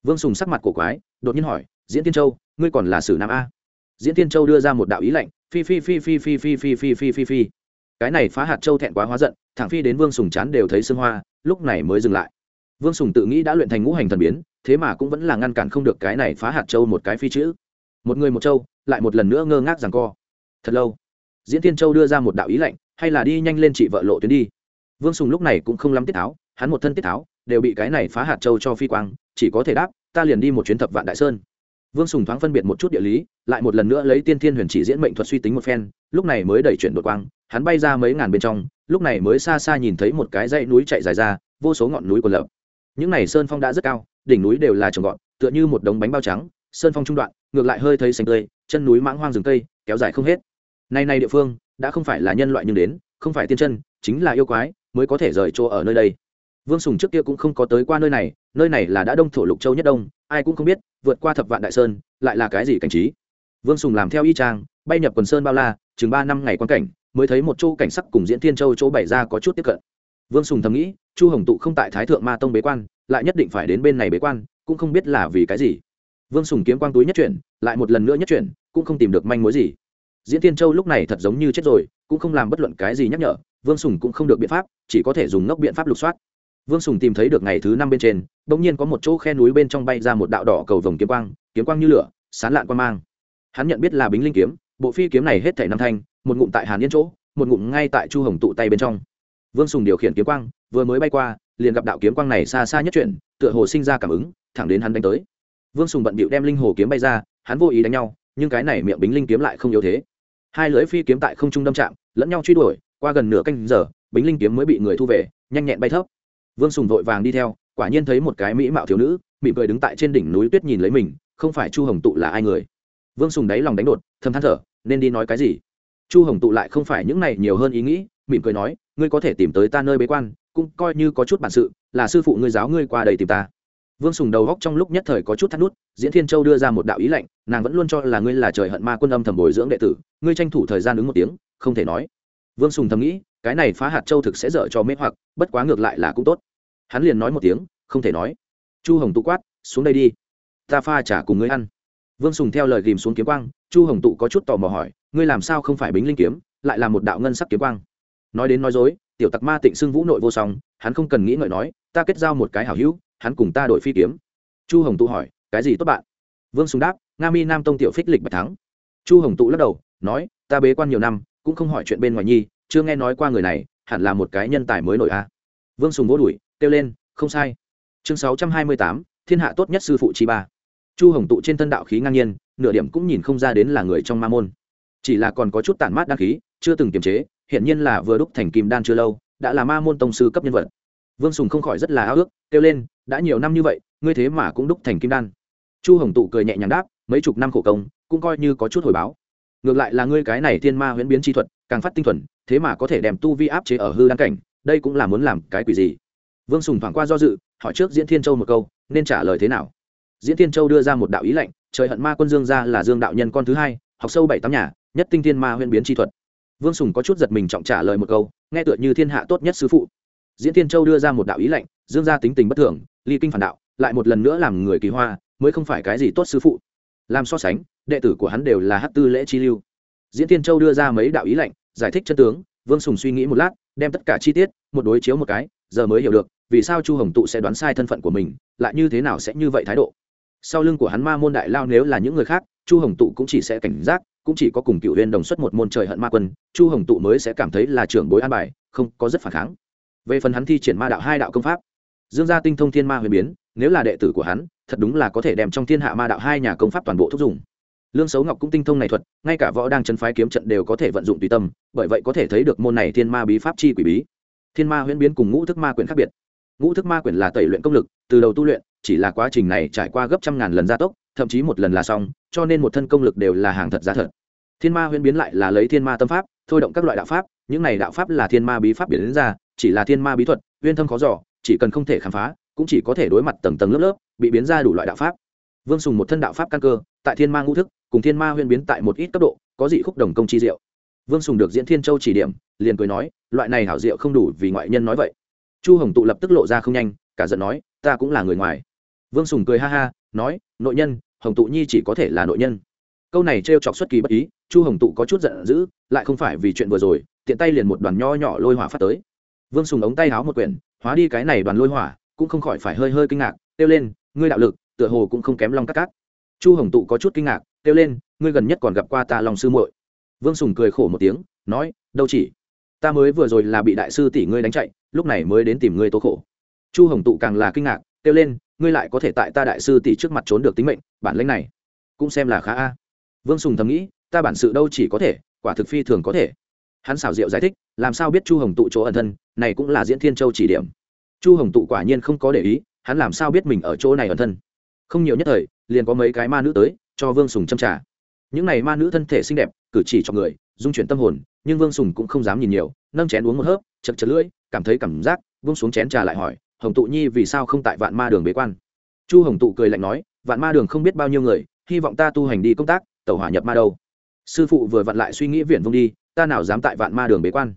Vương sùng sắc mặt cổ quái đột nhiên hỏi diễn tiên châu ngươi còn là sử nam a? Diễn tiên châu đưa ra một đạo ý lệnh phi phi phi phi phi phi phi phi phi phi phi. Cái này phá hạt châu thẹn quá hóa giận thẳng phi đến vương sùng chán đều thấy sương hoa lúc này mới dừng lại vương sùng tự nghĩ đã luyện thành ngũ hành thần biến, thế mà cũng vẫn là ngăn cản không được cái này phá hạt châu một cái phi chữ. Một người một châu, lại một lần nữa ngơ ngác rằng co. Thật lâu, diễn tiên châu đưa ra một đạo ý lệnh hay là đi nhanh lên chị vợ lộ tuyến đi. Vương sùng lúc này cũng không lắm tiết tháo, hắn một thân tiết tháo, đều bị cái này phá hạt châu cho phi quang, chỉ có thể đáp, ta liền đi một chuyến thập vạn đại sơn. Vương sùng thoáng phân biệt một chút địa lý, lại một lần nữa lấy tiên thiên huyền chỉ diễn mệnh thuật suy tính một phen, lúc này mới đẩy chuyển đột quang, hắn bay ra mấy ngàn bên trong, lúc này mới xa xa nhìn thấy một cái dãy núi chạy dài ra, vô số ngọn núi quần lập những này sơn phong đã rất cao, đỉnh núi đều là trồng gọn, tựa như một đống bánh bao trắng, sơn phong trung đoạn, ngược lại hơi thấy xanh tươi, chân núi mãng hoang rừng cây, kéo dài không hết. Nay nay địa phương, đã không phải là nhân loại nhưng đến, không phải tiên chân, chính là yêu quái, mới có thể rời chỗ ở nơi đây. Vương sùng trước kia cũng không có tới qua nơi này nơi này là đã đông thổ lục châu nhất đông, ai cũng không biết, vượt qua thập vạn đại sơn, lại là cái gì cảnh trí. Vương sùng làm theo y trang bay nhập quần sơn bao la, chừng ba năm ngày quan cảnh, mới thấy một chỗ cảnh sắc cùng diễn thiên châu chỗ bày ra có chút tiếp cận vương sùng thầm nghĩ, chu hồng tụ không tại thái thượng ma tông bế quan, lại nhất định phải đến bên này bế quan, cũng không biết là vì cái gì. Vương sùng kiếm quang túi nhất chuyển, lại một lần nữa nhất chuyển, cũng không tìm được manh mối gì. Diễn thiên châu lúc này thật giống như chết rồi, cũng không làm bất luận cái gì nhắc nhở, vương sùng cũng không được biện pháp, chỉ có thể dùng ngốc biện pháp lục soát. Vương sùng tìm thấy được ngày thứ năm bên trên đ ỗ n g nhiên có một chỗ khe núi bên trong bay ra một đạo đỏ cầu vồng kiếm quang kiếm quang như lửa, sán lạn quan mang. Hắn nhận biết là bính linh kiếm, bộ phi kiếm này hết thể năm thanh, một ngụm tại hàn yên chỗ, một ngụm ngay tại chu hồng tụ tay bên trong vương sùng điều khiển kiếm quang, vừa mới bay qua, liền gặp đạo kiếm quang này xa xa nhất chuyển, tựa hồ sinh ra cảm ứng, thẳng đến hắn đánh tới. Vương sùng bận bịu đem linh hồ kiếm bay ra, hắn vô ý đánh nhau, nhưng cái này miệng bính linh kiếm lại không yếu thế. Hai lưỡi phi kiếm tại không trung đâm chạm, lẫn nhau truy đuổi, qua gần nửa canh giờ, bính linh kiếm mới bị người thu về, nhanh nhẹn bay thấp. Vương sùng vội vàng đi theo, quả nhiên thấy một cái mỹ mạo thiếu nữ, mỉm cười đứng tại trên đỉnh núi tuyết nhìn lấy mình, không phải chu hồng tụ là ai người? Vương sùng đáy lòng đánh đột, thầm than thở, nên đi nói cái gì? Chu hồng tụ lại không phải những này nhiều hơn ý nghĩ mỉm cười nói, ngươi có thể tìm tới ta nơi bế quan, cũng coi như có chút bản sự, là sư phụ ngươi giáo ngươi qua đây tìm ta. Vương sùng đầu góc trong lúc nhất thời có chút thắt nút, diễn thiên châu đưa ra một đạo ý lệnh, nàng vẫn luôn cho là ngươi là trời hận ma quân âm thầm bồi dưỡng đệ tử, ngươi tranh thủ thời gian ứng một tiếng, không thể nói. Vương sùng thầm nghĩ, cái này phá hạt châu thực sẽ dở cho mê hoặc, bất quá ngược lại là cũng tốt. Hắn liền nói một tiếng, không thể nói. Chu hồng tụ quát, xuống đây đi, ta pha trả cùng ngươi ăn. Vương sùng theo lời ghìm xuống kiếm quang, chu hồng tụ có chút tò mò hỏi, ngươi làm sao không phải bính linh kiếm, lại là một đạo ngân sắc kiếm quang? Nói đến nói dối, tiểu tặc ma tịnh xưng vũ nội vô song, hắn không cần nghĩ ngợi nói, ta kết giao một cái hảo hữu, hắn cùng ta đổi phi kiếm. Chu hồng tụ hỏi, cái gì tốt bạn? Vương sùng đáp, nga mi nam tông tiểu phích lịch bạch thắng. Chu hồng tụ lắc đầu, nói, ta bế quan nhiều năm, cũng không hỏi chuyện bên ngoài nhi, chưa nghe nói qua người này, hẳn là một cái nhân tài mới nổi a. Vương sùng vỗ đùi, kêu lên, không sai. Chương sáu trăm hai mươi tám, thiên hạ tốt nhất sư phụ chi ba. Chu hồng tụ trên thân đạo khí ngang nhiên, nửa điểm cũng nhìn không ra đến là người trong ma môn. Chỉ là còn có chút tản mát đăng khí, chưa từng kiềm chế hiện nhiên là vừa đúc thành kim đan chưa lâu, đã là ma môn tông sư cấp nhân vật. Vương sùng không khỏi rất là ao ước, kêu lên, đã nhiều năm như vậy, ngươi thế mà cũng đúc thành kim đan. Chu hồng tụ cười nhẹ nhàng đáp, mấy chục năm khổ công, cũng coi như có chút hồi báo. Ngược lại là ngươi cái này thiên ma huyễn biến chi thuật, càng phát tinh thuần, thế mà có thể đem tu vi áp chế ở hư đan cảnh, đây cũng là muốn làm cái quỷ gì? Vương sùng thoảng qua do dự, hỏi trước diễn thiên châu một câu, nên trả lời thế nào? Diễn thiên châu đưa ra một đạo ý lệnh, trời hận ma quân dương ra là dương đạo nhân con thứ hai, học sâu bảy tám nhà, nhất tinh thiên ma huyễn biến chi thuật vương sùng có chút giật mình trọng trả lời một câu, nghe tựa như thiên hạ tốt nhất sư phụ. Diễn thiên châu đưa ra một đạo ý lệnh, dương ra tính tình bất thường, ly kinh phản đạo, lại một lần nữa làm người kỳ hoa, mới không phải cái gì tốt sư phụ. Làm so sánh, đệ tử của hắn đều là hát tư lễ chi lưu. Diễn tiên châu đưa ra mấy đạo ý lệnh, giải thích chân tướng, vương sùng suy nghĩ một lát, đem tất cả chi tiết, một đối chiếu một cái, giờ mới hiểu được, vì sao chu hồng tụ sẽ đoán sai thân phận của mình, lại như thế nào sẽ như vậy thái độ. Sau lưng của hắn ma môn đại lao nếu là những người khác, chu hồng tụ cũng chỉ sẽ cảnh giác cũng chỉ có cùng cựu huyên đồng xuất một môn trời hận ma quân, chu hồng tụ mới sẽ cảm thấy là trưởng bối an bài, không có rất phản kháng. Về phần hắn thi triển ma đạo hai đạo công pháp, dương gia tinh thông thiên ma huyền biến, nếu là đệ tử của hắn, thật đúng là có thể đem trong thiên hạ ma đạo hai nhà công pháp toàn bộ thúc dùng. Lương xấu ngọc cũng tinh thông này thuật, ngay cả võ đang chân phái kiếm trận đều có thể vận dụng tùy tâm, bởi vậy có thể thấy được môn này thiên ma bí pháp chi quỷ bí. Thiên ma huyễn biến cùng ngũ thức ma quyển khác biệt. Ngũ thức ma quyển là tẩy luyện công lực, từ đầu tu luyện, chỉ là quá trình này trải qua gấp trăm ngàn lần gia tốc thậm chí một lần là xong, cho nên một thân công lực đều là hàng thật giá thật. Thiên ma huyễn biến lại là lấy thiên ma tâm pháp, thôi động các loại đạo pháp, những này đạo pháp là thiên ma bí pháp biến đến ra, chỉ là thiên ma bí thuật, uyên thâm khó giỏ chỉ cần không thể khám phá, cũng chỉ có thể đối mặt tầng tầng lớp lớp, bị biến ra đủ loại đạo pháp. Vương sùng một thân đạo pháp căn cơ, tại thiên ma ngũ thức, cùng thiên ma huyên biến tại một ít cấp độ, có dị khúc đồng công chi diệu. Vương sùng được diễn thiên châu chỉ điểm, liền cười nói, loại này hảo diệu không đủ vì ngoại nhân nói vậy. Chu hồng tụ lập tức lộ ra không nhanh, cả giận nói, ta cũng là người ngoài. Vương sùng cười ha ha nói, nội nhân, hồng tụ nhi chỉ có thể là nội nhân. Câu này t r e o chọc xuất kỳ bất ý, chu hồng tụ có chút giận dữ, lại không phải vì chuyện vừa rồi, tiện tay liền một đoàn nho nhỏ lôi hỏa phát tới. Vương sùng ống tay háo một quyển, hóa đi cái này đoàn lôi hỏa, cũng không khỏi phải hơi hơi kinh ngạc, kêu lên, ngươi đạo lực, tựa hồ cũng không kém long cắt cát. Chu hồng tụ có chút kinh ngạc, kêu lên, ngươi gần nhất còn gặp qua ta lòng sư muội. Vương sùng cười khổ một tiếng, nói, đâu chỉ, ta mới vừa rồi là bị đại sư tỷ ngươi đánh chạy, lúc này mới đến tìm ngươi tố khổ. Chu hồng tụ càng là kinh ngạc kêu lên, ngươi lại có thể tại ta đại sư tỷ trước mặt trốn được tính mệnh, bản lãnh này cũng xem là khá a. Vương sùng thầm nghĩ, ta bản sự đâu chỉ có thể, quả thực phi thường có thể. Hắn xảo diệu giải thích, làm sao biết chu hồng tụ chỗ ẩn thân, này cũng là diễn thiên châu chỉ điểm. Chu hồng tụ quả nhiên không có để ý, hắn làm sao biết mình ở chỗ này ẩn thân? Không nhiều nhất thời, liền có mấy cái ma nữ tới, cho vương sùng châm trả những này ma nữ thân thể xinh đẹp, cử chỉ cho người, dung chuyển tâm hồn, nhưng vương sùng cũng không dám nhìn nhiều, nâng chén uống một hớp, chật chật lưỡi, cảm thấy cảm giác vương xuống chén trà lại hỏi hồng tụ nhi vì sao không tại vạn ma đường bế quan? Chu hồng tụ cười lạnh nói, vạn ma đường không biết bao nhiêu người, hy vọng ta tu hành đi công tác, tẩu hỏa nhập ma đâu. Sư phụ vừa vặn lại suy nghĩ viển vông đi, ta nào dám tại vạn ma đường bế quan?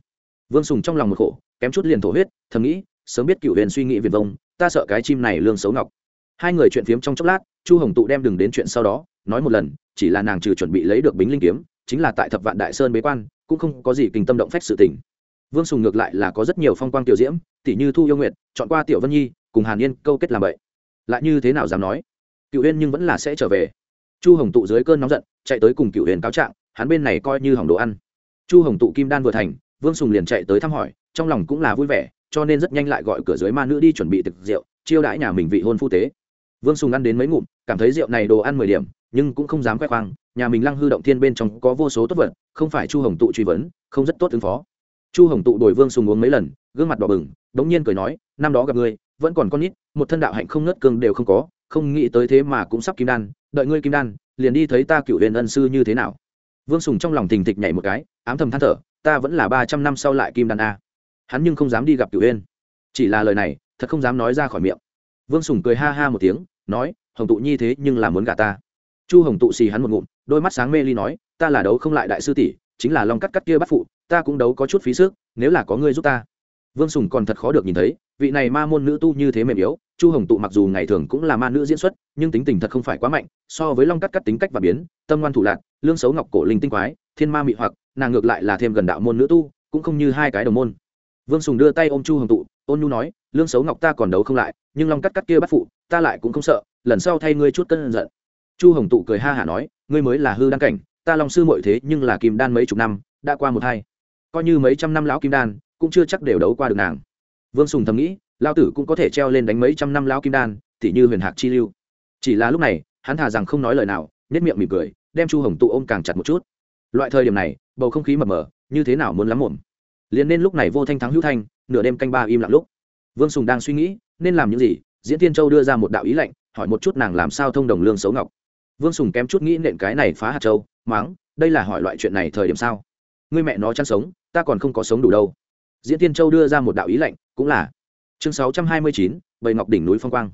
Vương sùng trong lòng một khổ, kém chút liền thổ huyết, thầm nghĩ, sớm biết cựu huyền suy nghĩ viển vông, ta sợ cái chim này lương xấu ngọc. Hai người chuyện phiếm trong chốc lát, chu hồng tụ đem đừng đến chuyện sau đó, nói một lần, chỉ là nàng trừ chuẩn bị lấy được bính linh kiếm, chính là tại thập vạn đại sơn bế quan, cũng không có gì kinh tâm động phách sự tình vương sùng ngược lại là có rất nhiều phong quang tiểu diễm tỷ như thu yêu nguyệt, chọn qua tiểu vân nhi, cùng hàn yên câu kết làm vậy. Lại như thế nào dám nói? Cựu huyên nhưng vẫn là sẽ trở về. Chu hồng tụ dưới cơn nóng giận, chạy tới cùng cựu huyền cáo trạng, hắn bên này coi như hỏng đồ ăn. Chu hồng tụ kim đan vừa thành, vương sùng liền chạy tới thăm hỏi, trong lòng cũng là vui vẻ, cho nên rất nhanh lại gọi cửa dưới ma nữ đi chuẩn bị thực rượu, chiêu đãi nhà mình vị hôn phu tế. Vương sùng ăn đến mấy ngụm, cảm thấy rượu này đồ ăn mười điểm, nhưng cũng không dám khoe khoang, nhà mình lăng hư động thiên bên trong có vô số tốt vật, không phải chu hồng tụ truy vấn, không rất tốt ứng phó chu hồng tụ đổi vương sùng uống mấy lần, gương mặt đỏ bừng đ ố n g nhiên cười nói, năm đó gặp ngươi, vẫn còn con nít, một thân đạo hạnh không ngất cương đều không có, không nghĩ tới thế mà cũng sắp kim đan, đợi ngươi kim đan, liền đi thấy ta cựu huyền ân sư như thế nào. Vương sùng trong lòng thình thịch nhảy một cái, ám thầm than thở, ta vẫn là ba trăm năm sau lại kim đan a. Hắn nhưng không dám đi gặp cửu huyền. Chỉ là lời này, thật không dám nói ra khỏi miệng. Vương sùng cười ha ha một tiếng, nói, hồng tụ nhi thế nhưng là muốn gả ta. Chu hồng tụ xì hắn một ngụm, đôi mắt sáng mê ly nói, ta là đấu không lại đại sư tỷ, chính là long cắt cắt kia bắt phụ ta cũng đấu có chút phí sức, nếu là có ngươi giúp ta. Vương sùng còn thật khó được nhìn thấy, vị này ma môn nữ tu như thế mềm yếu, chu hồng tụ mặc dù ngày thường cũng là ma nữ diễn xuất, nhưng tính tình thật không phải quá mạnh, so với long cắt cắt tính cách và biến, tâm ngoan thủ lạc lương xấu ngọc cổ linh tinh quái, thiên ma mị hoặc, nàng ngược lại là thêm gần đạo môn nữ tu, cũng không như hai cái đồng môn. Vương sùng đưa tay ôm chu hồng tụ, ôn nhu nói, lương xấu ngọc ta còn đấu không lại, nhưng long cắt cắt kia bắt phụ, ta lại cũng không sợ, lần sau thay ngươi chút cân giận. Chu hồng tụ cười ha hả nói, ngươi mới là hư đăng cảnh, ta long sư muội thế nhưng là kim đan mấy chục năm, đã qua một hai coi như mấy trăm năm lão kim đan, cũng chưa chắc đều đấu qua được nàng. Vương sùng thầm nghĩ lao tử cũng có thể treo lên đánh mấy trăm năm lão kim đan, tỉ như huyền hạc chi lưu. Chỉ là lúc này, hắn thà rằng không nói lời nào nết miệng mỉm cười, đem chu hồng tụ ôm càng chặt một chút. Loại thời điểm này, bầu không khí mập mờ, như thế nào muốn lắm mồm. Liền nên lúc này vô thanh thắng hữu thanh, nửa đêm canh ba im lặng lúc. Vương sùng đang suy nghĩ, nên làm những gì? Diễn tiên châu đưa ra một đạo ý lệnh, hỏi một chút nàng làm sao thông đồng lương xấu ngọc. Vương sùng kém chút nghĩ nện cái này phá hạt châu máng đây là hỏi loại chuyện này thời điểm sao? Ngươi mẹ nó chăn sống, ta còn không có sống đủ đâu. Diễn tiên châu đưa ra một đạo ý lệnh, cũng là chương sáu trăm hai mươi chín, bầy ngọc đỉnh núi phong quang.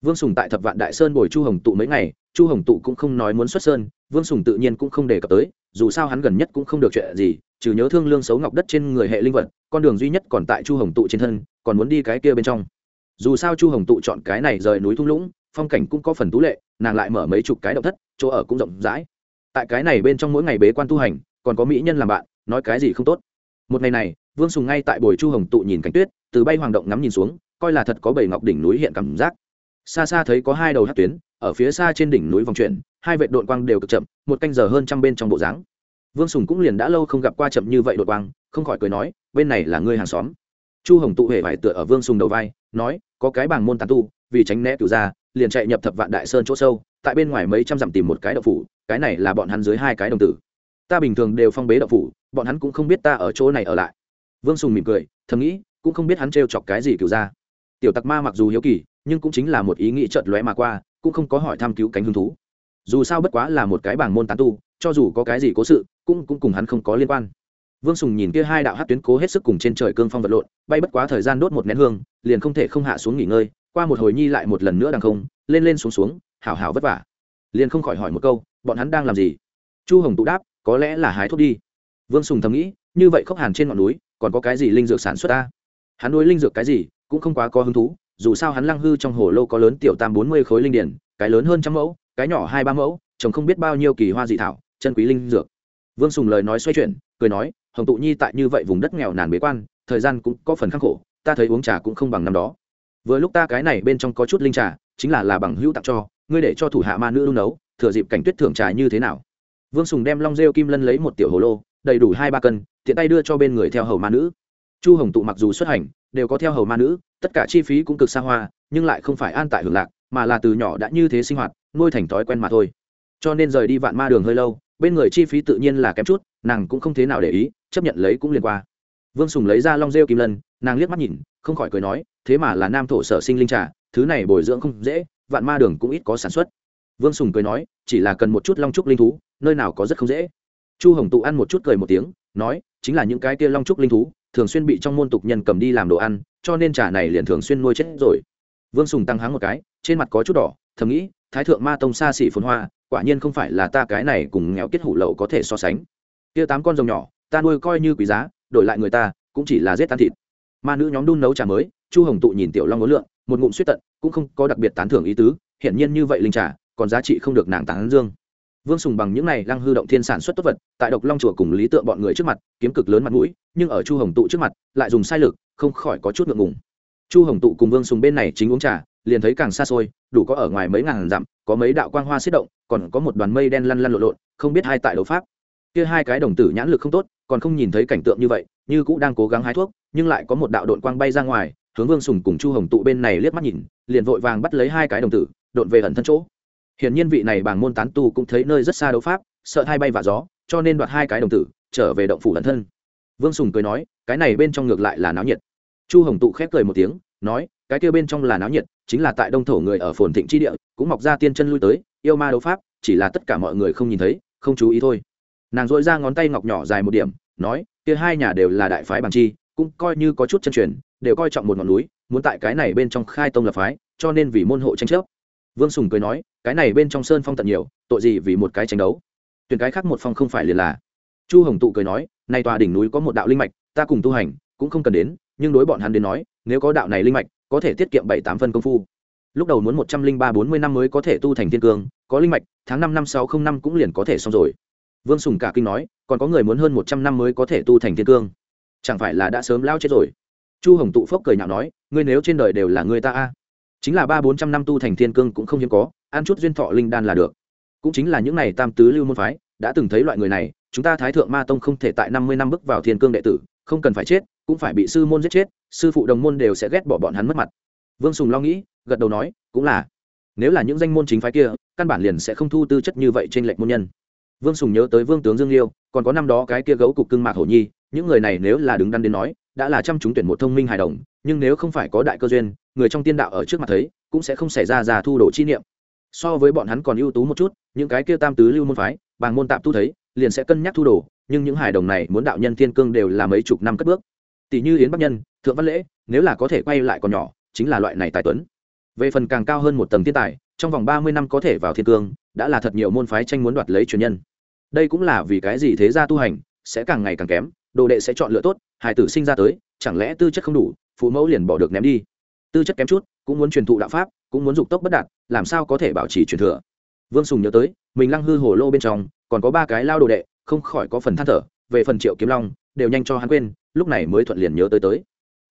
Vương sùng tại thập vạn đại sơn bồi chu hồng tụ mấy ngày, chu hồng tụ cũng không nói muốn xuất sơn, vương sùng tự nhiên cũng không đề cập tới, dù sao hắn gần nhất cũng không được chuyện gì, trừ nhớ thương lương xấu ngọc đất trên người hệ linh vật, con đường duy nhất còn tại chu hồng tụ trên thân, còn muốn đi cái kia bên trong. Dù sao chu hồng tụ chọn cái này rời núi thung lũng, phong cảnh cũng có phần tú lệ, nàng lại mở mấy chục cái động thất, chỗ ở cũng rộng rãi. Tại cái này bên trong mỗi ngày bế quan tu hành, còn có mỹ nhân làm bạn nói cái gì không tốt. Một ngày này, vương sùng ngay tại bồi chu hồng tụ nhìn cánh tuyết, từ bay hoàng động ngắm nhìn xuống, coi là thật có bảy ngọc đỉnh núi hiện cảm giác. Xa xa thấy có hai đầu hát tuyến, ở phía xa trên đỉnh núi vòng chuyển, hai vệ đội quang đều cực chậm, một canh giờ hơn trăm bên trong bộ dáng. Vương sùng cũng liền đã lâu không gặp qua chậm như vậy đội quang, không khỏi cười nói, bên này là ngươi hàng xóm. Chu hồng tụ hề phải tựa ở vương sùng đầu vai, nói, có cái bảng môn tán tu, vì tránh né cựu ra liền chạy nhập thập vạn đại sơn chỗ sâu, tại bên ngoài mấy trăm dặm tìm một cái đậu phủ, cái này là bọn hắn dưới hai cái đồng tử ta bình thường đều phong bế đậu phủ, bọn hắn cũng không biết ta ở chỗ này ở lại. Vương sùng mỉm cười, thầm nghĩ, cũng không biết hắn trêu chọc cái gì cứu ra. Tiểu tặc ma mặc dù hiếu kỳ, nhưng cũng chính là một ý nghĩ chợt lóe mà qua, cũng không có hỏi thăm cứu cánh hứng thú. Dù sao bất quá là một cái bảng môn tán tu, cho dù có cái gì cố sự, cũng cũng cùng hắn không có liên quan. Vương sùng nhìn kia hai đạo hát tuyến cố hết sức cùng trên trời cương phong vật lộn, bay bất quá thời gian đốt một nén hương, liền không thể không hạ xuống nghỉ ngơi, qua một hồi nhi lại một lần nữa đằng không, lên lên xuống xuống, hảo hảo vất vả. Liền không khỏi hỏi một câu, bọn hắn đang làm gì? Chu hồng tụ đáp có lẽ là hái thuốc đi. Vương sùng thầm nghĩ, như vậy khốc hàn trên ngọn núi, còn có cái gì linh dược sản xuất ta? Hắn nuôi linh dược cái gì cũng không quá có hứng thú, dù sao hắn lăng hư trong hồ lô có lớn tiểu tam bốn mươi khối linh điển, cái lớn hơn trăm mẫu, cái nhỏ hai ba mẫu chồng không biết bao nhiêu kỳ hoa dị thảo, chân quý linh dược. Vương sùng lời nói xoay chuyển, cười nói, hồng tụ nhi tại như vậy vùng đất nghèo nàn bế quan, thời gian cũng có phần khắc khổ, ta thấy uống trà cũng không bằng năm đó. Vừa lúc ta cái này bên trong có chút linh trà, chính là là bằng hữu tặng cho, ngươi để cho thủ hạ ma nữ đun nấu, thừa dịp cảnh tuyết thưởng trà như thế nào? Vương sùng đem long rêu kim lân lấy một tiểu hồ lô, đầy đủ hai ba cân, tiện tay đưa cho bên người theo hầu ma nữ. Chu hồng tụ mặc dù xuất hành, đều có theo hầu ma nữ, tất cả chi phí cũng cực xa hoa, nhưng lại không phải an tại hưởng lạc, mà là từ nhỏ đã như thế sinh hoạt, nuôi thành thói quen mà thôi. Cho nên rời đi vạn ma đường hơi lâu, bên người chi phí tự nhiên là kém chút, nàng cũng không thế nào để ý, chấp nhận lấy cũng liên qua. Vương sùng lấy ra long rêu kim lân, nàng liếc mắt nhìn, không khỏi cười nói, thế mà là nam thổ sở sinh linh trà, thứ này bồi dưỡng không dễ, vạn ma đường cũng ít có sản xuất vương sùng cười nói, chỉ là cần một chút long trúc linh thú, nơi nào có rất không dễ. Chu hồng tụ ăn một chút cười một tiếng, nói, chính là những cái kia long trúc linh thú, thường xuyên bị trong môn tục nhân cầm đi làm đồ ăn, cho nên trà này liền thường xuyên nuôi chết rồi. Vương sùng tăng háng một cái, trên mặt có chút đỏ, thầm nghĩ, thái thượng ma tông xa xỉ phồn hoa, quả nhiên không phải là ta cái này cùng nghèo kết hủ lậu có thể so sánh. Kia tám con rồng nhỏ, ta nuôi coi như quý giá, đổi lại người ta, cũng chỉ là giết tan thịt. Ma nữ nhóm đun nấu trà mới, chu hồng tụ nhìn tiểu long ngốn lượng một ngụm suýt tận, cũng không có đặc biệt tán thưởng ý tứ, hiển nhiên như vậy linh trà còn giá trị không được nàng tán dương. Vương sùng bằng những này lăng hư động thiên sản xuất tốt vật, tại độc long chùa cùng lý tượng bọn người trước mặt, kiếm cực lớn mặt mũi, nhưng ở chu hồng tụ trước mặt, lại dùng sai lực, không khỏi có chút ngượng ngùng. Chu hồng tụ cùng vương sùng bên này chính uống trà, liền thấy càng xa xôi, đủ có ở ngoài mấy ngàn dặm, có mấy đạo quang hoa xiết động, còn có một đoàn mây đen lăn lăn lộn lộn, không biết hai tại đấu pháp. Kia hai cái đồng tử nhãn lực không tốt, còn không nhìn thấy cảnh tượng như vậy, như cũng đang cố gắng hái thuốc, nhưng lại có một đạo đội quang bay ra ngoài, hướng vương sùng cùng chu hồng tụ bên này liếc mắt nhìn, liền vội vàng bắt lấy hai cái đồng tử đột về ẩn thân chỗ hiển nhiên vị này bảng môn tán tu cũng thấy nơi rất xa đấu pháp, sợ hai bay và gió, cho nên đoạt hai cái đồng tử, trở về động phủ lẫn thân. Vương sùng cười nói, cái này bên trong ngược lại là náo nhiệt. Chu hồng tụ khép cười một tiếng, nói, cái kia bên trong là náo nhiệt, chính là tại đông thổ người ở phồn thịnh tri địa, cũng mọc ra tiên chân lui tới, yêu ma đấu pháp, chỉ là tất cả mọi người không nhìn thấy, không chú ý thôi. Nàng dội ra ngón tay ngọc nhỏ dài một điểm, nói, kia hai nhà đều là đại phái bằng chi, cũng coi như có chút chân truyền, đều coi trọng một ngọn núi, muốn tại cái này bên trong khai tông lập phái, cho nên vì môn hộ tranh chấp vương sùng cười nói, cái này bên trong sơn phong tận nhiều, tội gì vì một cái tranh đấu? Tuyển cái khác một phong không phải liền là. Chu hồng tụ cười nói, nay tòa đỉnh núi có một đạo linh mạch, ta cùng tu hành cũng không cần đến, nhưng đối bọn hắn đến nói, nếu có đạo này linh mạch, có thể tiết kiệm bảy tám phân công phu. Lúc đầu muốn một trăm linh ba bốn mươi năm mới có thể tu thành thiên cương, có linh mạch, tháng năm năm sáu không năm cũng liền có thể xong rồi. Vương sùng cả kinh nói, còn có người muốn hơn một trăm năm mới có thể tu thành thiên cương? Chẳng phải là đã sớm lao chết rồi? Chu hồng tụ phốc cười nhạo nói, ngươi nếu trên đời đều là người ta a chính là ba bốn trăm năm tu thành thiên cương cũng không hiếm có, ăn chút duyên thọ linh đan là được. Cũng chính là những này tam tứ lưu môn phái, đã từng thấy loại người này, chúng ta thái thượng ma tông không thể tại năm mươi năm bước vào thiên cương đệ tử, không cần phải chết, cũng phải bị sư môn giết chết, sư phụ đồng môn đều sẽ ghét bỏ bọn hắn mất mặt. Vương sùng lo nghĩ, gật đầu nói, cũng là. Nếu là những danh môn chính phái kia, căn bản liền sẽ không thu tư chất như vậy trên lệnh môn nhân. Vương sùng nhớ tới vương tướng dương liêu, còn có năm đó cái kia gấu cục cưng mạc hổ nhi, những người này nếu là đứng đắn đến nói, đã là chăm chúng tuyển một thông minh hài đồng nhưng nếu không phải có đại cơ duyên, người trong tiên đạo ở trước mặt thấy, cũng sẽ không xảy ra già thu đồ chi niệm. So với bọn hắn còn ưu tú một chút, những cái kia tam tứ lưu môn phái, bàng môn tạm tu thấy, liền sẽ cân nhắc thu đồ, nhưng những hài đồng này muốn đạo nhân thiên cương đều là mấy chục năm cất bước. Tỷ như yến bắc nhân, thượng văn lễ, nếu là có thể quay lại còn nhỏ, chính là loại này tài tuấn. Về phần càng cao hơn một tầng thiên tài, trong vòng ba mươi năm có thể vào thiên cương, đã là thật nhiều môn phái tranh muốn đoạt lấy truyền nhân. Đây cũng là vì cái gì thế gia tu hành, sẽ càng ngày càng kém, đồ đệ sẽ chọn lựa tốt hải tử sinh ra tới, chẳng lẽ tư chất không đủ phụ mẫu liền bỏ được ném đi. Tư chất kém chút, cũng muốn truyền thụ đạo pháp, cũng muốn dục tốc bất đạt, làm sao có thể bảo trì truyền thừa? Vương sùng nhớ tới, mình lăng hư hồ lô bên trong, còn có ba cái lao đồ đệ, không khỏi có phần than thở, về phần triệu kiếm long, đều nhanh cho hắn quên, lúc này mới thuận liền nhớ tới tới.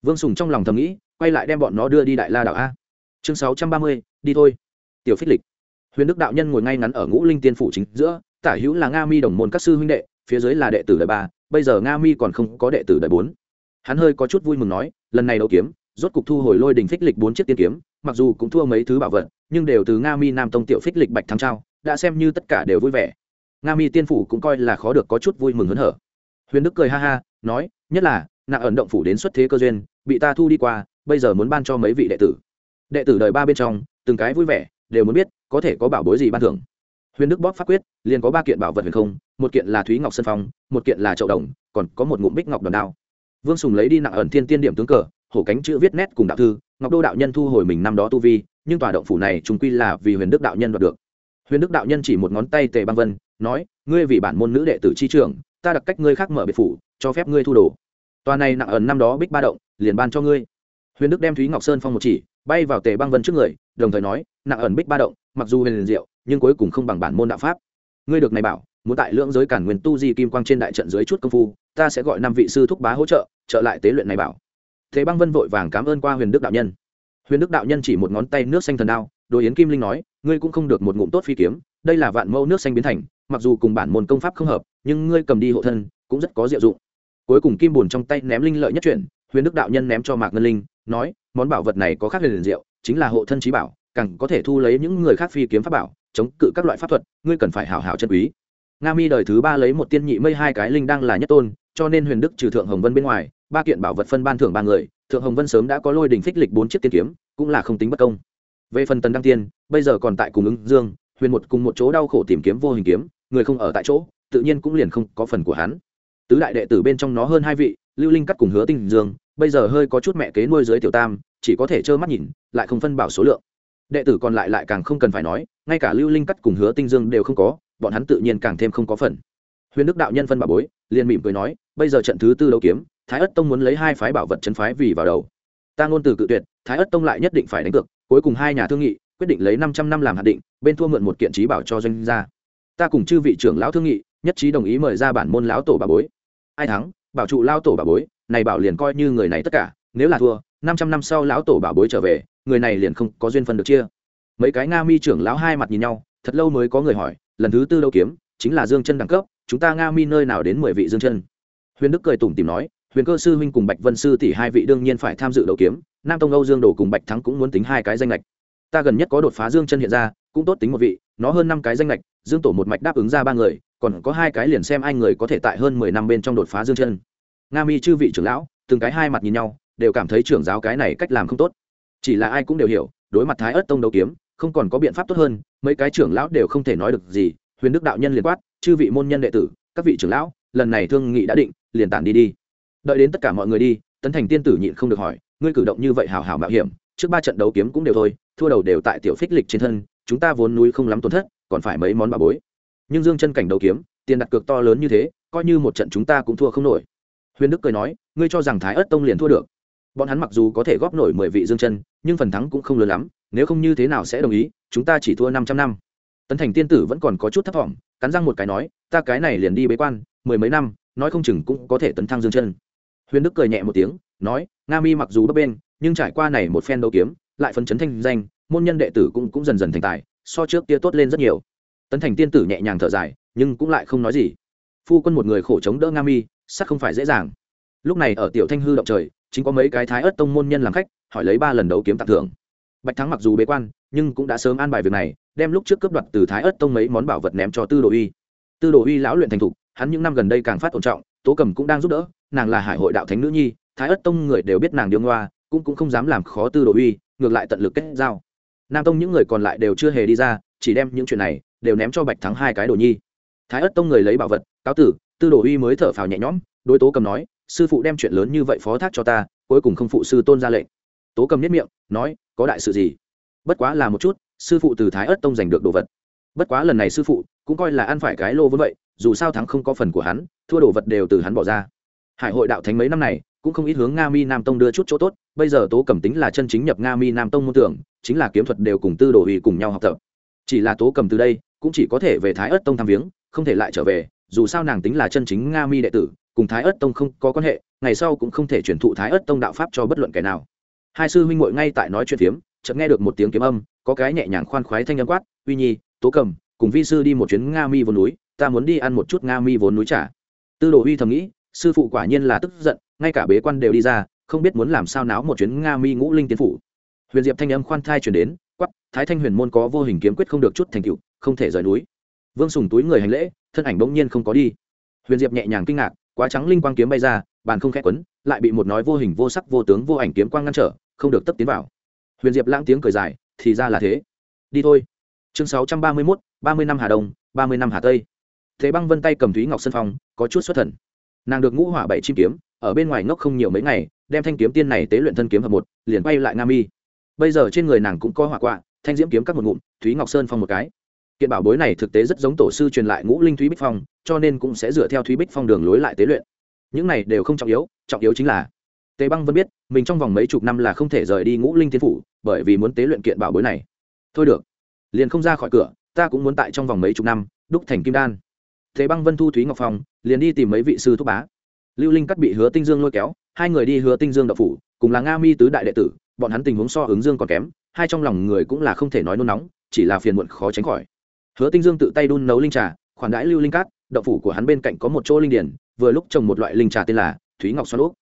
Vương sùng trong lòng thầm nghĩ, quay lại đem bọn nó đưa đi đại la đạo a. Chương sáu trăm ba mươi, đi thôi. Tiểu phích lịch. Huyền đức đạo nhân ngồi ngay ngắn ở ngũ linh tiên phủ chính giữa, tả hữu là nga mi đồng môn các sư huynh đệ, phía dưới là đệ tử đời ba, bây giờ nga mi còn không có đệ tử đời bốn. Hắn hơi có chút vui mừng nói lần này đấu kiếm, rốt cục thu hồi lôi đình phích lịch bốn chiếc tiên kiếm, mặc dù cũng thua mấy thứ bảo vật, nhưng đều từ nga mi nam tông tiểu phích lịch bạch thắng trao, đã xem như tất cả đều vui vẻ. Nga mi tiên phủ cũng coi là khó được có chút vui mừng hớn hở. Huyền đức cười ha ha, nói, nhất là, nạ ẩn động phủ đến xuất thế cơ duyên, bị ta thu đi qua, bây giờ muốn ban cho mấy vị đệ tử. Đệ tử đời ba bên trong, từng cái vui vẻ, đều muốn biết, có thể có bảo bối gì ban thưởng. Huyền đức bóp pháp quyết, liền có ba kiện bảo vật huyền không, một kiện là thúy ngọc sân phong, một kiện là chậu đồng, còn có một ngụm bích ngọc đòn đao vương sùng lấy đi nặng ẩn thiên tiên điểm tướng cờ, hổ cánh chữ viết nét cùng đạo thư, ngọc đô đạo nhân thu hồi mình năm đó tu vi, nhưng tòa động phủ này chúng quy là vì huyền đức đạo nhân đoạt được. Huyền đức đạo nhân chỉ một ngón tay tề băng vân, nói, ngươi vì bản môn nữ đệ tử chi trưởng, ta đặc cách ngươi khác mở biệt phủ, cho phép ngươi thu đồ. Tòa này nặng ẩn năm đó bích ba động, liền ban cho ngươi. Huyền đức đem thúy ngọc sơn phong một chỉ, bay vào tề băng vân trước người, đồng thời nói, nặng ẩn bích ba động, mặc dù huyền liền diệu, nhưng cuối cùng không bằng bản môn đạo pháp. Ngươi được này bảo muốn tại lưỡng giới cản nguyên tu di kim quang trên đại trận dưới chút công phu, ta sẽ gọi năm vị sư thúc bá hỗ trợ trợ lại tế luyện này bảo. Thế băng vân vội vàng cảm ơn qua huyền đức đạo nhân. Huyền đức đạo nhân chỉ một ngón tay nước xanh thần đao, đối yến kim linh nói, ngươi cũng không được một ngụm tốt phi kiếm, đây là vạn mẫu nước xanh biến thành, mặc dù cùng bản môn công pháp không hợp, nhưng ngươi cầm đi hộ thân, cũng rất có diệu dụng. Cuối cùng kim bùn trong tay ném linh lợi nhất chuyển, huyền đức đạo nhân ném cho mạc ngân linh, nói, món bảo vật này có khác liền diệu, chính là hộ thân trí bảo, càng có thể thu lấy những người khác phi kiếm pháp bảo, chống cự các loại pháp thuật, ngươi cần phải hảo hảo chân quý nga mi đời thứ ba lấy một tiên nhị mây hai cái linh đang là nhất tôn, cho nên huyền đức trừ thượng hồng vân bên ngoài, ba kiện bảo vật phân ban thưởng ba người, thượng hồng vân sớm đã có lôi đình phích lịch bốn chiếc tiên kiếm, cũng là không tính bất công. Về phần tần đăng tiên, bây giờ còn tại cùng ứng dương, huyền một cùng một chỗ đau khổ tìm kiếm vô hình kiếm, người không ở tại chỗ, tự nhiên cũng liền không có phần của hắn. Tứ đại đệ tử bên trong nó hơn hai vị, lưu linh cắt cùng hứa tinh dương, bây giờ hơi có chút mẹ kế nuôi dưới tiểu tam, chỉ có thể trơ mắt nhìn, lại không phân bảo số lượng. Đệ tử còn lại lại càng không cần phải nói, ngay cả lưu linh cắt cùng hứa tinh dương đều không có bọn hắn tự nhiên càng thêm không có phần. Huyền đức đạo nhân phân bà bối, liền mỉm cười nói, bây giờ trận thứ tư đấu kiếm, thái ất tông muốn lấy hai phái bảo vật chân phái vì vào đầu. Ta ngôn từ cự tuyệt, thái ất tông lại nhất định phải đánh cược, cuối cùng hai nhà thương nghị, quyết định lấy năm trăm năm làm hạt định, bên thua mượn một kiện trí bảo cho doanh gia. Ta cùng chư vị trưởng lão thương nghị, nhất trí đồng ý mời ra bản môn lão tổ bà bối. Ai thắng, bảo trụ lao tổ bà bối, này bảo liền coi như người này tất cả, nếu là thua, năm trăm năm sau lão tổ bà bối trở về, người này liền không có duyên phân được chia. Mấy cái nga mi trưởng lão hai mặt nhìn nhau, thật lâu mới có người hỏi lần thứ tư đấu kiếm, chính là dương chân đẳng cấp, chúng ta nga mi nơi nào đến mười vị dương chân? Huyền đức cười tủm tìm nói, huyền cơ sư huynh cùng bạch vân sư tỷ hai vị đương nhiên phải tham dự đấu kiếm, nam tông âu dương đồ cùng bạch thắng cũng muốn tính hai cái danh lệch ta gần nhất có đột phá dương chân hiện ra, cũng tốt tính một vị, nó hơn năm cái danh lệch dương tổ một mạch đáp ứng ra ba người, còn có hai cái liền xem ai người có thể tại hơn mười năm bên trong đột phá dương chân. Nga mi chư vị trưởng lão, từng cái hai mặt nhìn nhau, đều cảm thấy trưởng giáo cái này cách làm không tốt. Chỉ là ai cũng đều hiểu, đối mặt thái ớt tông đấu kiếm không còn có biện pháp tốt hơn, mấy cái trưởng lão đều không thể nói được gì, huyền đức đạo nhân liền quát, chư vị môn nhân đệ tử, các vị trưởng lão, lần này thương nghị đã định, liền tản đi đi. Đợi đến tất cả mọi người đi, tấn thành tiên tử nhịn không được hỏi, ngươi cử động như vậy hào hào mạo hiểm, trước ba trận đấu kiếm cũng đều thôi, thua đầu đều tại tiểu phích lịch trên thân, chúng ta vốn núi không lắm tổn thất, còn phải mấy món bà bối. Nhưng dương chân cảnh đấu kiếm, tiền đặt cược to lớn như thế, coi như một trận chúng ta cũng thua không nổi. Huyền đức cười nói, ngươi cho rằng thái ất tông liền thua được? Bọn hắn mặc dù có thể góp nổi mười vị dương chân, nhưng phần thắng cũng không lớn lắm nếu không như thế nào sẽ đồng ý, chúng ta chỉ thua năm trăm năm. Tấn thành tiên tử vẫn còn có chút thất vọng cắn răng một cái nói, ta cái này liền đi bế quan, mười mấy năm, nói không chừng cũng có thể tấn thăng dương chân. Huyền đức cười nhẹ một tiếng, nói, nga mi mặc dù bấp bên nhưng trải qua này một phen đấu kiếm, lại phấn chấn thanh danh, môn nhân đệ tử cũng cũng dần dần thành tài, so trước kia tốt lên rất nhiều. Tấn thành tiên tử nhẹ nhàng thở dài, nhưng cũng lại không nói gì. Phu quân một người khổ chống đỡ nga mi sắc không phải dễ dàng. Lúc này ở tiểu thanh hư động trời, chính có mấy cái thái ớt tông môn nhân làm khách, hỏi lấy ba lần đấu kiếm tặng thưởng bạch thắng mặc dù bế quan, nhưng cũng đã sớm an bài việc này, đem lúc trước cướp đoạt từ thái ớt tông mấy món bảo vật ném cho tư đồ uy. Tư đồ uy lão luyện thành thục, hắn những năm gần đây càng phát ổn trọng, tố cầm cũng đang giúp đỡ, nàng là hải hội đạo thánh nữ nhi, thái ớt tông người đều biết nàng điêu ngoa, cũng cũng không dám làm khó tư đồ uy, ngược lại tận lực kết giao. Nam tông những người còn lại đều chưa hề đi ra, chỉ đem những chuyện này đều ném cho bạch thắng hai cái đồ nhi. Thái ớt tông người lấy bảo vật, cáo tử, tư đồ uy mới thở phào nhẹ nhõm, đối tố cầm nói, sư phụ đem chuyện lớn như vậy phó thác cho ta, cuối cùng không phụ sư tôn ra lệnh. Tố cầm nhất miệng, nói có đại sự gì? Bất quá là một chút, sư phụ từ thái ớt tông giành được đồ vật. Bất quá lần này sư phụ cũng coi là ăn phải cái lô vốn vậy, dù sao thắng không có phần của hắn, thua đồ vật đều từ hắn bỏ ra. Hải hội đạo thánh mấy năm này cũng không ít hướng nga mi nam tông đưa chút chỗ tốt, bây giờ tố cầm tính là chân chính nhập nga mi nam tông môn tưởng, chính là kiếm thuật đều cùng tư đồ hủy cùng nhau học tập. Chỉ là tố cầm từ đây cũng chỉ có thể về thái ớt tông thăm viếng, không thể lại trở về, dù sao nàng tính là chân chính nga mi đệ tử, cùng thái ớt tông không có quan hệ, ngày sau cũng không thể truyền thụ thái ớt tông đạo pháp cho bất luận kẻ nào hai sư huynh muội ngay tại nói chuyện phiếm, chợt nghe được một tiếng kiếm âm, có cái nhẹ nhàng khoan khoái thanh âm quát, uy nhi, tố cầm, cùng vi sư đi một chuyến nga mi vốn núi, ta muốn đi ăn một chút nga mi vốn núi trả tư đồ uy thầm nghĩ, sư phụ quả nhiên là tức giận, ngay cả bế quan đều đi ra, không biết muốn làm sao náo một chuyến nga mi ngũ linh tiến phủ. Huyền diệp thanh âm khoan thai chuyển đến quắp thái thanh huyền môn có vô hình kiếm quyết không được chút thành cựu không thể rời núi. Vương sùng túi người hành lễ, thân ảnh bỗng nhiên không có đi. Huyền diệp nhẹ nhàng kinh ngạc, quá trắng linh quang kiếm bay ra, bàn không khẽ quấn, lại bị một nói vô hình vô sắc vô tướng vô ảnh kiếm quang ngăn trở không được tấp tiến vào. Huyền diệp lãng tiếng cười dài, thì ra là thế. Đi thôi. Chương sáu trăm ba mươi mốt, ba mươi năm hà đông, ba mươi năm hà tây. Thế băng vân tay cầm thúy ngọc sân phong, có chút xuất thần. Nàng được ngũ hỏa bảy chim kiếm, ở bên ngoài ngốc không nhiều mấy ngày, đem thanh kiếm tiên này tế luyện thân kiếm hợp một, liền bay lại nga mi. Bây giờ trên người nàng cũng có hỏa quạ, thanh diễm kiếm các một ngụm, thúy ngọc sơn phong một cái. Kiện bảo bối này thực tế rất giống tổ sư truyền lại ngũ linh thúy bích phong, cho nên cũng sẽ dựa theo thúy bích phong đường lối lại tế luyện. Những này đều không trọng yếu trọng yếu chính là tề băng vẫn biết, mình trong vòng mấy chục năm là không thể rời đi ngũ linh thiên phủ, bởi vì muốn tế luyện kiện bảo bối này. Thôi được, liền không ra khỏi cửa, ta cũng muốn tại trong vòng mấy chục năm, đúc thành kim đan. Thế băng vân thu thúy ngọc phòng liền đi tìm mấy vị sư thúc bá. Lưu linh cắt bị hứa tinh dương lôi kéo, hai người đi hứa tinh dương đậu phủ, cùng là nga mi tứ đại đệ tử, bọn hắn tình huống so ứng dương còn kém, hai trong lòng người cũng là không thể nói nôn nóng, chỉ là phiền muộn khó tránh khỏi. Hứa tinh dương tự tay đun nấu linh trà, khoản đãi lưu linh cát đậu phủ của hắn bên cạnh có một chỗ linh điển, vừa lúc trồng một loại linh trà tên là thúy ngọc xoan úp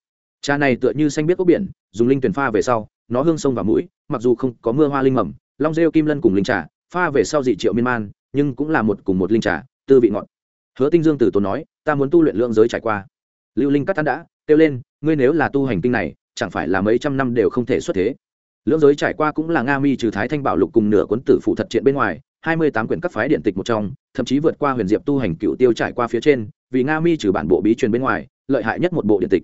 trà này tựa như xanh biết ốc biển, dùng linh tuyển pha về sau, nó hương sông và mũi, mặc dù không có mưa hoa linh mầm, long rêu kim lân cùng linh trà, pha về sau dị triệu miên man, nhưng cũng là một cùng một linh trà, tư vị ngọt. Hứa tinh dương từ tốn nói, ta muốn tu luyện lượng giới trải qua. Lưu linh cắt tán đã, kêu lên, ngươi nếu là tu hành kinh này, chẳng phải là mấy trăm năm đều không thể xuất thế? Lưỡng giới trải qua cũng là nga mi trừ thái thanh bảo lục cùng nửa cuốn tử phụ thật triện bên ngoài, hai mươi tám quyển các phái điện tịch một trong, thậm chí vượt qua huyền diệp tu hành cựu tiêu trải qua phía trên, vì nga mi trừ bản bộ bí truyền bên ngoài, lợi hại nhất một bộ điện tịch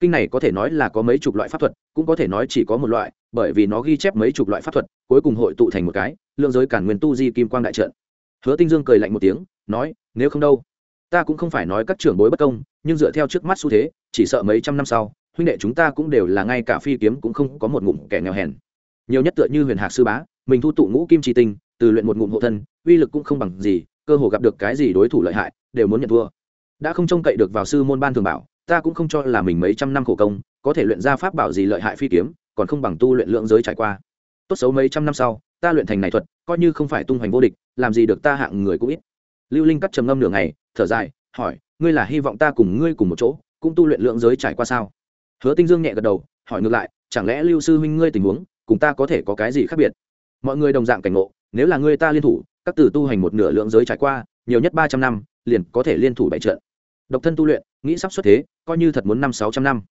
kinh này có thể nói là có mấy chục loại pháp thuật, cũng có thể nói chỉ có một loại, bởi vì nó ghi chép mấy chục loại pháp thuật, cuối cùng hội tụ thành một cái, lượng giới cản nguyên tu di kim quang đại trận. Hứa tinh dương cười lạnh một tiếng, nói, nếu không đâu, ta cũng không phải nói các trưởng bối bất công, nhưng dựa theo trước mắt xu thế, chỉ sợ mấy trăm năm sau, huynh đệ chúng ta cũng đều là ngay cả phi kiếm cũng không có một ngụm kẻ nghèo hèn. Nhiều nhất tựa như huyền hạc sư bá, mình thu tụ ngũ kim tri tinh, từ luyện một ngụm hộ thân, uy lực cũng không bằng gì, cơ hồ gặp được cái gì đối thủ lợi hại, đều muốn nhận thua. Đã không trông cậy được vào sư môn ban thường bảo ta cũng không cho là mình mấy trăm năm khổ công, có thể luyện ra pháp bảo gì lợi hại phi kiếm, còn không bằng tu luyện lượng giới trải qua. Tốt xấu mấy trăm năm sau, ta luyện thành này thuật, coi như không phải tung hoành vô địch, làm gì được ta hạng người cũng ít. Lưu linh cắt trầm ngâm nửa ngày, thở dài, hỏi, ngươi là hy vọng ta cùng ngươi cùng một chỗ, cũng tu luyện lượng giới trải qua sao? Hứa tinh dương nhẹ gật đầu, hỏi ngược lại, chẳng lẽ lưu sư huynh ngươi tình huống, cùng ta có thể có cái gì khác biệt? Mọi người đồng dạng cảnh ngộ, nếu là ngươi ta liên thủ, các từ tu hành một nửa lượng giới trải qua, nhiều nhất ba trăm năm, liền có thể liên thủ bảy trận. Độc thân tu luyện nghĩ sắp xuất thế, coi như thật muốn năm sáu trăm năm.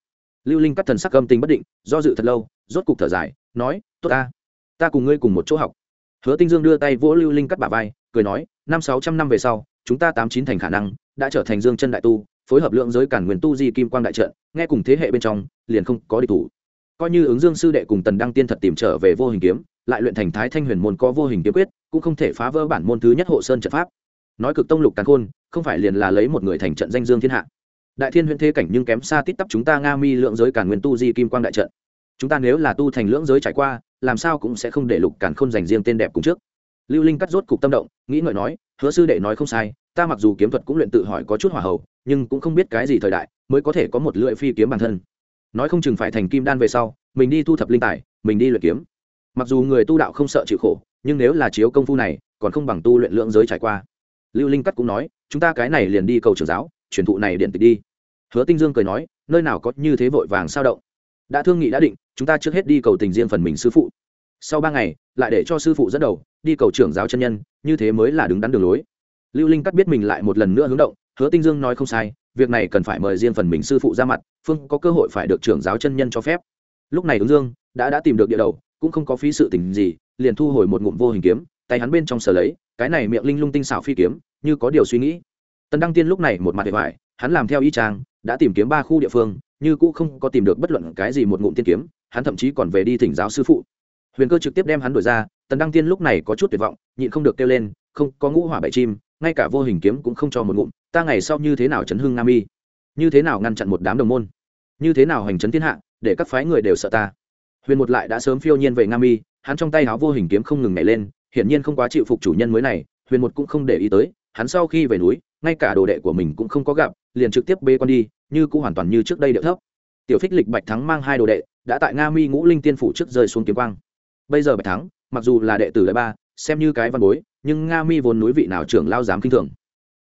Lưu linh cắt thần sắc âm tình bất định, do dự thật lâu, rốt cục thở dài, nói, tốt ta ta cùng ngươi cùng một chỗ học. Hứa tinh dương đưa tay vỗ lưu linh cắt bả vai, cười nói, năm sáu trăm năm về sau, chúng ta tám chín thành khả năng, đã trở thành dương chân đại tu, phối hợp lượng giới cản nguyên tu di kim quang đại trận, nghe cùng thế hệ bên trong, liền không có địch thủ. Coi như ứng dương sư đệ cùng tần đăng tiên thật tìm trở về vô hình kiếm, lại luyện thành thái thanh huyền môn có vô hình kiếm quyết, cũng không thể phá vỡ bản môn thứ nhất hộ sơn trận pháp. Nói cực tông lục càn khôn, không phải liền là lấy một người thành trận danh dương thiên hạ đại thiên Huyễn thế cảnh nhưng kém xa tít tắp chúng ta nga mi lượng giới cản nguyên tu di kim quang đại trận. Chúng ta nếu là tu thành lưỡng giới trải qua làm sao cũng sẽ không để lục cản không dành riêng tên đẹp cùng trước. Lưu linh cắt rốt cục tâm động nghĩ ngợi nói hứa sư đệ nói không sai ta mặc dù kiếm thuật cũng luyện tự hỏi có chút hỏa hầu, nhưng cũng không biết cái gì thời đại mới có thể có một lưỡi phi kiếm bản thân. Nói không chừng phải thành kim đan về sau mình đi thu thập linh tài mình đi luyện kiếm. Mặc dù người tu đạo không sợ chịu khổ nhưng nếu là chiếu công phu này còn không bằng tu luyện lượng giới trải qua. Lưu linh cắt cũng nói chúng ta cái này liền đi cầu trưởng giáo truyền thụ này điện tịch đi. Hứa tinh dương cười nói, nơi nào có như thế vội vàng sao động? Đã thương nghị đã định, chúng ta trước hết đi cầu tình riêng phần mình sư phụ. Sau ba ngày, lại để cho sư phụ dẫn đầu, đi cầu trưởng giáo chân nhân, như thế mới là đứng đắn đường lối. Lưu linh cắt biết mình lại một lần nữa hướng động, hứa tinh dương nói không sai, việc này cần phải mời riêng phần mình sư phụ ra mặt, phương có cơ hội phải được trưởng giáo chân nhân cho phép. Lúc này ứng dương đã đã tìm được địa đầu, cũng không có phí sự tình gì, liền thu hồi một ngụm vô hình kiếm, tay hắn bên trong sở lấy, cái này miệng linh lung tinh xảo phi kiếm, như có điều suy nghĩ tần đăng tiên lúc này một mặt hệ hoại hắn làm theo y trang đã tìm kiếm ba khu địa phương, như cũ không có tìm được bất luận cái gì một ngụm tiên kiếm, hắn thậm chí còn về đi thỉnh giáo sư phụ. Huyền cơ trực tiếp đem hắn đuổi ra, tần đăng tiên lúc này có chút tuyệt vọng, nhịn không được kêu lên, không, có ngũ hỏa bảy chim, ngay cả vô hình kiếm cũng không cho một ngụm, ta ngày sau như thế nào chấn hưng nam y? Như thế nào ngăn chặn một đám đồng môn? Như thế nào hành chấn thiên hạ, để các phái người đều sợ ta? Huyền một lại đã sớm phiêu nhiên về nam y, hắn trong tay áo vô hình kiếm không ngừng nhảy lên, hiển nhiên không quá chịu phục chủ nhân mới này, huyền một cũng không để ý tới, hắn sau khi về núi ngay cả đồ đệ của mình cũng không có gặp, liền trực tiếp bê con đi, như cũng hoàn toàn như trước đây điệu thấp. Tiểu phích lịch bạch thắng mang hai đồ đệ, đã tại nga mi ngũ linh tiên phủ trước rơi xuống kiếm quang. Bây giờ bạch thắng, mặc dù là đệ tử đại ba, xem như cái văn bối, nhưng nga mi vốn núi vị nào trưởng lao dám kinh thường.